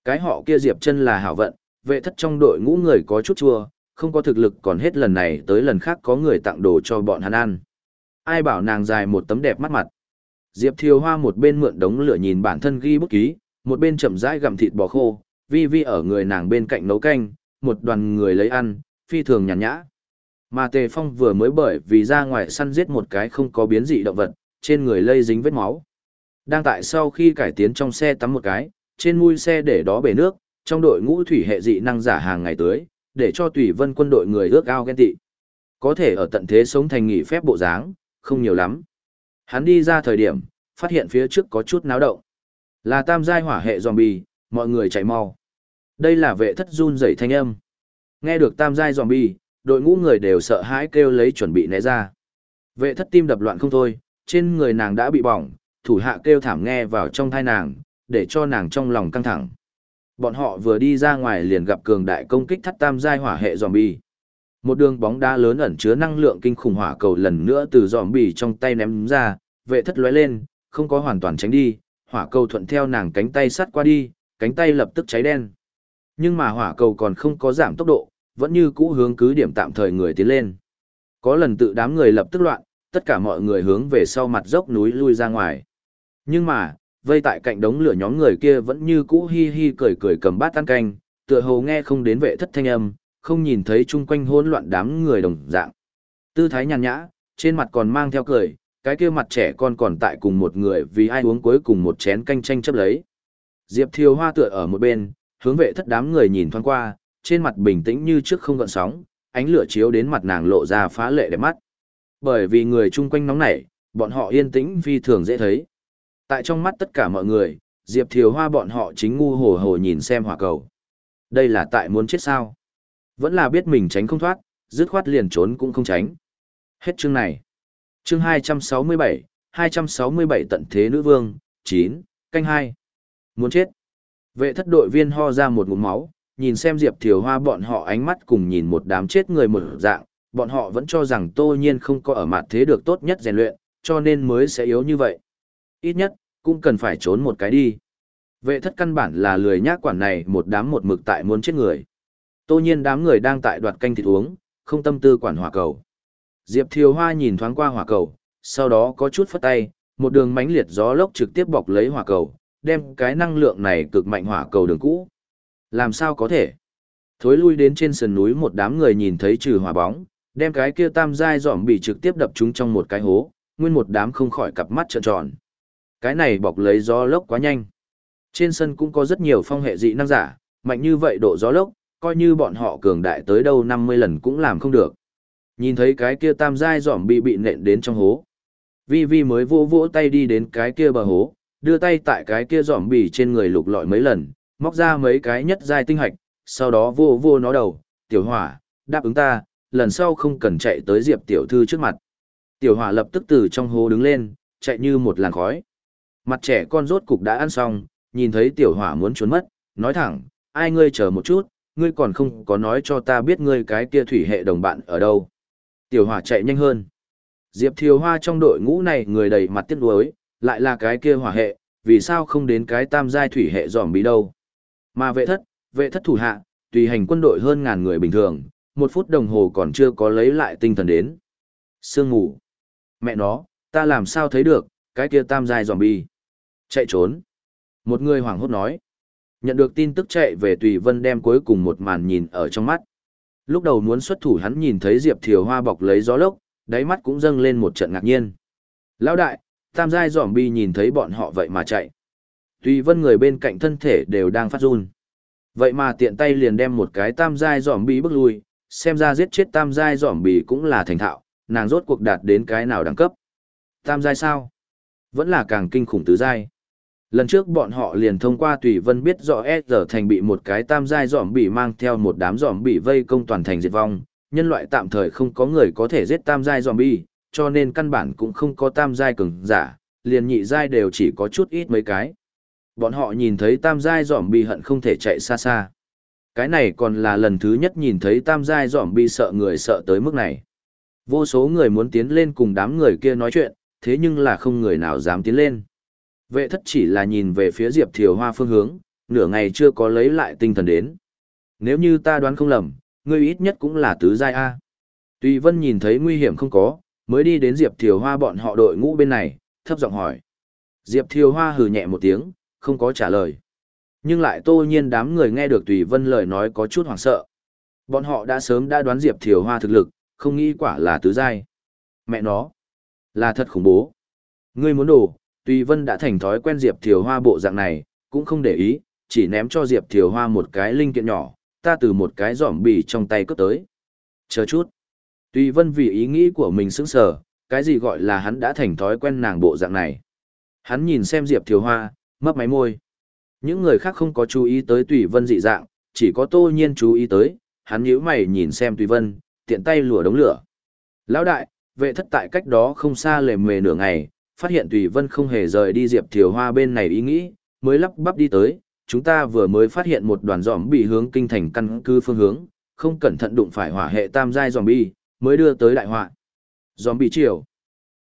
Cái họ kia Diệp chân là hảo vận, vệ thất trong đội ngũ người có chút chua, không có thực lực còn hết lần này tới lần khác có người tặng đồ cho bọn hắn ăn. Ai bảo nàng dài một tấm đẹp mắt mặt. Diệp Thiều Hoa một bên mượn đống lửa nhìn bản thân ghi bút ký, một bên chậm rãi gặm thịt bò khô, vi vi ở người nàng bên cạnh nấu canh, một đoàn người lấy ăn, phi thường nhàn nhã. Mà Tề Phong vừa mới bởi vì ra ngoài săn giết một cái không có biến dị động vật, trên người lây dính vết máu. Đang tại sau khi cải tiến trong xe tắm một cái, trên mui xe để đó bể nước, trong đội ngũ thủy hệ dị năng giả hàng ngày tưới để cho tùy vân quân đội người ước ao ghen tị. Có thể ở tận thế sống thành nghỉ phép bộ dáng, không nhiều lắm. Hắn đi ra thời điểm, phát hiện phía trước có chút náo động. Là tam giai hỏa hệ zombie, mọi người chạy mau. Đây là vệ thất run rẩy thanh âm. Nghe được tam giai zombie, đội ngũ người đều sợ hãi kêu lấy chuẩn bị né ra. Vệ thất tim đập loạn không thôi, trên người nàng đã bị bỏng, thủ hạ kêu thảm nghe vào trong thai nàng, để cho nàng trong lòng căng thẳng. Bọn họ vừa đi ra ngoài liền gặp cường đại công kích thắt tam giai hỏa hệ zombie. Một đường bóng đá lớn ẩn chứa năng lượng kinh khủng hỏa cầu lần nữa từ zombie trong tay ném ra, vệ thất lóe lên, không có hoàn toàn tránh đi, hỏa cầu thuận theo nàng cánh tay sắt qua đi, cánh tay lập tức cháy đen. Nhưng mà hỏa cầu còn không có giảm tốc độ, vẫn như cũ hướng cứ điểm tạm thời người tiến lên. Có lần tự đám người lập tức loạn, tất cả mọi người hướng về sau mặt dốc núi lui ra ngoài. Nhưng mà, vây tại cạnh đống lửa nhóm người kia vẫn như cũ hi hi cười cười cầm bát tan canh, tựa hồ nghe không đến vệ thất thanh âm, không nhìn thấy chung quanh hỗn loạn đám người đồng dạng. Tư thái nhàn nhã, trên mặt còn mang theo cười, cái kia mặt trẻ con còn tại cùng một người vì ai uống cuối cùng một chén canh tranh chấp lấy. Diệp Thiều Hoa tựa ở một bên, hướng vệ thất đám người nhìn thoáng qua, trên mặt bình tĩnh như trước không gợn sóng, ánh lửa chiếu đến mặt nàng lộ ra phá lệ đẹp mắt. Bởi vì người chung quanh nóng nảy, bọn họ yên tĩnh phi thường dễ thấy. Tại trong mắt tất cả mọi người, Diệp Thiều Hoa bọn họ chính ngu hồ hồ nhìn xem hỏa cầu. Đây là tại muốn chết sao? Vẫn là biết mình tránh không thoát, dứt khoát liền trốn cũng không tránh. Hết chương này. Chương 267, 267 tận thế nữ vương, 9, canh 2. Muốn chết. Vệ thất đội viên ho ra một ngụm máu, nhìn xem Diệp Thiều Hoa bọn họ ánh mắt cùng nhìn một đám chết người một dạng, bọn họ vẫn cho rằng tô nhiên không có ở mặt thế được tốt nhất rèn luyện, cho nên mới sẽ yếu như vậy. Ít nhất, cũng cần phải trốn một cái đi. Vệ thất căn bản là lười nhác quản này một đám một mực tại muốn chết người. Tô nhiên đám người đang tại đoạt canh thịt uống, không tâm tư quản hỏa cầu. Diệp Thiều Hoa nhìn thoáng qua hỏa cầu, sau đó có chút phất tay, một đường mánh liệt gió lốc trực tiếp bọc lấy hỏa cầu, đem cái năng lượng này cực mạnh hỏa cầu đường cũ. Làm sao có thể? Thối lui đến trên sườn núi một đám người nhìn thấy trừ hỏa bóng, đem cái kia tam giai dọm bị trực tiếp đập chúng trong một cái hố, nguyên một đám không khỏi cặp mắt trợn tròn. Cái này bọc lấy gió lốc quá nhanh. Trên sân cũng có rất nhiều phong hệ dị năng giả, mạnh như vậy độ gió lốc, coi như bọn họ cường đại tới đâu 50 lần cũng làm không được. Nhìn thấy cái kia tam giai giỏm bị bị nện đến trong hố. Vi Vi mới vỗ vỗ tay đi đến cái kia bờ hố, đưa tay tại cái kia giỏm bì trên người lục lọi mấy lần, móc ra mấy cái nhất giai tinh hạch, sau đó vô vô nó đầu, tiểu hỏa, đáp ứng ta, lần sau không cần chạy tới Diệp tiểu thư trước mặt. Tiểu hỏa lập tức từ trong hố đứng lên, chạy như một làn khói. Mặt trẻ con rốt cục đã ăn xong, nhìn thấy tiểu hỏa muốn trốn mất, nói thẳng, ai ngươi chờ một chút, ngươi còn không có nói cho ta biết ngươi cái kia thủy hệ đồng bạn ở đâu. Tiểu hỏa chạy nhanh hơn. Diệp Thiều Hoa trong đội ngũ này người đầy mặt tiếc nuối, lại là cái kia hỏa hệ, vì sao không đến cái tam giai thủy hệ giòm bí đâu. Mà vệ thất, vệ thất thủ hạ, tùy hành quân đội hơn ngàn người bình thường, một phút đồng hồ còn chưa có lấy lại tinh thần đến. Sương ngủ. Mẹ nó, ta làm sao thấy được, cái kia tam giai giòm bi. Chạy trốn. Một người hoảng hốt nói. Nhận được tin tức chạy về Tùy Vân đem cuối cùng một màn nhìn ở trong mắt. Lúc đầu muốn xuất thủ hắn nhìn thấy Diệp Thiều Hoa bọc lấy gió lốc, đáy mắt cũng dâng lên một trận ngạc nhiên. Lão đại, tam giai giỏm bi nhìn thấy bọn họ vậy mà chạy. Tùy Vân người bên cạnh thân thể đều đang phát run. Vậy mà tiện tay liền đem một cái tam giai giỏm bi bước lui, xem ra giết chết tam giai giỏm bi cũng là thành thạo, nàng rốt cuộc đạt đến cái nào đẳng cấp. Tam giai sao? Vẫn là càng kinh khủng tứ giai. Lần trước bọn họ liền thông qua Tùy Vân biết rõ S giờ thành bị một cái tam giai giỏm bị mang theo một đám giỏm bị vây công toàn thành diệt vong, nhân loại tạm thời không có người có thể giết tam giai giỏm bị, cho nên căn bản cũng không có tam giai cường giả, liền nhị giai đều chỉ có chút ít mấy cái. Bọn họ nhìn thấy tam giai giỏm bị hận không thể chạy xa xa. Cái này còn là lần thứ nhất nhìn thấy tam giai giỏm bị sợ người sợ tới mức này. Vô số người muốn tiến lên cùng đám người kia nói chuyện, thế nhưng là không người nào dám tiến lên. Vệ thất chỉ là nhìn về phía Diệp Thiều Hoa phương hướng, nửa ngày chưa có lấy lại tinh thần đến. Nếu như ta đoán không lầm, ngươi ít nhất cũng là tứ giai A. Tùy Vân nhìn thấy nguy hiểm không có, mới đi đến Diệp Thiều Hoa bọn họ đội ngũ bên này, thấp giọng hỏi. Diệp Thiều Hoa hừ nhẹ một tiếng, không có trả lời. Nhưng lại tô nhiên đám người nghe được Tùy Vân lời nói có chút hoảng sợ. Bọn họ đã sớm đã đoán Diệp Thiều Hoa thực lực, không nghĩ quả là tứ giai. Mẹ nó, là thật khủng bố. Ngươi muốn đổ, Tùy Vân đã thành thói quen Diệp Thiều Hoa bộ dạng này, cũng không để ý, chỉ ném cho Diệp Thiều Hoa một cái linh kiện nhỏ, ta từ một cái giỏm bì trong tay cướp tới. Chờ chút. Tùy Vân vì ý nghĩ của mình sững sờ, cái gì gọi là hắn đã thành thói quen nàng bộ dạng này. Hắn nhìn xem Diệp Thiều Hoa, mấp máy môi. Những người khác không có chú ý tới Tùy Vân dị dạng, chỉ có Tô Nhiên chú ý tới, hắn nhíu mày nhìn xem Tùy Vân, tiện tay lùa đống lửa. Lão đại, vệ thất tại cách đó không xa lề mề nửa ngày, phát hiện Tùy Vân không hề rời đi Diệp Thiều Hoa bên này ý nghĩ, mới lắp bắp đi tới, chúng ta vừa mới phát hiện một đoàn giòm bị hướng kinh thành căn cứ phương hướng, không cẩn thận đụng phải hỏa hệ tam giai giòm bi, mới đưa tới đại họa. Giòm bị chiều.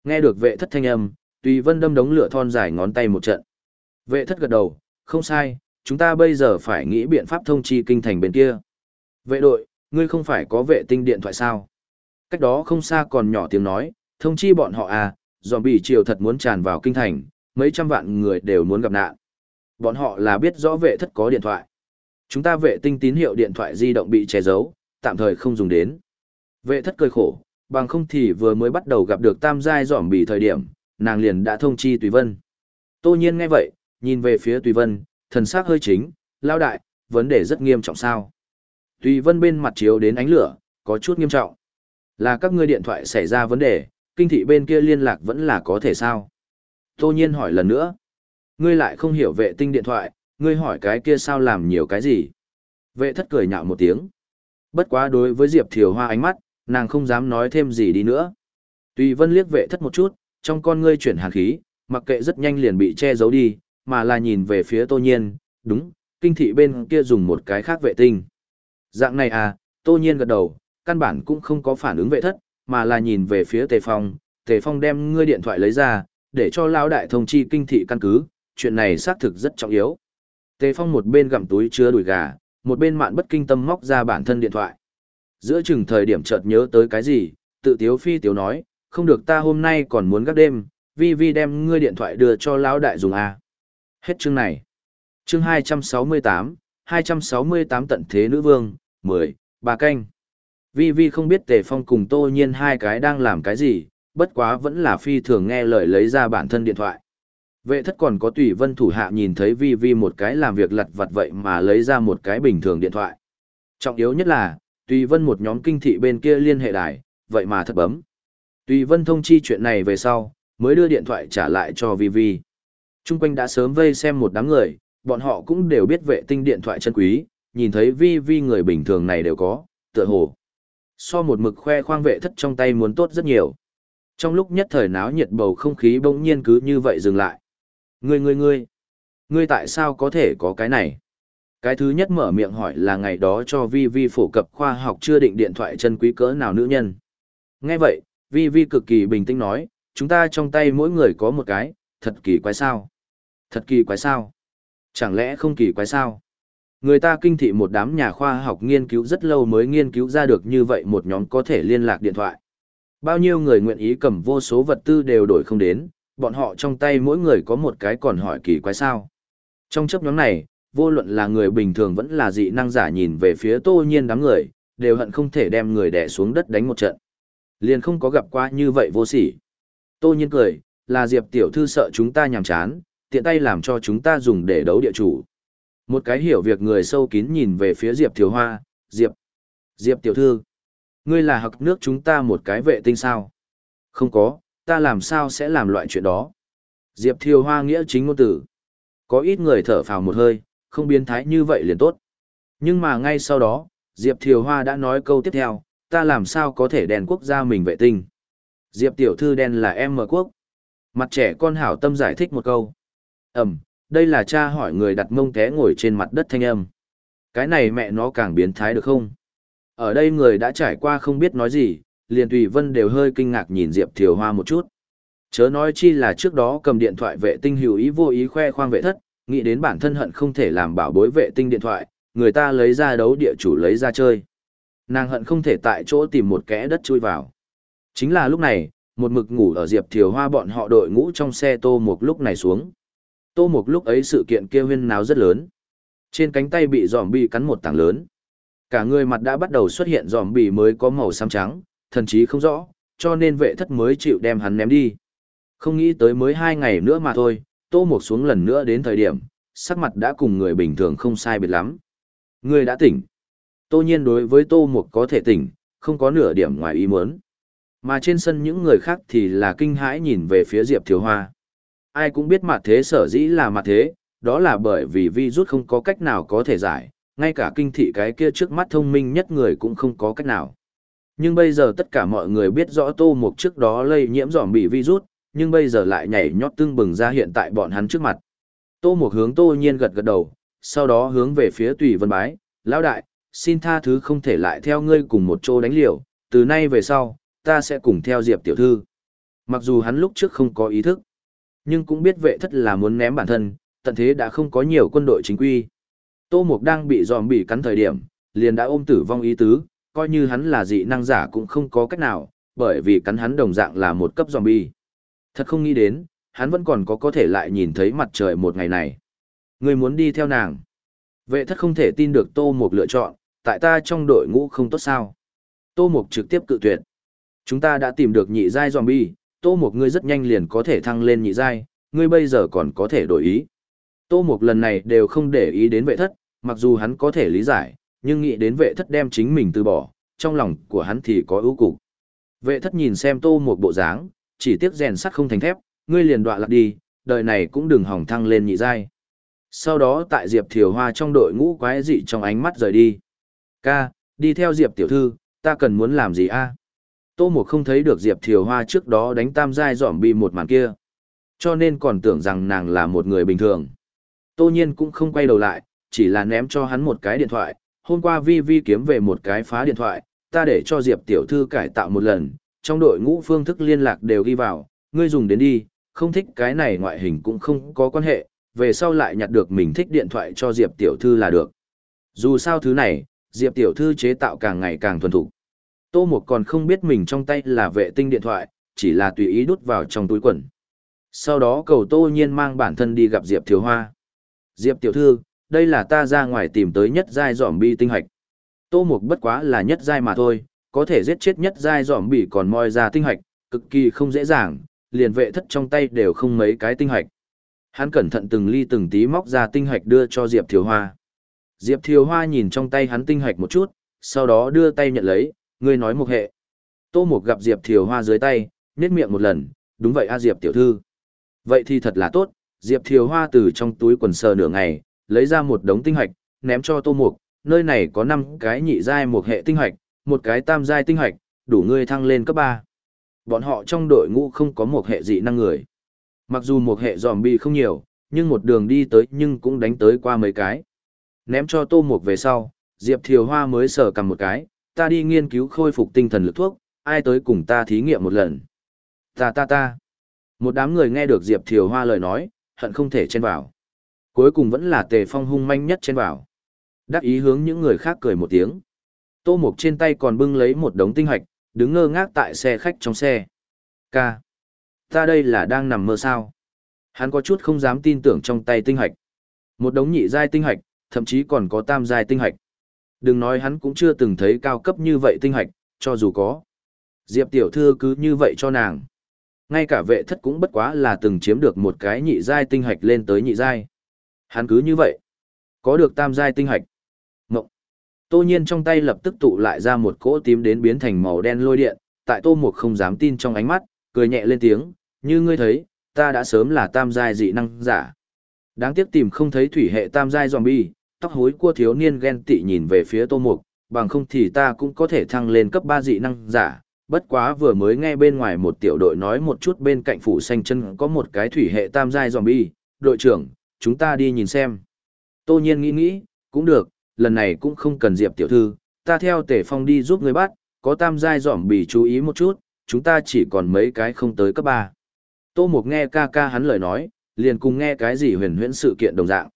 Nghe được vệ thất thanh âm, Tùy Vân đâm đống lửa thon dài ngón tay một trận. Vệ thất gật đầu, không sai, chúng ta bây giờ phải nghĩ biện pháp thông chi kinh thành bên kia. Vệ đội, ngươi không phải có vệ tinh điện thoại sao? Cách đó không xa còn nhỏ tiếng nói, thông chi bọn họ à, dòm bị triều thật muốn tràn vào kinh thành, mấy trăm vạn người đều muốn gặp nạn. Bọn họ là biết rõ vệ thất có điện thoại. Chúng ta vệ tinh tín hiệu điện thoại di động bị che giấu, tạm thời không dùng đến. Vệ thất cười khổ, bằng không thì vừa mới bắt đầu gặp được tam giai dòm bị thời điểm, nàng liền đã thông chi Tùy Vân. Tô nhiên nghe vậy, nhìn về phía Tùy Vân, thần sắc hơi chính, lao đại, vấn đề rất nghiêm trọng sao. Tùy Vân bên mặt chiếu đến ánh lửa, có chút nghiêm trọng. Là các ngươi điện thoại xảy ra vấn đề, kinh thị bên kia liên lạc vẫn là có thể sao? Tô nhiên hỏi lần nữa. Ngươi lại không hiểu vệ tinh điện thoại, ngươi hỏi cái kia sao làm nhiều cái gì? Vệ thất cười nhạo một tiếng. Bất quá đối với Diệp Thiều Hoa ánh mắt, nàng không dám nói thêm gì đi nữa. Tùy vân liếc vệ thất một chút, trong con ngươi chuyển hàn khí, mặc kệ rất nhanh liền bị che giấu đi, mà là nhìn về phía tô nhiên, đúng, kinh thị bên kia dùng một cái khác vệ tinh. Dạng này à, tô nhiên gật đầu, căn bản cũng không có phản ứng vệ thất, mà là nhìn về phía tề phong, tề phong đem ngươi điện thoại lấy ra, để cho lão đại thông chi kinh thị căn cứ, chuyện này xác thực rất trọng yếu. Tề Phong một bên gặm túi chứa đùi gà, một bên mạn bất kinh tâm móc ra bản thân điện thoại. Giữa chừng thời điểm chợt nhớ tới cái gì, tự tiếu phi tiếu nói, không được ta hôm nay còn muốn gác đêm, vi vi đem ngươi điện thoại đưa cho lão đại dùng à. Hết chương này. Chương 268, 268 tận thế nữ vương, 10, bà canh. Vi Vi không biết Tề Phong cùng Tô Nhiên hai cái đang làm cái gì, bất quá vẫn là phi thường nghe lời lấy ra bản thân điện thoại. Vệ thất còn có tùy vân thủ hạ nhìn thấy vi vi một cái làm việc lặt vặt vậy mà lấy ra một cái bình thường điện thoại. Trọng yếu nhất là, tùy vân một nhóm kinh thị bên kia liên hệ đài, vậy mà thật bấm. Tùy vân thông chi chuyện này về sau, mới đưa điện thoại trả lại cho vi vi. Trung quanh đã sớm vây xem một đám người, bọn họ cũng đều biết vệ tinh điện thoại chân quý, nhìn thấy vi vi người bình thường này đều có, tựa hồ. So một mực khoe khoang vệ thất trong tay muốn tốt rất nhiều. Trong lúc nhất thời náo nhiệt bầu không khí bỗng nhiên cứ như vậy dừng lại. Ngươi ngươi ngươi, ngươi tại sao có thể có cái này? Cái thứ nhất mở miệng hỏi là ngày đó cho Vi Vi phổ cập khoa học chưa định điện thoại chân quý cỡ nào nữ nhân. Nghe vậy, Vi Vi cực kỳ bình tĩnh nói, chúng ta trong tay mỗi người có một cái, thật kỳ quái sao? Thật kỳ quái sao? Chẳng lẽ không kỳ quái sao? Người ta kinh thị một đám nhà khoa học nghiên cứu rất lâu mới nghiên cứu ra được như vậy một nhóm có thể liên lạc điện thoại. Bao nhiêu người nguyện ý cầm vô số vật tư đều đổi không đến, bọn họ trong tay mỗi người có một cái còn hỏi kỳ quái sao. Trong chấp nhóm này, vô luận là người bình thường vẫn là dị năng giả nhìn về phía tô nhiên đám người, đều hận không thể đem người đè xuống đất đánh một trận. Liền không có gặp qua như vậy vô sỉ. Tô nhiên cười, là Diệp tiểu thư sợ chúng ta nhàm chán, tiện tay làm cho chúng ta dùng để đấu địa chủ. Một cái hiểu việc người sâu kín nhìn về phía Diệp Thiều Hoa, Diệp, Diệp tiểu thư, ngươi là học nước chúng ta một cái vệ tinh sao? Không có, ta làm sao sẽ làm loại chuyện đó. Diệp Thiều Hoa nghĩa chính ngôn tử. Có ít người thở phào một hơi, không biến thái như vậy liền tốt. Nhưng mà ngay sau đó, Diệp Thiều Hoa đã nói câu tiếp theo, ta làm sao có thể đèn quốc gia mình vệ tinh. Diệp Tiểu Thư đen là em mở quốc. Mặt trẻ con hảo tâm giải thích một câu. Ẩm, đây là cha hỏi người đặt mông té ngồi trên mặt đất thanh âm. Cái này mẹ nó càng biến thái được không? Ở đây người đã trải qua không biết nói gì, liền Tùy Vân đều hơi kinh ngạc nhìn Diệp Thiều Hoa một chút. Chớ nói chi là trước đó cầm điện thoại vệ tinh hữu ý vô ý khoe khoang vệ thất, nghĩ đến bản thân hận không thể làm bảo bối vệ tinh điện thoại, người ta lấy ra đấu địa chủ lấy ra chơi. Nàng hận không thể tại chỗ tìm một kẽ đất chui vào. Chính là lúc này, một mực ngủ ở Diệp Thiều Hoa bọn họ đội ngũ trong xe Tô một lúc này xuống. Tô Mục lúc ấy sự kiện kia huyên náo rất lớn. Trên cánh tay bị giòm bị cắn một tảng lớn. Cả người mặt đã bắt đầu xuất hiện giòm bị mới có màu xám trắng, thần chí không rõ, cho nên vệ thất mới chịu đem hắn ném đi. Không nghĩ tới mới hai ngày nữa mà thôi, Tô Mục xuống lần nữa đến thời điểm, sắc mặt đã cùng người bình thường không sai biệt lắm. Người đã tỉnh. Tô nhiên đối với Tô Mục có thể tỉnh, không có nửa điểm ngoài ý muốn. Mà trên sân những người khác thì là kinh hãi nhìn về phía Diệp Thiếu Hoa. Ai cũng biết mặt thế sở dĩ là mặt thế, đó là bởi vì virus không có cách nào có thể giải, ngay cả kinh thị cái kia trước mắt thông minh nhất người cũng không có cách nào. Nhưng bây giờ tất cả mọi người biết rõ Tô Mục trước đó lây nhiễm giỏm bị virus, nhưng bây giờ lại nhảy nhót tương bừng ra hiện tại bọn hắn trước mặt. Tô Mục hướng Tô Nhiên gật gật đầu, sau đó hướng về phía Tùy Vân Bái, lão đại, xin tha thứ không thể lại theo ngươi cùng một chỗ đánh liều, từ nay về sau, ta sẽ cùng theo Diệp tiểu thư. Mặc dù hắn lúc trước không có ý thức, nhưng cũng biết vệ thất là muốn ném bản thân, tận thế đã không có nhiều quân đội chính quy. Tô Mục đang bị dòm bị cắn thời điểm, liền đã ôm tử vong ý tứ, coi như hắn là dị năng giả cũng không có cách nào, bởi vì cắn hắn đồng dạng là một cấp zombie. Thật không nghĩ đến, hắn vẫn còn có có thể lại nhìn thấy mặt trời một ngày này. Người muốn đi theo nàng. Vệ thất không thể tin được Tô Mục lựa chọn, tại ta trong đội ngũ không tốt sao. Tô Mục trực tiếp cự tuyệt. Chúng ta đã tìm được nhị giai zombie, Tô Mục ngươi rất nhanh liền có thể thăng lên nhị giai, ngươi bây giờ còn có thể đổi ý. Tô Mục lần này đều không để ý đến vệ thất, mặc dù hắn có thể lý giải, nhưng nghĩ đến vệ thất đem chính mình từ bỏ, trong lòng của hắn thì có ưu cục. Vệ thất nhìn xem Tô Mục bộ dáng, chỉ tiếc rèn sắt không thành thép, ngươi liền đọa lạc đi, đời này cũng đừng hỏng thăng lên nhị giai. Sau đó tại Diệp Thiều Hoa trong đội ngũ quái dị trong ánh mắt rời đi. Ca, đi theo Diệp tiểu thư, ta cần muốn làm gì a? Tô Mục không thấy được Diệp Thiều Hoa trước đó đánh tam giai dỏm bi một màn kia. Cho nên còn tưởng rằng nàng là một người bình thường. Tô nhiên cũng không quay đầu lại, chỉ là ném cho hắn một cái điện thoại. Hôm qua Vi Vi kiếm về một cái phá điện thoại, ta để cho Diệp tiểu thư cải tạo một lần, trong đội ngũ phương thức liên lạc đều ghi vào, ngươi dùng đến đi, không thích cái này ngoại hình cũng không có quan hệ, về sau lại nhặt được mình thích điện thoại cho Diệp tiểu thư là được. Dù sao thứ này, Diệp tiểu thư chế tạo càng ngày càng thuần thục. Tô Mục còn không biết mình trong tay là vệ tinh điện thoại, chỉ là tùy ý đút vào trong túi quần. Sau đó cầu Tô Nhiên mang bản thân đi gặp Diệp Thiếu Hoa. Diệp tiểu thư, đây là ta ra ngoài tìm tới nhất giai giỏm bi tinh hạch. Tô Mục bất quá là nhất giai mà thôi, có thể giết chết nhất giai giỏm bị còn moi ra tinh hạch, cực kỳ không dễ dàng, liền vệ thất trong tay đều không mấy cái tinh hạch. Hắn cẩn thận từng ly từng tí móc ra tinh hạch đưa cho Diệp Thiều Hoa. Diệp Thiều Hoa nhìn trong tay hắn tinh hạch một chút, sau đó đưa tay nhận lấy, ngươi nói một hệ. Tô Mục gặp Diệp Thiều Hoa dưới tay, nét miệng một lần, đúng vậy a Diệp tiểu thư. Vậy thì thật là tốt, Diệp Thiều Hoa từ trong túi quần sờ nửa ngày, lấy ra một đống tinh hạch, ném cho Tô Mục, nơi này có 5 cái nhị giai một hệ tinh hạch, một cái tam giai tinh hạch, đủ ngươi thăng lên cấp 3. Bọn họ trong đội ngũ không có một hệ dị năng người. Mặc dù một hệ zombie không nhiều, nhưng một đường đi tới nhưng cũng đánh tới qua mấy cái. Ném cho Tô Mục về sau, Diệp Thiều Hoa mới sờ cầm một cái, ta đi nghiên cứu khôi phục tinh thần lực thuốc, ai tới cùng ta thí nghiệm một lần. Ta ta ta. Một đám người nghe được Diệp Thiều Hoa lời nói, hận không thể chen vào. Cuối cùng vẫn là tề phong hung manh nhất chen vào. Đắc ý hướng những người khác cười một tiếng. Tô Mục trên tay còn bưng lấy một đống tinh hạch, đứng ngơ ngác tại xe khách trong xe. Ca. Ta đây là đang nằm mơ sao. Hắn có chút không dám tin tưởng trong tay tinh hạch. Một đống nhị giai tinh hạch, thậm chí còn có tam giai tinh hạch. Đừng nói hắn cũng chưa từng thấy cao cấp như vậy tinh hạch, cho dù có. Diệp tiểu thư cứ như vậy cho nàng. Ngay cả vệ thất cũng bất quá là từng chiếm được một cái nhị giai tinh hạch lên tới nhị giai. Hắn cứ như vậy. Có được tam giai tinh hạch. Ngộng. Tô nhiên trong tay lập tức tụ lại ra một cỗ tím đến biến thành màu đen lôi điện, tại tô mục không dám tin trong ánh mắt, cười nhẹ lên tiếng, như ngươi thấy, ta đã sớm là tam giai dị năng giả. Đáng tiếc tìm không thấy thủy hệ tam giai zombie, tóc hối cua thiếu niên ghen tị nhìn về phía tô mục, bằng không thì ta cũng có thể thăng lên cấp ba dị năng giả, bất quá vừa mới nghe bên ngoài một tiểu đội nói một chút bên cạnh phủ xanh chân có một cái thủy hệ tam giai zombie, đội trưởng, chúng ta đi nhìn xem. Tô nhiên nghĩ nghĩ, cũng được, lần này cũng không cần Diệp tiểu thư, ta theo tể phong đi giúp người bắt, có tam giai bì chú ý một chút, chúng ta chỉ còn mấy cái không tới cấp 3. Tô Mục nghe ca ca hắn lời nói, liền cùng nghe cái gì huyền huyễn sự kiện đồng dạng.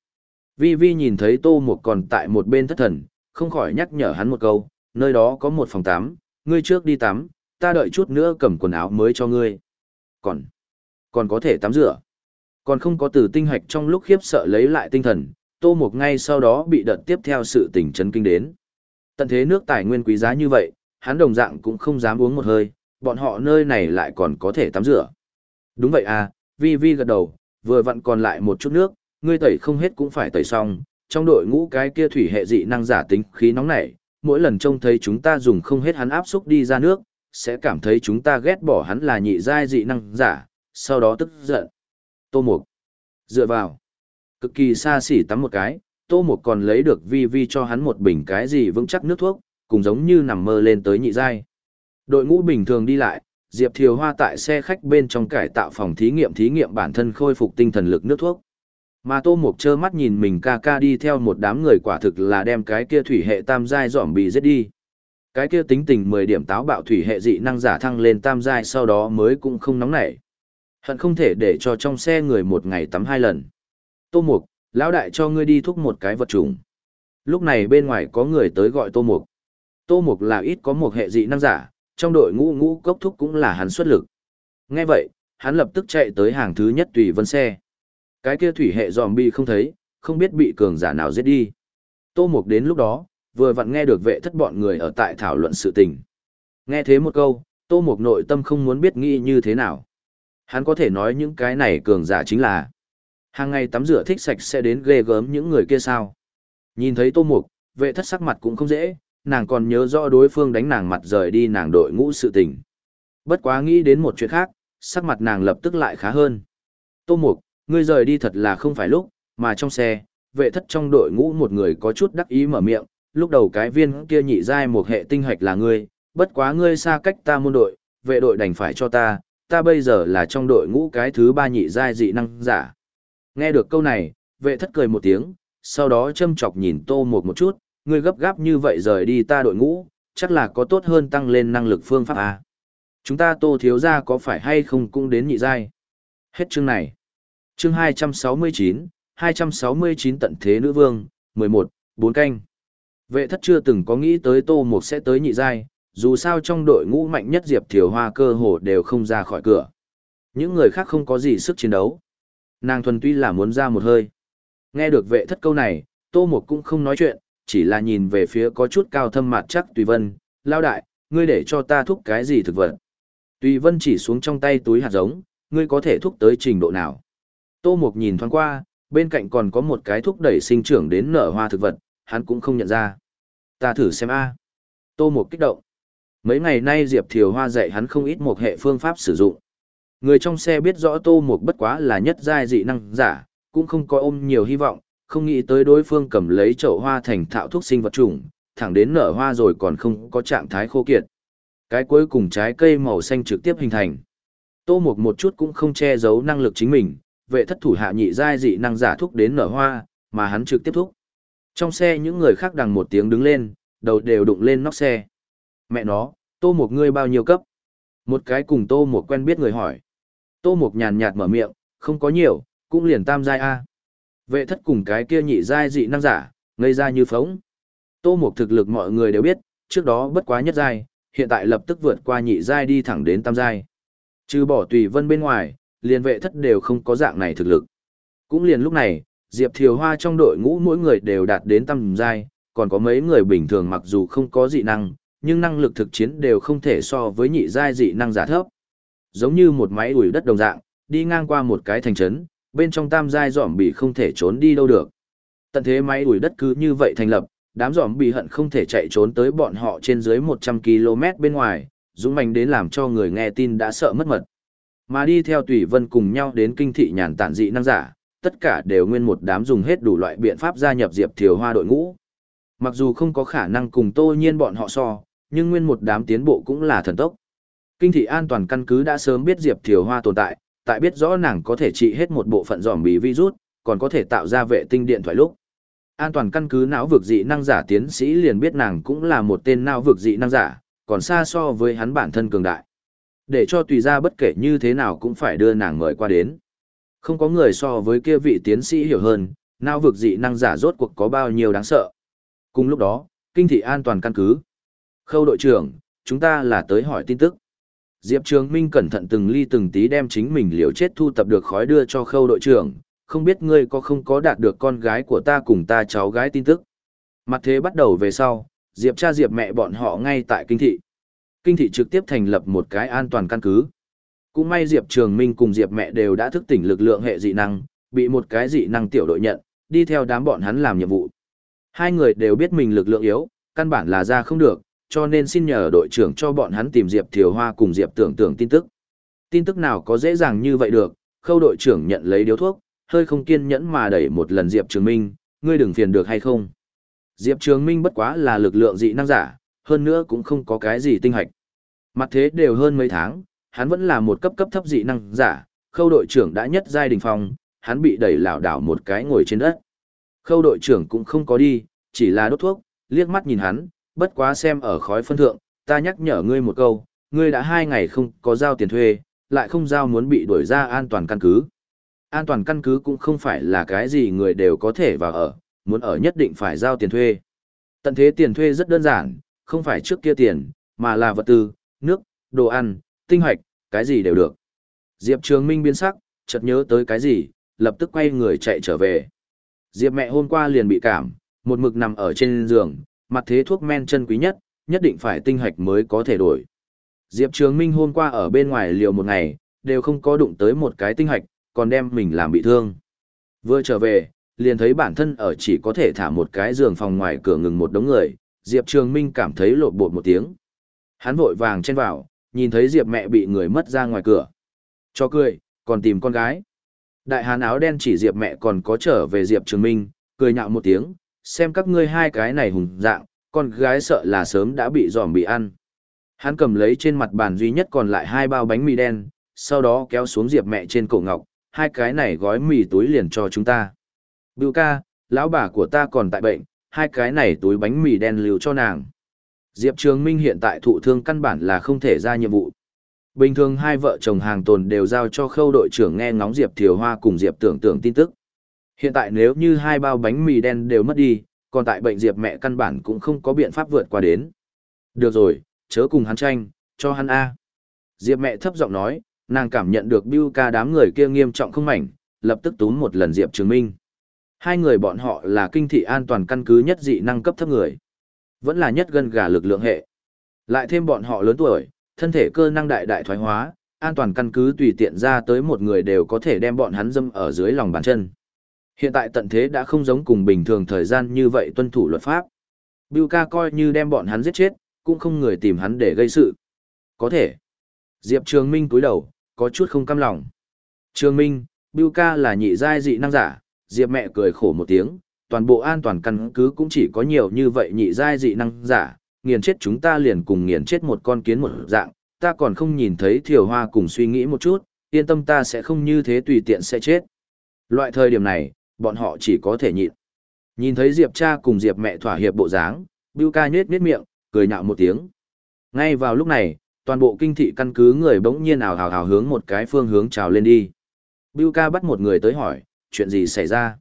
Vi Vi nhìn thấy Tô Mục còn tại một bên thất thần, không khỏi nhắc nhở hắn một câu, nơi đó có một phòng tắm, ngươi trước đi tắm, ta đợi chút nữa cầm quần áo mới cho ngươi. Còn, còn có thể tắm rửa. Còn không có từ tinh hạch trong lúc khiếp sợ lấy lại tinh thần, Tô Mục ngay sau đó bị đợt tiếp theo sự tỉnh chấn kinh đến. Tận thế nước tài nguyên quý giá như vậy, hắn đồng dạng cũng không dám uống một hơi, bọn họ nơi này lại còn có thể tắm rửa. Đúng vậy à, Vi Vi gật đầu, vừa vặn còn lại một chút nước, ngươi tẩy không hết cũng phải tẩy xong, trong đội ngũ cái kia thủy hệ dị năng giả tính khí nóng nảy, mỗi lần trông thấy chúng ta dùng không hết hắn áp xúc đi ra nước, sẽ cảm thấy chúng ta ghét bỏ hắn là nhị giai dị năng giả, sau đó tức giận. Tô Mục. Dựa vào. Cực kỳ xa xỉ tắm một cái, Tô Mục còn lấy được vi vi cho hắn một bình cái gì vững chắc nước thuốc, cùng giống như nằm mơ lên tới nhị giai. Đội ngũ bình thường đi lại, Diệp Thiều Hoa tại xe khách bên trong cải tạo phòng thí nghiệm thí nghiệm bản thân khôi phục tinh thần lực nước thuốc. Mà Tô Mục trơ mắt nhìn mình ca ca đi theo một đám người quả thực là đem cái kia thủy hệ tam giai dỏm bị giết đi. Cái kia tính tình 10 điểm táo bạo thủy hệ dị năng giả thăng lên tam giai sau đó mới cũng không nóng nảy. Hận không thể để cho trong xe người một ngày tắm hai lần. Tô Mục, lão đại cho ngươi đi thúc một cái vật trùng. Lúc này bên ngoài có người tới gọi Tô Mục. Tô Mục là ít có một hệ dị năng giả, trong đội ngũ ngũ cốc thúc cũng là hắn xuất lực. Nghe vậy, hắn lập tức chạy tới hàng thứ nhất tùy vân xe. Cái kia thủy hệ zombie không thấy, không biết bị cường giả nào giết đi. Tô Mục đến lúc đó, vừa vặn nghe được vệ thất bọn người ở tại thảo luận sự tình. Nghe thế một câu, Tô Mục nội tâm không muốn biết nghĩ như thế nào. Hắn có thể nói những cái này cường giả chính là hàng ngày tắm rửa thích sạch sẽ đến ghê gớm những người kia sao. Nhìn thấy Tô Mục, vệ thất sắc mặt cũng không dễ, nàng còn nhớ rõ đối phương đánh nàng mặt rời đi nàng đội ngũ sự tình. Bất quá nghĩ đến một chuyện khác, sắc mặt nàng lập tức lại khá hơn. Tô Mục, ngươi rời đi thật là không phải lúc, mà trong xe, vệ thất trong đội ngũ một người có chút đắc ý mở miệng, lúc đầu cái viên kia nhị giai một hệ tinh hạch là ngươi, bất quá ngươi xa cách ta môn đội, vệ đội đành phải cho ta, ta bây giờ là trong đội ngũ cái thứ ba nhị giai dị năng giả. Nghe được câu này, vệ thất cười một tiếng, sau đó châm chọc nhìn tô một một chút, ngươi gấp gáp như vậy rời đi ta đội ngũ, chắc là có tốt hơn tăng lên năng lực phương pháp à. Chúng ta tô thiếu ra có phải hay không cũng đến nhị giai. Hết chương này. Chương 269, 269 tận thế nữ vương, 11, 4 canh. Vệ thất chưa từng có nghĩ tới Tô Mộc sẽ tới nhị giai, dù sao trong đội ngũ mạnh nhất Diệp Thiều Hoa cơ hồ đều không ra khỏi cửa. Những người khác không có gì sức chiến đấu. Nàng thuần tuy là muốn ra một hơi. Nghe được vệ thất câu này, Tô Mộc cũng không nói chuyện, chỉ là nhìn về phía có chút cao thâm mặt chắc Tùy Vân, lao đại, ngươi để cho ta thúc cái gì thực vật. Tùy Vân chỉ xuống trong tay túi hạt giống, ngươi có thể thúc tới trình độ nào. Tô Mục nhìn thoáng qua, bên cạnh còn có một cái thúc đẩy sinh trưởng đến nở hoa thực vật, hắn cũng không nhận ra. Ta thử xem a. Tô Mục kích động. Mấy ngày nay Diệp Thiều Hoa dạy hắn không ít một hệ phương pháp sử dụng. Người trong xe biết rõ Tô Mục bất quá là nhất giai dị năng giả, cũng không có ôm nhiều hy vọng, không nghĩ tới đối phương cầm lấy chậu hoa thành thạo thuốc sinh vật trùng, thẳng đến nở hoa rồi còn không có trạng thái khô kiệt. Cái cuối cùng trái cây màu xanh trực tiếp hình thành. Tô Mục một chút cũng không che giấu năng lực chính mình, vệ thất thủ hạ nhị giai dị năng giả thúc đến nở hoa, mà hắn trực tiếp thúc. Trong xe những người khác đằng một tiếng đứng lên, đầu đều đụng lên nóc xe. Mẹ nó, tô một ngươi bao nhiêu cấp? Một cái cùng tô một quen biết người hỏi. Tô một nhàn nhạt mở miệng, không có nhiều, cũng liền tam giai A. Vệ thất cùng cái kia nhị giai dị năng giả, ngây ra như phóng. Tô một thực lực mọi người đều biết, trước đó bất quá nhất giai, hiện tại lập tức vượt qua nhị giai đi thẳng đến tam giai. Trừ bỏ tùy vân bên ngoài, liền vệ thất đều không có dạng này thực lực. Cũng liền lúc này, Diệp Thiều Hoa trong đội ngũ mỗi người đều đạt đến tầm giai, còn có mấy người bình thường mặc dù không có dị năng, nhưng năng lực thực chiến đều không thể so với nhị giai dị năng giả thấp. Giống như một máy ủi đất đồng dạng, đi ngang qua một cái thành trấn, bên trong tam giai giỏm bị không thể trốn đi đâu được. Tận thế máy ủi đất cứ như vậy thành lập, đám giỏm bị hận không thể chạy trốn tới bọn họ trên dưới 100 km bên ngoài, dũng mạnh đến làm cho người nghe tin đã sợ mất mật. Mà đi theo Tùy Vân cùng nhau đến kinh thị nhàn tản dị năng giả, tất cả đều nguyên một đám dùng hết đủ loại biện pháp gia nhập Diệp Thiều Hoa đội ngũ. Mặc dù không có khả năng cùng Tô Nhiên bọn họ so, nhưng nguyên một đám tiến bộ cũng là thần tốc. Kinh thị an toàn căn cứ đã sớm biết Diệp Thiều Hoa tồn tại, tại biết rõ nàng có thể trị hết một bộ phận giòm bí virus, còn có thể tạo ra vệ tinh điện thoại lúc. An toàn căn cứ não vực dị năng giả tiến sĩ liền biết nàng cũng là một tên não vực dị năng giả, còn xa so với hắn bản thân cường đại. Để cho tùy ra bất kể như thế nào cũng phải đưa nàng mời qua đến. Không có người so với kia vị tiến sĩ hiểu hơn, nào vực dị năng giả rốt cuộc có bao nhiêu đáng sợ. Cùng lúc đó, kinh thị an toàn căn cứ. Khâu đội trưởng, chúng ta là tới hỏi tin tức. Diệp Trường Minh cẩn thận từng ly từng tí đem chính mình liều chết thu tập được khói đưa cho khâu đội trưởng, không biết ngươi có không có đạt được con gái của ta cùng ta cháu gái tin tức. Mặt thế bắt đầu về sau, Diệp cha Diệp mẹ bọn họ ngay tại kinh thị. Kinh thị trực tiếp thành lập một cái an toàn căn cứ. Cũng may Diệp Trường Minh cùng Diệp mẹ đều đã thức tỉnh lực lượng hệ dị năng, bị một cái dị năng tiểu đội nhận, đi theo đám bọn hắn làm nhiệm vụ. Hai người đều biết mình lực lượng yếu, căn bản là ra không được, cho nên xin nhờ đội trưởng cho bọn hắn tìm Diệp Thiều Hoa cùng Diệp Tưởng Tưởng tin tức. Tin tức nào có dễ dàng như vậy được, khâu đội trưởng nhận lấy điếu thuốc, hơi không kiên nhẫn mà đẩy một lần Diệp Trường Minh, ngươi đừng phiền được hay không. Diệp Trường Minh bất quá là lực lượng dị năng giả, hơn nữa cũng không có cái gì tinh hạch. Mặt thế đều hơn mấy tháng, hắn vẫn là một cấp cấp thấp dị năng giả, khâu đội trưởng đã nhất giai đình phong, hắn bị đẩy lảo đảo một cái ngồi trên đất. Khâu đội trưởng cũng không có đi, chỉ là đốt thuốc, liếc mắt nhìn hắn, bất quá xem ở khói phân thượng, ta nhắc nhở ngươi một câu, ngươi đã hai ngày không có giao tiền thuê, lại không giao muốn bị đuổi ra an toàn căn cứ. An toàn căn cứ cũng không phải là cái gì người đều có thể vào ở, muốn ở nhất định phải giao tiền thuê. Tận thế tiền thuê rất đơn giản, không phải trước kia tiền, mà là vật tư, nước, đồ ăn, tinh hoạch, cái gì đều được. Diệp Trường Minh biến sắc, chợt nhớ tới cái gì, lập tức quay người chạy trở về. Diệp mẹ hôm qua liền bị cảm, một mực nằm ở trên giường, mặt thế thuốc men chân quý nhất, nhất định phải tinh hoạch mới có thể đổi. Diệp Trường Minh hôm qua ở bên ngoài liều một ngày, đều không có đụng tới một cái tinh hoạch, còn đem mình làm bị thương. Vừa trở về, liền thấy bản thân ở chỉ có thể thả một cái giường phòng ngoài cửa ngừng một đống người, Diệp Trường Minh cảm thấy lộn bột một tiếng. Hắn vội vàng chen vào, nhìn thấy Diệp mẹ bị người mất ra ngoài cửa. Cho cười, còn tìm con gái. Đại hán áo đen chỉ Diệp mẹ còn có trở về Diệp Trường Minh, cười nhạo một tiếng, xem các ngươi hai cái này hùng dạng, con gái sợ là sớm đã bị giòm bị ăn. Hắn cầm lấy trên mặt bàn duy nhất còn lại hai bao bánh mì đen, sau đó kéo xuống Diệp mẹ trên cổ ngọc, hai cái này gói mì túi liền cho chúng ta. Bưu ca, lão bà của ta còn tại bệnh, hai cái này túi bánh mì đen lưu cho nàng. Diệp Trường Minh hiện tại thụ thương căn bản là không thể ra nhiệm vụ. Bình thường hai vợ chồng hàng tồn đều giao cho khâu đội trưởng nghe ngóng Diệp Thiều Hoa cùng Diệp Tưởng Tưởng tin tức. Hiện tại nếu như hai bao bánh mì đen đều mất đi, còn tại bệnh Diệp mẹ căn bản cũng không có biện pháp vượt qua đến. Được rồi, chớ cùng hắn tranh, cho hắn A. Diệp mẹ thấp giọng nói, nàng cảm nhận được Biu ca đám người kia nghiêm trọng không mảnh, lập tức túm một lần Diệp Trường Minh. Hai người bọn họ là kinh thị an toàn căn cứ nhất dị năng cấp thấp người. Vẫn là nhất gần gà lực lượng hệ. Lại thêm bọn họ lớn tuổi, thân thể cơ năng đại đại thoái hóa, an toàn căn cứ tùy tiện ra tới một người đều có thể đem bọn hắn dâm ở dưới lòng bàn chân. Hiện tại tận thế đã không giống cùng bình thường thời gian như vậy tuân thủ luật pháp. Biu ca coi như đem bọn hắn giết chết, cũng không người tìm hắn để gây sự. Có thể. Diệp Trường Minh cúi đầu, có chút không cam lòng. Trường Minh, Biu ca là nhị giai dị năng giả, Diệp mẹ cười khổ một tiếng, toàn bộ an toàn căn cứ cũng chỉ có nhiều như vậy nhị giai dị năng giả, nghiền chết chúng ta liền cùng nghiền chết một con kiến một dạng, ta còn không nhìn thấy thiểu hoa cùng suy nghĩ một chút, yên tâm ta sẽ không như thế tùy tiện sẽ chết. Loại thời điểm này, bọn họ chỉ có thể nhịn. Nhìn thấy Diệp cha cùng Diệp mẹ thỏa hiệp bộ dáng, Bưu ca nhếch nhếch miệng, cười nhạo một tiếng. Ngay vào lúc này, toàn bộ kinh thị căn cứ người bỗng nhiên ảo hào hào hướng một cái phương hướng trào lên đi. Bưu ca bắt một người tới hỏi, chuyện gì xảy ra?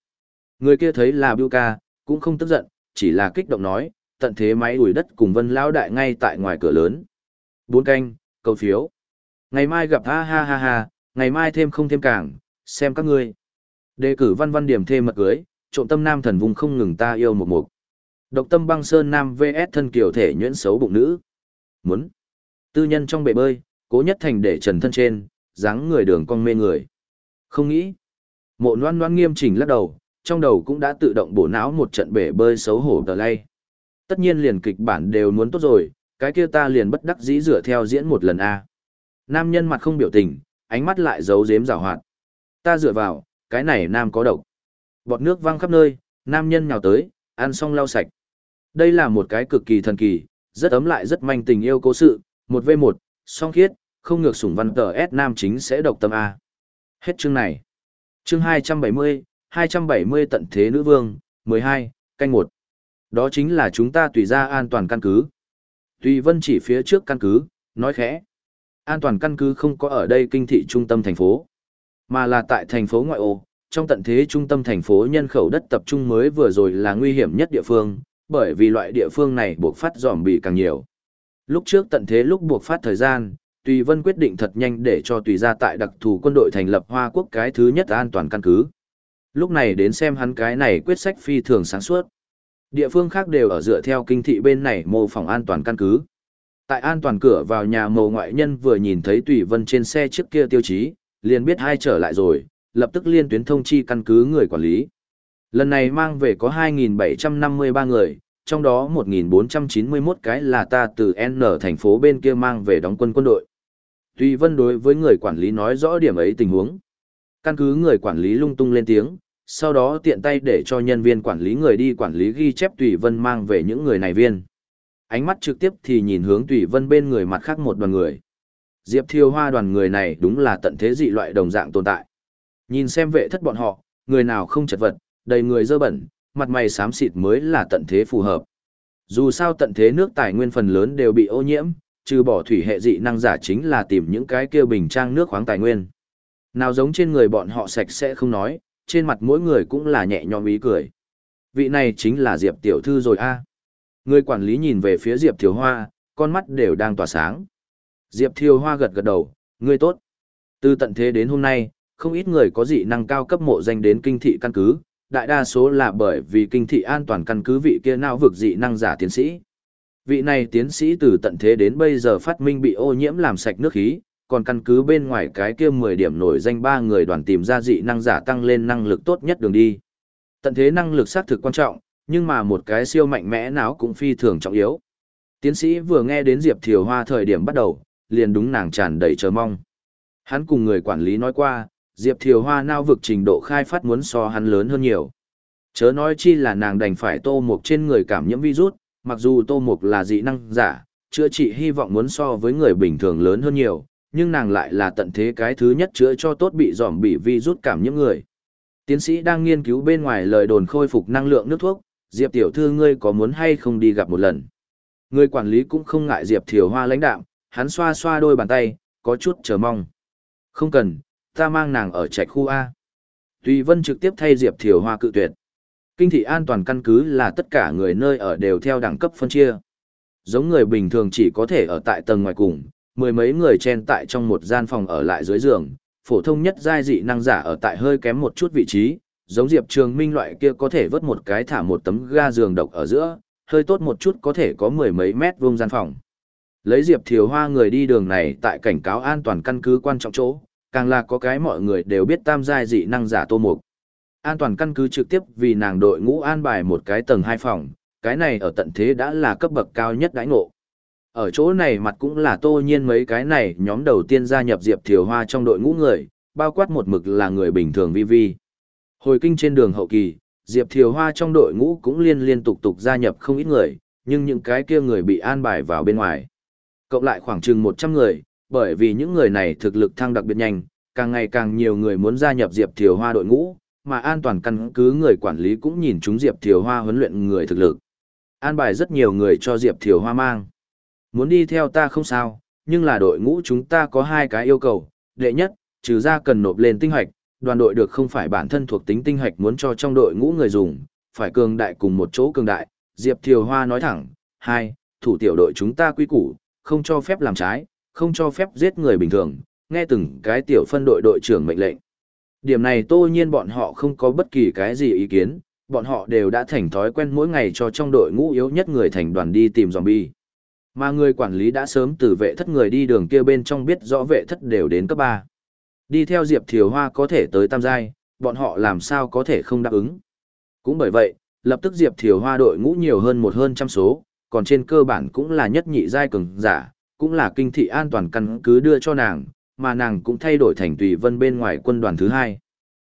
Người kia thấy là Biu ca, cũng không tức giận, chỉ là kích động nói, tận thế máy ủi đất cùng vân lão đại ngay tại ngoài cửa lớn. Bốn canh, cầu phiếu. Ngày mai gặp ha ha ha ha, ngày mai thêm không thêm càng, xem các ngươi. Đề cử văn văn điểm thêm mật cưới, trộm tâm nam thần vùng không ngừng ta yêu một mục. Độc tâm băng sơn nam vs thân kiểu thể nhuyễn xấu bụng nữ. Muốn. Tư nhân trong bể bơi, cố nhất thành để trần thân trên, dáng người đường cong mê người. Không nghĩ. Mộ noan noan nghiêm chỉnh lắc đầu, trong đầu cũng đã tự động bổ não một trận bể bơi xấu hổ tờ lay. Tất nhiên liền kịch bản đều muốn tốt rồi, cái kia ta liền bất đắc dĩ rửa theo diễn một lần a. Nam nhân mặt không biểu tình, ánh mắt lại giấu giếm rào hoạt. Ta dựa vào, cái này nam có độc. Bọt nước văng khắp nơi, nam nhân nhào tới, ăn xong lau sạch. Đây là một cái cực kỳ thần kỳ, rất ấm lại rất manh tình yêu cố sự, một v một, song khiết, không ngược sủng văn tờ S nam chính sẽ độc tâm A. Hết chương này. Chương 270, 270 tận thế nữ vương, 12, canh 1. Đó chính là chúng ta tùy ra an toàn căn cứ. Tùy vân chỉ phía trước căn cứ, nói khẽ. An toàn căn cứ không có ở đây kinh thị trung tâm thành phố, mà là tại thành phố ngoại ô, trong tận thế trung tâm thành phố nhân khẩu đất tập trung mới vừa rồi là nguy hiểm nhất địa phương, bởi vì loại địa phương này buộc phát dòm bị càng nhiều. Lúc trước tận thế lúc buộc phát thời gian, Tùy Vân quyết định thật nhanh để cho Tùy ra tại đặc thù quân đội thành lập Hoa Quốc cái thứ nhất an toàn căn cứ. Lúc này đến xem hắn cái này quyết sách phi thường sáng suốt. Địa phương khác đều ở dựa theo kinh thị bên này mô phỏng an toàn căn cứ. Tại an toàn cửa vào nhà mồ ngoại nhân vừa nhìn thấy Tùy Vân trên xe trước kia tiêu chí, liền biết hai trở lại rồi, lập tức liên tuyến thông chi căn cứ người quản lý. Lần này mang về có 2.753 người, trong đó 1.491 cái là ta từ N thành phố bên kia mang về đóng quân quân đội. Tùy Vân đối với người quản lý nói rõ điểm ấy tình huống. Căn cứ người quản lý lung tung lên tiếng, sau đó tiện tay để cho nhân viên quản lý người đi quản lý ghi chép Tùy Vân mang về những người này viên. Ánh mắt trực tiếp thì nhìn hướng Tùy Vân bên người mặt khác một đoàn người. Diệp Thiêu Hoa đoàn người này đúng là tận thế dị loại đồng dạng tồn tại. Nhìn xem vệ thất bọn họ, người nào không chật vật, đầy người dơ bẩn, mặt mày xám xịt mới là tận thế phù hợp. Dù sao tận thế nước tài nguyên phần lớn đều bị ô nhiễm, trừ bỏ thủy hệ dị năng giả chính là tìm những cái kia bình trang nước khoáng tài nguyên. Nào giống trên người bọn họ sạch sẽ không nói, trên mặt mỗi người cũng là nhẹ nhõm ý cười. Vị này chính là Diệp tiểu thư rồi a. Người quản lý nhìn về phía Diệp Thiều Hoa, con mắt đều đang tỏa sáng. Diệp Thiều Hoa gật gật đầu, ngươi tốt. Từ tận thế đến hôm nay, không ít người có dị năng cao cấp mộ danh đến kinh thị căn cứ, đại đa số là bởi vì kinh thị an toàn căn cứ vị kia nào vực dị năng giả tiến sĩ. Vị này tiến sĩ từ tận thế đến bây giờ phát minh bị ô nhiễm làm sạch nước khí, còn căn cứ bên ngoài cái kia 10 điểm nổi danh ba người đoàn tìm ra dị năng giả tăng lên năng lực tốt nhất đường đi. Tận thế năng lực xác thực quan trọng, nhưng mà một cái siêu mạnh mẽ nào cũng phi thường trọng yếu. Tiến sĩ vừa nghe đến Diệp Thiều Hoa thời điểm bắt đầu, liền đúng nàng tràn đầy chờ mong. Hắn cùng người quản lý nói qua, Diệp Thiều Hoa nao vực trình độ khai phát muốn so hắn lớn hơn nhiều. Chớ nói chi là nàng đành phải tô mục trên người cảm nhiễm virus, mặc dù tô mục là dị năng giả, chữa trị hy vọng muốn so với người bình thường lớn hơn nhiều, nhưng nàng lại là tận thế cái thứ nhất chữa cho tốt bị dòm bị virus cảm những người. Tiến sĩ đang nghiên cứu bên ngoài lời đồn khôi phục năng lượng nước thuốc, Diệp tiểu thư ngươi có muốn hay không đi gặp một lần. Người quản lý cũng không ngại Diệp Thiều Hoa lãnh đạm, hắn xoa xoa đôi bàn tay, có chút chờ mong. Không cần, ta mang nàng ở trạch khu A. Tùy Vân trực tiếp thay Diệp Thiều Hoa cự tuyệt. Kinh thị an toàn căn cứ là tất cả người nơi ở đều theo đẳng cấp phân chia. Giống người bình thường chỉ có thể ở tại tầng ngoài cùng, mười mấy người chen tại trong một gian phòng ở lại dưới giường, phổ thông nhất giai dị năng giả ở tại hơi kém một chút vị trí, giống Diệp Trường Minh loại kia có thể vớt một cái thả một tấm ga giường độc ở giữa, hơi tốt một chút có thể có mười mấy mét vuông gian phòng. Lấy Diệp Thiều Hoa người đi đường này tại cảnh cáo an toàn căn cứ quan trọng chỗ, càng là có cái mọi người đều biết tam giai dị năng giả tô mục. An toàn căn cứ trực tiếp vì nàng đội ngũ an bài một cái tầng hai phòng, cái này ở tận thế đã là cấp bậc cao nhất đãi ngộ. Ở chỗ này mặt cũng là tô nhiên mấy cái này nhóm đầu tiên gia nhập Diệp Thiều Hoa trong đội ngũ người, bao quát một mực là người bình thường vi vi. Hồi kinh trên đường hậu kỳ, Diệp Thiều Hoa trong đội ngũ cũng liên liên tục tục gia nhập không ít người, nhưng những cái kia người bị an bài vào bên ngoài. Cộng lại khoảng chừng 100 người, bởi vì những người này thực lực thăng đặc biệt nhanh, càng ngày càng nhiều người muốn gia nhập Diệp Thiều Hoa đội ngũ, mà an toàn căn cứ người quản lý cũng nhìn chúng Diệp Thiều Hoa huấn luyện người thực lực. An bài rất nhiều người cho Diệp Thiều Hoa mang. Muốn đi theo ta không sao, nhưng là đội ngũ chúng ta có hai cái yêu cầu. Đệ nhất, trừ ra cần nộp lên tinh hoạch, đoàn đội được không phải bản thân thuộc tính tinh hoạch muốn cho trong đội ngũ người dùng, phải cường đại cùng một chỗ cường đại. Diệp Thiều Hoa nói thẳng. Hai, thủ tiểu đội chúng ta quy củ, không cho phép làm trái, không cho phép giết người bình thường, nghe từng cái tiểu phân đội đội trưởng mệnh lệnh. Điểm này tô nhiên bọn họ không có bất kỳ cái gì ý kiến, bọn họ đều đã thành thói quen mỗi ngày cho trong đội ngũ yếu nhất người thành đoàn đi tìm zombie. Mà người quản lý đã sớm từ vệ thất người đi đường kia bên trong biết rõ vệ thất đều đến cấp 3. Đi theo Diệp Thiều Hoa có thể tới tam giai, bọn họ làm sao có thể không đáp ứng. Cũng bởi vậy, lập tức Diệp Thiều Hoa đội ngũ nhiều hơn một hơn trăm số, còn trên cơ bản cũng là nhất nhị giai cường giả, cũng là kinh thị an toàn căn cứ đưa cho nàng, mà nàng cũng thay đổi thành tùy vân bên ngoài quân đoàn thứ hai.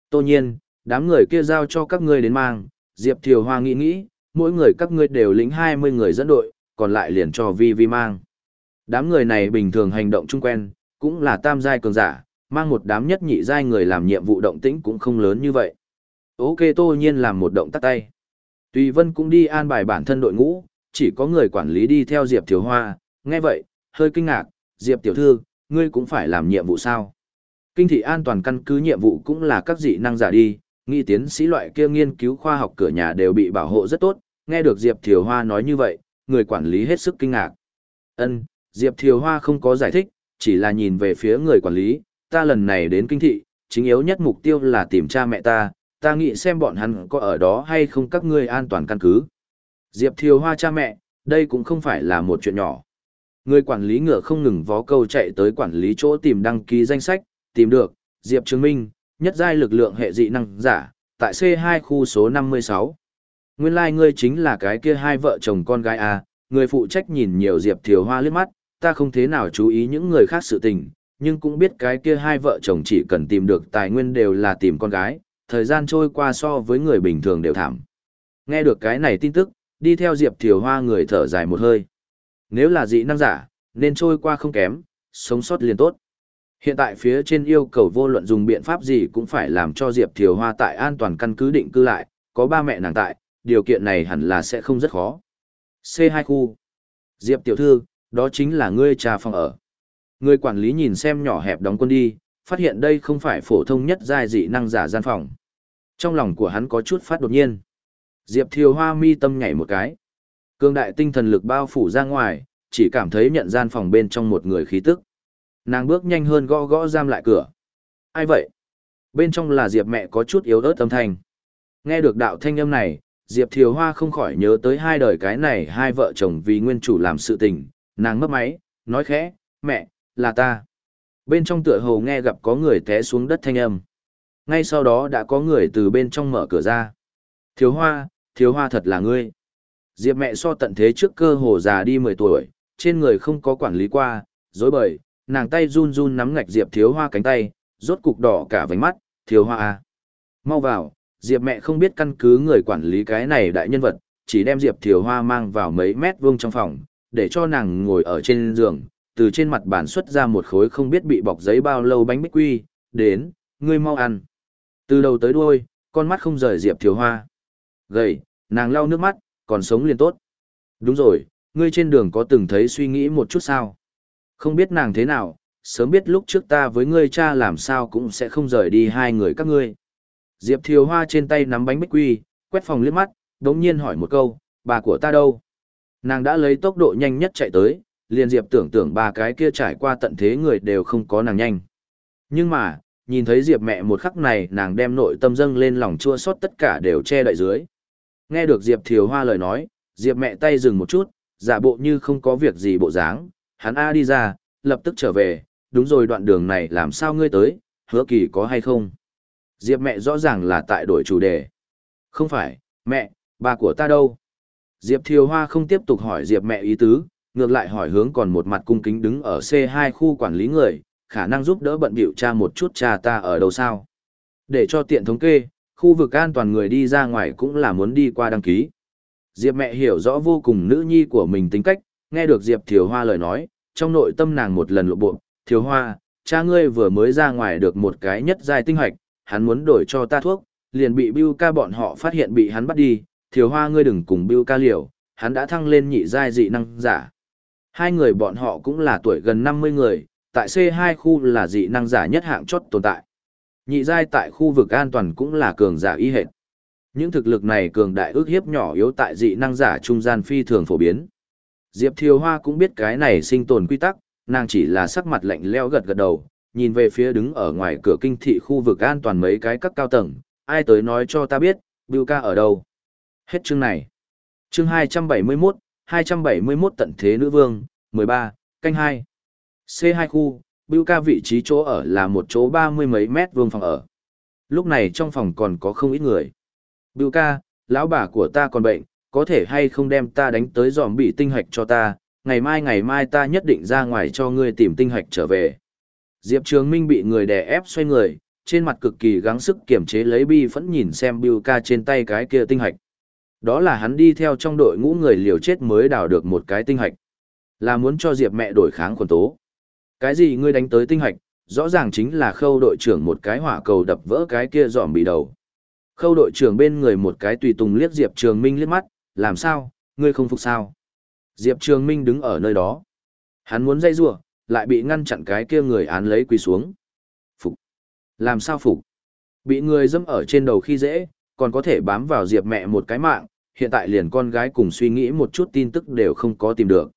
Tô nhiên, đám người kia giao cho các ngươi đến mang, Diệp Thiều Hoa nghĩ nghĩ, mỗi người các ngươi đều lĩnh 20 người dẫn đội, còn lại liền cho Vi Vi mang. Đám người này bình thường hành động chung quen, cũng là tam giai cường giả, mang một đám nhất nhị giai người làm nhiệm vụ động tĩnh cũng không lớn như vậy. Ok tô nhiên làm một động tắt tay. Tùy Vân cũng đi an bài bản thân đội ngũ, chỉ có người quản lý đi theo Diệp Thiếu Hoa, nghe vậy, hơi kinh ngạc, Diệp Tiểu Thư, ngươi cũng phải làm nhiệm vụ sao? Kinh thị an toàn căn cứ nhiệm vụ cũng là các dị năng giả đi, nghi tiến sĩ loại kia nghiên cứu khoa học cửa nhà đều bị bảo hộ rất tốt, nghe được Diệp Thiều Hoa nói như vậy, người quản lý hết sức kinh ngạc. Ân, Diệp Thiều Hoa không có giải thích, chỉ là nhìn về phía người quản lý, ta lần này đến kinh thị, chính yếu nhất mục tiêu là tìm cha mẹ ta, ta nghĩ xem bọn hắn có ở đó hay không các ngươi an toàn căn cứ. Diệp Thiều Hoa cha mẹ, đây cũng không phải là một chuyện nhỏ. Người quản lý ngựa không ngừng vó câu chạy tới quản lý chỗ tìm đăng ký danh sách, tìm được, Diệp Trường Minh, nhất giai lực lượng hệ dị năng giả, tại C2 khu số 56. Nguyên lai like ngươi chính là cái kia hai vợ chồng con gái à, người phụ trách nhìn nhiều Diệp Thiều Hoa liếc mắt, ta không thế nào chú ý những người khác sự tình, nhưng cũng biết cái kia hai vợ chồng chỉ cần tìm được tài nguyên đều là tìm con gái, thời gian trôi qua so với người bình thường đều thảm. Nghe được cái này tin tức, đi theo Diệp Thiều Hoa người thở dài một hơi. Nếu là dị năng giả, nên trôi qua không kém, sống sót liền tốt. Hiện tại phía trên yêu cầu vô luận dùng biện pháp gì cũng phải làm cho Diệp Thiều Hoa tại an toàn căn cứ định cư lại, có ba mẹ nàng tại, điều kiện này hẳn là sẽ không rất khó. C2 khu. Diệp tiểu thư, đó chính là ngươi trà phòng ở. Người quản lý nhìn xem nhỏ hẹp đóng quân đi, phát hiện đây không phải phổ thông nhất giai dị năng giả gian phòng. Trong lòng của hắn có chút phát đột nhiên. Diệp Thiều Hoa mi tâm nhảy một cái. Cương đại tinh thần lực bao phủ ra ngoài, chỉ cảm thấy nhận gian phòng bên trong một người khí tức. Nàng bước nhanh hơn gõ gõ giam lại cửa. Ai vậy? Bên trong là Diệp mẹ có chút yếu ớt âm thanh. Nghe được đạo thanh âm này, Diệp Thiều Hoa không khỏi nhớ tới hai đời cái này hai vợ chồng vì nguyên chủ làm sự tình. Nàng mất máy, nói khẽ, mẹ, là ta. Bên trong tựa hồ nghe gặp có người té xuống đất thanh âm. Ngay sau đó đã có người từ bên trong mở cửa ra. Thiếu Hoa, Thiếu Hoa thật là ngươi. Diệp mẹ so tận thế trước cơ hồ già đi 10 tuổi, trên người không có quản lý qua, dối bời, nàng tay run run nắm ngạch Diệp Thiếu Hoa cánh tay, rốt cục đỏ cả vành mắt, Thiếu Hoa à. Mau vào, Diệp mẹ không biết căn cứ người quản lý cái này đại nhân vật, chỉ đem Diệp Thiều Hoa mang vào mấy mét vuông trong phòng, để cho nàng ngồi ở trên giường, từ trên mặt bàn xuất ra một khối không biết bị bọc giấy bao lâu bánh bích quy, đến, ngươi mau ăn. Từ đầu tới đuôi, con mắt không rời Diệp Thiều Hoa. Gầy, nàng lau nước mắt, còn sống liền tốt. Đúng rồi, ngươi trên đường có từng thấy suy nghĩ một chút sao? Không biết nàng thế nào, sớm biết lúc trước ta với ngươi cha làm sao cũng sẽ không rời đi hai người các ngươi. Diệp Thiều Hoa trên tay nắm bánh bích quy, quét phòng liếc mắt, đống nhiên hỏi một câu, bà của ta đâu? Nàng đã lấy tốc độ nhanh nhất chạy tới, liền Diệp tưởng tưởng ba cái kia trải qua tận thế người đều không có nàng nhanh. Nhưng mà, nhìn thấy Diệp mẹ một khắc này nàng đem nội tâm dâng lên lòng chua xót tất cả đều che đậy dưới. Nghe được Diệp Thiều Hoa lời nói, Diệp mẹ tay dừng một chút, giả bộ như không có việc gì bộ dáng, hắn A đi ra, lập tức trở về, đúng rồi đoạn đường này làm sao ngươi tới, hứa kỳ có hay không? Diệp mẹ rõ ràng là tại đổi chủ đề. Không phải, mẹ, bà của ta đâu? Diệp Thiều Hoa không tiếp tục hỏi Diệp mẹ ý tứ, ngược lại hỏi hướng còn một mặt cung kính đứng ở C2 khu quản lý người, khả năng giúp đỡ bận biểu cha một chút cha ta ở đâu sao. Để cho tiện thống kê, khu vực an toàn người đi ra ngoài cũng là muốn đi qua đăng ký. Diệp mẹ hiểu rõ vô cùng nữ nhi của mình tính cách, nghe được Diệp Thiều Hoa lời nói, trong nội tâm nàng một lần lộ bộ, Thiều Hoa, cha ngươi vừa mới ra ngoài được một cái nhất giai tinh hoạch, hắn muốn đổi cho ta thuốc, liền bị Biu ca bọn họ phát hiện bị hắn bắt đi, Thiều Hoa ngươi đừng cùng Biu ca liều, hắn đã thăng lên nhị giai dị năng giả. Hai người bọn họ cũng là tuổi gần 50 người, tại C2 khu là dị năng giả nhất hạng chót tồn tại. Nhị giai tại khu vực an toàn cũng là cường giả y hệt. Những thực lực này cường đại ước hiếp nhỏ yếu tại dị năng giả trung gian phi thường phổ biến. Diệp Thiều Hoa cũng biết cái này sinh tồn quy tắc, nàng chỉ là sắc mặt lạnh leo gật gật đầu, nhìn về phía đứng ở ngoài cửa kinh thị khu vực an toàn mấy cái các cao tầng, ai tới nói cho ta biết, Bưu ca ở đâu. Hết chương này. Chương 271, 271 tận thế nữ vương, 13, canh 2. C2 khu, Bưu ca vị trí chỗ ở là một chỗ ba mươi mấy mét vuông phòng ở. Lúc này trong phòng còn có không ít người. Bưu ca, lão bà của ta còn bệnh, có thể hay không đem ta đánh tới giòm bị tinh hạch cho ta, ngày mai ngày mai ta nhất định ra ngoài cho ngươi tìm tinh hạch trở về. Diệp Trường Minh bị người đè ép xoay người, trên mặt cực kỳ gắng sức kiềm chế lấy bi phẫn nhìn xem Bưu ca trên tay cái kia tinh hạch. Đó là hắn đi theo trong đội ngũ người liều chết mới đào được một cái tinh hạch. Là muốn cho Diệp mẹ đổi kháng quần tố. Cái gì ngươi đánh tới tinh hạch, rõ ràng chính là khâu đội trưởng một cái hỏa cầu đập vỡ cái kia dòm bị đầu. Khâu đội trưởng bên người một cái tùy tùng liếc Diệp Trường Minh liếc mắt, làm sao, ngươi không phục sao? Diệp Trường Minh đứng ở nơi đó. Hắn muốn dây rủa lại bị ngăn chặn cái kia người án lấy quỳ xuống. Phục. Làm sao phục? Bị người dâm ở trên đầu khi dễ, còn có thể bám vào Diệp mẹ một cái mạng, hiện tại liền con gái cùng suy nghĩ một chút tin tức đều không có tìm được.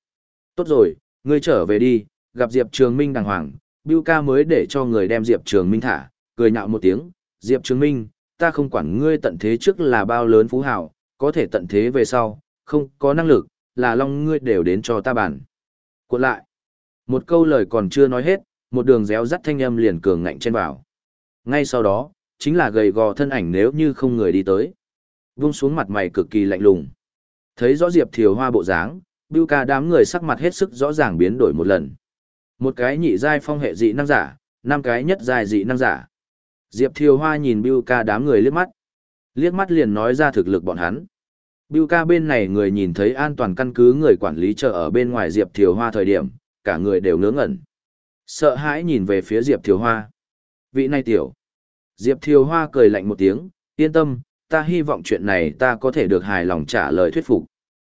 Tốt rồi, ngươi trở về đi, gặp Diệp Trường Minh đàng hoàng, Bưu ca mới để cho người đem Diệp Trường Minh thả, cười nhạo một tiếng, Diệp Trường Minh, ta không quản ngươi tận thế trước là bao lớn phú hào, có thể tận thế về sau, không có năng lực, là long ngươi đều đến cho ta bản. Cuộn lại, một câu lời còn chưa nói hết, một đường réo rắt thanh âm liền cường ngạnh trên vào. Ngay sau đó, chính là gầy gò thân ảnh nếu như không người đi tới. Vung xuống mặt mày cực kỳ lạnh lùng. Thấy rõ Diệp Thiều Hoa bộ dáng, Bưu ca đám người sắc mặt hết sức rõ ràng biến đổi một lần. Một cái nhị giai phong hệ dị năng giả, năm cái nhất giai dị năng giả. Diệp Thiều Hoa nhìn Bưu ca đám người liếc mắt. Liếc mắt liền nói ra thực lực bọn hắn. Bưu ca bên này người nhìn thấy an toàn căn cứ người quản lý chờ ở bên ngoài Diệp Thiều Hoa thời điểm, cả người đều ngớ ngẩn. Sợ hãi nhìn về phía Diệp Thiều Hoa. Vị này tiểu. Diệp Thiều Hoa cười lạnh một tiếng, yên tâm, ta hy vọng chuyện này ta có thể được hài lòng trả lời thuyết phục.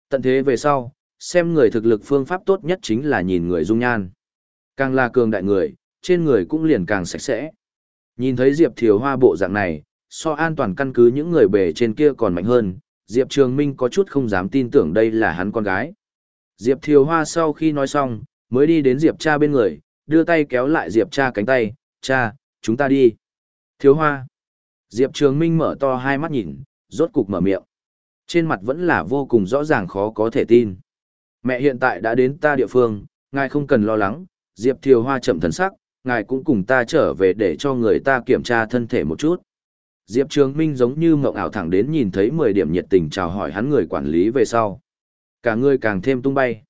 Tận thế về sau, xem người thực lực phương pháp tốt nhất chính là nhìn người dung nhan. Càng là cường đại người, trên người cũng liền càng sạch sẽ. Nhìn thấy Diệp Thiều Hoa bộ dạng này, so an toàn căn cứ những người bề trên kia còn mạnh hơn, Diệp Trường Minh có chút không dám tin tưởng đây là hắn con gái. Diệp Thiều Hoa sau khi nói xong, mới đi đến Diệp cha bên người, đưa tay kéo lại Diệp cha cánh tay, cha, chúng ta đi. Thiếu Hoa. Diệp Trường Minh mở to hai mắt nhìn, rốt cục mở miệng. Trên mặt vẫn là vô cùng rõ ràng khó có thể tin. Mẹ hiện tại đã đến ta địa phương, ngài không cần lo lắng, Diệp Thiều Hoa chậm thần sắc, ngài cũng cùng ta trở về để cho người ta kiểm tra thân thể một chút. Diệp Trường Minh giống như mộng ảo thẳng đến nhìn thấy 10 điểm nhiệt tình chào hỏi hắn người quản lý về sau. Cả người càng thêm tung bay.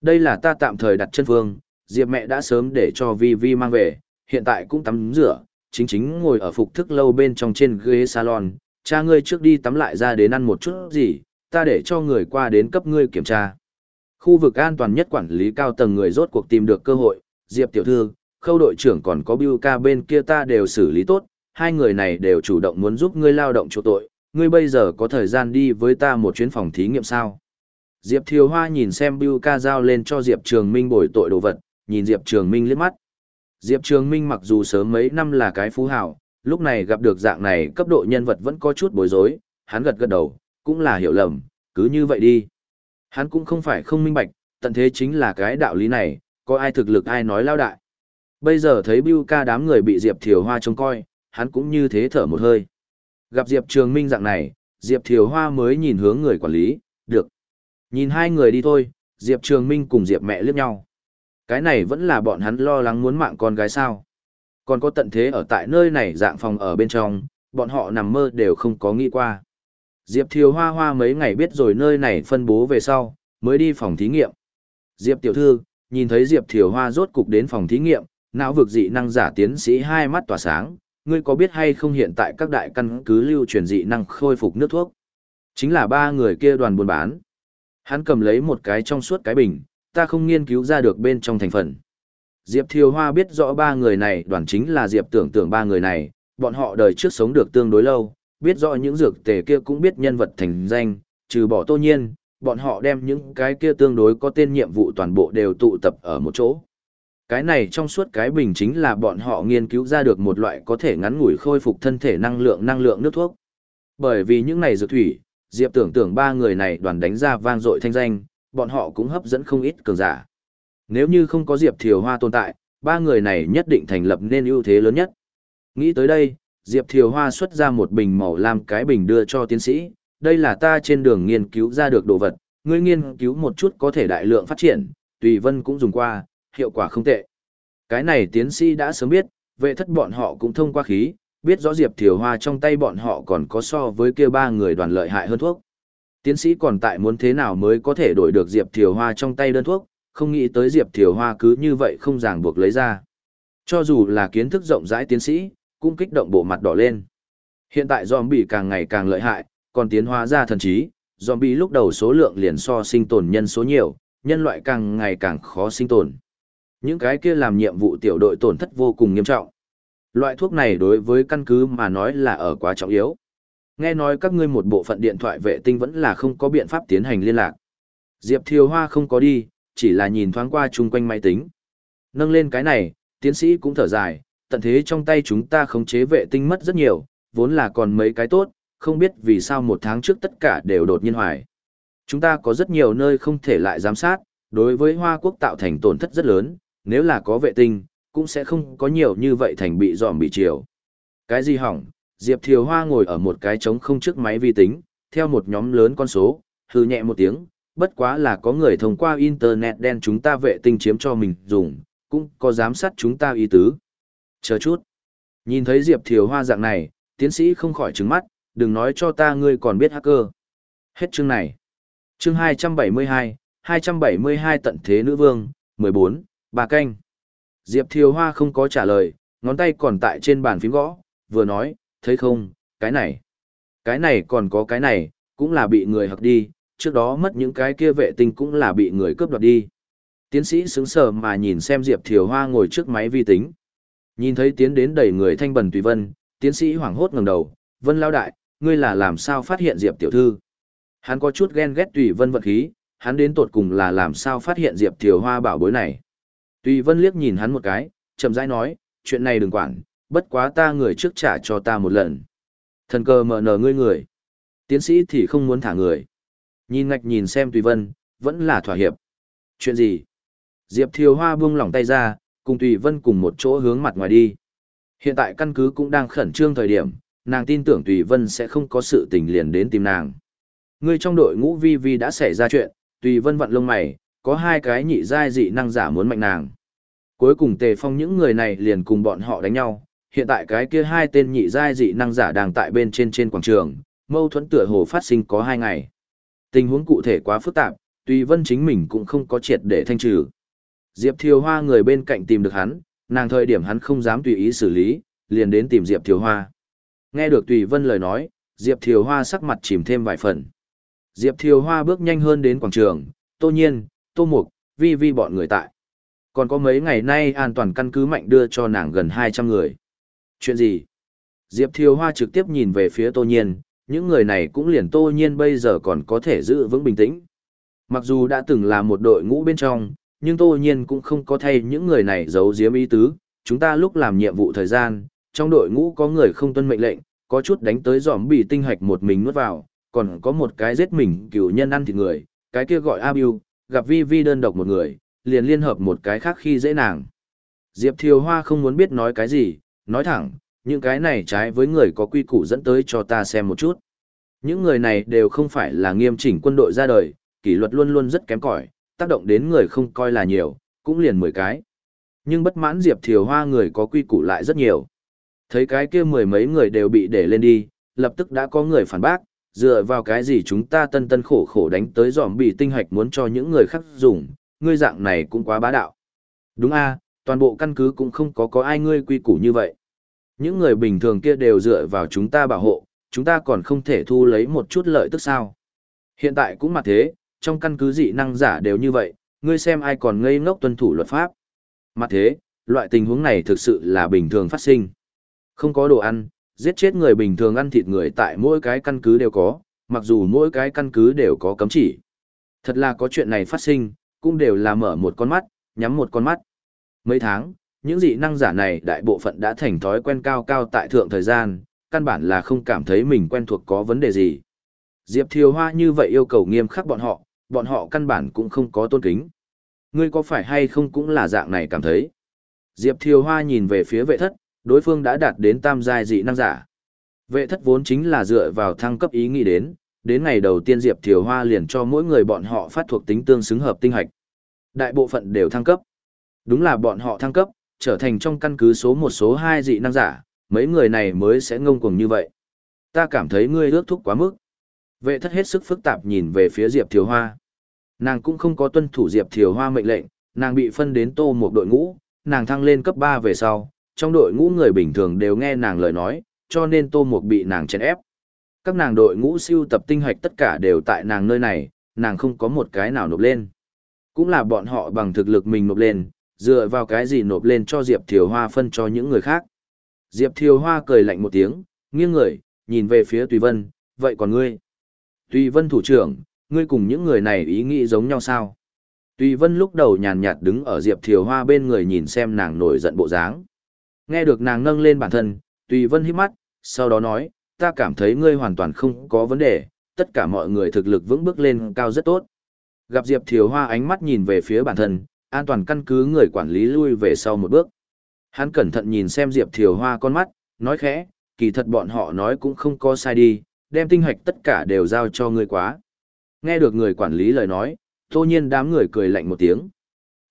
Đây là ta tạm thời đặt chân phương, Diệp mẹ đã sớm để cho Vi Vi mang về, hiện tại cũng tắm rửa, chính chính ngồi ở phục thức lâu bên trong trên ghế salon. Cha ngươi trước đi tắm lại ra đến ăn một chút gì, ta để cho người qua đến cấp ngươi kiểm tra. Khu vực an toàn nhất quản lý cao tầng người rốt cuộc tìm được cơ hội, Diệp tiểu thư, khâu đội trưởng còn có Biu ca bên kia ta đều xử lý tốt, hai người này đều chủ động muốn giúp ngươi lao động chỗ tội, ngươi bây giờ có thời gian đi với ta một chuyến phòng thí nghiệm sao? Diệp Thiều Hoa nhìn xem Bưu ca giao lên cho Diệp Trường Minh bồi tội đồ vật, nhìn Diệp Trường Minh liếc mắt. Diệp Trường Minh mặc dù sớm mấy năm là cái phú hào, lúc này gặp được dạng này cấp độ nhân vật vẫn có chút bối rối, hắn gật gật đầu, cũng là hiểu lầm, cứ như vậy đi. Hắn cũng không phải không minh bạch, tận thế chính là cái đạo lý này, có ai thực lực ai nói lao đại. Bây giờ thấy Bưu ca đám người bị Diệp Thiều Hoa trông coi, hắn cũng như thế thở một hơi. Gặp Diệp Trường Minh dạng này, Diệp Thiều Hoa mới nhìn hướng người quản lý, được. Nhìn hai người đi thôi, Diệp Trường Minh cùng Diệp mẹ liếc nhau. Cái này vẫn là bọn hắn lo lắng muốn mạng con gái sao. Còn có tận thế ở tại nơi này dạng phòng ở bên trong, bọn họ nằm mơ đều không có nghĩ qua. Diệp Thiều Hoa Hoa mấy ngày biết rồi nơi này phân bố về sau, mới đi phòng thí nghiệm. Diệp Tiểu Thư, nhìn thấy Diệp Thiều Hoa rốt cục đến phòng thí nghiệm, não vực dị năng giả tiến sĩ hai mắt tỏa sáng, ngươi có biết hay không hiện tại các đại căn cứ lưu truyền dị năng khôi phục nước thuốc? Chính là ba người kia đoàn buôn bán. Hắn cầm lấy một cái trong suốt cái bình, ta không nghiên cứu ra được bên trong thành phần. Diệp Thiều Hoa biết rõ ba người này đoàn chính là Diệp tưởng tượng ba người này, bọn họ đời trước sống được tương đối lâu, biết rõ những dược tề kia cũng biết nhân vật thành danh, trừ bỏ tô nhiên, bọn họ đem những cái kia tương đối có tên nhiệm vụ toàn bộ đều tụ tập ở một chỗ. Cái này trong suốt cái bình chính là bọn họ nghiên cứu ra được một loại có thể ngắn ngủi khôi phục thân thể năng lượng năng lượng nước thuốc. Bởi vì những này dược thủy, Diệp tưởng tưởng ba người này đoàn đánh ra vang dội thanh danh, bọn họ cũng hấp dẫn không ít cường giả. Nếu như không có Diệp Thiều Hoa tồn tại, ba người này nhất định thành lập nên ưu thế lớn nhất. Nghĩ tới đây, Diệp Thiều Hoa xuất ra một bình màu lam cái bình đưa cho tiến sĩ, đây là ta trên đường nghiên cứu ra được đồ vật, ngươi nghiên cứu một chút có thể đại lượng phát triển, tùy vân cũng dùng qua, hiệu quả không tệ. Cái này tiến sĩ đã sớm biết, vệ thất bọn họ cũng thông qua khí, biết rõ Diệp Thiều Hoa trong tay bọn họ còn có so với kia ba người đoàn lợi hại hơn thuốc. Tiến sĩ còn tại muốn thế nào mới có thể đổi được Diệp Thiều Hoa trong tay đơn thuốc, không nghĩ tới Diệp Thiều Hoa cứ như vậy không ràng buộc lấy ra. Cho dù là kiến thức rộng rãi tiến sĩ, cũng kích động bộ mặt đỏ lên. Hiện tại zombie càng ngày càng lợi hại, còn tiến hóa ra thần trí, zombie lúc đầu số lượng liền so sinh tồn nhân số nhiều, nhân loại càng ngày càng khó sinh tồn. Những cái kia làm nhiệm vụ tiểu đội tổn thất vô cùng nghiêm trọng. Loại thuốc này đối với căn cứ mà nói là ở quá trọng yếu. Nghe nói các ngươi một bộ phận điện thoại vệ tinh vẫn là không có biện pháp tiến hành liên lạc. Diệp Thiều Hoa không có đi, chỉ là nhìn thoáng qua chung quanh máy tính. Nâng lên cái này, tiến sĩ cũng thở dài, tận thế trong tay chúng ta khống chế vệ tinh mất rất nhiều, vốn là còn mấy cái tốt, không biết vì sao một tháng trước tất cả đều đột nhiên hoài. Chúng ta có rất nhiều nơi không thể lại giám sát, đối với Hoa Quốc tạo thành tổn thất rất lớn, nếu là có vệ tinh, cũng sẽ không có nhiều như vậy thành bị dòm bị chiều. Cái gì hỏng, Diệp Thiều Hoa ngồi ở một cái trống không trước máy vi tính, theo một nhóm lớn con số, hư nhẹ một tiếng, bất quá là có người thông qua Internet đen chúng ta vệ tinh chiếm cho mình dùng, cũng có giám sát chúng ta ý tứ. Chờ chút. Nhìn thấy Diệp Thiều Hoa dạng này, tiến sĩ không khỏi trứng mắt, đừng nói cho ta ngươi còn biết hacker. Hết chương này. Chương 272, 272 tận thế nữ vương, 14, bà canh. Diệp Thiều Hoa không có trả lời, ngón tay còn tại trên bàn phím gõ, vừa nói, thấy không, cái này. Cái này còn có cái này, cũng là bị người hặc đi, trước đó mất những cái kia vệ tinh cũng là bị người cướp đoạt đi. Tiến sĩ sững sờ mà nhìn xem Diệp Thiều Hoa ngồi trước máy vi tính. Nhìn thấy tiến đến đầy người thanh bần tùy vân, tiến sĩ hoảng hốt ngẩng đầu, "Vân lao đại, ngươi là làm sao phát hiện Diệp tiểu thư?" Hắn có chút ghen ghét tùy vân vật khí, hắn đến tột cùng là làm sao phát hiện Diệp Thiều Hoa bảo bối này. Tùy vân liếc nhìn hắn một cái, chậm rãi nói, "Chuyện này đừng quản, bất quá ta người trước trả cho ta một lần." Thần cơ mở nở ngươi người. Tiến sĩ thì không muốn thả người. Nhìn ngạch nhìn xem Tùy Vân, vẫn là thỏa hiệp. Chuyện gì? Diệp Thiều Hoa buông lỏng tay ra, cùng Tùy Vân cùng một chỗ hướng mặt ngoài đi. Hiện tại căn cứ cũng đang khẩn trương thời điểm, nàng tin tưởng Tùy Vân sẽ không có sự tình liền đến tìm nàng. Người trong đội ngũ Vi Vi đã xảy ra chuyện, Tùy Vân vặn lông mày, có hai cái nhị giai dị năng giả muốn mạnh nàng. Cuối cùng Tề Phong những người này liền cùng bọn họ đánh nhau, hiện tại cái kia hai tên nhị giai dị năng giả đang tại bên trên trên quảng trường, mâu thuẫn tựa hồ phát sinh có hai ngày. Tình huống cụ thể quá phức tạp, Tùy Vân chính mình cũng không có triệt để thanh trừ. Diệp Thiều Hoa người bên cạnh tìm được hắn, nàng thời điểm hắn không dám tùy ý xử lý, liền đến tìm Diệp Thiều Hoa. Nghe được Tùy Vân lời nói, Diệp Thiều Hoa sắc mặt chìm thêm vài phần. Diệp Thiều Hoa bước nhanh hơn đến quảng trường, Tô Nhiên, Tô Mục, Vi Vi bọn người tại. Còn có mấy ngày nay an toàn căn cứ mạnh đưa cho nàng gần 200 người. Chuyện gì? Diệp Thiều Hoa trực tiếp nhìn về phía Tô Nhiên, những người này cũng liền Tô Nhiên bây giờ còn có thể giữ vững bình tĩnh. Mặc dù đã từng là một đội ngũ bên trong, nhưng Tô Nhiên cũng không có thay những người này giấu giếm ý tứ. Chúng ta lúc làm nhiệm vụ thời gian, trong đội ngũ có người không tuân mệnh lệnh, có chút đánh tới giòm bị tinh hạch một mình nuốt vào, còn có một cái giết mình cựu nhân ăn thịt người, cái kia gọi Abiu, gặp Vi Vi đơn độc một người, liền liên hợp một cái khác khi dễ nàng. Diệp Thiều Hoa không muốn biết nói cái gì, nói thẳng, những cái này trái với người có quy củ dẫn tới cho ta xem một chút. Những người này đều không phải là nghiêm chỉnh quân đội ra đời, kỷ luật luôn luôn rất kém cỏi, tác động đến người không coi là nhiều, cũng liền 10 cái. Nhưng bất mãn Diệp Thiều Hoa người có quy củ lại rất nhiều. Thấy cái kia mười mấy người đều bị để lên đi, lập tức đã có người phản bác, dựa vào cái gì chúng ta tân tân khổ khổ đánh tới dòm bị tinh hạch muốn cho những người khác dùng, ngươi dạng này cũng quá bá đạo. Đúng a, toàn bộ căn cứ cũng không có có ai ngươi quy củ như vậy. Những người bình thường kia đều dựa vào chúng ta bảo hộ, chúng ta còn không thể thu lấy một chút lợi tức sao. Hiện tại cũng mặt thế, trong căn cứ dị năng giả đều như vậy, ngươi xem ai còn ngây ngốc tuân thủ luật pháp. Mặt thế, loại tình huống này thực sự là bình thường phát sinh. Không có đồ ăn, giết chết người bình thường ăn thịt người tại mỗi cái căn cứ đều có, mặc dù mỗi cái căn cứ đều có cấm chỉ. Thật là có chuyện này phát sinh, cũng đều là mở một con mắt, nhắm một con mắt. Mấy tháng, những dị năng giả này đại bộ phận đã thành thói quen cao cao tại thượng thời gian, căn bản là không cảm thấy mình quen thuộc có vấn đề gì. Diệp Thiều Hoa như vậy yêu cầu nghiêm khắc bọn họ, bọn họ căn bản cũng không có tôn kính. Ngươi có phải hay không cũng là dạng này cảm thấy. Diệp Thiều Hoa nhìn về phía vệ thất, đối phương đã đạt đến tam giai dị năng giả. Vệ thất vốn chính là dựa vào thăng cấp ý nghĩ đến, đến ngày đầu tiên Diệp Thiều Hoa liền cho mỗi người bọn họ phát thuộc tính tương xứng hợp tinh hạch. Đại bộ phận đều thăng cấp. Đúng là bọn họ thăng cấp, trở thành trong căn cứ số một số hai dị năng giả, mấy người này mới sẽ ngông cuồng như vậy. Ta cảm thấy ngươi ước thúc quá mức. Vệ thất hết sức phức tạp nhìn về phía Diệp Thiều Hoa. Nàng cũng không có tuân thủ Diệp Thiều Hoa mệnh lệnh, nàng bị phân đến tô một đội ngũ, nàng thăng lên cấp 3 về sau, trong đội ngũ người bình thường đều nghe nàng lời nói, cho nên tô một bị nàng chèn ép. Các nàng đội ngũ siêu tập tinh hoạch tất cả đều tại nàng nơi này, nàng không có một cái nào nộp lên. Cũng là bọn họ bằng thực lực mình nộp lên, dựa vào cái gì nộp lên cho Diệp Thiều Hoa phân cho những người khác. Diệp Thiều Hoa cười lạnh một tiếng, nghiêng người, nhìn về phía Tùy Vân, vậy còn ngươi? Tùy Vân thủ trưởng, ngươi cùng những người này ý nghĩ giống nhau sao? Tùy Vân lúc đầu nhàn nhạt đứng ở Diệp Thiều Hoa bên người nhìn xem nàng nổi giận bộ dáng. Nghe được nàng nâng lên bản thân, Tùy Vân hít mắt, sau đó nói, ta cảm thấy ngươi hoàn toàn không có vấn đề, tất cả mọi người thực lực vững bước lên cao rất tốt. Gặp Diệp Thiều Hoa ánh mắt nhìn về phía bản thân, an toàn căn cứ người quản lý lui về sau một bước. Hắn cẩn thận nhìn xem Diệp Thiều Hoa con mắt, nói khẽ, kỳ thật bọn họ nói cũng không có sai đi, đem tinh hoạch tất cả đều giao cho ngươi quá. Nghe được người quản lý lời nói, tô nhiên đám người cười lạnh một tiếng.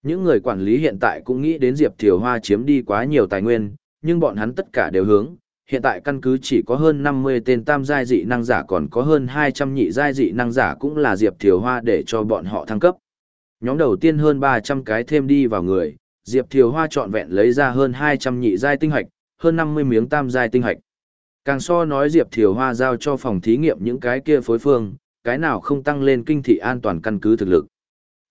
Những người quản lý hiện tại cũng nghĩ đến Diệp Thiều Hoa chiếm đi quá nhiều tài nguyên, nhưng bọn hắn tất cả đều hướng, hiện tại căn cứ chỉ có hơn 50 tên tam giai dị năng giả còn có hơn 200 nhị giai dị năng giả cũng là Diệp Thiều Hoa để cho bọn họ thăng cấp. Nhóm đầu tiên hơn 300 cái thêm đi vào người, Diệp Thiều Hoa trọn vẹn lấy ra hơn 200 nhị giai tinh hạch, hơn 50 miếng tam giai tinh hạch. Càng so nói Diệp Thiều Hoa giao cho phòng thí nghiệm những cái kia phối phương, cái nào không tăng lên kinh thị an toàn căn cứ thực lực.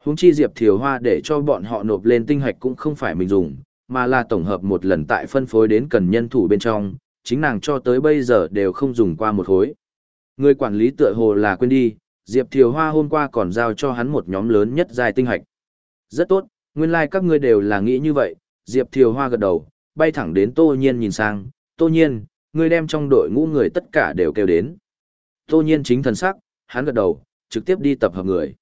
Huống chi Diệp Thiều Hoa để cho bọn họ nộp lên tinh hạch cũng không phải mình dùng, mà là tổng hợp một lần tại phân phối đến cần nhân thủ bên trong, chính nàng cho tới bây giờ đều không dùng qua một hối. Người quản lý tựa hồ là quên đi, Diệp Thiều Hoa hôm qua còn giao cho hắn một nhóm lớn nhất dài tinh hạch. Rất tốt, nguyên lai like các ngươi đều là nghĩ như vậy, Diệp Thiều Hoa gật đầu, bay thẳng đến Tô Nhiên nhìn sang, Tô Nhiên, ngươi đem trong đội ngũ người tất cả đều kêu đến. Tô Nhiên chính thần sắc, hắn gật đầu, trực tiếp đi tập hợp người.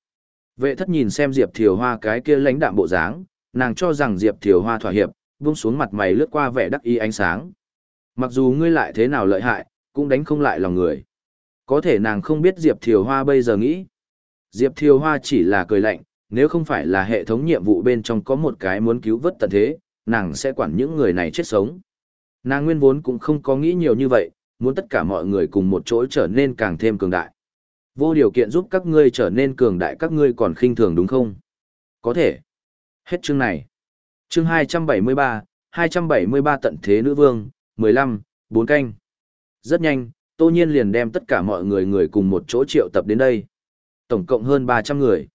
Vệ thất nhìn xem Diệp Thiều Hoa cái kia lãnh đạm bộ dáng, nàng cho rằng Diệp Thiều Hoa thỏa hiệp, buông xuống mặt mày lướt qua vẻ đắc ý ánh sáng. Mặc dù ngươi lại thế nào lợi hại, cũng đánh không lại lòng người. Có thể nàng không biết Diệp Thiều Hoa bây giờ nghĩ. Diệp Thiều Hoa chỉ là cười lạnh, nếu không phải là hệ thống nhiệm vụ bên trong có một cái muốn cứu vớt tận thế, nàng sẽ quản những người này chết sống. Nàng nguyên vốn cũng không có nghĩ nhiều như vậy, muốn tất cả mọi người cùng một chỗ trở nên càng thêm cường đại. Vô điều kiện giúp các ngươi trở nên cường đại các ngươi còn khinh thường đúng không? Có thể. Hết chương này. Chương 273, 273 tận thế nữ vương, 15, 4 canh. Rất nhanh, Tô Nhiên liền đem tất cả mọi người người cùng một chỗ triệu tập đến đây. Tổng cộng hơn 300 người.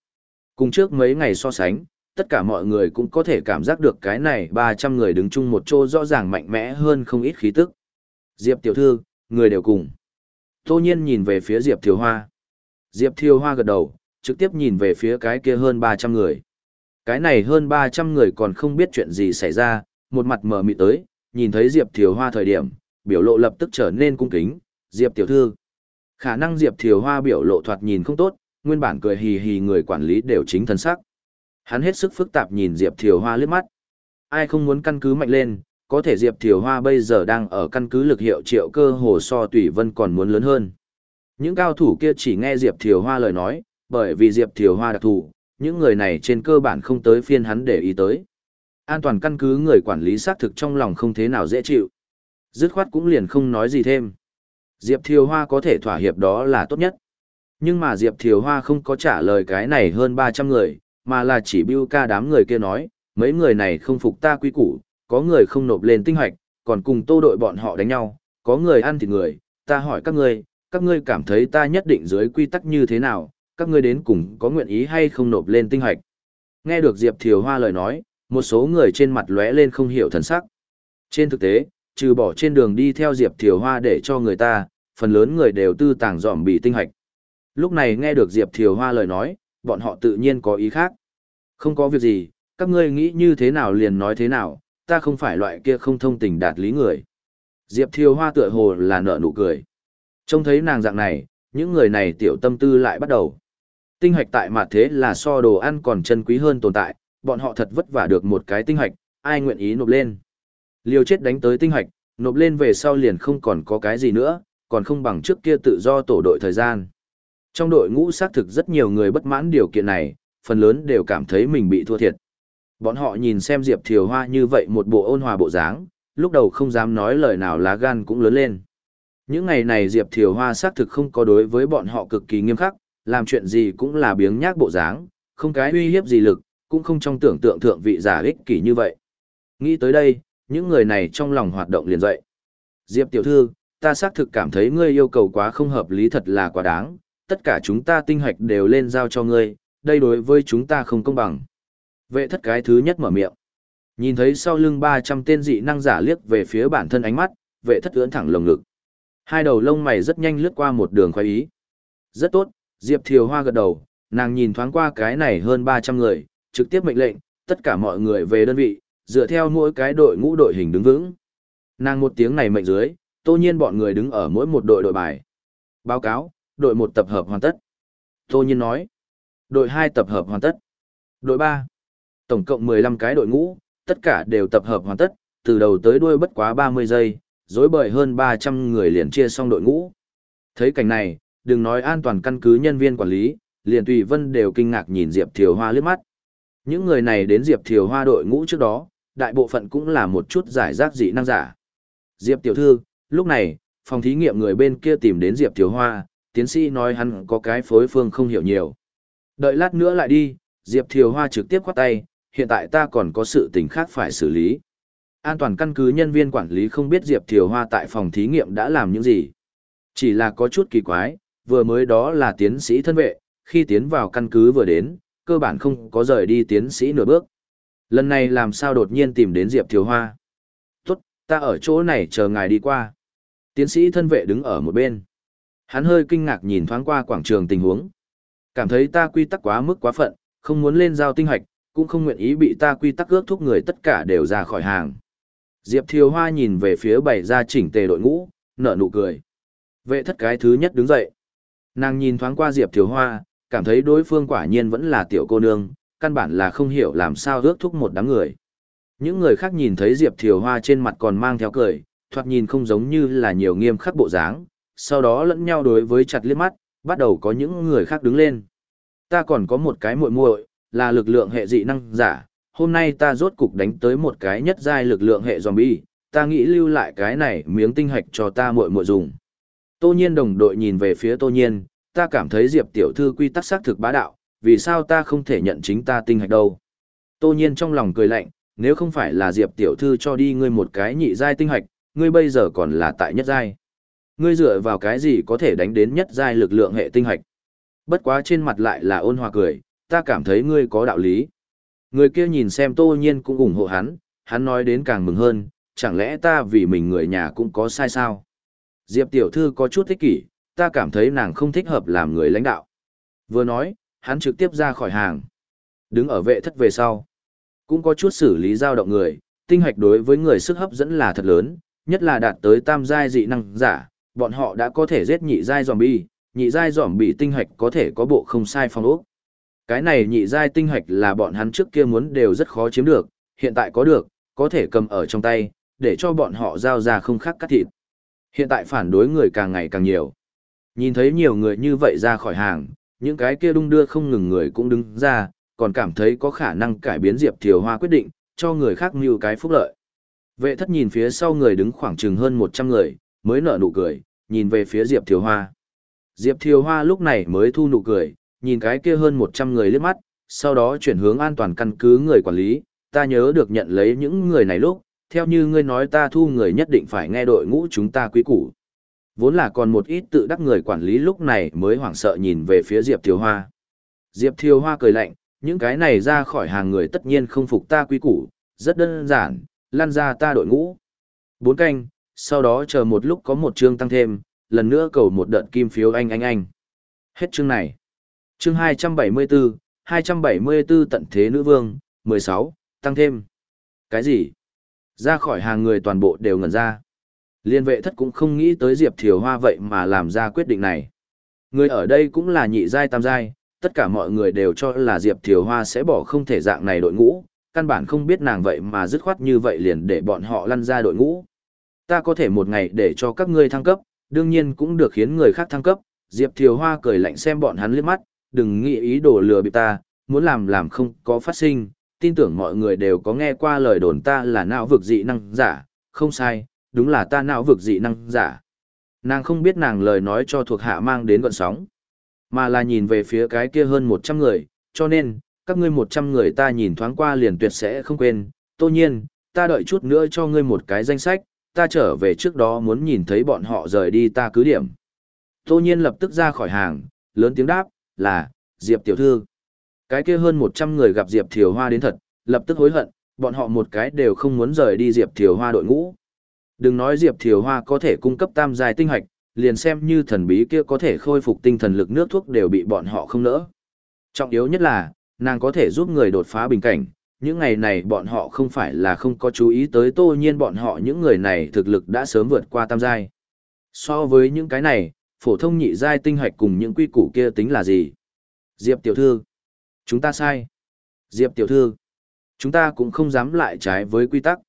Cùng trước mấy ngày so sánh, tất cả mọi người cũng có thể cảm giác được cái này 300 người đứng chung một chỗ rõ ràng mạnh mẽ hơn không ít khí tức. Diệp tiểu thư, người đều cùng. Tô Nhiên nhìn về phía Diệp Thiều Hoa. Diệp Thiều Hoa gật đầu, trực tiếp nhìn về phía cái kia hơn 300 người. Cái này hơn 300 người còn không biết chuyện gì xảy ra, một mặt mở mịt tới, nhìn thấy Diệp Thiều Hoa thời điểm, biểu lộ lập tức trở nên cung kính, Diệp tiểu thư. Khả năng Diệp Thiều Hoa biểu lộ thoạt nhìn không tốt, nguyên bản cười hì hì người quản lý đều chính thân sắc. Hắn hết sức phức tạp nhìn Diệp Thiều Hoa liếc mắt. Ai không muốn căn cứ mạnh lên, có thể Diệp Thiều Hoa bây giờ đang ở căn cứ lực hiệu triệu cơ hồ so Tùy Vân còn muốn lớn hơn. Những cao thủ kia chỉ nghe Diệp Thiều Hoa lời nói, bởi vì Diệp Thiều Hoa đặc thù, những người này trên cơ bản không tới phiên hắn để ý tới. An toàn căn cứ người quản lý xác thực trong lòng không thế nào dễ chịu. Dứt khoát cũng liền không nói gì thêm. Diệp Thiều Hoa có thể thỏa hiệp đó là tốt nhất. Nhưng mà Diệp Thiều Hoa không có trả lời cái này hơn 300 người, mà là chỉ bưu ca đám người kia nói, mấy người này không phục ta quy củ, có người không nộp lên tinh hoạch, còn cùng tô đội bọn họ đánh nhau, có người ăn thịt người, ta hỏi các ngươi, các ngươi cảm thấy ta nhất định dưới quy tắc như thế nào, các ngươi đến cùng có nguyện ý hay không nộp lên tinh hoạch. Nghe được Diệp Thiều Hoa lời nói, một số người trên mặt lóe lên không hiểu thần sắc. Trên thực tế, trừ bỏ trên đường đi theo Diệp Thiều Hoa để cho người ta, phần lớn người đều tư tàng dòm bị tinh hoạch. Lúc này nghe được Diệp Thiều Hoa lời nói, bọn họ tự nhiên có ý khác. Không có việc gì, các ngươi nghĩ như thế nào liền nói thế nào, ta không phải loại kia không thông tình đạt lý người. Diệp Thiều Hoa tựa hồ là nợ nụ cười. Trông thấy nàng dạng này, những người này tiểu tâm tư lại bắt đầu. Tinh hoạch tại mặt thế là so đồ ăn còn chân quý hơn tồn tại, bọn họ thật vất vả được một cái tinh hoạch, ai nguyện ý nộp lên. Liều chết đánh tới tinh hoạch, nộp lên về sau liền không còn có cái gì nữa, còn không bằng trước kia tự do tổ đội thời gian. Trong đội ngũ xác thực rất nhiều người bất mãn điều kiện này, phần lớn đều cảm thấy mình bị thua thiệt. Bọn họ nhìn xem Diệp Thiều Hoa như vậy một bộ ôn hòa bộ dáng, lúc đầu không dám nói lời nào lá gan cũng lớn lên. Những ngày này Diệp Thiều Hoa xác thực không có đối với bọn họ cực kỳ nghiêm khắc, làm chuyện gì cũng là biếng nhác bộ dáng, không cái uy hiếp gì lực, cũng không trong tưởng tượng thượng vị giả ích kỷ như vậy. Nghĩ tới đây, những người này trong lòng hoạt động liền dậy. Diệp tiểu thư, ta xác thực cảm thấy ngươi yêu cầu quá không hợp lý thật là quá đáng, tất cả chúng ta tinh hoạch đều lên giao cho ngươi, đây đối với chúng ta không công bằng. Vệ thất cái thứ nhất mở miệng. Nhìn thấy sau lưng 300 tên dị năng giả liếc về phía bản thân ánh mắt, vệ thất ưỡn thẳng lồng ngực. Hai đầu lông mày rất nhanh lướt qua một đường khoái ý. Rất tốt, Diệp Thiều Hoa gật đầu, nàng nhìn thoáng qua cái này hơn 300 người, trực tiếp mệnh lệnh, tất cả mọi người về đơn vị, dựa theo mỗi cái đội ngũ đội hình đứng vững. Nàng một tiếng này mệnh dưới, tô nhiên bọn người đứng ở mỗi một đội đội bài. Báo cáo, đội một tập hợp hoàn tất. Tô nhiên nói, đội hai tập hợp hoàn tất. Đội ba, tổng cộng 15 cái đội ngũ, tất cả đều tập hợp hoàn tất, từ đầu tới đuôi bất quá 30 giây, dối bời hơn 300 người liền chia xong đội ngũ. Thấy cảnh này, đừng nói an toàn căn cứ nhân viên quản lý, liền Tùy Vân đều kinh ngạc nhìn Diệp Thiều Hoa liếc mắt. Những người này đến Diệp Thiều Hoa đội ngũ trước đó, đại bộ phận cũng là một chút giải rác dị năng giả. Diệp tiểu thư, lúc này, phòng thí nghiệm người bên kia tìm đến Diệp Thiều Hoa, tiến sĩ nói hắn có cái phối phương không hiểu nhiều. Đợi lát nữa lại đi, Diệp Thiều Hoa trực tiếp khoát tay, hiện tại ta còn có sự tình khác phải xử lý. An toàn căn cứ nhân viên quản lý không biết Diệp Thiều Hoa tại phòng thí nghiệm đã làm những gì. Chỉ là có chút kỳ quái, vừa mới đó là tiến sĩ thân vệ, khi tiến vào căn cứ vừa đến, cơ bản không có rời đi tiến sĩ nửa bước. Lần này làm sao đột nhiên tìm đến Diệp Thiều Hoa? Tốt, ta ở chỗ này chờ ngài đi qua. Tiến sĩ thân vệ đứng ở một bên. Hắn hơi kinh ngạc nhìn thoáng qua quảng trường tình huống. Cảm thấy ta quy tắc quá mức quá phận, không muốn lên giao tinh hoạch, cũng không nguyện ý bị ta quy tắc ước thúc người tất cả đều ra khỏi hàng. Diệp Thiều Hoa nhìn về phía bảy gia chỉnh tề đội ngũ, nở nụ cười. Vệ thất cái thứ nhất đứng dậy. Nàng nhìn thoáng qua Diệp Thiều Hoa, cảm thấy đối phương quả nhiên vẫn là tiểu cô nương, căn bản là không hiểu làm sao ước thúc một đám người. Những người khác nhìn thấy Diệp Thiều Hoa trên mặt còn mang theo cười, thoạt nhìn không giống như là nhiều nghiêm khắc bộ dáng, sau đó lẫn nhau đối với chặt liếc mắt, bắt đầu có những người khác đứng lên. Ta còn có một cái muội muội, là lực lượng hệ dị năng giả, hôm nay ta rốt cục đánh tới một cái nhất giai lực lượng hệ zombie, ta nghĩ lưu lại cái này miếng tinh hạch cho ta muội muội dùng. Tô nhiên đồng đội nhìn về phía tô nhiên, ta cảm thấy Diệp tiểu thư quy tắc xác thực bá đạo, vì sao ta không thể nhận chính ta tinh hạch đâu. Tô nhiên trong lòng cười lạnh, nếu không phải là Diệp tiểu thư cho đi ngươi một cái nhị giai tinh hạch, ngươi bây giờ còn là tại nhất giai. Ngươi dựa vào cái gì có thể đánh đến nhất giai lực lượng hệ tinh hạch. Bất quá trên mặt lại là ôn hòa cười, ta cảm thấy ngươi có đạo lý. Người kia nhìn xem tô nhiên cũng ủng hộ hắn, hắn nói đến càng mừng hơn, chẳng lẽ ta vì mình người nhà cũng có sai sao? Diệp tiểu thư có chút thích kỷ, ta cảm thấy nàng không thích hợp làm người lãnh đạo. Vừa nói, hắn trực tiếp ra khỏi hàng. Đứng ở vệ thất về sau. Cũng có chút xử lý dao động người, tinh hạch đối với người sức hấp dẫn là thật lớn, nhất là đạt tới tam giai dị năng giả, bọn họ đã có thể giết nhị giai zombie, nhị giai zombie tinh hạch có thể có bộ không sai phong ốc. Cái này nhị giai tinh hoạch là bọn hắn trước kia muốn đều rất khó chiếm được, hiện tại có được, có thể cầm ở trong tay, để cho bọn họ giao ra không khác cắt thịt. Hiện tại phản đối người càng ngày càng nhiều. Nhìn thấy nhiều người như vậy ra khỏi hàng, những cái kia đung đưa không ngừng người cũng đứng ra, còn cảm thấy có khả năng cải biến Diệp Thiều Hoa quyết định, cho người khác mưu cái phúc lợi. Vệ thất nhìn phía sau người đứng khoảng chừng hơn 100 người, mới nở nụ cười, nhìn về phía Diệp Thiều Hoa. Diệp Thiều Hoa lúc này mới thu nụ cười, nhìn cái kia hơn 100 người liếc mắt, sau đó chuyển hướng an toàn căn cứ người quản lý, ta nhớ được nhận lấy những người này lúc, theo như ngươi nói ta thu người nhất định phải nghe đội ngũ chúng ta quý củ. Vốn là còn một ít tự đắc người quản lý lúc này mới hoảng sợ nhìn về phía Diệp Thiều Hoa. Diệp Thiều Hoa cười lạnh, những cái này ra khỏi hàng người tất nhiên không phục ta quý củ, rất đơn giản, lan ra ta đội ngũ. Bốn canh, sau đó chờ một lúc có một chương tăng thêm, lần nữa cầu một đợt kim phiếu anh anh anh. Hết chương này. Chương 274, 274 tận thế nữ vương, 16, tăng thêm. Cái gì? Ra khỏi hàng người toàn bộ đều ngẩn ra. Liên vệ thất cũng không nghĩ tới Diệp Thiều Hoa vậy mà làm ra quyết định này. Người ở đây cũng là nhị giai tam giai, tất cả mọi người đều cho là Diệp Thiều Hoa sẽ bỏ không thể dạng này đội ngũ, căn bản không biết nàng vậy mà dứt khoát như vậy liền để bọn họ lăn ra đội ngũ. Ta có thể một ngày để cho các ngươi thăng cấp, đương nhiên cũng được khiến người khác thăng cấp. Diệp Thiều Hoa cười lạnh xem bọn hắn liếc mắt, đừng nghĩ ý đồ lừa bịp ta, muốn làm làm không có phát sinh, tin tưởng mọi người đều có nghe qua lời đồn ta là não vực dị năng giả, không sai, đúng là ta não vực dị năng giả. Nàng không biết nàng lời nói cho thuộc hạ mang đến gọn sóng, mà là nhìn về phía cái kia hơn 100 người, cho nên, các ngươi 100 người ta nhìn thoáng qua liền tuyệt sẽ không quên, tô nhiên, ta đợi chút nữa cho ngươi một cái danh sách, ta trở về trước đó muốn nhìn thấy bọn họ rời đi ta cứ điểm. Tô nhiên lập tức ra khỏi hàng, lớn tiếng đáp, là, Diệp tiểu thư. Cái kia hơn 100 người gặp Diệp Thiều Hoa đến thật, lập tức hối hận, bọn họ một cái đều không muốn rời đi Diệp Thiều Hoa đội ngũ. Đừng nói Diệp Thiều Hoa có thể cung cấp tam giai tinh hạch, liền xem như thần bí kia có thể khôi phục tinh thần lực nước thuốc đều bị bọn họ không nỡ. Trọng yếu nhất là, nàng có thể giúp người đột phá bình cảnh, những ngày này bọn họ không phải là không có chú ý tới tô nhiên bọn họ những người này thực lực đã sớm vượt qua tam giai. So với những cái này, phổ thông nhị giai tinh hạch cùng những quy củ kia tính là gì? Diệp tiểu thư, chúng ta sai. Diệp tiểu thư, chúng ta cũng không dám lại trái với quy tắc.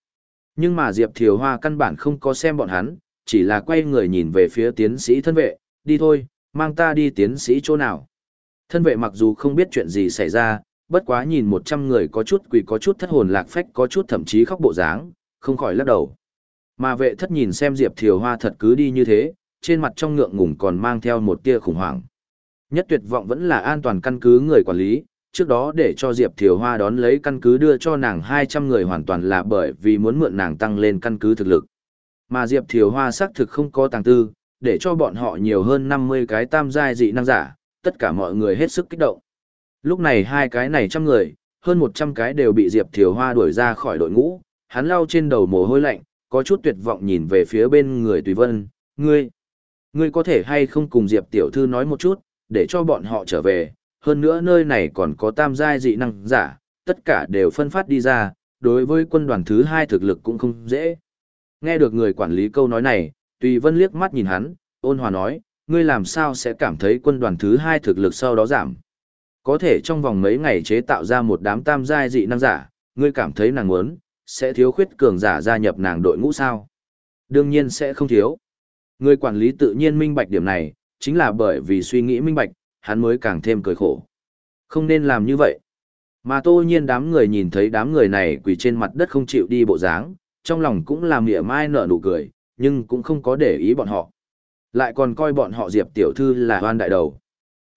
Nhưng mà Diệp Thiều Hoa căn bản không có xem bọn hắn, chỉ là quay người nhìn về phía tiến sĩ thân vệ, đi thôi, mang ta đi tiến sĩ chỗ nào. Thân vệ mặc dù không biết chuyện gì xảy ra, bất quá nhìn một trăm người có chút quỷ có chút thất hồn lạc phách có chút thậm chí khóc bộ dáng, không khỏi lắc đầu. Mà vệ thất nhìn xem Diệp Thiều Hoa thật cứ đi như thế, trên mặt trong ngượng ngùng còn mang theo một tia khủng hoảng. Nhất tuyệt vọng vẫn là an toàn căn cứ người quản lý, trước đó để cho Diệp Thiều Hoa đón lấy căn cứ đưa cho nàng 200 người hoàn toàn là bởi vì muốn mượn nàng tăng lên căn cứ thực lực. Mà Diệp Thiều Hoa xác thực không có tàng tư, để cho bọn họ nhiều hơn 50 cái tam giai dị năng giả, tất cả mọi người hết sức kích động. Lúc này hai cái này trăm người, hơn 100 cái đều bị Diệp Thiều Hoa đuổi ra khỏi đội ngũ, hắn lau trên đầu mồ hôi lạnh, có chút tuyệt vọng nhìn về phía bên người Tùy Vân, ngươi, ngươi có thể hay không cùng Diệp Tiểu Thư nói một chút, để cho bọn họ trở về, hơn nữa nơi này còn có tam giai dị năng giả, tất cả đều phân phát đi ra, đối với quân đoàn thứ hai thực lực cũng không dễ. Nghe được người quản lý câu nói này, Tùy Vân liếc mắt nhìn hắn, ôn hòa nói, ngươi làm sao sẽ cảm thấy quân đoàn thứ hai thực lực sau đó giảm. Có thể trong vòng mấy ngày chế tạo ra một đám tam giai dị năng giả, ngươi cảm thấy nàng muốn, sẽ thiếu khuyết cường giả gia nhập nàng đội ngũ sao? Đương nhiên sẽ không thiếu. Người quản lý tự nhiên minh bạch điểm này, chính là bởi vì suy nghĩ minh bạch, hắn mới càng thêm cười khổ. Không nên làm như vậy. Mà tô nhiên đám người nhìn thấy đám người này quỳ trên mặt đất không chịu đi bộ dáng, trong lòng cũng làm mỉa mai nở nụ cười, nhưng cũng không có để ý bọn họ. Lại còn coi bọn họ Diệp tiểu thư là hoan đại đầu.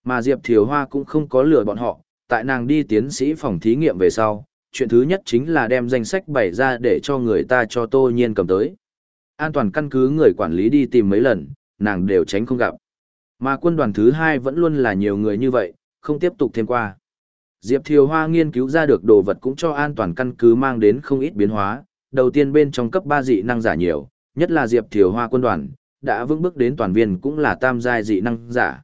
Mà Diệp Thiều Hoa cũng không có lừa bọn họ, tại nàng đi tiến sĩ phòng thí nghiệm về sau, chuyện thứ nhất chính là đem danh sách bày ra để cho người ta cho tô nhiên cầm tới. An toàn căn cứ người quản lý đi tìm mấy lần, nàng đều tránh không gặp. Mà quân đoàn thứ hai vẫn luôn là nhiều người như vậy, không tiếp tục thêm qua. Diệp Thiều Hoa nghiên cứu ra được đồ vật cũng cho an toàn căn cứ mang đến không ít biến hóa, đầu tiên bên trong cấp 3 dị năng giả nhiều, nhất là Diệp Thiều Hoa quân đoàn, đã vững bước đến toàn viên cũng là tam giai dị năng giả.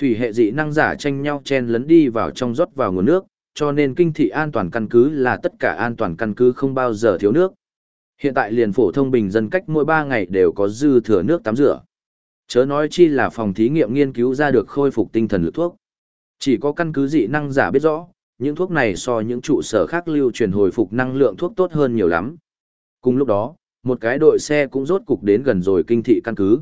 Thủy hệ dị năng giả tranh nhau chen lấn đi vào trong rót vào nguồn nước, cho nên kinh thị an toàn căn cứ là tất cả an toàn căn cứ không bao giờ thiếu nước. Hiện tại liền phổ thông bình dân cách mỗi 3 ngày đều có dư thừa nước tắm rửa. Chớ nói chi là phòng thí nghiệm nghiên cứu ra được khôi phục tinh thần lực thuốc. Chỉ có căn cứ dị năng giả biết rõ, những thuốc này so những trụ sở khác lưu truyền hồi phục năng lượng thuốc tốt hơn nhiều lắm. Cùng lúc đó, một cái đội xe cũng rốt cục đến gần rồi kinh thị căn cứ.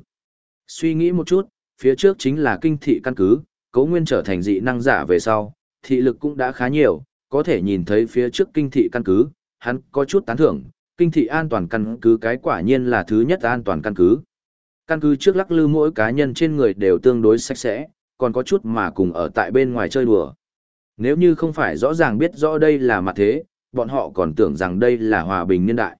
Suy nghĩ một chút, phía trước chính là kinh thị căn cứ, cấu nguyên trở thành dị năng giả về sau, thị lực cũng đã khá nhiều, có thể nhìn thấy phía trước kinh thị căn cứ, hắn có chút tán thưởng, kinh thị an toàn căn cứ cái quả nhiên là thứ nhất an toàn căn cứ. Căn cứ trước lắc lư mỗi cá nhân trên người đều tương đối sạch sẽ, còn có chút mà cùng ở tại bên ngoài chơi đùa. Nếu như không phải rõ ràng biết rõ đây là mặt thế, bọn họ còn tưởng rằng đây là hòa bình niên đại.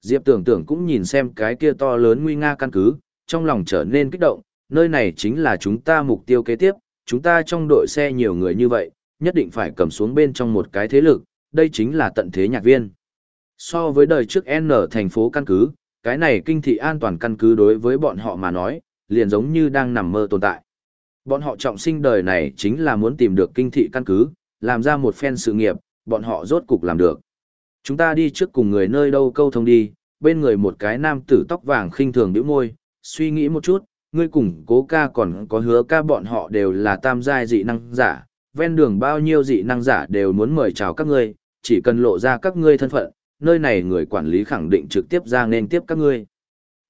Diệp tưởng tưởng cũng nhìn xem cái kia to lớn nguy nga căn cứ, trong lòng trở nên kích động, nơi này chính là chúng ta mục tiêu kế tiếp, chúng ta trong đội xe nhiều người như vậy, nhất định phải cầm xuống bên trong một cái thế lực, đây chính là tận thế nhạc viên. So với đời trước N thành phố căn cứ, cái này kinh thị an toàn căn cứ đối với bọn họ mà nói, liền giống như đang nằm mơ tồn tại. Bọn họ trọng sinh đời này chính là muốn tìm được kinh thị căn cứ, làm ra một phen sự nghiệp, bọn họ rốt cục làm được. Chúng ta đi trước cùng người nơi đâu câu thông đi, bên người một cái nam tử tóc vàng khinh thường nhíu môi, suy nghĩ một chút, ngươi cùng cố ca còn có hứa ca bọn họ đều là tam giai dị năng giả, ven đường bao nhiêu dị năng giả đều muốn mời chào các ngươi, chỉ cần lộ ra các ngươi thân phận, nơi này người quản lý khẳng định trực tiếp ra nên tiếp các ngươi.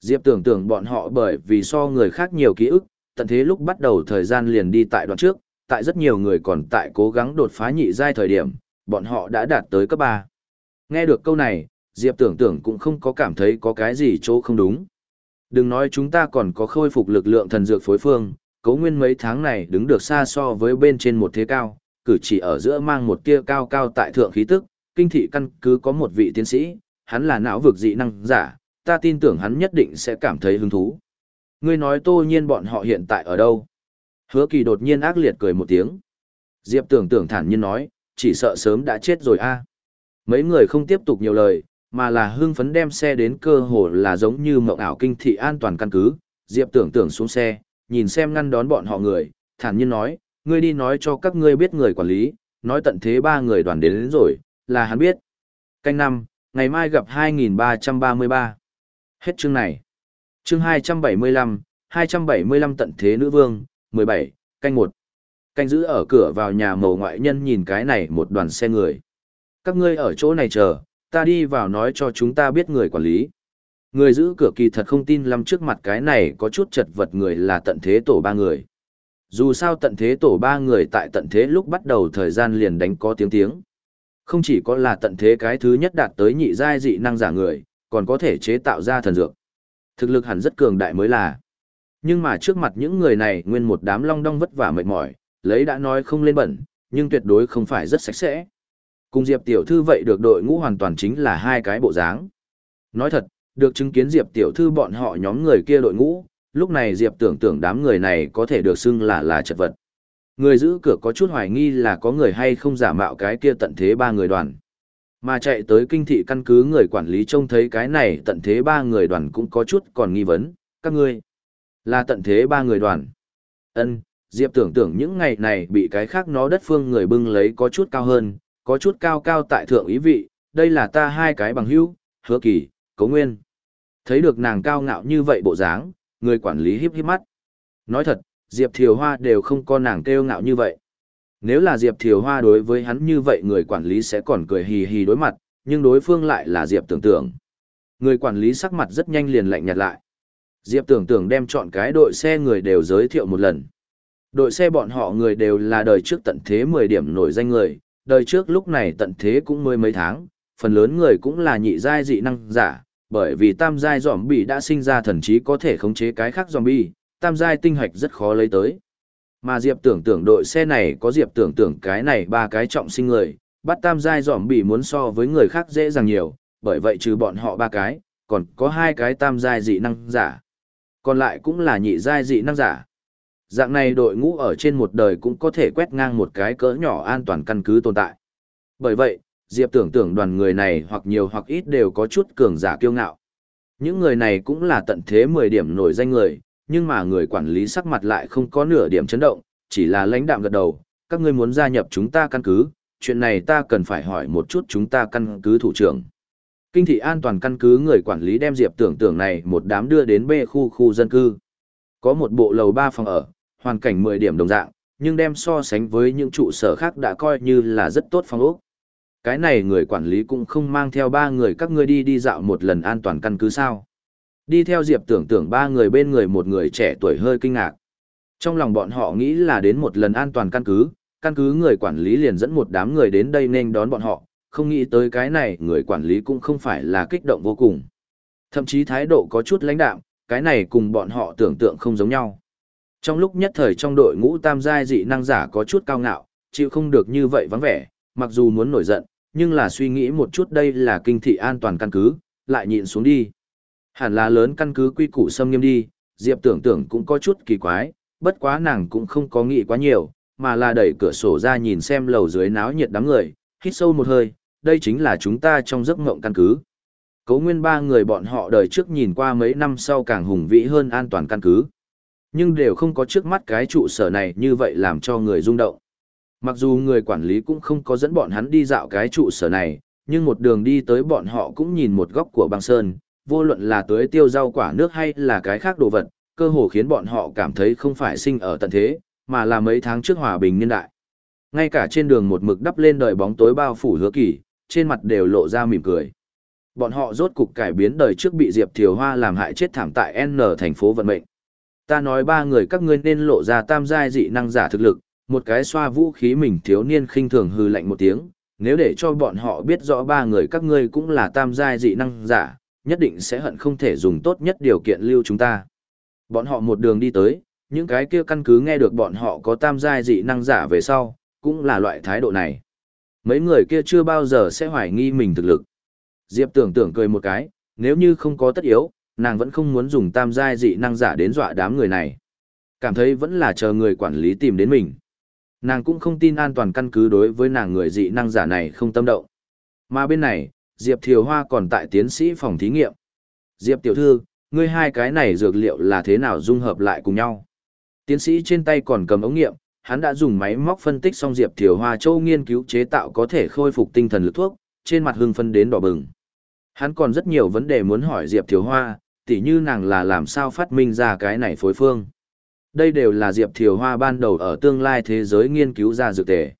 Diệp tưởng tưởng bọn họ bởi vì so người khác nhiều ký ức, tận thế lúc bắt đầu thời gian liền đi tại đoạn trước, tại rất nhiều người còn tại cố gắng đột phá nhị giai thời điểm, bọn họ đã đạt tới cấp 3. Nghe được câu này, Diệp tưởng tưởng cũng không có cảm thấy có cái gì chỗ không đúng. Đừng nói chúng ta còn có khôi phục lực lượng thần dược phối phương, cấu nguyên mấy tháng này đứng được xa so với bên trên một thế cao, cử chỉ ở giữa mang một tia cao cao tại thượng khí tức, kinh thị căn cứ có một vị tiến sĩ, hắn là não vực dị năng giả, ta tin tưởng hắn nhất định sẽ cảm thấy hứng thú. Ngươi nói tô nhiên bọn họ hiện tại ở đâu? Hứa kỳ đột nhiên ác liệt cười một tiếng. Diệp tưởng tưởng thản nhiên nói, chỉ sợ sớm đã chết rồi a. À. Mấy người không tiếp tục nhiều lời, mà là hưng phấn đem xe đến cơ hồ là giống như mộng ảo kinh thị an toàn căn cứ. Diệp tưởng tưởng xuống xe, nhìn xem ngăn đón bọn họ người, thản nhiên nói, ngươi đi nói cho các ngươi biết người quản lý, nói tận thế ba người đoàn đến, đến rồi, là hắn biết. Canh năm, ngày mai gặp 2333. Hết chương này. Chương 275, 275 tận thế nữ vương, 17, canh một Canh giữ ở cửa vào nhà mầu ngoại nhân nhìn cái này một đoàn xe người. Các ngươi ở chỗ này chờ, ta đi vào nói cho chúng ta biết người quản lý. Người giữ cửa kỳ thật không tin lắm trước mặt cái này có chút chật vật người là tận thế tổ ba người. Dù sao tận thế tổ ba người tại tận thế lúc bắt đầu thời gian liền đánh có tiếng tiếng. Không chỉ có là tận thế cái thứ nhất đạt tới nhị giai dị năng giả người, còn có thể chế tạo ra thần dược. Thực lực hẳn rất cường đại mới là. Nhưng mà trước mặt những người này nguyên một đám long đong vất vả mệt mỏi, lấy đã nói không lên bẩn, nhưng tuyệt đối không phải rất sạch sẽ. Cùng Diệp Tiểu Thư vậy được đội ngũ hoàn toàn chính là hai cái bộ dáng. Nói thật, được chứng kiến Diệp Tiểu Thư bọn họ nhóm người kia đội ngũ, lúc này Diệp tưởng tưởng đám người này có thể được xưng là là chật vật. Người giữ cửa có chút hoài nghi là có người hay không giả mạo cái kia tận thế ba người đoàn. Mà chạy tới kinh thị căn cứ người quản lý trông thấy cái này tận thế ba người đoàn cũng có chút còn nghi vấn, các ngươi là tận thế ba người đoàn. Ân, Diệp tưởng tưởng những ngày này bị cái khác nó đất phương người bưng lấy có chút cao hơn, có chút cao cao tại thượng ý vị, đây là ta hai cái bằng hữu, hứa kỳ, cấu nguyên. Thấy được nàng cao ngạo như vậy bộ dáng, người quản lý híp híp mắt. Nói thật, Diệp Thiều Hoa đều không có nàng kêu ngạo như vậy. Nếu là Diệp Thiều Hoa đối với hắn như vậy người quản lý sẽ còn cười hì hì đối mặt, nhưng đối phương lại là Diệp tưởng tưởng. Người quản lý sắc mặt rất nhanh liền lạnh nhạt lại. Diệp tưởng tưởng đem chọn cái đội xe người đều giới thiệu một lần. Đội xe bọn họ người đều là đời trước tận thế 10 điểm nổi danh người, đời trước lúc này tận thế cũng mới mấy tháng, phần lớn người cũng là nhị giai dị năng giả, bởi vì tam giai zombie đã sinh ra thần trí có thể khống chế cái khác zombie, tam giai tinh hạch rất khó lấy tới. Mà Diệp tưởng tưởng đội xe này có Diệp tưởng tưởng cái này ba cái trọng sinh người, bắt tam giai zombie muốn so với người khác dễ dàng nhiều, bởi vậy trừ bọn họ ba cái, còn có hai cái tam giai dị năng giả. Còn lại cũng là nhị giai dị năng giả. Dạng này đội ngũ ở trên một đời cũng có thể quét ngang một cái cỡ nhỏ an toàn căn cứ tồn tại. Bởi vậy, Diệp tưởng tưởng đoàn người này hoặc nhiều hoặc ít đều có chút cường giả kiêu ngạo. Những người này cũng là tận thế 10 điểm nổi danh người, nhưng mà người quản lý sắc mặt lại không có nửa điểm chấn động, chỉ là lãnh đạm gật đầu, các ngươi muốn gia nhập chúng ta căn cứ, chuyện này ta cần phải hỏi một chút chúng ta căn cứ thủ trưởng. Kinh thị an toàn căn cứ người quản lý đem Diệp tưởng tưởng này một đám đưa đến B khu khu dân cư. Có một bộ lầu 3 phòng ở, hoàn cảnh 10 điểm đồng dạng, nhưng đem so sánh với những trụ sở khác đã coi như là rất tốt phòng ốc. Cái này người quản lý cũng không mang theo ba người các ngươi đi đi dạo một lần an toàn căn cứ sao. Đi theo Diệp tưởng tưởng ba người bên người một người trẻ tuổi hơi kinh ngạc. Trong lòng bọn họ nghĩ là đến một lần an toàn căn cứ, căn cứ người quản lý liền dẫn một đám người đến đây nên đón bọn họ, không nghĩ tới cái này người quản lý cũng không phải là kích động vô cùng. Thậm chí thái độ có chút lãnh đạm, cái này cùng bọn họ tưởng tượng không giống nhau. Trong lúc nhất thời trong đội ngũ tam giai dị năng giả có chút cao ngạo, chịu không được như vậy vắng vẻ, mặc dù muốn nổi giận, nhưng là suy nghĩ một chút đây là kinh thị an toàn căn cứ, lại nhịn xuống đi. Hẳn là lớn căn cứ quy củ xâm nghiêm đi, Diệp tưởng tưởng cũng có chút kỳ quái, bất quá nàng cũng không có nghĩ quá nhiều, mà là đẩy cửa sổ ra nhìn xem lầu dưới náo nhiệt đám người, hít sâu một hơi, đây chính là chúng ta trong giấc mộng căn cứ. Cấu nguyên ba người bọn họ đời trước nhìn qua mấy năm sau càng hùng vĩ hơn an toàn căn cứ. Nhưng đều không có trước mắt cái trụ sở này như vậy làm cho người rung động. Mặc dù người quản lý cũng không có dẫn bọn hắn đi dạo cái trụ sở này, nhưng một đường đi tới bọn họ cũng nhìn một góc của băng sơn, vô luận là tưới tiêu rau quả nước hay là cái khác đồ vật, cơ hồ khiến bọn họ cảm thấy không phải sinh ở tận thế, mà là mấy tháng trước hòa bình niên đại. Ngay cả trên đường một mực đắp lên đời bóng tối bao phủ hứa kỳ, trên mặt đều lộ ra mỉm cười. Bọn họ rốt cục cải biến đời trước bị Diệp Thiều Hoa làm hại chết thảm tại N thành phố vận mệnh. Ta nói ba người các ngươi nên lộ ra tam giai dị năng giả thực lực, một cái xoa vũ khí mình thiếu niên khinh thường hư lạnh một tiếng, nếu để cho bọn họ biết rõ ba người các ngươi cũng là tam giai dị năng giả, nhất định sẽ hận không thể dùng tốt nhất điều kiện lưu chúng ta. Bọn họ một đường đi tới, những cái kia căn cứ nghe được bọn họ có tam giai dị năng giả về sau, cũng là loại thái độ này. Mấy người kia chưa bao giờ sẽ hoài nghi mình thực lực. Diệp tưởng tưởng cười một cái, nếu như không có tất yếu, nàng vẫn không muốn dùng tam giai dị năng giả đến dọa đám người này. Cảm thấy vẫn là chờ người quản lý tìm đến mình. Nàng cũng không tin an toàn căn cứ đối với nàng người dị năng giả này không tâm động. Mà bên này, Diệp Thiều Hoa còn tại tiến sĩ phòng thí nghiệm. Diệp tiểu thư, ngươi hai cái này dược liệu là thế nào dung hợp lại cùng nhau? Tiến sĩ trên tay còn cầm ống nghiệm, hắn đã dùng máy móc phân tích xong Diệp Thiều Hoa Châu nghiên cứu chế tạo có thể khôi phục tinh thần lực thuốc, trên mặt hưng phân đến đỏ bừng. Hắn còn rất nhiều vấn đề muốn hỏi Diệp Thiều Hoa, tỉ như nàng là làm sao phát minh ra cái này phối phương. Đây đều là Diệp Thiều Hoa ban đầu ở tương lai thế giới nghiên cứu ra dược tề.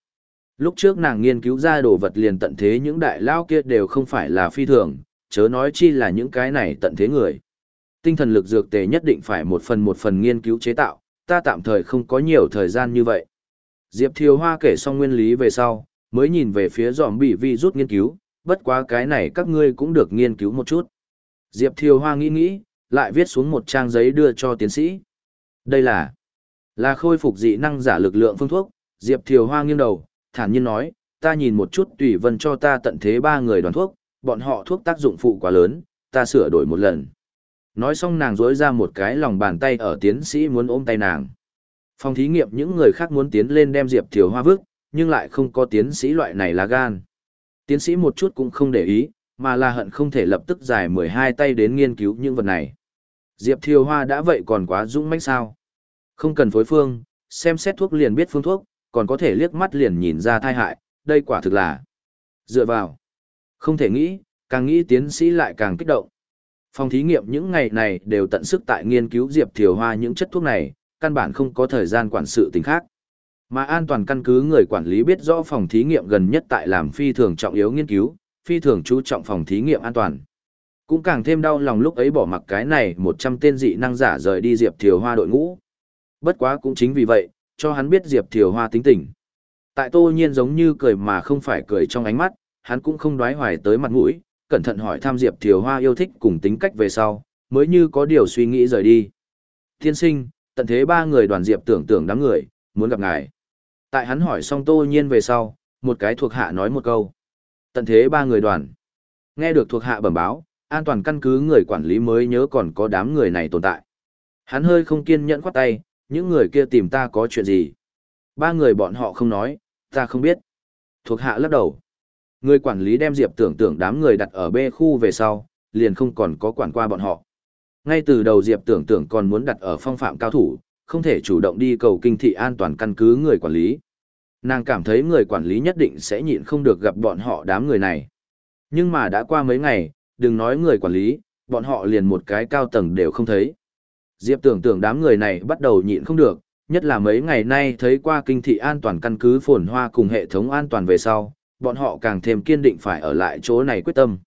Lúc trước nàng nghiên cứu ra đồ vật liền tận thế những đại lao kia đều không phải là phi thường, chớ nói chi là những cái này tận thế người. Tinh thần lực dược tề nhất định phải một phần một phần nghiên cứu chế tạo, ta tạm thời không có nhiều thời gian như vậy. Diệp Thiều Hoa kể xong nguyên lý về sau, mới nhìn về phía giòm bị vi rút nghiên cứu, bất quá cái này các ngươi cũng được nghiên cứu một chút. Diệp Thiều Hoa nghĩ nghĩ, lại viết xuống một trang giấy đưa cho tiến sĩ. Đây là là khôi phục dị năng giả lực lượng phương thuốc, Diệp Thiều Hoa nghiêng đầu, thản nhiên nói, ta nhìn một chút tùy vân cho ta tận thế ba người đoàn thuốc, bọn họ thuốc tác dụng phụ quá lớn, ta sửa đổi một lần. Nói xong nàng rỗi ra một cái lòng bàn tay ở tiến sĩ muốn ôm tay nàng. Phòng thí nghiệm những người khác muốn tiến lên đem Diệp Thiều Hoa vứt, nhưng lại không có tiến sĩ loại này là gan. Tiến sĩ một chút cũng không để ý, mà là hận không thể lập tức giải 12 tay đến nghiên cứu những vật này. Diệp Thiều Hoa đã vậy còn quá dũng mãnh sao. Không cần phối phương, xem xét thuốc liền biết phương thuốc, còn có thể liếc mắt liền nhìn ra thai hại, đây quả thực là dựa vào. Không thể nghĩ, càng nghĩ tiến sĩ lại càng kích động. Phòng thí nghiệm những ngày này đều tận sức tại nghiên cứu Diệp Thiều Hoa những chất thuốc này, căn bản không có thời gian quản sự tình khác. Mà an toàn căn cứ người quản lý biết rõ phòng thí nghiệm gần nhất tại làm phi thường trọng yếu nghiên cứu, phi thường chú trọng phòng thí nghiệm an toàn. Cũng càng thêm đau lòng lúc ấy bỏ mặc cái này 100 tên dị năng giả rời đi Diệp Thiều Hoa đội ngũ. Bất quá cũng chính vì vậy, cho hắn biết Diệp Thiều Hoa tính tình. Tại tô nhiên giống như cười mà không phải cười trong ánh mắt, hắn cũng không đoái hoài tới mặt mũi, cẩn thận hỏi thăm Diệp Thiều Hoa yêu thích cùng tính cách về sau, mới như có điều suy nghĩ rời đi. Thiên sinh, tận thế ba người đoàn Diệp tưởng tưởng đám người, muốn gặp ngài. Tại hắn hỏi xong tô nhiên về sau, một cái thuộc hạ nói một câu. Tận thế ba người đoàn. Nghe được thuộc hạ bẩm báo, an toàn căn cứ người quản lý mới nhớ còn có đám người này tồn tại. Hắn hơi không kiên nhẫn khoát tay, những người kia tìm ta có chuyện gì. Ba người bọn họ không nói, ta không biết. Thuộc hạ lắc đầu. Người quản lý đem Diệp tưởng tưởng đám người đặt ở B khu về sau, liền không còn có quản qua bọn họ. Ngay từ đầu Diệp tưởng tưởng còn muốn đặt ở phong phạm cao thủ, không thể chủ động đi cầu kinh thị an toàn căn cứ người quản lý. Nàng cảm thấy người quản lý nhất định sẽ nhịn không được gặp bọn họ đám người này. Nhưng mà đã qua mấy ngày, đừng nói người quản lý, bọn họ liền một cái cao tầng đều không thấy. Diệp tưởng tưởng đám người này bắt đầu nhịn không được, nhất là mấy ngày nay thấy qua kinh thị an toàn căn cứ phồn hoa cùng hệ thống an toàn về sau, bọn họ càng thêm kiên định phải ở lại chỗ này quyết tâm.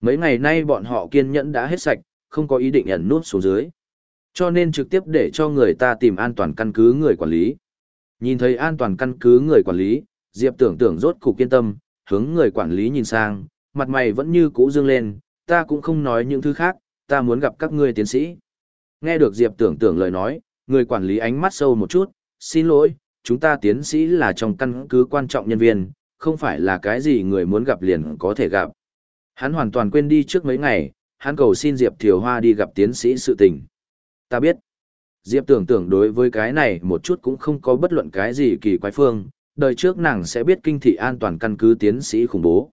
Mấy ngày nay bọn họ kiên nhẫn đã hết sạch, không có ý định ẩn nút xuống dưới. Cho nên trực tiếp để cho người ta tìm an toàn căn cứ người quản lý. Nhìn thấy an toàn căn cứ người quản lý, Diệp tưởng tưởng rốt cục kiên tâm, hướng người quản lý nhìn sang, mặt mày vẫn như cũ dương lên, ta cũng không nói những thứ khác, ta muốn gặp các ngươi tiến sĩ. Nghe được Diệp tưởng tưởng lời nói, người quản lý ánh mắt sâu một chút, xin lỗi, chúng ta tiến sĩ là trong căn cứ quan trọng nhân viên, không phải là cái gì người muốn gặp liền có thể gặp. Hắn hoàn toàn quên đi trước mấy ngày, hắn cầu xin Diệp Thiều Hoa đi gặp tiến sĩ sự tình. Ta biết, Diệp tưởng tưởng đối với cái này một chút cũng không có bất luận cái gì kỳ quái phương, đời trước nàng sẽ biết kinh thị an toàn căn cứ tiến sĩ khủng bố.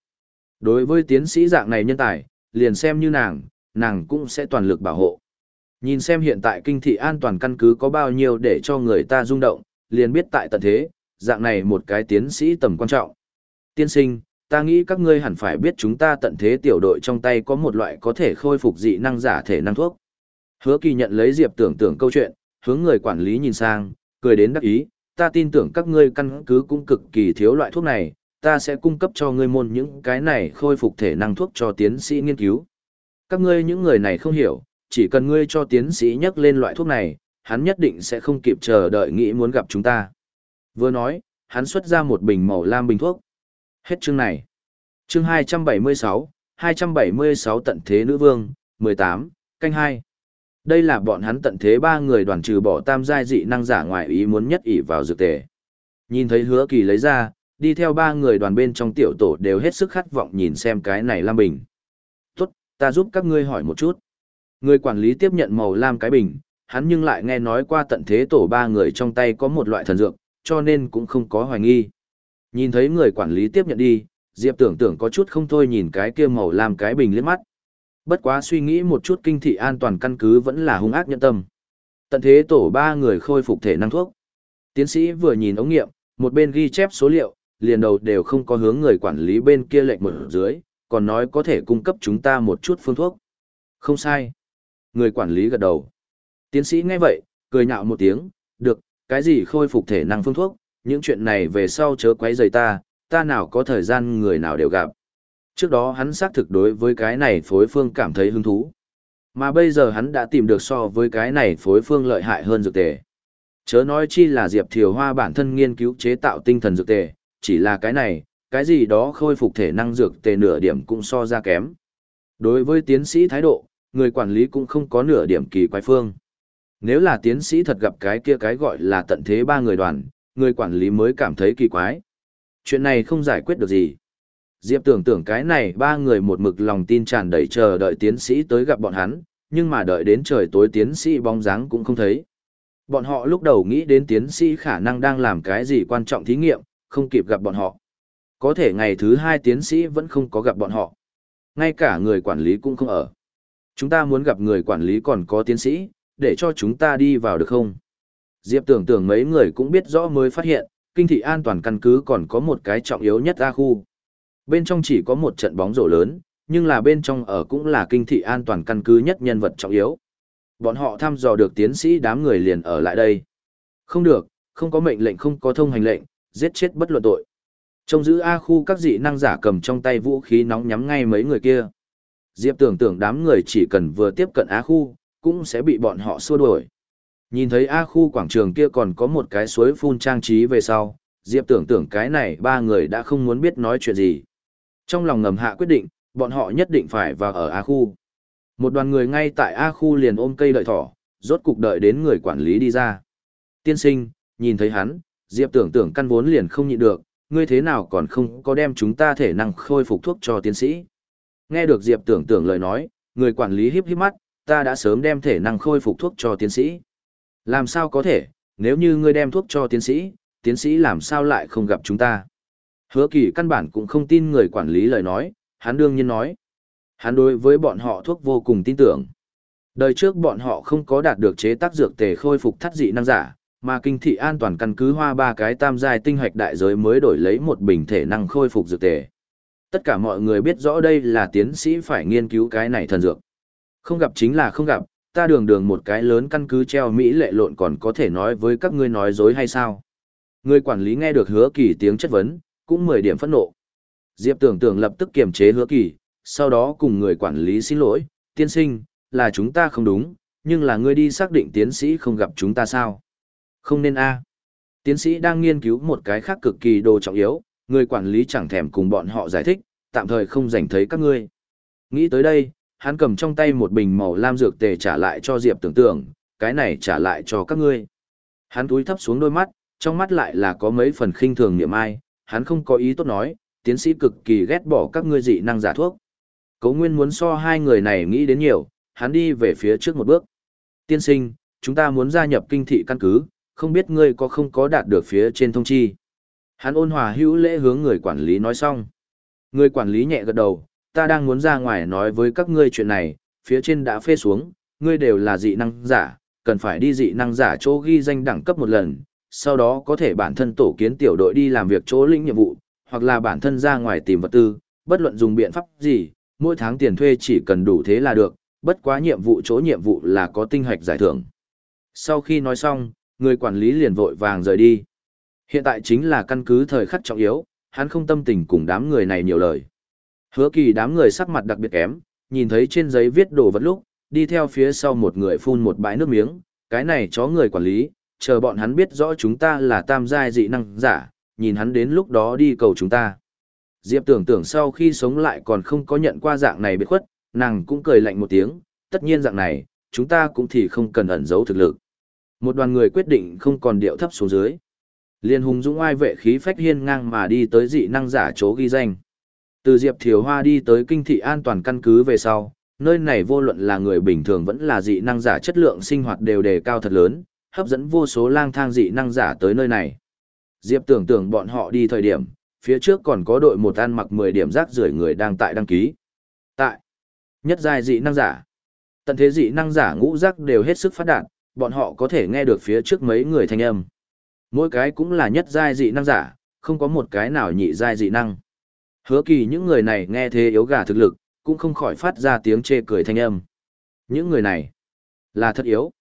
Đối với tiến sĩ dạng này nhân tài, liền xem như nàng, nàng cũng sẽ toàn lực bảo hộ. Nhìn xem hiện tại kinh thị an toàn căn cứ có bao nhiêu để cho người ta rung động, liền biết tại tận thế, dạng này một cái tiến sĩ tầm quan trọng. Tiên sinh, ta nghĩ các ngươi hẳn phải biết chúng ta tận thế tiểu đội trong tay có một loại có thể khôi phục dị năng giả thể năng thuốc. Hứa kỳ nhận lấy diệp tưởng tưởng câu chuyện, hướng người quản lý nhìn sang, cười đến đắc ý, ta tin tưởng các ngươi căn cứ cũng cực kỳ thiếu loại thuốc này, ta sẽ cung cấp cho ngươi môn những cái này khôi phục thể năng thuốc cho tiến sĩ nghiên cứu. Các ngươi những người này không hiểu, chỉ cần ngươi cho tiến sĩ nhắc lên loại thuốc này, hắn nhất định sẽ không kịp chờ đợi nghĩ muốn gặp chúng ta. Vừa nói, hắn xuất ra một bình màu lam bình thuốc. Hết chương này. Chương 276, 276 tận thế nữ vương, 18, canh 2. Đây là bọn hắn tận thế ba người đoàn trừ bỏ tam giai dị năng giả ngoại ý muốn nhất ỷ vào dược tề. Nhìn thấy hứa kỳ lấy ra, đi theo ba người đoàn bên trong tiểu tổ đều hết sức khát vọng nhìn xem cái này lam bình. Tốt, ta giúp các ngươi hỏi một chút. Người quản lý tiếp nhận màu lam cái bình, hắn nhưng lại nghe nói qua tận thế tổ ba người trong tay có một loại thần dược, cho nên cũng không có hoài nghi. Nhìn thấy người quản lý tiếp nhận đi, Diệp tưởng tưởng có chút không thôi nhìn cái kia màu lam cái bình liếc mắt. Bất quá suy nghĩ một chút kinh thị an toàn căn cứ vẫn là hung ác nhân tâm. Tận thế tổ ba người khôi phục thể năng thuốc. Tiến sĩ vừa nhìn ống nghiệm, một bên ghi chép số liệu, liền đầu đều không có hướng người quản lý bên kia lệnh một dưới, còn nói có thể cung cấp chúng ta một chút phương thuốc. Không sai. Người quản lý gật đầu. Tiến sĩ nghe vậy, cười nhạo một tiếng, được, cái gì khôi phục thể năng phương thuốc, những chuyện này về sau chớ quấy rầy ta, ta nào có thời gian người nào đều gặp. Trước đó hắn xác thực đối với cái này phối phương cảm thấy hứng thú. Mà bây giờ hắn đã tìm được so với cái này phối phương lợi hại hơn dược tề. Chớ nói chi là Diệp Thiều Hoa bản thân nghiên cứu chế tạo tinh thần dược tề, chỉ là cái này, cái gì đó khôi phục thể năng dược tề nửa điểm cũng so ra kém. Đối với tiến sĩ thái độ, người quản lý cũng không có nửa điểm kỳ quái phương. Nếu là tiến sĩ thật gặp cái kia cái gọi là tận thế ba người đoàn, người quản lý mới cảm thấy kỳ quái. Chuyện này không giải quyết được gì. Diệp tưởng tưởng cái này ba người một mực lòng tin tràn đầy chờ đợi tiến sĩ tới gặp bọn hắn, nhưng mà đợi đến trời tối tiến sĩ bóng dáng cũng không thấy. Bọn họ lúc đầu nghĩ đến tiến sĩ khả năng đang làm cái gì quan trọng thí nghiệm, không kịp gặp bọn họ. Có thể ngày thứ hai tiến sĩ vẫn không có gặp bọn họ. Ngay cả người quản lý cũng không ở. Chúng ta muốn gặp người quản lý còn có tiến sĩ, để cho chúng ta đi vào được không? Diệp tưởng tưởng mấy người cũng biết rõ mới phát hiện, kinh thị an toàn căn cứ còn có một cái trọng yếu nhất A khu. Bên trong chỉ có một trận bóng rổ lớn, nhưng là bên trong ở cũng là kinh thị an toàn căn cứ nhất nhân vật trọng yếu. Bọn họ thăm dò được tiến sĩ đám người liền ở lại đây. Không được, không có mệnh lệnh không có thông hành lệnh, giết chết bất luận tội. Trong giữ A khu các dị năng giả cầm trong tay vũ khí nóng nhắm ngay mấy người kia. Diệp tưởng tưởng đám người chỉ cần vừa tiếp cận A khu, cũng sẽ bị bọn họ xua đuổi. Nhìn thấy A khu quảng trường kia còn có một cái suối phun trang trí về sau, Diệp tưởng tưởng cái này ba người đã không muốn biết nói chuyện gì. Trong lòng ngầm hạ quyết định, bọn họ nhất định phải vào ở A khu. Một đoàn người ngay tại A khu liền ôm cây đợi thỏ, rốt cục đợi đến người quản lý đi ra. Tiên sinh, nhìn thấy hắn, Diệp tưởng tưởng căn vốn liền không nhịn được, ngươi thế nào còn không có đem chúng ta thể năng khôi phục thuốc cho tiến sĩ. Nghe được Diệp tưởng tưởng lời nói, người quản lý híp híp mắt, ta đã sớm đem thể năng khôi phục thuốc cho tiến sĩ. Làm sao có thể, nếu như ngươi đem thuốc cho tiến sĩ, tiến sĩ làm sao lại không gặp chúng ta. Hứa kỳ căn bản cũng không tin người quản lý lời nói, hắn đương nhiên nói. Hắn đối với bọn họ thuốc vô cùng tin tưởng. Đời trước bọn họ không có đạt được chế tác dược tề khôi phục thắt dị năng giả, mà kinh thị an toàn căn cứ hoa ba cái tam giai tinh hoạch đại giới mới đổi lấy một bình thể năng khôi phục dược tề. Tất cả mọi người biết rõ đây là tiến sĩ phải nghiên cứu cái này thần dược. Không gặp chính là không gặp, ta đường đường một cái lớn căn cứ treo Mỹ lệ lộn còn có thể nói với các ngươi nói dối hay sao. Người quản lý nghe được hứa kỳ tiếng chất vấn, cũng mười điểm phẫn nộ. Diệp tưởng tưởng lập tức kiềm chế hứa kỳ, sau đó cùng người quản lý xin lỗi, tiên sinh, là chúng ta không đúng, nhưng là ngươi đi xác định tiến sĩ không gặp chúng ta sao. Không nên a Tiến sĩ đang nghiên cứu một cái khác cực kỳ đồ trọng yếu, người quản lý chẳng thèm cùng bọn họ giải thích, tạm thời không rảnh thấy các ngươi. Nghĩ tới đây, hắn cầm trong tay một bình màu lam dược tề trả lại cho Diệp tưởng tượng, cái này trả lại cho các ngươi. Hắn túi thấp xuống đôi mắt, trong mắt lại là có mấy phần khinh thường niệm ai, hắn không có ý tốt nói, tiến sĩ cực kỳ ghét bỏ các ngươi dị năng giả thuốc. Cấu Nguyên muốn so hai người này nghĩ đến nhiều, hắn đi về phía trước một bước. Tiên sinh, chúng ta muốn gia nhập kinh thị căn cứ, không biết ngươi có không có đạt được phía trên thông chi. Hắn ôn hòa hữu lễ hướng người quản lý nói xong. Người quản lý nhẹ gật đầu, ta đang muốn ra ngoài nói với các ngươi chuyện này, phía trên đã phê xuống, ngươi đều là dị năng giả, cần phải đi dị năng giả chỗ ghi danh đẳng cấp một lần, sau đó có thể bản thân tổ kiến tiểu đội đi làm việc chỗ lĩnh nhiệm vụ, hoặc là bản thân ra ngoài tìm vật tư, bất luận dùng biện pháp gì, mỗi tháng tiền thuê chỉ cần đủ thế là được, bất quá nhiệm vụ chỗ nhiệm vụ là có tinh hoạch giải thưởng. Sau khi nói xong, người quản lý liền vội vàng rời đi. Hiện tại chính là căn cứ thời khắc trọng yếu, hắn không tâm tình cùng đám người này nhiều lời. Hứa kỳ đám người sắc mặt đặc biệt kém, nhìn thấy trên giấy viết đồ vật lúc, đi theo phía sau một người phun một bãi nước miếng, cái này chó người quản lý, chờ bọn hắn biết rõ chúng ta là tam giai dị năng giả, nhìn hắn đến lúc đó đi cầu chúng ta. Diệp tưởng tưởng sau khi sống lại còn không có nhận qua dạng này biệt khuất, nàng cũng cười lạnh một tiếng, tất nhiên dạng này, chúng ta cũng thì không cần ẩn giấu thực lực. Một đoàn người quyết định không còn điệu thấp xuống dưới. Liên hùng dũng ai vệ khí phách hiên ngang mà đi tới dị năng giả chỗ ghi danh. Từ Diệp Thiều Hoa đi tới kinh thị an toàn căn cứ về sau, nơi này vô luận là người bình thường vẫn là dị năng giả chất lượng sinh hoạt đều đề cao thật lớn, hấp dẫn vô số lang thang dị năng giả tới nơi này. Diệp tưởng tưởng bọn họ đi thời điểm, phía trước còn có đội một ăn mặc 10 điểm rác rưởi người đang tại đăng ký. Tại nhất giai dị năng giả. Tận thế dị năng giả ngũ giác đều hết sức phát đạt, bọn họ có thể nghe được phía trước mấy người thanh âm. Mỗi cái cũng là nhất giai dị năng giả, không có một cái nào nhị giai dị năng. Hứa kỳ những người này nghe thế yếu gà thực lực, cũng không khỏi phát ra tiếng chê cười thanh âm. Những người này là thật yếu.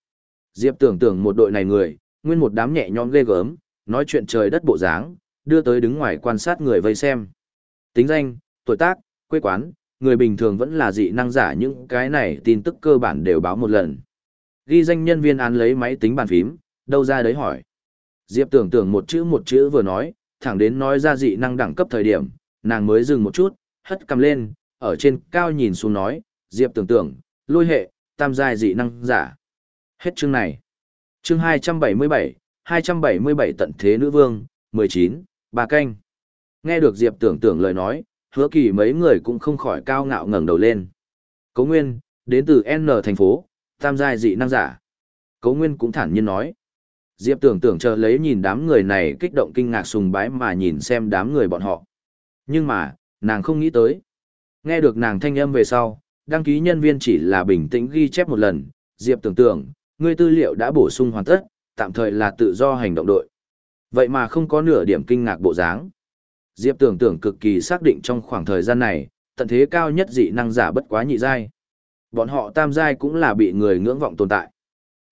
Diệp tưởng tưởng một đội này người, nguyên một đám nhẹ nhõm ghê gớm, nói chuyện trời đất bộ dáng, đưa tới đứng ngoài quan sát người vây xem. Tính danh, tuổi tác, quê quán, người bình thường vẫn là dị năng giả những cái này tin tức cơ bản đều báo một lần. Ghi danh nhân viên án lấy máy tính bàn phím, đâu ra đấy hỏi. Diệp tưởng tưởng một chữ một chữ vừa nói, thẳng đến nói ra dị năng đẳng cấp thời điểm, nàng mới dừng một chút, hất cầm lên, ở trên cao nhìn xuống nói, Diệp tưởng tưởng, lôi hệ, tam giai dị năng giả. Hết chương này. Chương 277, 277 tận thế nữ vương, 19, bà canh. Nghe được Diệp tưởng tưởng lời nói, hứa kỳ mấy người cũng không khỏi cao ngạo ngẩng đầu lên. Cấu Nguyên, đến từ N thành phố, tam giai dị năng giả. Cấu Nguyên cũng thản nhiên nói. Diệp tưởng tưởng chờ lấy nhìn đám người này kích động kinh ngạc sùng bái mà nhìn xem đám người bọn họ. Nhưng mà, nàng không nghĩ tới. Nghe được nàng thanh âm về sau, đăng ký nhân viên chỉ là bình tĩnh ghi chép một lần. Diệp tưởng tưởng, ngươi tư liệu đã bổ sung hoàn tất, tạm thời là tự do hành động đội. Vậy mà không có nửa điểm kinh ngạc bộ dáng. Diệp tưởng tưởng cực kỳ xác định trong khoảng thời gian này, tận thế cao nhất dị năng giả bất quá nhị giai. Bọn họ tam giai cũng là bị người ngưỡng vọng tồn tại.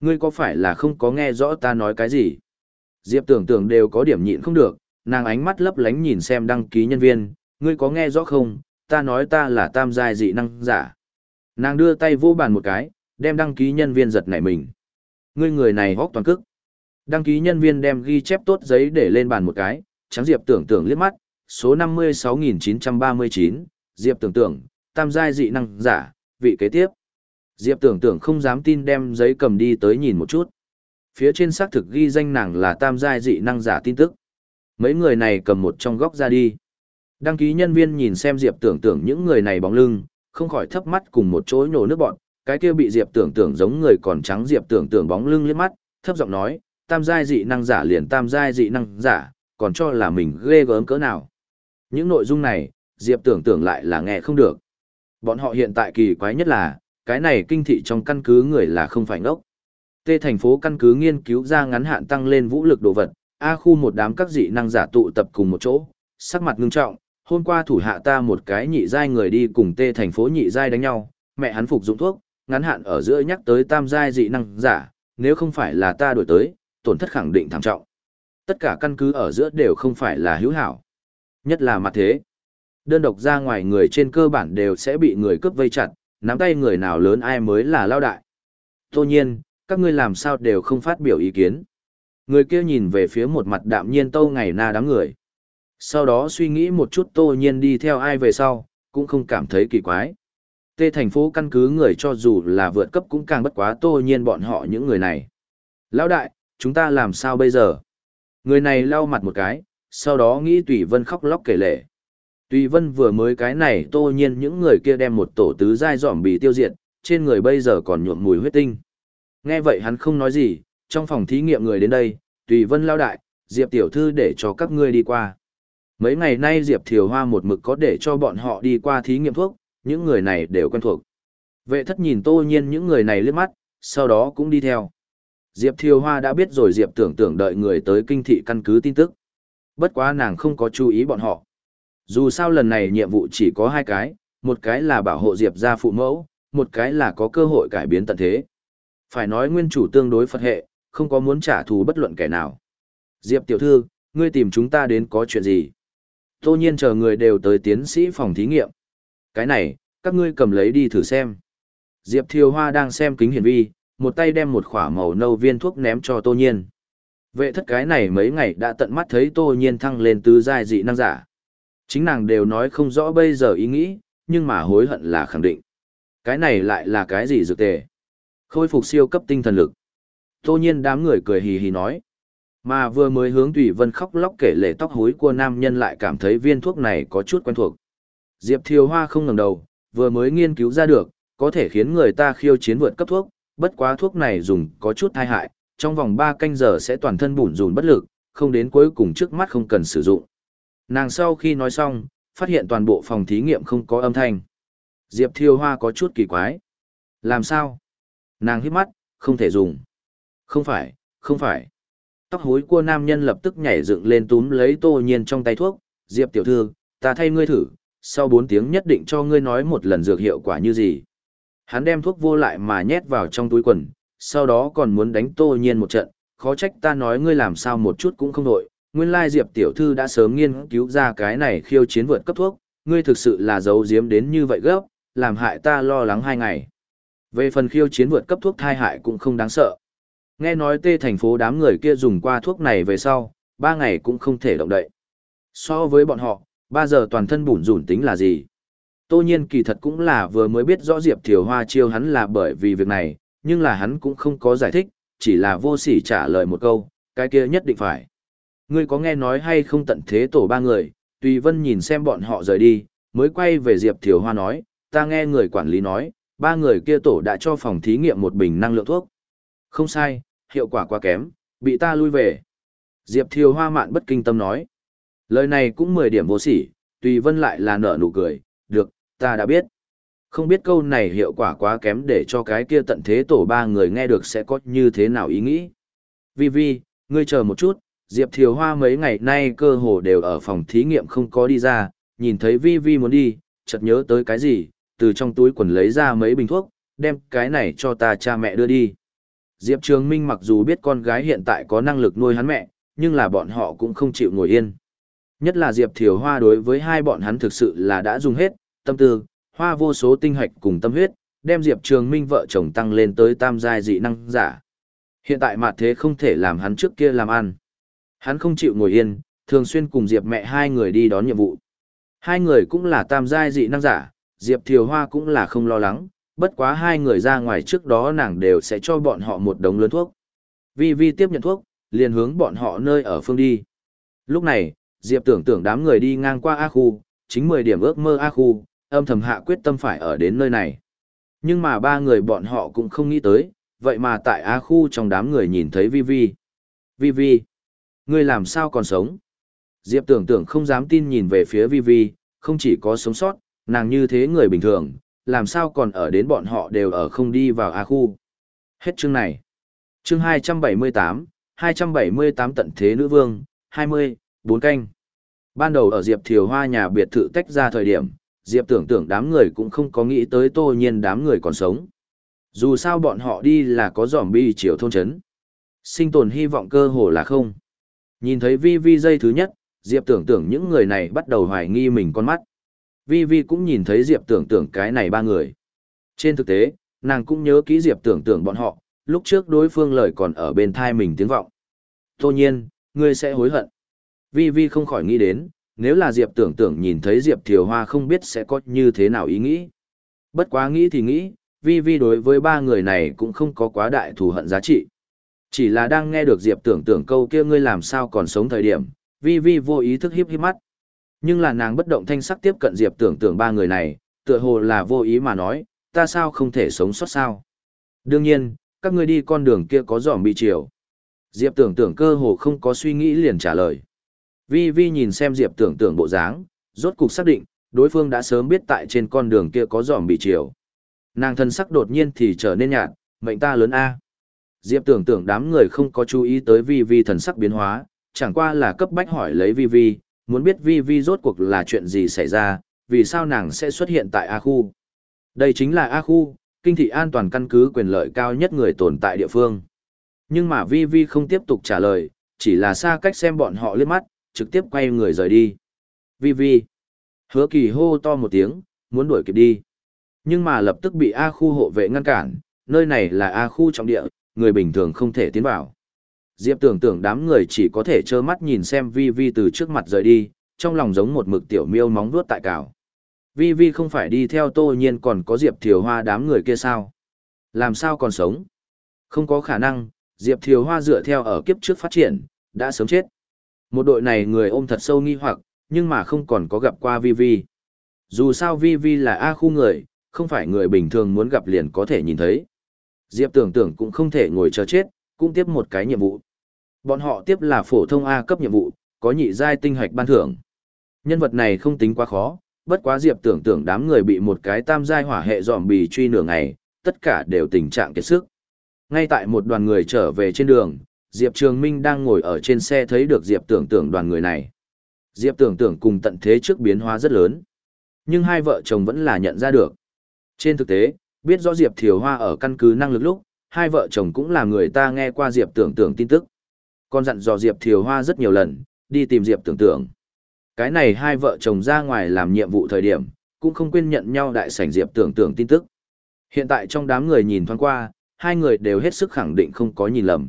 Ngươi có phải là không có nghe rõ ta nói cái gì? Diệp tưởng tưởng đều có điểm nhịn không được, nàng ánh mắt lấp lánh nhìn xem đăng ký nhân viên, ngươi có nghe rõ không, ta nói ta là tam giai dị năng giả. Nàng đưa tay vô bàn một cái, đem đăng ký nhân viên giật nảy mình. Ngươi người này hóc toàn cức. Đăng ký nhân viên đem ghi chép tốt giấy để lên bàn một cái, trắng Diệp tưởng tưởng liếc mắt, số 56939, Diệp tưởng tưởng, tam giai dị năng giả, vị kế tiếp. Diệp tưởng tưởng không dám tin đem giấy cầm đi tới nhìn một chút. Phía trên xác thực ghi danh nàng là tam giai dị năng giả tin tức. Mấy người này cầm một trong góc ra đi. Đăng ký nhân viên nhìn xem Diệp tưởng tưởng những người này bóng lưng, không khỏi thấp mắt cùng một chỗ nhổ nước bọn, cái kia bị Diệp tưởng tưởng giống người còn trắng Diệp tưởng tưởng bóng lưng liếc mắt, thấp giọng nói, tam giai dị năng giả liền tam giai dị năng giả, còn cho là mình ghê gớm cỡ nào. Những nội dung này, Diệp tưởng tưởng lại là nghe không được. Bọn họ hiện tại kỳ quái nhất là, cái này kinh thị trong căn cứ người là không phải ngốc. Tê thành phố căn cứ nghiên cứu ra ngắn hạn tăng lên vũ lực đồ vật, A khu một đám các dị năng giả tụ tập cùng một chỗ, sắc mặt ngưng trọng, hôm qua thủ hạ ta một cái nhị giai người đi cùng tê thành phố nhị giai đánh nhau, mẹ hắn phục dụng thuốc, ngắn hạn ở giữa nhắc tới tam giai dị năng giả, nếu không phải là ta đổi tới, tổn thất khẳng định thảm trọng. Tất cả căn cứ ở giữa đều không phải là hữu hảo. Nhất là mặt thế. Đơn độc ra ngoài người trên cơ bản đều sẽ bị người cướp vây chặt, nắm tay người nào lớn ai mới là lao đại. Tô nhiên, các ngươi làm sao đều không phát biểu ý kiến. Người kia nhìn về phía một mặt đạm nhiên tâu ngày na đám người. Sau đó suy nghĩ một chút tô nhiên đi theo ai về sau, cũng không cảm thấy kỳ quái. Tê thành phố căn cứ người cho dù là vượt cấp cũng càng bất quá tô nhiên bọn họ những người này. Lão đại, chúng ta làm sao bây giờ? Người này lau mặt một cái, sau đó nghĩ Tùy Vân khóc lóc kể lệ. Tùy Vân vừa mới cái này tô nhiên những người kia đem một tổ tứ dai dỏm bị tiêu diệt, trên người bây giờ còn nhuộm mùi huyết tinh. Nghe vậy hắn không nói gì, trong phòng thí nghiệm người đến đây, Tùy Vân lao đại, Diệp tiểu thư để cho các ngươi đi qua. Mấy ngày nay Diệp Thiều Hoa một mực có để cho bọn họ đi qua thí nghiệm thuốc, những người này đều quen thuộc. Vệ thất nhìn tô nhiên những người này liếc mắt, sau đó cũng đi theo. Diệp Thiều Hoa đã biết rồi Diệp tưởng tưởng đợi người tới kinh thị căn cứ tin tức. Bất quá nàng không có chú ý bọn họ. Dù sao lần này nhiệm vụ chỉ có hai cái, một cái là bảo hộ Diệp gia phụ mẫu, một cái là có cơ hội cải biến tận thế. Phải nói nguyên chủ tương đối Phật hệ, không có muốn trả thù bất luận kẻ nào. Diệp tiểu thư, ngươi tìm chúng ta đến có chuyện gì? Tô nhiên chờ người đều tới tiến sĩ phòng thí nghiệm. Cái này, các ngươi cầm lấy đi thử xem. Diệp Thiều Hoa đang xem kính hiển vi, một tay đem một khỏa màu nâu viên thuốc ném cho Tô Nhiên. Vệ thất cái này mấy ngày đã tận mắt thấy Tô Nhiên thăng lên tứ giai dị năng giả. Chính nàng đều nói không rõ bây giờ ý nghĩ, nhưng mà hối hận là khẳng định. Cái này lại là cái gì dược tề? Khôi phục siêu cấp tinh thần lực. Tô Nhiên đám người cười hì hì nói. Mà vừa mới hướng Tùy Vân khóc lóc kể lệ tóc hối của nam nhân lại cảm thấy viên thuốc này có chút quen thuộc. Diệp Thiều Hoa không ngẩng đầu, vừa mới nghiên cứu ra được, có thể khiến người ta khiêu chiến vượt cấp thuốc, bất quá thuốc này dùng có chút tai hại, trong vòng 3 canh giờ sẽ toàn thân bủn rùn bất lực, không đến cuối cùng trước mắt không cần sử dụng. Nàng sau khi nói xong, phát hiện toàn bộ phòng thí nghiệm không có âm thanh. Diệp Thiêu Hoa có chút kỳ quái. Làm sao? Nàng hít mắt, không thể dùng. Không phải, không phải. Tóc hối của nam nhân lập tức nhảy dựng lên túm lấy tô nhiên trong tay thuốc. Diệp tiểu thư, ta thay ngươi thử, sau 4 tiếng nhất định cho ngươi nói một lần dược hiệu quả như gì. Hắn đem thuốc vô lại mà nhét vào trong túi quần, sau đó còn muốn đánh tô nhiên một trận, khó trách ta nói ngươi làm sao một chút cũng không đội. Nguyên lai Diệp tiểu thư đã sớm nghiên cứu ra cái này khiêu chiến vượt cấp thuốc, ngươi thực sự là giấu giếm đến như vậy gấp, làm hại ta lo lắng hai ngày. Về phần khiêu chiến vượt cấp thuốc thai hại cũng không đáng sợ. Nghe nói tê thành phố đám người kia dùng qua thuốc này về sau, ba ngày cũng không thể động đậy. So với bọn họ, ba giờ toàn thân bủn rủn tính là gì? Tô nhiên kỳ thật cũng là vừa mới biết rõ Diệp Thiều Hoa chiêu hắn là bởi vì việc này, nhưng là hắn cũng không có giải thích, chỉ là vô sỉ trả lời một câu, cái kia nhất định phải. Ngươi có nghe nói hay không tận thế tổ ba người, Tùy Vân nhìn xem bọn họ rời đi, mới quay về Diệp Thiều Hoa nói, ta nghe người quản lý nói, ba người kia tổ đã cho phòng thí nghiệm một bình năng lượng thuốc. Không sai, hiệu quả quá kém, bị ta lui về. Diệp Thiều Hoa mạn bất kinh tâm nói. Lời này cũng 10 điểm vô sỉ, Tùy Vân lại là nở nụ cười, được, ta đã biết. Không biết câu này hiệu quả quá kém để cho cái kia tận thế tổ ba người nghe được sẽ có như thế nào ý nghĩ. Vi Vi, ngươi chờ một chút, Diệp Thiều Hoa mấy ngày nay cơ hồ đều ở phòng thí nghiệm không có đi ra, nhìn thấy Vi Vi muốn đi, chợt nhớ tới cái gì, từ trong túi quần lấy ra mấy bình thuốc, đem cái này cho ta cha mẹ đưa đi. Diệp Trường Minh mặc dù biết con gái hiện tại có năng lực nuôi hắn mẹ, nhưng là bọn họ cũng không chịu ngồi yên. Nhất là Diệp Thiều Hoa đối với hai bọn hắn thực sự là đã dùng hết, tâm tư, hoa vô số tinh hạch cùng tâm huyết, đem Diệp Trường Minh vợ chồng tăng lên tới tam giai dị năng giả. Hiện tại mặt thế không thể làm hắn trước kia làm ăn. Hắn không chịu ngồi yên, thường xuyên cùng Diệp mẹ hai người đi đón nhiệm vụ. Hai người cũng là tam giai dị năng giả, Diệp Thiều Hoa cũng là không lo lắng, bất quá hai người ra ngoài trước đó nàng đều sẽ cho bọn họ một đống lớn thuốc. Vi Vi tiếp nhận thuốc, liền hướng bọn họ nơi ở phương đi. Lúc này, Diệp tưởng tưởng đám người đi ngang qua A khu, chính 10 điểm ước mơ A khu, âm thầm hạ quyết tâm phải ở đến nơi này. Nhưng mà ba người bọn họ cũng không nghĩ tới, vậy mà tại A khu trong đám người nhìn thấy Vi Vi. Vi Vi, ngươi làm sao còn sống? Diệp tưởng tưởng không dám tin nhìn về phía Vi Vi, không chỉ có sống sót, nàng như thế người bình thường, làm sao còn ở đến bọn họ đều ở không đi vào A khu. Hết chương này. Chương 278, 278 tận thế nữ vương, 20, 4 canh. Ban đầu ở Diệp Thiều Hoa nhà biệt thự tách ra thời điểm, Diệp tưởng tưởng đám người cũng không có nghĩ tới tô nhiên đám người còn sống. Dù sao bọn họ đi là có giỏm bi chiều thôn chấn. Sinh tồn hy vọng cơ hồ là không. Nhìn thấy vi vi dây thứ nhất, Diệp tưởng tưởng những người này bắt đầu hoài nghi mình con mắt. Vi Vi cũng nhìn thấy Diệp tưởng tưởng cái này ba người. Trên thực tế, nàng cũng nhớ kỹ Diệp tưởng tưởng bọn họ, lúc trước đối phương lời còn ở bên thai mình tiếng vọng. Tô nhiên, ngươi sẽ hối hận. Vi Vi không khỏi nghĩ đến, nếu là Diệp tưởng tưởng nhìn thấy Diệp Thiều Hoa không biết sẽ có như thế nào ý nghĩ. Bất quá nghĩ thì nghĩ, Vi Vi đối với ba người này cũng không có quá đại thù hận giá trị. Chỉ là đang nghe được Diệp tưởng tưởng câu kia ngươi làm sao còn sống thời điểm, Vi Vi vô ý thức hiếp hiếp mắt. Nhưng là nàng bất động thanh sắc tiếp cận Diệp tưởng tưởng ba người này, tựa hồ là vô ý mà nói, ta sao không thể sống sót sao? Đương nhiên, các ngươi đi con đường kia có giỏm bị chiều. Diệp tưởng tưởng cơ hồ không có suy nghĩ liền trả lời. Vi Vi nhìn xem Diệp tưởng tưởng bộ dáng, rốt cục xác định, đối phương đã sớm biết tại trên con đường kia có giỏm bị chiều. Nàng thân sắc đột nhiên thì trở nên nhạt, mệnh ta lớn A. Diệp tưởng tưởng đám người không có chú ý tới Vi Vi thần sắc biến hóa, chẳng qua là cấp bách hỏi lấy Vi Vi, muốn biết vi vi rốt cuộc là chuyện gì xảy ra, vì sao nàng sẽ xuất hiện tại A khu. Đây chính là A khu, kinh thị an toàn căn cứ quyền lợi cao nhất người tồn tại địa phương. Nhưng mà vi vi không tiếp tục trả lời, chỉ là xa cách xem bọn họ liếc mắt, trực tiếp quay người rời đi. Vi vi. Hứa kỳ hô to một tiếng, muốn đuổi kịp đi. Nhưng mà lập tức bị A khu hộ vệ ngăn cản, nơi này là A khu trọng địa, người bình thường không thể tiến vào. Diệp tưởng tưởng đám người chỉ có thể trơ mắt nhìn xem Vi Vi từ trước mặt rời đi, trong lòng giống một mực tiểu miêu móng vuốt tại cào. Vi Vi không phải đi theo tô nhiên còn có Diệp Thiều Hoa đám người kia sao? Làm sao còn sống? Không có khả năng, Diệp Thiều Hoa dựa theo ở kiếp trước phát triển, đã sớm chết. Một đội này người ôm thật sâu nghi hoặc, nhưng mà không còn có gặp qua Vi Vi. Dù sao Vi Vi là A khu người, không phải người bình thường muốn gặp liền có thể nhìn thấy. Diệp tưởng tưởng cũng không thể ngồi chờ chết, cũng tiếp một cái nhiệm vụ. Bọn họ tiếp là phổ thông A cấp nhiệm vụ, có nhị giai tinh hoạch ban thưởng. Nhân vật này không tính quá khó, bất quá Diệp tưởng tưởng đám người bị một cái tam giai hỏa hệ dòm bì truy nửa ngày, tất cả đều tình trạng kiệt sức. Ngay tại một đoàn người trở về trên đường, Diệp Trường Minh đang ngồi ở trên xe thấy được Diệp tưởng tưởng đoàn người này. Diệp tưởng tưởng cùng tận thế trước biến hóa rất lớn. Nhưng hai vợ chồng vẫn là nhận ra được. Trên thực tế, biết rõ Diệp Thiều Hoa ở căn cứ năng lực lúc, hai vợ chồng cũng là người ta nghe qua Diệp tưởng tưởng tin tức. Con dặn dò Diệp Thiều Hoa rất nhiều lần, đi tìm Diệp tưởng tưởng. Cái này hai vợ chồng ra ngoài làm nhiệm vụ thời điểm, cũng không quên nhận nhau đại sảnh Diệp tưởng tưởng tin tức. Hiện tại trong đám người nhìn thoáng qua, hai người đều hết sức khẳng định không có nhìn lầm.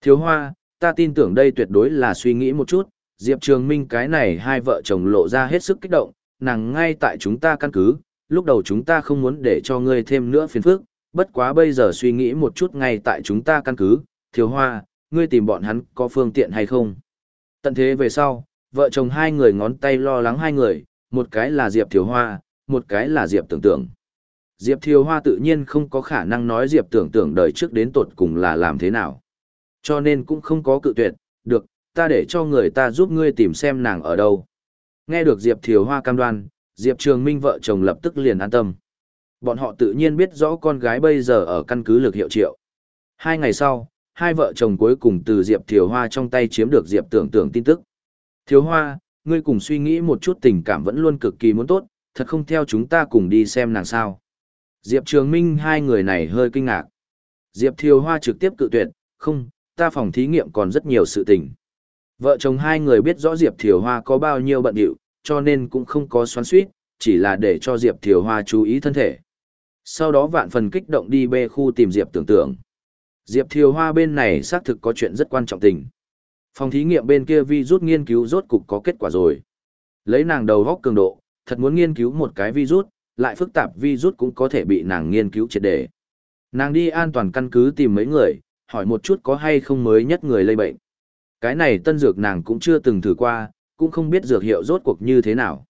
Thiếu Hoa, ta tin tưởng đây tuyệt đối là suy nghĩ một chút, Diệp Trường Minh cái này hai vợ chồng lộ ra hết sức kích động, nàng ngay tại chúng ta căn cứ, lúc đầu chúng ta không muốn để cho ngươi thêm nữa phiền phức, bất quá bây giờ suy nghĩ một chút ngay tại chúng ta căn cứ, thiếu hoa, ngươi tìm bọn hắn có phương tiện hay không. Tận thế về sau, vợ chồng hai người ngón tay lo lắng hai người, một cái là Diệp Thiếu Hoa, một cái là Diệp Tưởng Tưởng. Diệp Thiếu Hoa tự nhiên không có khả năng nói Diệp Tưởng Tưởng đời trước đến tột cùng là làm thế nào. Cho nên cũng không có cự tuyệt, được, ta để cho người ta giúp ngươi tìm xem nàng ở đâu. Nghe được Diệp Thiều Hoa cam đoan, Diệp Trường Minh vợ chồng lập tức liền an tâm. Bọn họ tự nhiên biết rõ con gái bây giờ ở căn cứ lực hiệu triệu. Hai ngày sau, hai vợ chồng cuối cùng từ Diệp Thiều Hoa trong tay chiếm được Diệp Tưởng Tưởng tin tức. Thiếu Hoa, ngươi cùng suy nghĩ một chút tình cảm vẫn luôn cực kỳ muốn tốt, thật không theo chúng ta cùng đi xem nàng sao. Diệp Trường Minh hai người này hơi kinh ngạc. Diệp Thiều Hoa trực tiếp cự tuyệt, không, ta phòng thí nghiệm còn rất nhiều sự tình. Vợ chồng hai người biết rõ Diệp Thiều Hoa có bao nhiêu bận điệu, cho nên cũng không có xoắn suýt, chỉ là để cho Diệp Thiều Hoa chú ý thân thể. Sau đó vạn phần kích động đi bê khu tìm Diệp tưởng tượng. Diệp Thiều Hoa bên này xác thực có chuyện rất quan trọng tình. Phòng thí nghiệm bên kia vi rút nghiên cứu rốt cục có kết quả rồi. Lấy nàng đầu góc cường độ, thật muốn nghiên cứu một cái virus, lại phức tạp virus cũng có thể bị nàng nghiên cứu triệt đề. Nàng đi an toàn căn cứ tìm mấy người, hỏi một chút có hay không mới nhất người lây bệnh. Cái này tân dược nàng cũng chưa từng thử qua, cũng không biết dược hiệu rốt cuộc như thế nào.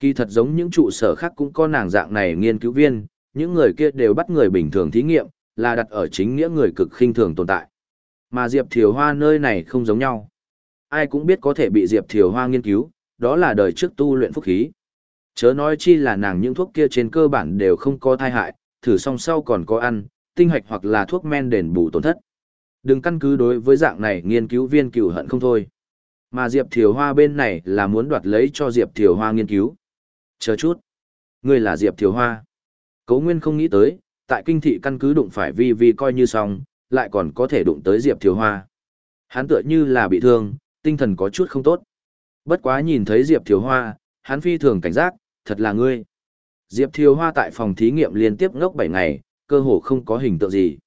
Kỳ thật giống những trụ sở khác cũng có nàng dạng này nghiên cứu viên, những người kia đều bắt người bình thường thí nghiệm, là đặt ở chính nghĩa người cực khinh thường tồn tại. Mà Diệp Thiều Hoa nơi này không giống nhau. Ai cũng biết có thể bị Diệp Thiều Hoa nghiên cứu, đó là đời trước tu luyện phúc khí. Chớ nói chi là nàng những thuốc kia trên cơ bản đều không có thai hại, thử xong sau còn có ăn, tinh hoạch hoặc là thuốc men đền bù tổn thất. Đừng căn cứ đối với dạng này nghiên cứu viên cửu hận không thôi. Mà Diệp Thiều Hoa bên này là muốn đoạt lấy cho Diệp Thiều Hoa nghiên cứu. Chờ chút. Ngươi là Diệp Thiều Hoa. Cấu Nguyên không nghĩ tới, tại kinh thị căn cứ đụng phải vi vi coi như xong, lại còn có thể đụng tới Diệp Thiều Hoa. Hắn tựa như là bị thương, tinh thần có chút không tốt. Bất quá nhìn thấy Diệp Thiều Hoa, hắn phi thường cảnh giác, thật là ngươi. Diệp Thiều Hoa tại phòng thí nghiệm liên tiếp ngốc 7 ngày, cơ hồ không có hình tượng gì.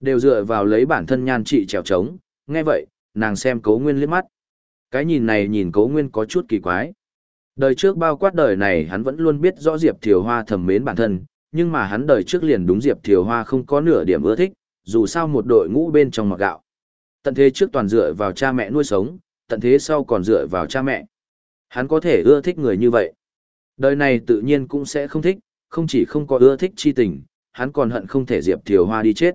Đều dựa vào lấy bản thân nhan trị trèo trống, nghe vậy, nàng xem cấu nguyên liếc mắt. Cái nhìn này nhìn Cố nguyên có chút kỳ quái. Đời trước bao quát đời này hắn vẫn luôn biết rõ Diệp Thiều Hoa thầm mến bản thân, nhưng mà hắn đời trước liền đúng Diệp Thiều Hoa không có nửa điểm ưa thích, dù sao một đội ngũ bên trong mặc gạo. Tận thế trước toàn dựa vào cha mẹ nuôi sống, tận thế sau còn dựa vào cha mẹ. Hắn có thể ưa thích người như vậy. Đời này tự nhiên cũng sẽ không thích, không chỉ không có ưa thích chi tình, hắn còn hận không thể Diệp Thiều Hoa đi chết.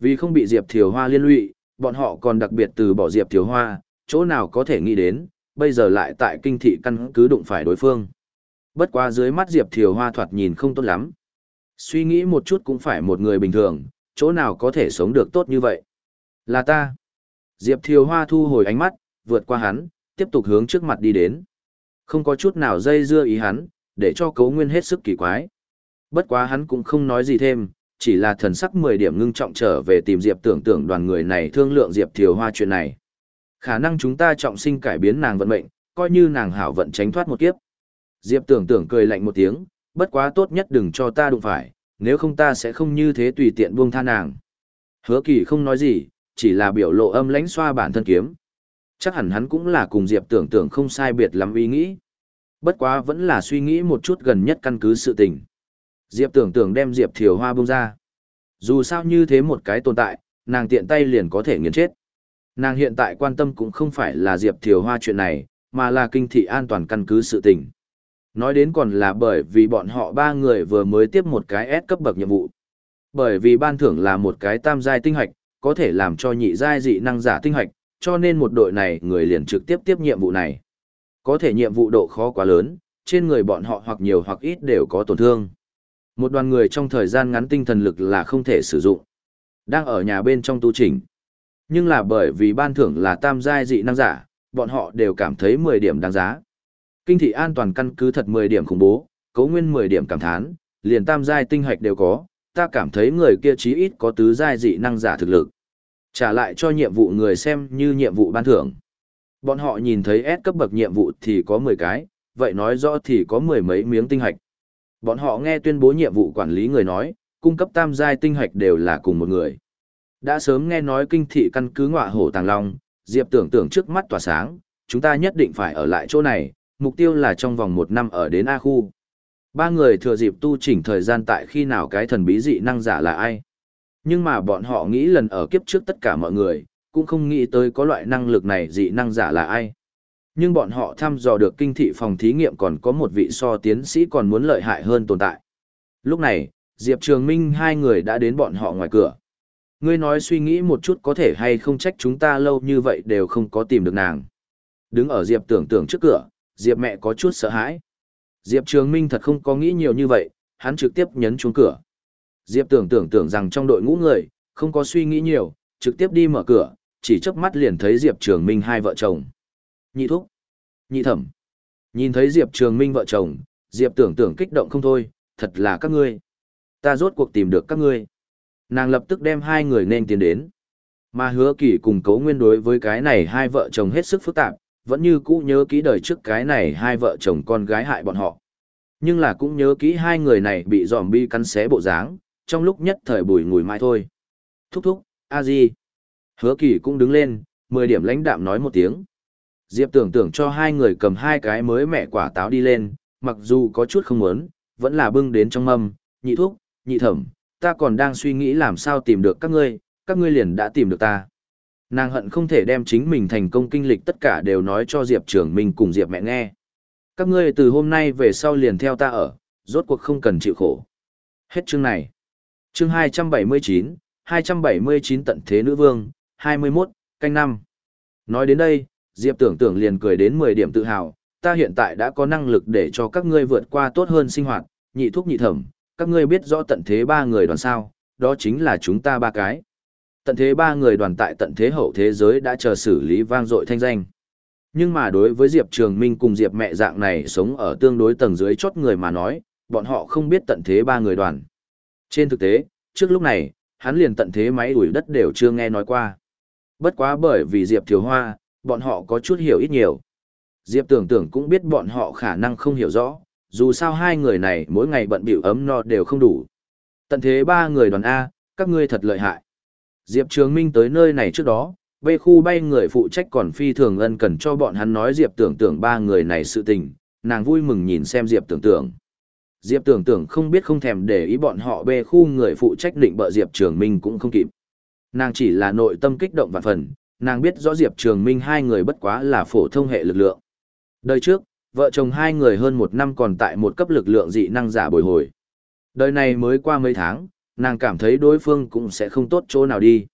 Vì không bị Diệp Thiều Hoa liên lụy, bọn họ còn đặc biệt từ bỏ Diệp Thiều Hoa, chỗ nào có thể nghĩ đến, bây giờ lại tại kinh thị căn cứ đụng phải đối phương. Bất quá dưới mắt Diệp Thiều Hoa thoạt nhìn không tốt lắm. Suy nghĩ một chút cũng phải một người bình thường, chỗ nào có thể sống được tốt như vậy. Là ta. Diệp Thiều Hoa thu hồi ánh mắt, vượt qua hắn, tiếp tục hướng trước mặt đi đến. Không có chút nào dây dưa ý hắn, để cho cấu nguyên hết sức kỳ quái. Bất quá hắn cũng không nói gì thêm, chỉ là thần sắc 10 điểm ngưng trọng trở về tìm Diệp tưởng tưởng đoàn người này thương lượng Diệp Thiều Hoa chuyện này. Khả năng chúng ta trọng sinh cải biến nàng vận mệnh, coi như nàng hảo vận tránh thoát một kiếp. Diệp tưởng tưởng cười lạnh một tiếng, bất quá tốt nhất đừng cho ta đụng phải, nếu không ta sẽ không như thế tùy tiện buông tha nàng. Hứa kỳ không nói gì, chỉ là biểu lộ âm lãnh xoa bản thân kiếm. Chắc hẳn hắn cũng là cùng Diệp tưởng tưởng không sai biệt lắm ý nghĩ. Bất quá vẫn là suy nghĩ một chút gần nhất căn cứ sự tình. Diệp tưởng tưởng đem Diệp Thiều Hoa bông ra. Dù sao như thế một cái tồn tại, nàng tiện tay liền có thể nghiền chết. Nàng hiện tại quan tâm cũng không phải là Diệp Thiều Hoa chuyện này, mà là kinh thị an toàn căn cứ sự tình. Nói đến còn là bởi vì bọn họ ba người vừa mới tiếp một cái S cấp bậc nhiệm vụ. Bởi vì ban thưởng là một cái tam giai tinh hạch, có thể làm cho nhị giai dị năng giả tinh hạch, cho nên một đội này người liền trực tiếp tiếp nhiệm vụ này. Có thể nhiệm vụ độ khó quá lớn, trên người bọn họ hoặc nhiều hoặc ít đều có tổn thương. Một đoàn người trong thời gian ngắn tinh thần lực là không thể sử dụng. Đang ở nhà bên trong tu chỉnh. Nhưng là bởi vì ban thưởng là tam giai dị năng giả, bọn họ đều cảm thấy 10 điểm đáng giá. Kinh thị an toàn căn cứ thật 10 điểm khủng bố, cấu nguyên 10 điểm cảm thán, liền tam giai tinh hoạch đều có, ta cảm thấy người kia chí ít có tứ giai dị năng giả thực lực. Trả lại cho nhiệm vụ người xem như nhiệm vụ ban thưởng. Bọn họ nhìn thấy S cấp bậc nhiệm vụ thì có 10 cái, vậy nói rõ thì có mười mấy miếng tinh hạch. Bọn họ nghe tuyên bố nhiệm vụ quản lý người nói, cung cấp tam giai tinh hạch đều là cùng một người. Đã sớm nghe nói kinh thị căn cứ ngọa hổ tàng long, Diệp tưởng tượng trước mắt tỏa sáng, chúng ta nhất định phải ở lại chỗ này, mục tiêu là trong vòng một năm ở đến A khu. Ba người thừa dịp tu chỉnh thời gian tại khi nào cái thần bí dị năng giả là ai. Nhưng mà bọn họ nghĩ lần ở kiếp trước tất cả mọi người, cũng không nghĩ tới có loại năng lực này dị năng giả là ai. Nhưng bọn họ thăm dò được kinh thị phòng thí nghiệm còn có một vị so tiến sĩ còn muốn lợi hại hơn tồn tại. Lúc này, Diệp Trường Minh hai người đã đến bọn họ ngoài cửa. Ngươi nói suy nghĩ một chút có thể hay không trách chúng ta lâu như vậy đều không có tìm được nàng. Đứng ở Diệp tưởng tưởng trước cửa, Diệp mẹ có chút sợ hãi. Diệp Trường Minh thật không có nghĩ nhiều như vậy, hắn trực tiếp nhấn chuông cửa. Diệp tưởng tưởng tưởng rằng trong đội ngũ người, không có suy nghĩ nhiều, trực tiếp đi mở cửa, chỉ chớp mắt liền thấy Diệp Trường Minh hai vợ chồng. Nhị thúc, nhị thẩm. Nhìn thấy Diệp Trường Minh vợ chồng, Diệp tưởng tưởng kích động không thôi, thật là các ngươi. Ta rốt cuộc tìm được các ngươi. Nàng lập tức đem hai người nên tiến đến. Mà hứa kỳ cùng cấu nguyên đối với cái này hai vợ chồng hết sức phức tạp, vẫn như cũ nhớ kỹ đời trước cái này hai vợ chồng con gái hại bọn họ. Nhưng là cũng nhớ kỹ hai người này bị dòm bi cắn xé bộ dáng, trong lúc nhất thời bùi ngùi mai thôi. Thúc thúc, a di. Hứa kỳ cũng đứng lên, mười điểm lãnh đạm nói một tiếng. Diệp tưởng tưởng cho hai người cầm hai cái mới mẹ quả táo đi lên, mặc dù có chút không muốn, vẫn là bưng đến trong mâm, nhị thuốc, nhị thẩm, ta còn đang suy nghĩ làm sao tìm được các ngươi, các ngươi liền đã tìm được ta. Nàng hận không thể đem chính mình thành công kinh lịch tất cả đều nói cho Diệp trưởng mình cùng Diệp mẹ nghe. Các ngươi từ hôm nay về sau liền theo ta ở, rốt cuộc không cần chịu khổ. Hết chương này. Chương 279, 279 tận thế nữ vương, 21, canh năm. Nói đến đây, Diệp tưởng tưởng liền cười đến 10 điểm tự hào, ta hiện tại đã có năng lực để cho các ngươi vượt qua tốt hơn sinh hoạt, nhị thuốc nhị thẩm, các ngươi biết rõ tận thế ba người đoàn sao, đó chính là chúng ta ba cái. Tận thế ba người đoàn tại tận thế hậu thế giới đã chờ xử lý vang dội thanh danh. Nhưng mà đối với Diệp Trường Minh cùng Diệp mẹ dạng này sống ở tương đối tầng dưới chót người mà nói, bọn họ không biết tận thế ba người đoàn. Trên thực tế, trước lúc này, hắn liền tận thế máy đuổi đất đều chưa nghe nói qua. Bất quá bởi vì Diệp Thiếu Hoa, bọn họ có chút hiểu ít nhiều. Diệp tưởng tưởng cũng biết bọn họ khả năng không hiểu rõ, dù sao hai người này mỗi ngày bận bịu ấm no đều không đủ. Tận thế ba người đoàn A, các ngươi thật lợi hại. Diệp Trường Minh tới nơi này trước đó, bê khu bay người phụ trách còn phi thường ân cần cho bọn hắn nói Diệp tưởng tưởng ba người này sự tình, nàng vui mừng nhìn xem Diệp tưởng tưởng. Diệp tưởng tưởng không biết không thèm để ý bọn họ bê khu người phụ trách định bợ Diệp Trường Minh cũng không kịp. Nàng chỉ là nội tâm kích động vạn phần, nàng biết rõ Diệp Trường Minh hai người bất quá là phổ thông hệ lực lượng. Đời trước, vợ chồng hai người hơn một năm còn tại một cấp lực lượng dị năng giả bồi hồi. Đời này mới qua mấy tháng, nàng cảm thấy đối phương cũng sẽ không tốt chỗ nào đi.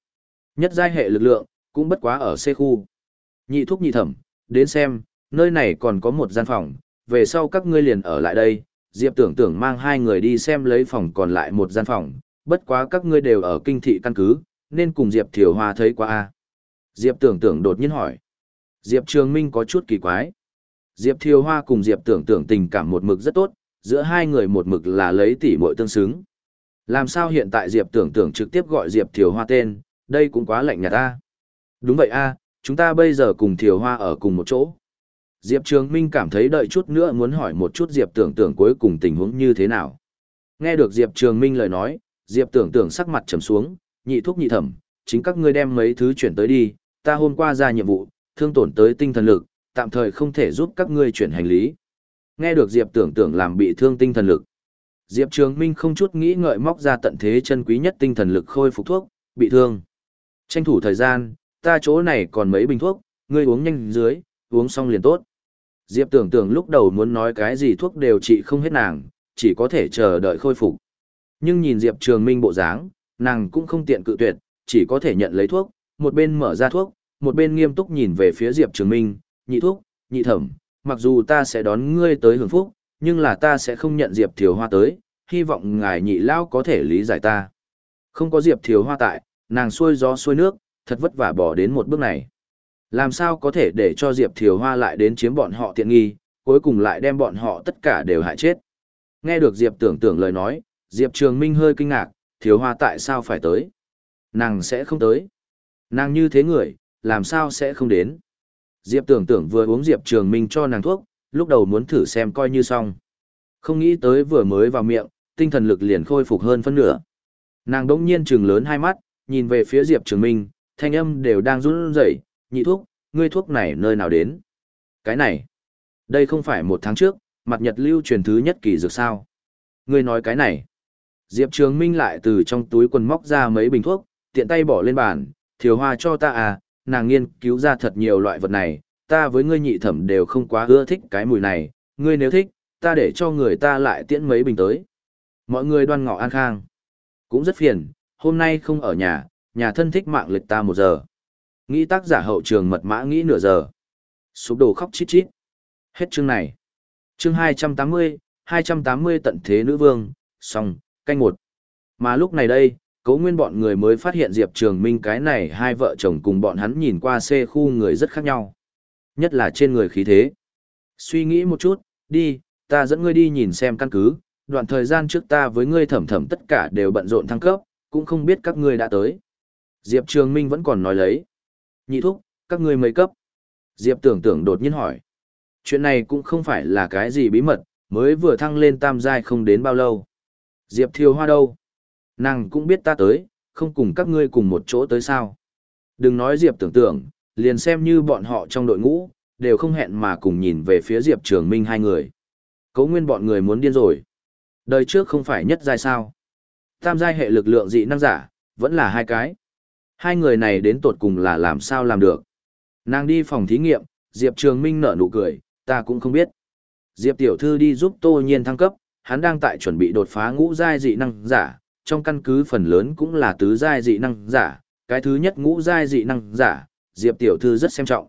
Nhất giai hệ lực lượng, cũng bất quá ở C khu. Nhị thúc nhị thẩm, đến xem, nơi này còn có một gian phòng, về sau các ngươi liền ở lại đây. Diệp tưởng tưởng mang hai người đi xem lấy phòng còn lại một gian phòng, bất quá các ngươi đều ở kinh thị căn cứ, nên cùng Diệp Thiều Hoa thấy qua a Diệp tưởng tưởng đột nhiên hỏi. Diệp Trường Minh có chút kỳ quái. Diệp Thiều Hoa cùng Diệp tưởng tưởng tình cảm một mực rất tốt, giữa hai người một mực là lấy tỉ muội tương xứng. Làm sao hiện tại Diệp tưởng tưởng trực tiếp gọi Diệp Thiều Hoa tên, đây cũng quá lạnh nhạt ta. Đúng vậy a, chúng ta bây giờ cùng Thiều Hoa ở cùng một chỗ. Diệp Trường Minh cảm thấy đợi chút nữa muốn hỏi một chút Diệp tưởng tưởng cuối cùng tình huống như thế nào. Nghe được Diệp Trường Minh lời nói, Diệp tưởng tưởng sắc mặt trầm xuống, nhị thúc nhị thẩm, chính các ngươi đem mấy thứ chuyển tới đi, ta hôm qua ra nhiệm vụ, thương tổn tới tinh thần lực, tạm thời không thể giúp các ngươi chuyển hành lý. Nghe được Diệp tưởng tưởng làm bị thương tinh thần lực. Diệp Trường Minh không chút nghĩ ngợi móc ra tận thế chân quý nhất tinh thần lực khôi phục thuốc, bị thương. Tranh thủ thời gian, ta chỗ này còn mấy bình thuốc, ngươi uống nhanh dưới, uống xong liền tốt. Diệp tưởng tưởng lúc đầu muốn nói cái gì thuốc đều trị không hết nàng, chỉ có thể chờ đợi khôi phục. Nhưng nhìn Diệp Trường Minh bộ dáng, nàng cũng không tiện cự tuyệt, chỉ có thể nhận lấy thuốc, một bên mở ra thuốc, một bên nghiêm túc nhìn về phía Diệp Trường Minh, nhị thuốc, nhị thẩm, mặc dù ta sẽ đón ngươi tới hưởng phúc, nhưng là ta sẽ không nhận Diệp Thiều Hoa tới, hy vọng ngài nhị lao có thể lý giải ta. Không có Diệp Thiều Hoa tại, nàng xuôi gió xuôi nước, thật vất vả bỏ đến một bước này. Làm sao có thể để cho Diệp Thiều Hoa lại đến chiếm bọn họ tiện nghi, cuối cùng lại đem bọn họ tất cả đều hại chết. Nghe được Diệp tưởng tưởng lời nói, Diệp Trường Minh hơi kinh ngạc, Thiều Hoa tại sao phải tới? Nàng sẽ không tới. Nàng như thế người, làm sao sẽ không đến? Diệp tưởng tưởng vừa uống Diệp Trường Minh cho nàng thuốc, lúc đầu muốn thử xem coi như xong. Không nghĩ tới vừa mới vào miệng, tinh thần lực liền khôi phục hơn phân nửa. Nàng đỗng nhiên trừng lớn hai mắt, nhìn về phía Diệp Trường Minh, thanh âm đều đang run rẩy, nhị thuốc, ngươi thuốc này nơi nào đến? Cái này, đây không phải một tháng trước, mặt nhật lưu truyền thứ nhất kỳ dược sao? Ngươi nói cái này. Diệp Trường Minh lại từ trong túi quần móc ra mấy bình thuốc, tiện tay bỏ lên bàn, thiều hoa cho ta à, nàng nghiên cứu ra thật nhiều loại vật này, ta với ngươi nhị thẩm đều không quá ưa thích cái mùi này, ngươi nếu thích, ta để cho người ta lại tiễn mấy bình tới. Mọi người đoan ngọ an khang. Cũng rất phiền, hôm nay không ở nhà, nhà thân thích mạng lịch ta một giờ. Nghĩ tác giả hậu trường mật mã nghĩ nửa giờ. Sụp đổ khóc chít chít. Hết chương này. Chương 280, 280 tận thế nữ vương, xong, canh một. Mà lúc này đây, cố nguyên bọn người mới phát hiện Diệp Trường Minh cái này hai vợ chồng cùng bọn hắn nhìn qua xê khu người rất khác nhau. Nhất là trên người khí thế. Suy nghĩ một chút, đi, ta dẫn ngươi đi nhìn xem căn cứ, đoạn thời gian trước ta với ngươi thẩm thẩm tất cả đều bận rộn thăng cấp, cũng không biết các ngươi đã tới. Diệp Trường Minh vẫn còn nói lấy. Nhị thúc, các ngươi mấy cấp? Diệp tưởng tưởng đột nhiên hỏi. Chuyện này cũng không phải là cái gì bí mật, mới vừa thăng lên tam giai không đến bao lâu. Diệp thiêu hoa đâu? Nàng cũng biết ta tới, không cùng các ngươi cùng một chỗ tới sao. Đừng nói Diệp tưởng tượng, liền xem như bọn họ trong đội ngũ, đều không hẹn mà cùng nhìn về phía Diệp Trường Minh hai người. Cấu nguyên bọn người muốn điên rồi. Đời trước không phải nhất giai sao. Tam giai hệ lực lượng dị năng giả, vẫn là hai cái. Hai người này đến tột cùng là làm sao làm được. Nàng đi phòng thí nghiệm, Diệp Trường Minh nở nụ cười, ta cũng không biết. Diệp Tiểu Thư đi giúp Tô Nhiên thăng cấp, hắn đang tại chuẩn bị đột phá ngũ giai dị năng giả, trong căn cứ phần lớn cũng là tứ giai dị năng giả, cái thứ nhất ngũ giai dị năng giả, Diệp Tiểu Thư rất xem trọng.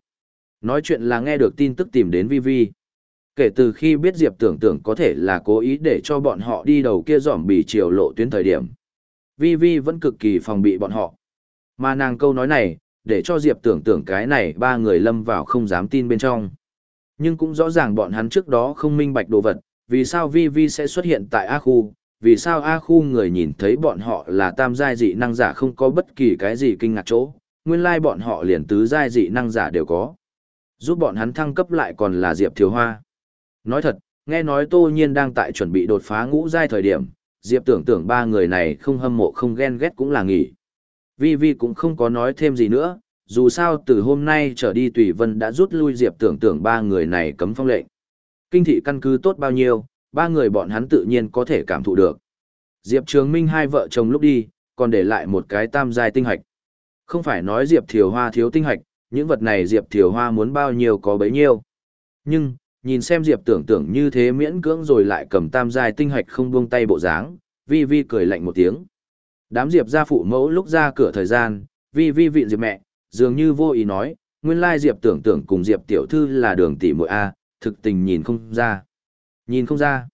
Nói chuyện là nghe được tin tức tìm đến Vi Vi. Kể từ khi biết Diệp tưởng tưởng có thể là cố ý để cho bọn họ đi đầu kia dòm bì chiều lộ tuyến thời điểm. Vi Vi vẫn cực kỳ phòng bị bọn họ. Mà nàng câu nói này, để cho Diệp tưởng tưởng cái này ba người lâm vào không dám tin bên trong. Nhưng cũng rõ ràng bọn hắn trước đó không minh bạch đồ vật, vì sao Vi Vi sẽ xuất hiện tại A khu, vì sao A khu người nhìn thấy bọn họ là tam giai dị năng giả không có bất kỳ cái gì kinh ngạc chỗ, nguyên lai bọn họ liền tứ giai dị năng giả đều có. Giúp bọn hắn thăng cấp lại còn là Diệp Thiếu Hoa. Nói thật, nghe nói Tô Nhiên đang tại chuẩn bị đột phá ngũ giai thời điểm, Diệp tưởng tưởng ba người này không hâm mộ không ghen ghét cũng là nghỉ. Vi Vi cũng không có nói thêm gì nữa, dù sao từ hôm nay trở đi Tùy Vân đã rút lui Diệp tưởng tưởng ba người này cấm phong lệnh. Kinh thị căn cứ tốt bao nhiêu, ba người bọn hắn tự nhiên có thể cảm thụ được. Diệp Trường Minh hai vợ chồng lúc đi, còn để lại một cái tam giai tinh hạch. Không phải nói Diệp Thiều Hoa thiếu tinh hạch, những vật này Diệp Thiều Hoa muốn bao nhiêu có bấy nhiêu. Nhưng, nhìn xem Diệp tưởng tưởng như thế miễn cưỡng rồi lại cầm tam giai tinh hạch không buông tay bộ dáng, Vi Vi cười lạnh một tiếng. Đám Diệp gia phụ mẫu lúc ra cửa thời gian, Vi Vi vịn Diệp mẹ, dường như vô ý nói, nguyên lai Diệp tưởng tưởng cùng Diệp tiểu thư là đường tỷ muội A, thực tình nhìn không ra. Nhìn không ra.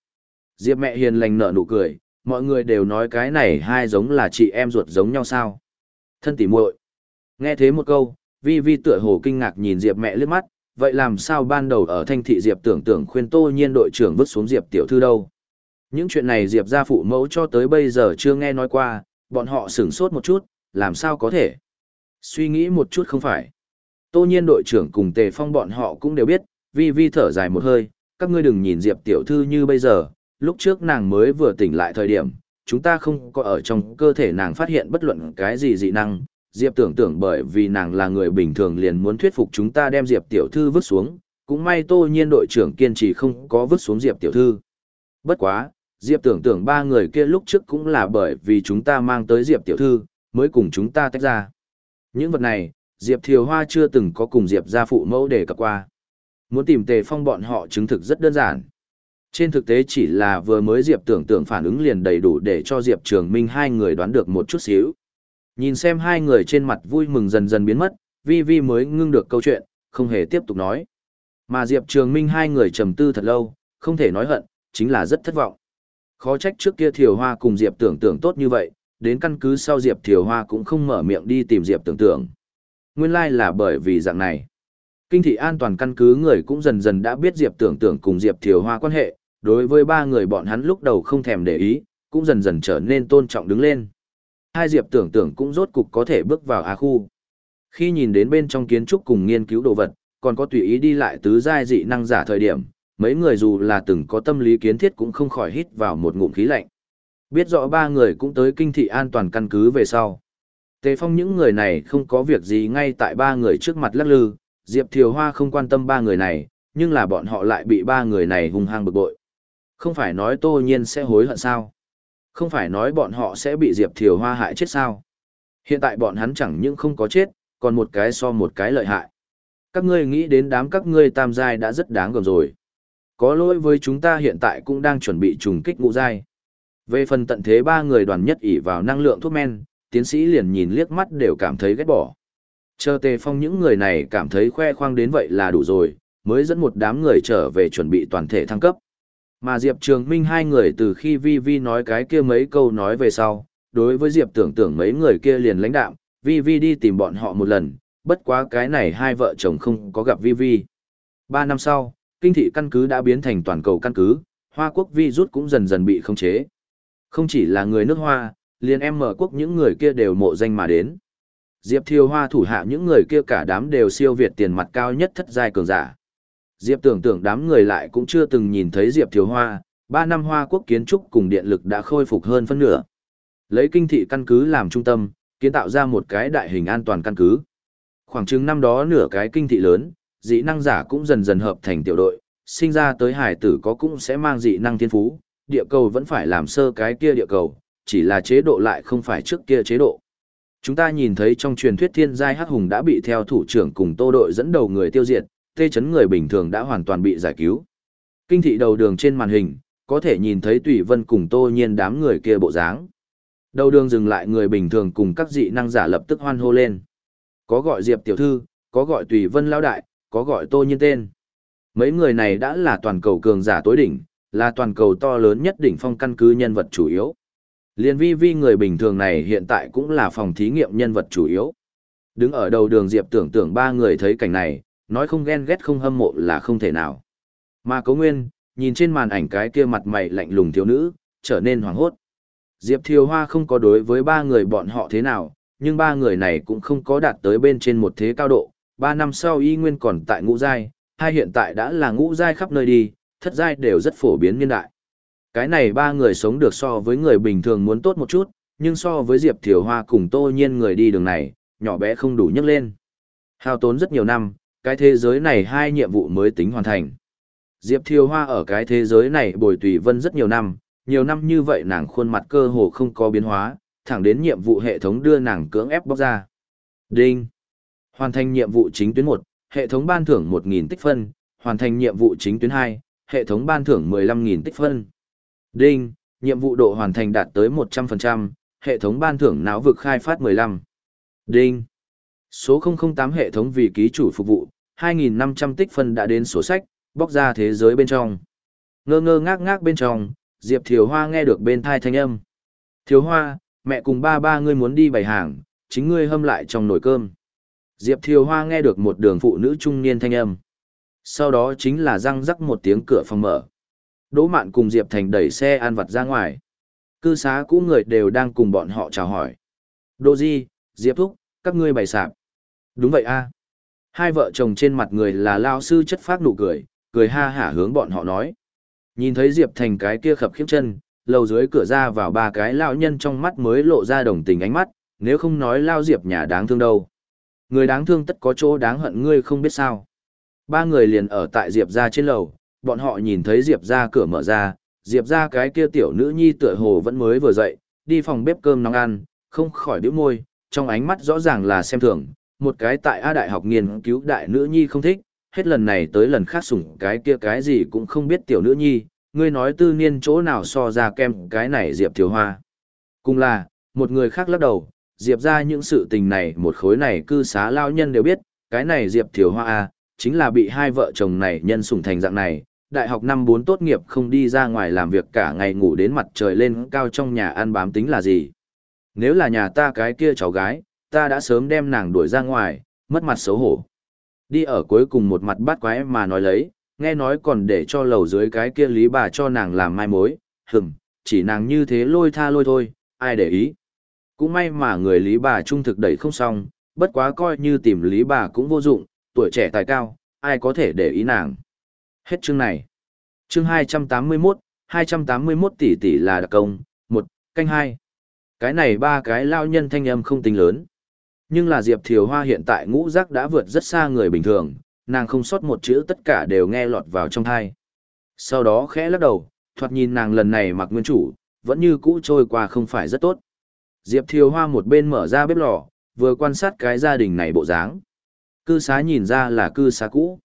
Diệp mẹ hiền lành nở nụ cười, mọi người đều nói cái này hai giống là chị em ruột giống nhau sao. Thân tỷ muội. Nghe thế một câu, Vi Vi tựa hồ kinh ngạc nhìn Diệp mẹ liếc mắt, vậy làm sao ban đầu ở thanh thị Diệp tưởng tưởng khuyên tô nhiên đội trưởng vứt xuống Diệp tiểu thư đâu. Những chuyện này Diệp gia phụ mẫu cho tới bây giờ chưa nghe nói qua, bọn họ sửng sốt một chút, làm sao có thể. Suy nghĩ một chút không phải. Tô nhiên đội trưởng cùng tề phong bọn họ cũng đều biết, vi vi thở dài một hơi, các ngươi đừng nhìn Diệp tiểu thư như bây giờ, lúc trước nàng mới vừa tỉnh lại thời điểm, chúng ta không có ở trong cơ thể nàng phát hiện bất luận cái gì dị năng. Diệp tưởng tưởng bởi vì nàng là người bình thường liền muốn thuyết phục chúng ta đem Diệp tiểu thư vứt xuống, cũng may tô nhiên đội trưởng kiên trì không có vứt xuống Diệp tiểu thư. Bất quá, Diệp tưởng tưởng ba người kia lúc trước cũng là bởi vì chúng ta mang tới Diệp tiểu thư, mới cùng chúng ta tách ra. Những vật này, Diệp Thiều Hoa chưa từng có cùng Diệp gia phụ mẫu để cập qua. Muốn tìm tề phong bọn họ chứng thực rất đơn giản. Trên thực tế chỉ là vừa mới Diệp tưởng tượng phản ứng liền đầy đủ để cho Diệp Trường Minh hai người đoán được một chút xíu. Nhìn xem hai người trên mặt vui mừng dần dần biến mất, Vi Vi mới ngưng được câu chuyện, không hề tiếp tục nói. Mà Diệp Trường Minh hai người trầm tư thật lâu, không thể nói hận, chính là rất thất vọng. Khó trách trước kia Thiều Hoa cùng Diệp tưởng tưởng tốt như vậy, đến căn cứ sau Diệp Thiều Hoa cũng không mở miệng đi tìm Diệp tưởng tưởng. Nguyên lai like là bởi vì dạng này. Kinh thị an toàn căn cứ người cũng dần dần đã biết Diệp tưởng tưởng cùng Diệp Thiều Hoa quan hệ, đối với ba người bọn hắn lúc đầu không thèm để ý, cũng dần dần trở nên tôn trọng đứng lên. Hai Diệp tưởng tưởng cũng rốt cục có thể bước vào A khu. Khi nhìn đến bên trong kiến trúc cùng nghiên cứu đồ vật, còn có tùy ý đi lại tứ giai dị năng giả thời điểm, mấy người dù là từng có tâm lý kiến thiết cũng không khỏi hít vào một ngụm khí lạnh. Biết rõ ba người cũng tới kinh thị an toàn căn cứ về sau. Tề Phong những người này không có việc gì ngay tại ba người trước mặt lắc lư, Diệp Thiều Hoa không quan tâm ba người này, nhưng là bọn họ lại bị ba người này hung hăng bực bội. Không phải nói tô nhiên sẽ hối hận sao? Không phải nói bọn họ sẽ bị Diệp Thiều Hoa hại chết sao? Hiện tại bọn hắn chẳng những không có chết, còn một cái so một cái lợi hại. Các ngươi nghĩ đến đám các ngươi tam giai đã rất đáng gờm rồi. Có lỗi với chúng ta hiện tại cũng đang chuẩn bị trùng kích ngũ giai. Về phần tận thế ba người đoàn nhất ỷ vào năng lượng thuốc men, tiến sĩ liền nhìn liếc mắt đều cảm thấy ghét bỏ. Chờ tề phong những người này cảm thấy khoe khoang đến vậy là đủ rồi, mới dẫn một đám người trở về chuẩn bị toàn thể thăng cấp. Mà Diệp Trường Minh hai người từ khi Vi Vi nói cái kia mấy câu nói về sau, đối với Diệp tưởng tưởng mấy người kia liền lãnh đạm, Vi Vi đi tìm bọn họ một lần, bất quá cái này hai vợ chồng không có gặp Vi Vi. Ba năm sau, kinh thị căn cứ đã biến thành toàn cầu căn cứ, Hoa quốc vi rút cũng dần dần bị khống chế. Không chỉ là người nước Hoa, liền em mở quốc những người kia đều mộ danh mà đến. Diệp Thiều Hoa thủ hạ những người kia cả đám đều siêu việt tiền mặt cao nhất thất giai cường giả. Diệp tưởng tượng đám người lại cũng chưa từng nhìn thấy Diệp Thiều Hoa, ba năm Hoa quốc kiến trúc cùng điện lực đã khôi phục hơn phân nửa. Lấy kinh thị căn cứ làm trung tâm, kiến tạo ra một cái đại hình an toàn căn cứ. Khoảng chừng năm đó nửa cái kinh thị lớn, dị năng giả cũng dần dần hợp thành tiểu đội, sinh ra tới hải tử có cũng sẽ mang dị năng thiên phú, địa cầu vẫn phải làm sơ cái kia địa cầu, chỉ là chế độ lại không phải trước kia chế độ. Chúng ta nhìn thấy trong truyền thuyết thiên giai hắc hùng đã bị theo thủ trưởng cùng tô đội dẫn đầu người tiêu diệt, tê chấn người bình thường đã hoàn toàn bị giải cứu. Kinh thị đầu đường trên màn hình, có thể nhìn thấy Tùy Vân cùng Tô Nhiên đám người kia bộ dáng. Đầu đường dừng lại người bình thường cùng các dị năng giả lập tức hoan hô lên. Có gọi Diệp tiểu thư, có gọi Tùy Vân lão đại, có gọi Tô Nhiên tên. Mấy người này đã là toàn cầu cường giả tối đỉnh, là toàn cầu to lớn nhất đỉnh phong căn cứ nhân vật chủ yếu. Liên vi vi người bình thường này hiện tại cũng là phòng thí nghiệm nhân vật chủ yếu. Đứng ở đầu đường Diệp tưởng tưởng ba người thấy cảnh này, nói không ghen ghét không hâm mộ là không thể nào. Mà Cấu Nguyên, nhìn trên màn ảnh cái kia mặt mày lạnh lùng thiếu nữ, trở nên hoảng hốt. Diệp Thiều Hoa không có đối với ba người bọn họ thế nào, nhưng ba người này cũng không có đạt tới bên trên một thế cao độ. Ba năm sau y nguyên còn tại ngũ giai, hai hiện tại đã là ngũ giai khắp nơi đi, thất giai đều rất phổ biến niên đại. Cái này ba người sống được so với người bình thường muốn tốt một chút, nhưng so với Diệp Thiều Hoa cùng Tô Nhiên người đi đường này, nhỏ bé không đủ nhấc lên. Hao tốn rất nhiều năm, cái thế giới này hai nhiệm vụ mới tính hoàn thành. Diệp Thiều Hoa ở cái thế giới này bồi tùy vân rất nhiều năm, nhiều năm như vậy nàng khuôn mặt cơ hồ không có biến hóa, thẳng đến nhiệm vụ hệ thống đưa nàng cưỡng ép bóc ra. Đinh! Hoàn thành nhiệm vụ chính tuyến 1, hệ thống ban thưởng 1.000 tích phân, hoàn thành nhiệm vụ chính tuyến 2, hệ thống ban thưởng 15.000 tích phân. Đinh, nhiệm vụ độ hoàn thành đạt tới 100%, hệ thống ban thưởng não vực khai phát 15. Đinh, số 008 hệ thống vì ký chủ phục vụ, 2.500 tích phân đã đến sổ sách, bóc ra thế giới bên trong. Ngơ ngơ ngác ngác bên trong, Diệp Thiều Hoa nghe được bên thai thanh âm. Thiều Hoa, mẹ cùng ba ba ngươi muốn đi bày hàng, chính ngươi hâm lại trong nồi cơm. Diệp Thiều Hoa nghe được một đường phụ nữ trung niên thanh âm. Sau đó chính là răng rắc một tiếng cửa phòng mở. Đỗ Mạn cùng Diệp Thành đẩy xe an vật ra ngoài. Cư xá cũ người đều đang cùng bọn họ chào hỏi. Đô Di, Diệp Thúc, các ngươi bày sạp. Đúng vậy a. Hai vợ chồng trên mặt người là lao sư chất phát nụ cười, cười ha hả hướng bọn họ nói. Nhìn thấy Diệp Thành cái kia khập khiếp chân, lầu dưới cửa ra vào ba cái lao nhân trong mắt mới lộ ra đồng tình ánh mắt, nếu không nói lao Diệp nhà đáng thương đâu. Người đáng thương tất có chỗ đáng hận ngươi không biết sao. Ba người liền ở tại Diệp ra trên lầu, bọn họ nhìn thấy Diệp ra cửa mở ra, Diệp ra cái kia tiểu nữ nhi tựa hồ vẫn mới vừa dậy, đi phòng bếp cơm nóng ăn, không khỏi đứa môi, trong ánh mắt rõ ràng là xem thường, một cái tại A Đại học nghiên cứu đại nữ nhi không thích, hết lần này tới lần khác sủng cái kia cái gì cũng không biết tiểu nữ nhi, ngươi nói tư niên chỗ nào so ra kem cái này Diệp Thiếu Hoa. Cùng là, một người khác lắc đầu, Diệp ra những sự tình này một khối này cư xá lao nhân đều biết, cái này Diệp Thiếu Hoa A, chính là bị hai vợ chồng này nhân sủng thành dạng này, đại học năm bốn tốt nghiệp không đi ra ngoài làm việc cả ngày ngủ đến mặt trời lên cao trong nhà ăn bám tính là gì. Nếu là nhà ta cái kia cháu gái, ta đã sớm đem nàng đuổi ra ngoài, mất mặt xấu hổ. Đi ở cuối cùng một mặt bắt quái mà nói lấy, nghe nói còn để cho lầu dưới cái kia lý bà cho nàng làm mai mối, hừng, chỉ nàng như thế lôi tha lôi thôi, ai để ý. Cũng may mà người lý bà trung thực đẩy không xong, bất quá coi như tìm lý bà cũng vô dụng, tuổi trẻ tài cao, ai có thể để ý nàng. Hết chương này. Chương 281, 281 tỷ tỷ là đặc công, một canh hai Cái này ba cái lao nhân thanh âm không tính lớn. Nhưng là Diệp Thiều Hoa hiện tại ngũ giác đã vượt rất xa người bình thường, nàng không sót một chữ tất cả đều nghe lọt vào trong thai. Sau đó khẽ lắc đầu, thoạt nhìn nàng lần này mặc nguyên chủ, vẫn như cũ trôi qua không phải rất tốt. Diệp Thiều Hoa một bên mở ra bếp lò, vừa quan sát cái gia đình này bộ dáng. Cư xá nhìn ra là cư xá cũ.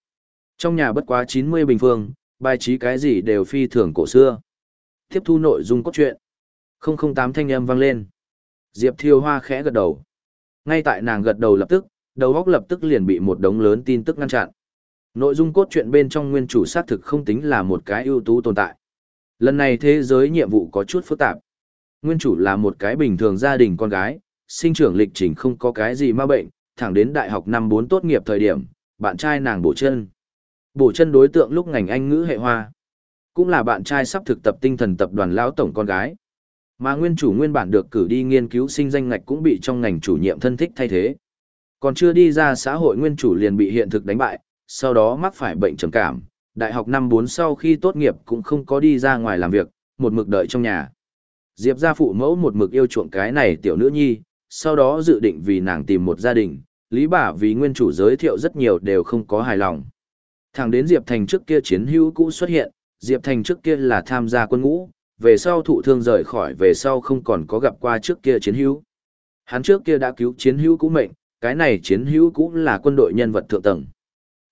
Trong nhà bất quá 90 bình phương, bài trí cái gì đều phi thường cổ xưa. Tiếp thu nội dung cốt truyện. 008 thanh âm vang lên. Diệp Thiều Hoa khẽ gật đầu. Ngay tại nàng gật đầu lập tức, đầu óc lập tức liền bị một đống lớn tin tức ngăn chặn. Nội dung cốt truyện bên trong nguyên chủ xác thực không tính là một cái ưu tú tồn tại. Lần này thế giới nhiệm vụ có chút phức tạp. Nguyên chủ là một cái bình thường gia đình con gái, sinh trưởng lịch trình không có cái gì ma bệnh, thẳng đến đại học năm 4 tốt nghiệp thời điểm, bạn trai nàng bổ chân. Bổ chân đối tượng lúc ngành Anh ngữ hệ hoa. Cũng là bạn trai sắp thực tập tinh thần tập đoàn lão tổng con gái. Mà nguyên chủ nguyên bản được cử đi nghiên cứu sinh danh ngạch cũng bị trong ngành chủ nhiệm thân thích thay thế. Còn chưa đi ra xã hội nguyên chủ liền bị hiện thực đánh bại, sau đó mắc phải bệnh trầm cảm. Đại học năm bốn sau khi tốt nghiệp cũng không có đi ra ngoài làm việc, một mực đợi trong nhà. Diệp gia phụ mẫu một mực yêu chuộng cái này tiểu nữ nhi, sau đó dự định vì nàng tìm một gia đình, lý bà vì nguyên chủ giới thiệu rất nhiều đều không có hài lòng. Thẳng đến Diệp Thành trước kia chiến hữu cũ xuất hiện, Diệp Thành trước kia là tham gia quân ngũ, về sau thụ thương rời khỏi về sau không còn có gặp qua trước kia chiến hữu. Hắn trước kia đã cứu chiến hữu cũ mệnh, cái này chiến hữu cũ là quân đội nhân vật thượng tầng.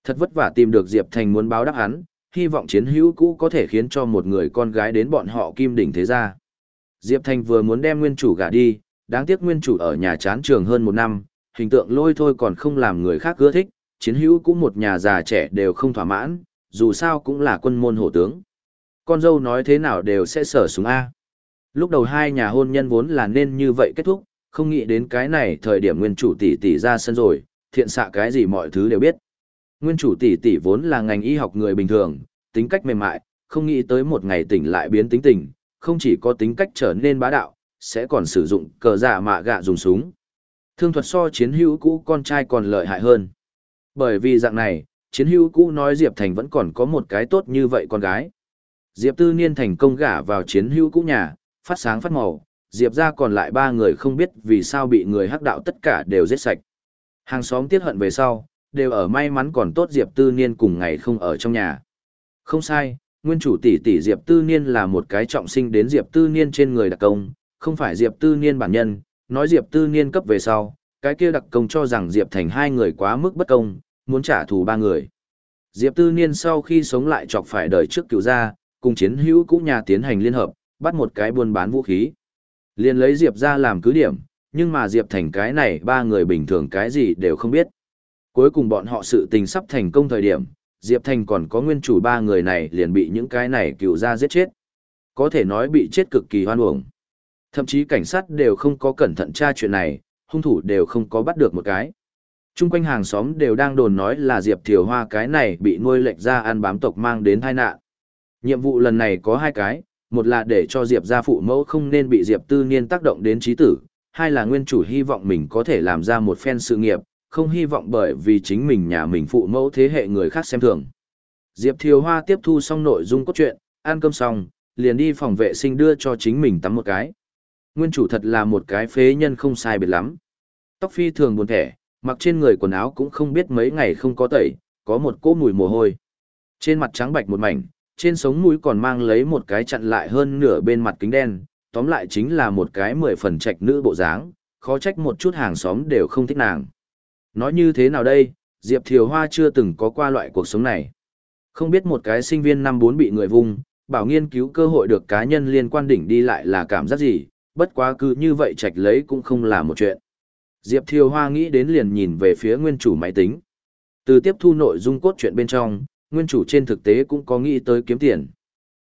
Thật vất vả tìm được Diệp Thành muốn báo đáp hắn, hy vọng chiến hữu cũ có thể khiến cho một người con gái đến bọn họ kim đỉnh thế gia. Diệp Thành vừa muốn đem nguyên chủ gả đi, đáng tiếc nguyên chủ ở nhà chán trường hơn một năm, hình tượng lôi thôi còn không làm người khác ưa thích, chiến hữu cũng một nhà già trẻ đều không thỏa mãn, dù sao cũng là quân môn hổ tướng. Con dâu nói thế nào đều sẽ sở súng A. Lúc đầu hai nhà hôn nhân vốn là nên như vậy kết thúc, không nghĩ đến cái này thời điểm nguyên chủ tỷ tỷ ra sân rồi, thiện xạ cái gì mọi thứ đều biết. Nguyên chủ tỷ tỷ vốn là ngành y học người bình thường, tính cách mềm mại, không nghĩ tới một ngày tỉnh lại biến tính tình, không chỉ có tính cách trở nên bá đạo, sẽ còn sử dụng cờ giả mạ gạ dùng súng. Thương thuật so chiến hữu cũ con trai còn lợi hại hơn. Bởi vì dạng này, chiến hữu cũ nói Diệp Thành vẫn còn có một cái tốt như vậy con gái. Diệp Tư Niên thành công gả vào chiến hữu cũ nhà, phát sáng phát màu, Diệp ra còn lại ba người không biết vì sao bị người hắc đạo tất cả đều giết sạch. Hàng xóm tiết hận về sau, đều ở may mắn còn tốt Diệp Tư Niên cùng ngày không ở trong nhà. Không sai, nguyên chủ tỷ tỷ Diệp Tư Niên là một cái trọng sinh đến Diệp Tư Niên trên người đặc công, không phải Diệp Tư Niên bản nhân, nói Diệp Tư Niên cấp về sau, cái kia đặc công cho rằng Diệp Thành hai người quá mức bất công, muốn trả thù ba người. Diệp Tư Niên sau khi sống lại chọc phải đời trước cựu gia, cùng chiến hữu cũ nhà tiến hành liên hợp, bắt một cái buôn bán vũ khí. Liên lấy Diệp ra làm cứ điểm, nhưng mà Diệp Thành cái này ba người bình thường cái gì đều không biết. Cuối cùng bọn họ sự tình sắp thành công thời điểm, Diệp Thành còn có nguyên chủ ba người này liền bị những cái này cựu gia giết chết. Có thể nói bị chết cực kỳ hoan uổng. Thậm chí cảnh sát đều không có cẩn thận tra chuyện này, hung thủ đều không có bắt được một cái. Trung quanh hàng xóm đều đang đồn nói là Diệp Thiều Hoa cái này bị nuôi lệch ra ăn bám tộc mang đến tai nạn. Nhiệm vụ lần này có hai cái, một là để cho Diệp gia phụ mẫu không nên bị Diệp Tư Niên tác động đến trí tử, hai là nguyên chủ hy vọng mình có thể làm ra một phen sự nghiệp, không hy vọng bởi vì chính mình nhà mình phụ mẫu thế hệ người khác xem thường. Diệp Thiều Hoa tiếp thu xong nội dung cốt truyện, ăn cơm xong, liền đi phòng vệ sinh đưa cho chính mình tắm một cái. Nguyên chủ thật là một cái phế nhân không sai biệt lắm. Tóc phi thường buồn thẻ, mặc trên người quần áo cũng không biết mấy ngày không có tẩy, có một cỗ mùi mồ hôi. Trên mặt trắng bạch một mảnh, trên sống mũi còn mang lấy một cái chặn lại hơn nửa bên mặt kính đen, tóm lại chính là một cái mười phần trạch nữ bộ dáng, khó trách một chút hàng xóm đều không thích nàng. Nói như thế nào đây, Diệp Thiều Hoa chưa từng có qua loại cuộc sống này. Không biết một cái sinh viên năm bốn bị người vung, bảo nghiên cứu cơ hội được cá nhân liên quan đỉnh đi lại là cảm giác gì, bất quá cứ như vậy trạch lấy cũng không là một chuyện. Diệp Thiều Hoa nghĩ đến liền nhìn về phía nguyên chủ máy tính. Từ tiếp thu nội dung cốt truyện bên trong, nguyên chủ trên thực tế cũng có nghĩ tới kiếm tiền.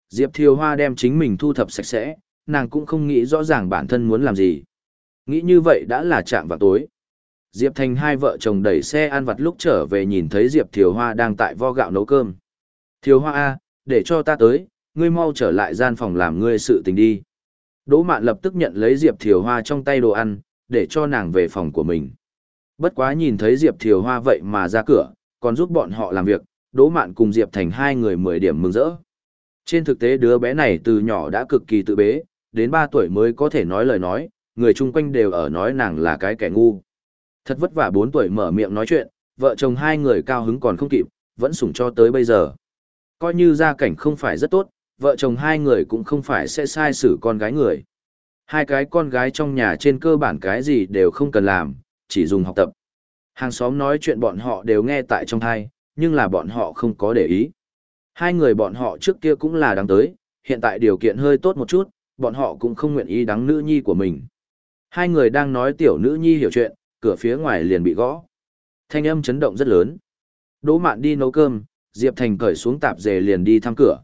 Diệp Thiều Hoa đem chính mình thu thập sạch sẽ, nàng cũng không nghĩ rõ ràng bản thân muốn làm gì. Nghĩ như vậy đã là chạm vào tối. Diệp Thành hai vợ chồng đẩy xe ăn vặt lúc trở về nhìn thấy Diệp Thiều Hoa đang tại vo gạo nấu cơm. Thiều Hoa A, để cho ta tới, ngươi mau trở lại gian phòng làm ngươi sự tình đi. Đỗ Mạn lập tức nhận lấy Diệp Thiều Hoa trong tay đồ ăn, để cho nàng về phòng của mình. Bất quá nhìn thấy Diệp Thiều Hoa vậy mà ra cửa, còn giúp bọn họ làm việc, Đỗ Mạn cùng Diệp Thành hai người mười điểm mừng rỡ. Trên thực tế đứa bé này từ nhỏ đã cực kỳ tự bế, đến 3 tuổi mới có thể nói lời nói, người chung quanh đều ở nói nàng là cái kẻ ngu. Thật vất vả 4 tuổi mở miệng nói chuyện, vợ chồng hai người cao hứng còn không kịp, vẫn sủng cho tới bây giờ. Coi như gia cảnh không phải rất tốt, vợ chồng hai người cũng không phải sẽ sai xử con gái người. Hai cái con gái trong nhà trên cơ bản cái gì đều không cần làm, chỉ dùng học tập. Hàng xóm nói chuyện bọn họ đều nghe tại trong thai, nhưng là bọn họ không có để ý. Hai người bọn họ trước kia cũng là đáng tới, hiện tại điều kiện hơi tốt một chút, bọn họ cũng không nguyện ý đắng nữ nhi của mình. Hai người đang nói tiểu nữ nhi hiểu chuyện, cửa phía ngoài liền bị gõ. Thanh âm chấn động rất lớn. Đỗ mạn đi nấu cơm, Diệp Thành cởi xuống tạp dề liền đi thăm cửa.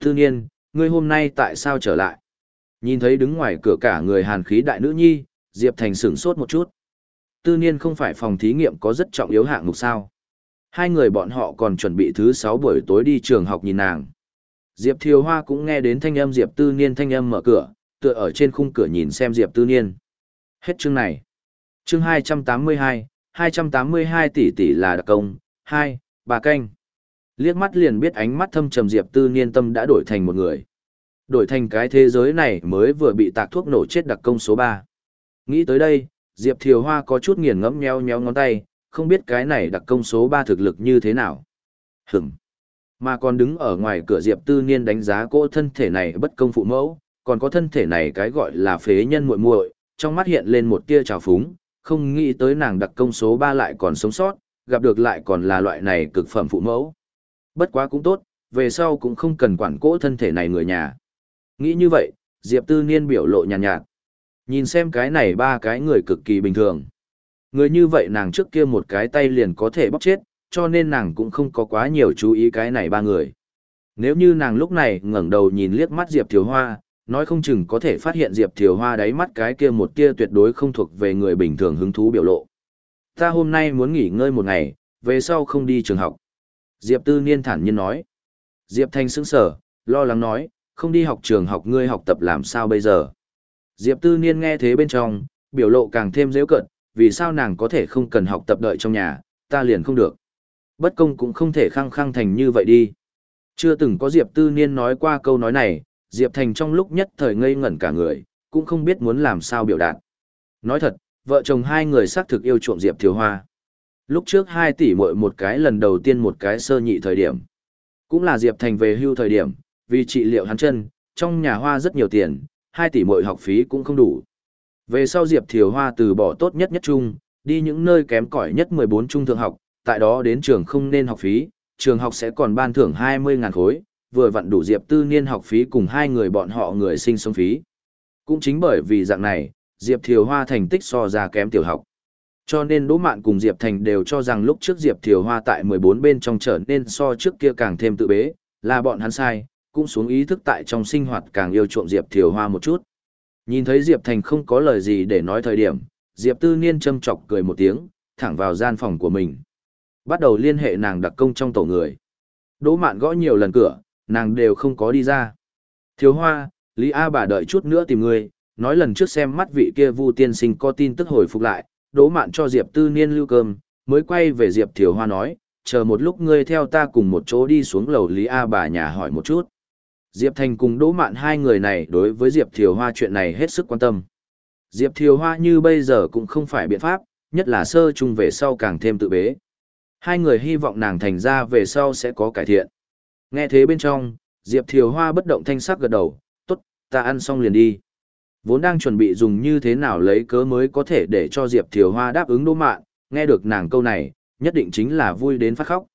Tư nhiên, ngươi hôm nay tại sao trở lại? Nhìn thấy đứng ngoài cửa cả người hàn khí đại nữ nhi, Diệp Thành sửng sốt một chút. Tư nhiên không phải phòng thí nghiệm có rất trọng yếu hạng mục sao. Hai người bọn họ còn chuẩn bị thứ sáu buổi tối đi trường học nhìn nàng. Diệp Thiều Hoa cũng nghe đến thanh âm Diệp Tư Niên thanh âm mở cửa, tựa ở trên khung cửa nhìn xem Diệp Tư Niên. Hết chương này. Chương 282, 282 tỷ tỷ là đặc công, 2, bà canh. Liếc mắt liền biết ánh mắt thâm trầm Diệp Tư Niên tâm đã đổi thành một người. Đổi thành cái thế giới này mới vừa bị tạc thuốc nổ chết đặc công số 3. Nghĩ tới đây, Diệp Thiều Hoa có chút nghiền ngẫm nheo nheo ngón tay, không biết cái này đặc công số 3 thực lực như thế nào. Hửm. Mà còn đứng ở ngoài cửa Diệp Tư Niên đánh giá cô thân thể này bất công phụ mẫu, còn có thân thể này cái gọi là phế nhân muội muội, trong mắt hiện lên một tia trào phúng, không nghĩ tới nàng đặc công số 3 lại còn sống sót, gặp được lại còn là loại này cực phẩm phụ mẫu. Bất quá cũng tốt, về sau cũng không cần quản cố thân thể này người nhà. Nghĩ như vậy, Diệp Tư Niên biểu lộ nhàn nhạt, nhạt. Nhìn xem cái này ba cái người cực kỳ bình thường. Người như vậy nàng trước kia một cái tay liền có thể bóc chết, cho nên nàng cũng không có quá nhiều chú ý cái này ba người. Nếu như nàng lúc này ngẩng đầu nhìn liếc mắt Diệp Thiều Hoa, nói không chừng có thể phát hiện Diệp Thiều Hoa đáy mắt cái kia một kia tuyệt đối không thuộc về người bình thường hứng thú biểu lộ. Ta hôm nay muốn nghỉ ngơi một ngày, về sau không đi trường học. Diệp Tư Niên thản nhiên nói. Diệp Thanh sững sở, lo lắng nói, không đi học trường học ngươi học tập làm sao bây giờ. Diệp Tư Niên nghe thế bên trong, biểu lộ càng thêm dễ cận, vì sao nàng có thể không cần học tập đợi trong nhà, ta liền không được. Bất công cũng không thể khăng khăng thành như vậy đi. Chưa từng có Diệp Tư Niên nói qua câu nói này, Diệp Thành trong lúc nhất thời ngây ngẩn cả người, cũng không biết muốn làm sao biểu đạt. Nói thật, vợ chồng hai người xác thực yêu chuộng Diệp Thiều Hoa. Lúc trước hai tỷ muội một cái lần đầu tiên một cái sơ nhị thời điểm. Cũng là Diệp Thành về hưu thời điểm, vì trị liệu hắn chân, trong nhà hoa rất nhiều tiền, hai tỷ mỗi học phí cũng không đủ. Về sau Diệp Thiều Hoa từ bỏ tốt nhất nhất trung, đi những nơi kém cỏi nhất 14 trung thượng học, tại đó đến trường không nên học phí, trường học sẽ còn ban thưởng 20.000 khối, vừa vặn đủ Diệp Tư Niên học phí cùng hai người bọn họ người sinh sống phí. Cũng chính bởi vì dạng này, Diệp Thiều Hoa thành tích so ra kém tiểu học. Cho nên Đỗ Mạn cùng Diệp Thành đều cho rằng lúc trước Diệp Thiều Hoa tại 14 bên trong trở nên so trước kia càng thêm tự bế, là bọn hắn sai, cũng xuống ý thức tại trong sinh hoạt càng yêu chuộng Diệp Thiều Hoa một chút. Nhìn thấy Diệp Thành không có lời gì để nói thời điểm, Diệp Tư Niên châm chọc cười một tiếng, thẳng vào gian phòng của mình. Bắt đầu liên hệ nàng đặc công trong tổ người. Đỗ Mạn gõ nhiều lần cửa, nàng đều không có đi ra. Thiếu Hoa, Lý A bà đợi chút nữa tìm người, nói lần trước xem mắt vị kia Vu tiên sinh có tin tức hồi phục lại, Đỗ Mạn cho Diệp Tư Niên lưu cơm, mới quay về Diệp Thiếu Hoa nói, chờ một lúc ngươi theo ta cùng một chỗ đi xuống lầu Lý A bà nhà hỏi một chút. Diệp Thành cùng Đỗ Mạn hai người này đối với Diệp Thiều Hoa chuyện này hết sức quan tâm. Diệp Thiều Hoa như bây giờ cũng không phải biện pháp, nhất là sơ chung về sau càng thêm tự bế. Hai người hy vọng nàng thành ra về sau sẽ có cải thiện. Nghe thế bên trong, Diệp Thiều Hoa bất động thanh sắc gật đầu, tốt, ta ăn xong liền đi. Vốn đang chuẩn bị dùng như thế nào lấy cớ mới có thể để cho Diệp Thiều Hoa đáp ứng Đỗ Mạn, nghe được nàng câu này, nhất định chính là vui đến phát khóc.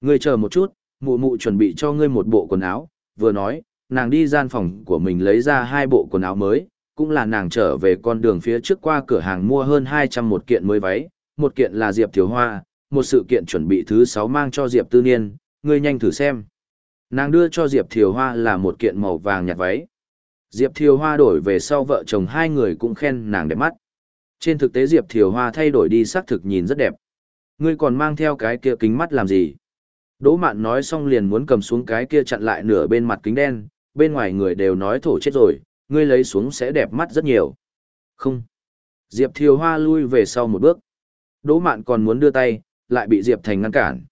Ngươi chờ một chút, mụ mụ chuẩn bị cho ngươi một bộ quần áo, vừa nói, nàng đi gian phòng của mình lấy ra hai bộ quần áo mới, cũng là nàng trở về con đường phía trước qua cửa hàng mua hơn 200 một kiện mới váy, một kiện là Diệp Thiếu Hoa, một sự kiện chuẩn bị thứ sáu mang cho Diệp Tư Niên, ngươi nhanh thử xem. Nàng đưa cho Diệp Thiều Hoa là một kiện màu vàng nhạt váy. Diệp Thiều Hoa đổi về sau vợ chồng hai người cũng khen nàng đẹp mắt. Trên thực tế Diệp Thiều Hoa thay đổi đi sắc thực nhìn rất đẹp. Ngươi còn mang theo cái kia kính mắt làm gì? Đỗ Mạn nói xong liền muốn cầm xuống cái kia chặn lại nửa bên mặt kính đen, bên ngoài người đều nói thổ chết rồi, ngươi lấy xuống sẽ đẹp mắt rất nhiều. Không. Diệp Thiều Hoa lui về sau một bước. Đỗ Mạn còn muốn đưa tay, lại bị Diệp Thành ngăn cản.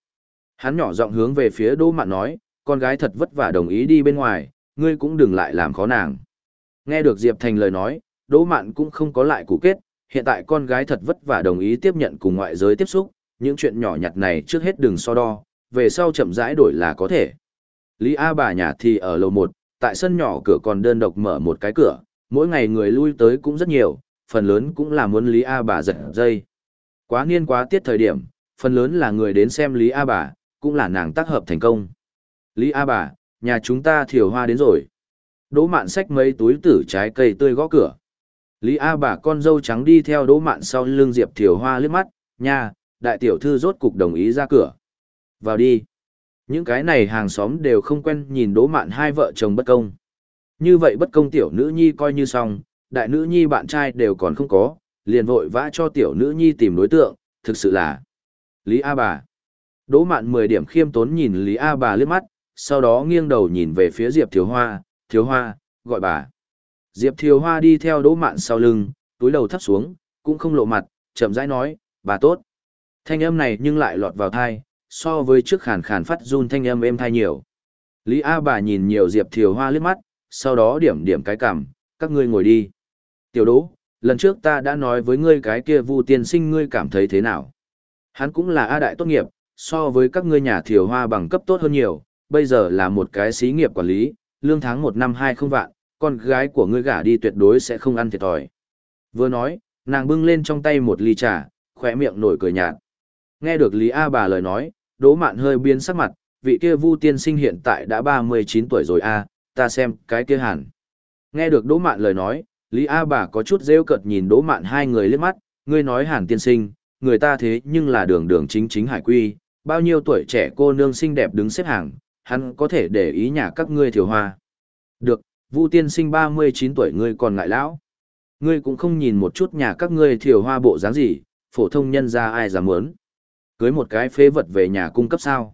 Hắn nhỏ giọng hướng về phía Đỗ Mạn nói, con gái thật vất vả đồng ý đi bên ngoài, ngươi cũng đừng lại làm khó nàng. Nghe được Diệp Thành lời nói, Đỗ Mạn cũng không có lại cụ kết, hiện tại con gái thật vất vả đồng ý tiếp nhận cùng ngoại giới tiếp xúc, những chuyện nhỏ nhặt này trước hết đừng so đo, về sau chậm rãi đổi là có thể. Lý A bà nhà thì ở lầu 1, tại sân nhỏ cửa còn đơn độc mở một cái cửa, mỗi ngày người lui tới cũng rất nhiều, phần lớn cũng là muốn Lý A bà giật dây. Quá niên quá tiết thời điểm, phần lớn là người đến xem Lý A bà, cũng là nàng tác hợp thành công. Lý A bà, nhà chúng ta thiểu hoa đến rồi. Đỗ mạn xách mấy túi tử trái cây tươi gõ cửa. Lý A bà con dâu trắng đi theo đỗ mạn sau lưng Diệp thiểu hoa liếc mắt, nha, đại tiểu thư rốt cục đồng ý ra cửa. Vào đi. Những cái này hàng xóm đều không quen nhìn đỗ mạn hai vợ chồng bất công. Như vậy bất công tiểu nữ nhi coi như xong, đại nữ nhi bạn trai đều còn không có, liền vội vã cho tiểu nữ nhi tìm đối tượng, thực sự là Lý A bà. Đỗ mạn 10 điểm khiêm tốn nhìn Lý A bà liếc mắt, sau đó nghiêng đầu nhìn về phía Diệp Thiếu Hoa, Thiếu Hoa, gọi bà. Diệp Thiếu Hoa đi theo đỗ mạn sau lưng, túi đầu thấp xuống, cũng không lộ mặt, chậm rãi nói, bà tốt. Thanh âm này nhưng lại lọt vào thai, so với trước khàn khàn phát run thanh âm êm thai nhiều. Lý A bà nhìn nhiều Diệp Thiều Hoa liếc mắt, sau đó điểm điểm cái cằm, các ngươi ngồi đi. Tiểu đỗ, lần trước ta đã nói với ngươi cái kia vu tiên sinh ngươi cảm thấy thế nào? Hắn cũng là A đại tốt nghiệp, so với các ngươi nhà Thiều Hoa bằng cấp tốt hơn nhiều, bây giờ là một cái xí nghiệp quản lý, lương tháng một năm hai không vạn, con gái của ngươi gả đi tuyệt đối sẽ không ăn thiệt thòi. Vừa nói, nàng bưng lên trong tay một ly trà, khỏe miệng nổi cười nhạt. Nghe được Lý A bà lời nói, Đỗ Mạn hơi biến sắc mặt, vị kia Vu tiên sinh hiện tại đã 39 tuổi rồi a, ta xem cái kia hẳn. Nghe được Đỗ Mạn lời nói, Lý A bà có chút rêu cợt nhìn Đỗ Mạn hai người liếc mắt, ngươi nói hàn tiên sinh, người ta thế nhưng là đường đường chính chính hải quy, bao nhiêu tuổi trẻ cô nương xinh đẹp đứng xếp hàng, hắn có thể để ý nhà các ngươi thiểu hoa. Được, Vu tiên sinh 39 tuổi ngươi còn ngại lão. Ngươi cũng không nhìn một chút nhà các ngươi thiểu hoa bộ dáng gì, phổ thông nhân ra ai dám muốn. Cưới một cái phế vật về nhà cung cấp sao?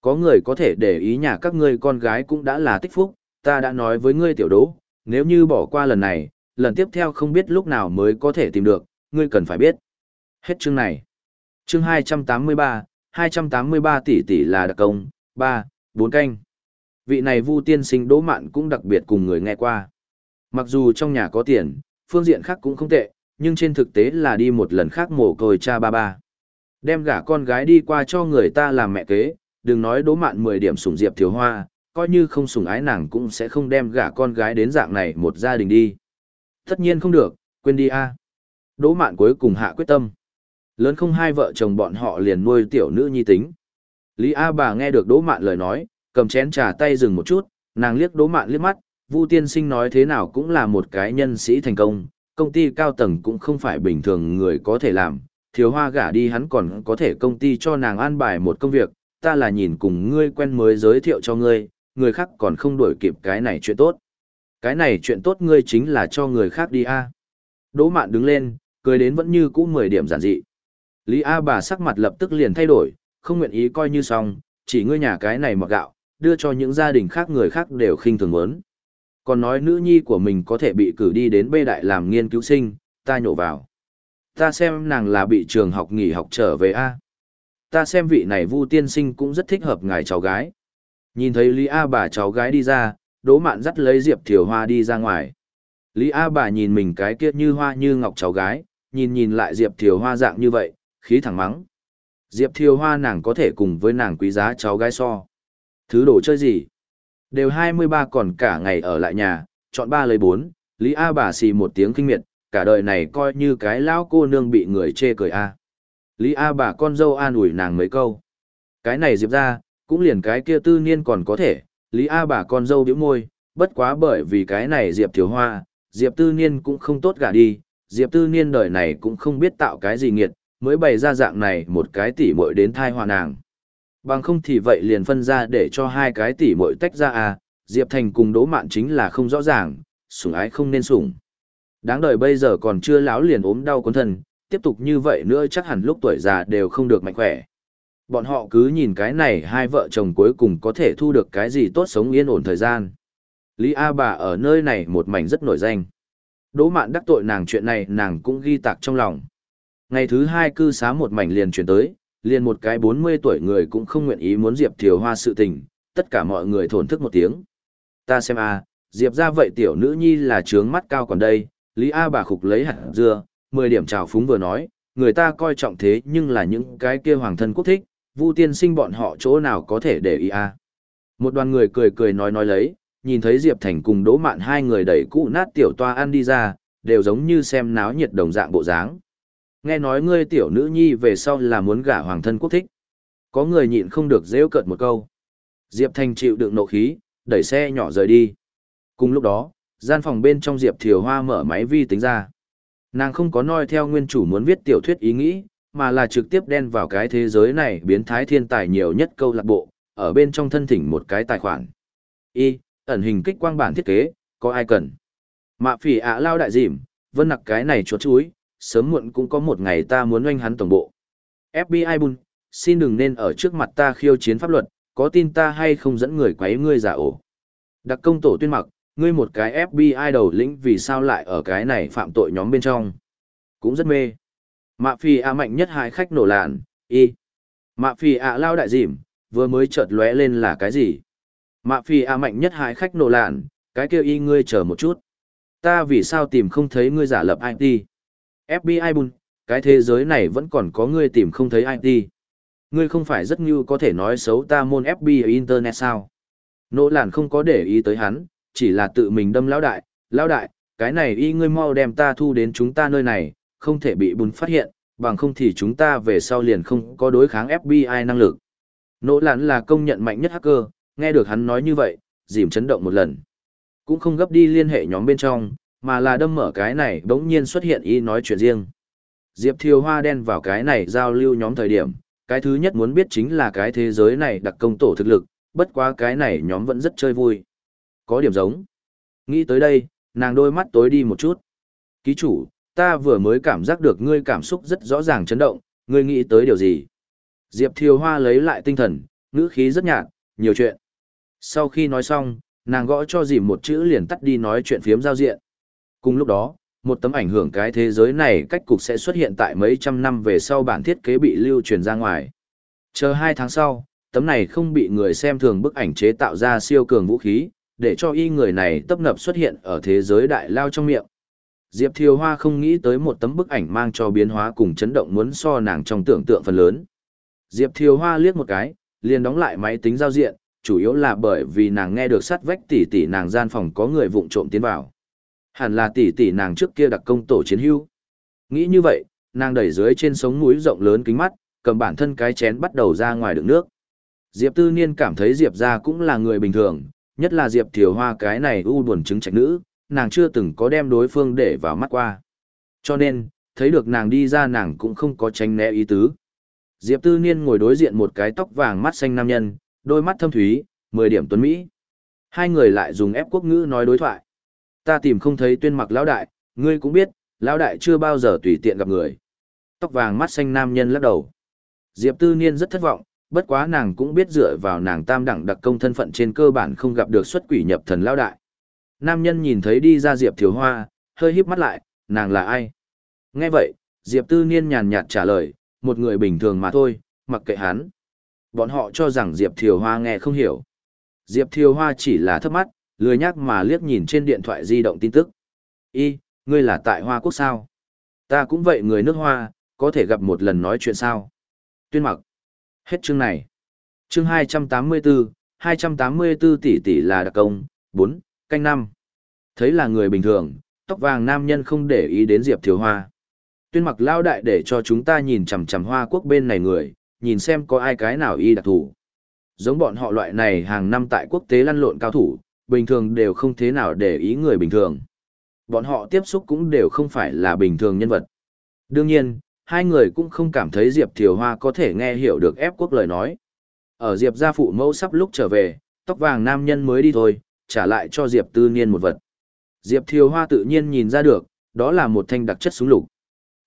Có người có thể để ý nhà các ngươi con gái cũng đã là tích phúc, ta đã nói với ngươi tiểu đố, nếu như bỏ qua lần này, lần tiếp theo không biết lúc nào mới có thể tìm được, ngươi cần phải biết. Hết chương này. Chương 283, 283 tỷ tỷ là đặc công, 3, 4 canh. Vị này Vu tiên sinh Đỗ Mạn cũng đặc biệt cùng người nghe qua. Mặc dù trong nhà có tiền, phương diện khác cũng không tệ, nhưng trên thực tế là đi một lần khác mồ côi cha ba ba. Đem gả con gái đi qua cho người ta làm mẹ kế, đừng nói đố mạn 10 điểm sủng diệp thiếu hoa, coi như không sủng ái nàng cũng sẽ không đem gả con gái đến dạng này một gia đình đi. Tất nhiên không được, quên đi a. Đỗ mạn cuối cùng hạ quyết tâm. Lớn không hai vợ chồng bọn họ liền nuôi tiểu nữ nhi tính. Lý A bà nghe được đỗ mạn lời nói, cầm chén trà tay dừng một chút, nàng liếc đỗ mạn liếc mắt, Vu tiên sinh nói thế nào cũng là một cái nhân sĩ thành công, công ty cao tầng cũng không phải bình thường người có thể làm, thiếu hoa gả đi hắn còn có thể công ty cho nàng an bài một công việc, ta là nhìn cùng ngươi quen mới giới thiệu cho ngươi, người khác còn không đuổi kịp cái này chuyện tốt. Cái này chuyện tốt ngươi chính là cho người khác đi a. Đỗ mạn đứng lên, cười đến vẫn như cũ 10 điểm giản dị. Lý A bà sắc mặt lập tức liền thay đổi, không nguyện ý coi như xong, chỉ ngươi nhà cái này mặc gạo, đưa cho những gia đình khác người khác đều khinh thường muốn. Còn nói nữ nhi của mình có thể bị cử đi đến bê đại làm nghiên cứu sinh, ta nhổ vào ta xem nàng là bị trường học nghỉ học trở về a. Ta xem vị này vu tiên sinh cũng rất thích hợp ngài cháu gái. Nhìn thấy lý a bà cháu gái đi ra, đỗ mạn dắt lấy diệp thiều hoa đi ra ngoài. Lý a bà nhìn mình cái kia như hoa như ngọc cháu gái, nhìn nhìn lại diệp thiều hoa dạng như vậy, khí thẳng mắng. Diệp thiều hoa nàng có thể cùng với nàng quý giá cháu gái so. Thứ đồ chơi gì? Đều hai mươi ba còn cả ngày ở lại nhà, chọn ba lấy bốn, lý a bà xì một tiếng kinh miệt cả đời này coi như cái lão cô nương bị người chê cười a. Lý A bà con dâu an ủi nàng mấy câu. Cái này diệp ra, cũng liền cái kia tư niên còn có thể, Lý A bà con dâu biểu môi, bất quá bởi vì cái này diệp thiếu hoa, diệp tư niên cũng không tốt gả đi, diệp tư niên đời này cũng không biết tạo cái gì nghiệt, mới bày ra dạng này một cái tỉ muội đến thai hòa nàng. Bằng không thì vậy liền phân ra để cho hai cái tỉ muội tách ra à, Diệp Thành cùng Đỗ Mạn chính là không rõ ràng, sủng ái không nên sủng. Đáng đời bây giờ còn chưa láo liền ốm đau cuốn thân, tiếp tục như vậy nữa chắc hẳn lúc tuổi già đều không được mạnh khỏe. Bọn họ cứ nhìn cái này hai vợ chồng cuối cùng có thể thu được cái gì tốt sống yên ổn thời gian. Lý A bà ở nơi này một mảnh rất nổi danh. Đỗ mạn đắc tội nàng chuyện này nàng cũng ghi tạc trong lòng. Ngày thứ hai cư xá một mảnh liền chuyển tới, liền một cái 40 tuổi người cũng không nguyện ý muốn Diệp Thiều Hoa sự tình, tất cả mọi người thổn thức một tiếng. Ta xem a, Diệp ra vậy tiểu nữ nhi là trướng mắt cao còn đây, Lý A bà khục lấy hạt dưa, 10 điểm trào phúng vừa nói, người ta coi trọng thế nhưng là những cái kia hoàng thân quốc thích, Vu tiên sinh bọn họ chỗ nào có thể để ý a. Một đoàn người cười cười nói nói lấy, nhìn thấy Diệp Thành cùng Đỗ Mạn hai người đẩy cụ nát tiểu toa ăn đi ra, đều giống như xem náo nhiệt đồng dạng bộ dáng. Nghe nói ngươi tiểu nữ nhi về sau là muốn gả hoàng thân quốc thích. Có người nhịn không được rêu cợt một câu. Diệp Thành chịu đựng nộ khí, đẩy xe nhỏ rời đi. Cùng lúc đó, gian phòng bên trong Diệp Thiều Hoa mở máy vi tính ra. Nàng không có noi theo nguyên chủ muốn viết tiểu thuyết ý nghĩ, mà là trực tiếp đen vào cái thế giới này biến thái thiên tài nhiều nhất câu lạc bộ, ở bên trong thân thỉnh một cái tài khoản. Y, ẩn hình kích quang bản thiết kế, có ai cần? Mạ phỉ ạ lao đại dìm, vân nặc cái này chuột chuối, sớm muộn cũng có một ngày ta muốn oanh hắn tổng bộ. FBI bun, xin đừng nên ở trước mặt ta khiêu chiến pháp luật, có tin ta hay không dẫn người quấy ngươi giả ổ. Đặc công tổ tuyên mặc, ngươi một cái FBI đầu lĩnh vì sao lại ở cái này phạm tội nhóm bên trong. Cũng rất mê. Mạ phi ạ mạnh nhất hai khách nổ lạn, y. Mạ phi ạ lao đại dìm, vừa mới chợt lóe lên là cái gì? Mạ phi ạ mạnh nhất hai khách nổ lạn, cái kêu y ngươi chờ một chút. Ta vì sao tìm không thấy ngươi giả lập IT? FBI bùn, cái thế giới này vẫn còn có ngươi tìm không thấy IT. Ngươi không phải rất như có thể nói xấu ta môn FBI Internet sao? Nỗ làn không có để ý tới hắn, chỉ là tự mình đâm lão đại, lão đại, cái này y ngươi mau đem ta thu đến chúng ta nơi này, không thể bị bùn phát hiện, bằng không thì chúng ta về sau liền không có đối kháng FBI năng lực. Nỗ lãn là công nhận mạnh nhất hacker, nghe được hắn nói như vậy, dìm chấn động một lần. Cũng không gấp đi liên hệ nhóm bên trong, mà là đâm mở cái này bỗng nhiên xuất hiện y nói chuyện riêng. Diệp Thiều Hoa đen vào cái này giao lưu nhóm thời điểm, cái thứ nhất muốn biết chính là cái thế giới này đặc công tổ thực lực, bất quá cái này nhóm vẫn rất chơi vui. Có điểm giống. Nghĩ tới đây, nàng đôi mắt tối đi một chút. Ký chủ, ta vừa mới cảm giác được ngươi cảm xúc rất rõ ràng chấn động, ngươi nghĩ tới điều gì? Diệp Thiều Hoa lấy lại tinh thần, ngữ khí rất nhạt, nhiều chuyện. Sau khi nói xong, nàng gõ cho dìm một chữ liền tắt đi nói chuyện phiếm giao diện. Cùng lúc đó, một tấm ảnh hưởng cái thế giới này cách cục sẽ xuất hiện tại mấy trăm năm về sau bản thiết kế bị lưu truyền ra ngoài. Chờ hai tháng sau, tấm này không bị người xem thường bức ảnh chế tạo ra siêu cường vũ khí, để cho y người này tấp nập xuất hiện ở thế giới đại lao trong miệng. Diệp Thiều Hoa không nghĩ tới một tấm bức ảnh mang cho biến hóa cùng chấn động muốn so nàng trong tưởng tượng phần lớn. Diệp Thiều Hoa liếc một cái, liền đóng lại máy tính giao diện, chủ yếu là bởi vì nàng nghe được sắt vách tỷ tỷ nàng gian phòng có người vụng trộm tiến vào. Hẳn là tỷ tỷ nàng trước kia đặc công tổ chiến hưu. Nghĩ như vậy, nàng đẩy dưới trên sống mũi rộng lớn kính mắt, cầm bản thân cái chén bắt đầu ra ngoài đựng nước. Diệp Tư Niên cảm thấy Diệp gia cũng là người bình thường, nhất là Diệp Thiều Hoa cái này u buồn chứng trạch nữ, nàng chưa từng có đem đối phương để vào mắt qua. Cho nên, thấy được nàng đi ra nàng cũng không có tránh né ý tứ. Diệp Tư Niên ngồi đối diện một cái tóc vàng mắt xanh nam nhân, đôi mắt thâm thúy, 10 điểm tuấn Mỹ. Hai người lại dùng ép quốc ngữ nói đối thoại. Ta tìm không thấy tuyên mặc lão đại, ngươi cũng biết, lão đại chưa bao giờ tùy tiện gặp người. Tóc vàng mắt xanh nam nhân lắc đầu. Diệp Tư Niên rất thất vọng, bất quá nàng cũng biết dựa vào nàng tam đẳng đặc công thân phận trên cơ bản không gặp được xuất quỷ nhập thần lão đại. Nam nhân nhìn thấy đi ra Diệp Thiếu Hoa, hơi híp mắt lại, nàng là ai? Nghe vậy, Diệp Tư Niên nhàn nhạt trả lời, một người bình thường mà thôi, mặc kệ hắn. Bọn họ cho rằng Diệp Thiều Hoa nghe không hiểu. Diệp Thiều Hoa chỉ là thấp mắt, lười nhác mà liếc nhìn trên điện thoại di động tin tức. Y, ngươi là tại Hoa Quốc sao? Ta cũng vậy người nước Hoa, có thể gặp một lần nói chuyện sao? Tuyên mặc. Hết chương này. Chương 284, 284 tỷ tỷ là đặc công, 4, canh 5. Thấy là người bình thường, tóc vàng nam nhân không để ý đến Diệp Thiếu Hoa. Tuyên mặc lao đại để cho chúng ta nhìn chằm chằm Hoa Quốc bên này người, nhìn xem có ai cái nào y đặc thủ. Giống bọn họ loại này hàng năm tại quốc tế lăn lộn cao thủ, bình thường đều không thế nào để ý người bình thường. Bọn họ tiếp xúc cũng đều không phải là bình thường nhân vật. Đương nhiên, hai người cũng không cảm thấy Diệp Thiều Hoa có thể nghe hiểu được ép quốc lời nói. Ở Diệp gia phụ mẫu sắp lúc trở về, tóc vàng nam nhân mới đi thôi, trả lại cho Diệp Tư Niên một vật. Diệp Thiều Hoa tự nhiên nhìn ra được, đó là một thanh đặc chất súng lục.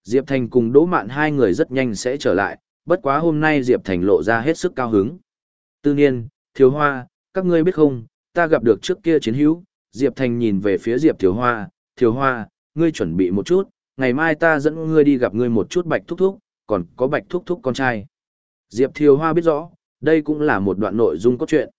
Diệp Thành cùng Đỗ Mạn hai người rất nhanh sẽ trở lại, bất quá hôm nay Diệp Thành lộ ra hết sức cao hứng. Tư Niên, Thiều Hoa, các ngươi biết không, ta gặp được trước kia chiến hữu, Diệp Thành nhìn về phía Diệp Thiều Hoa, Thiều Hoa, ngươi chuẩn bị một chút, ngày mai ta dẫn ngươi đi gặp ngươi một chút bạch thúc thúc, còn có bạch thúc thúc con trai. Diệp Thiều Hoa biết rõ, đây cũng là một đoạn nội dung cốt truyện.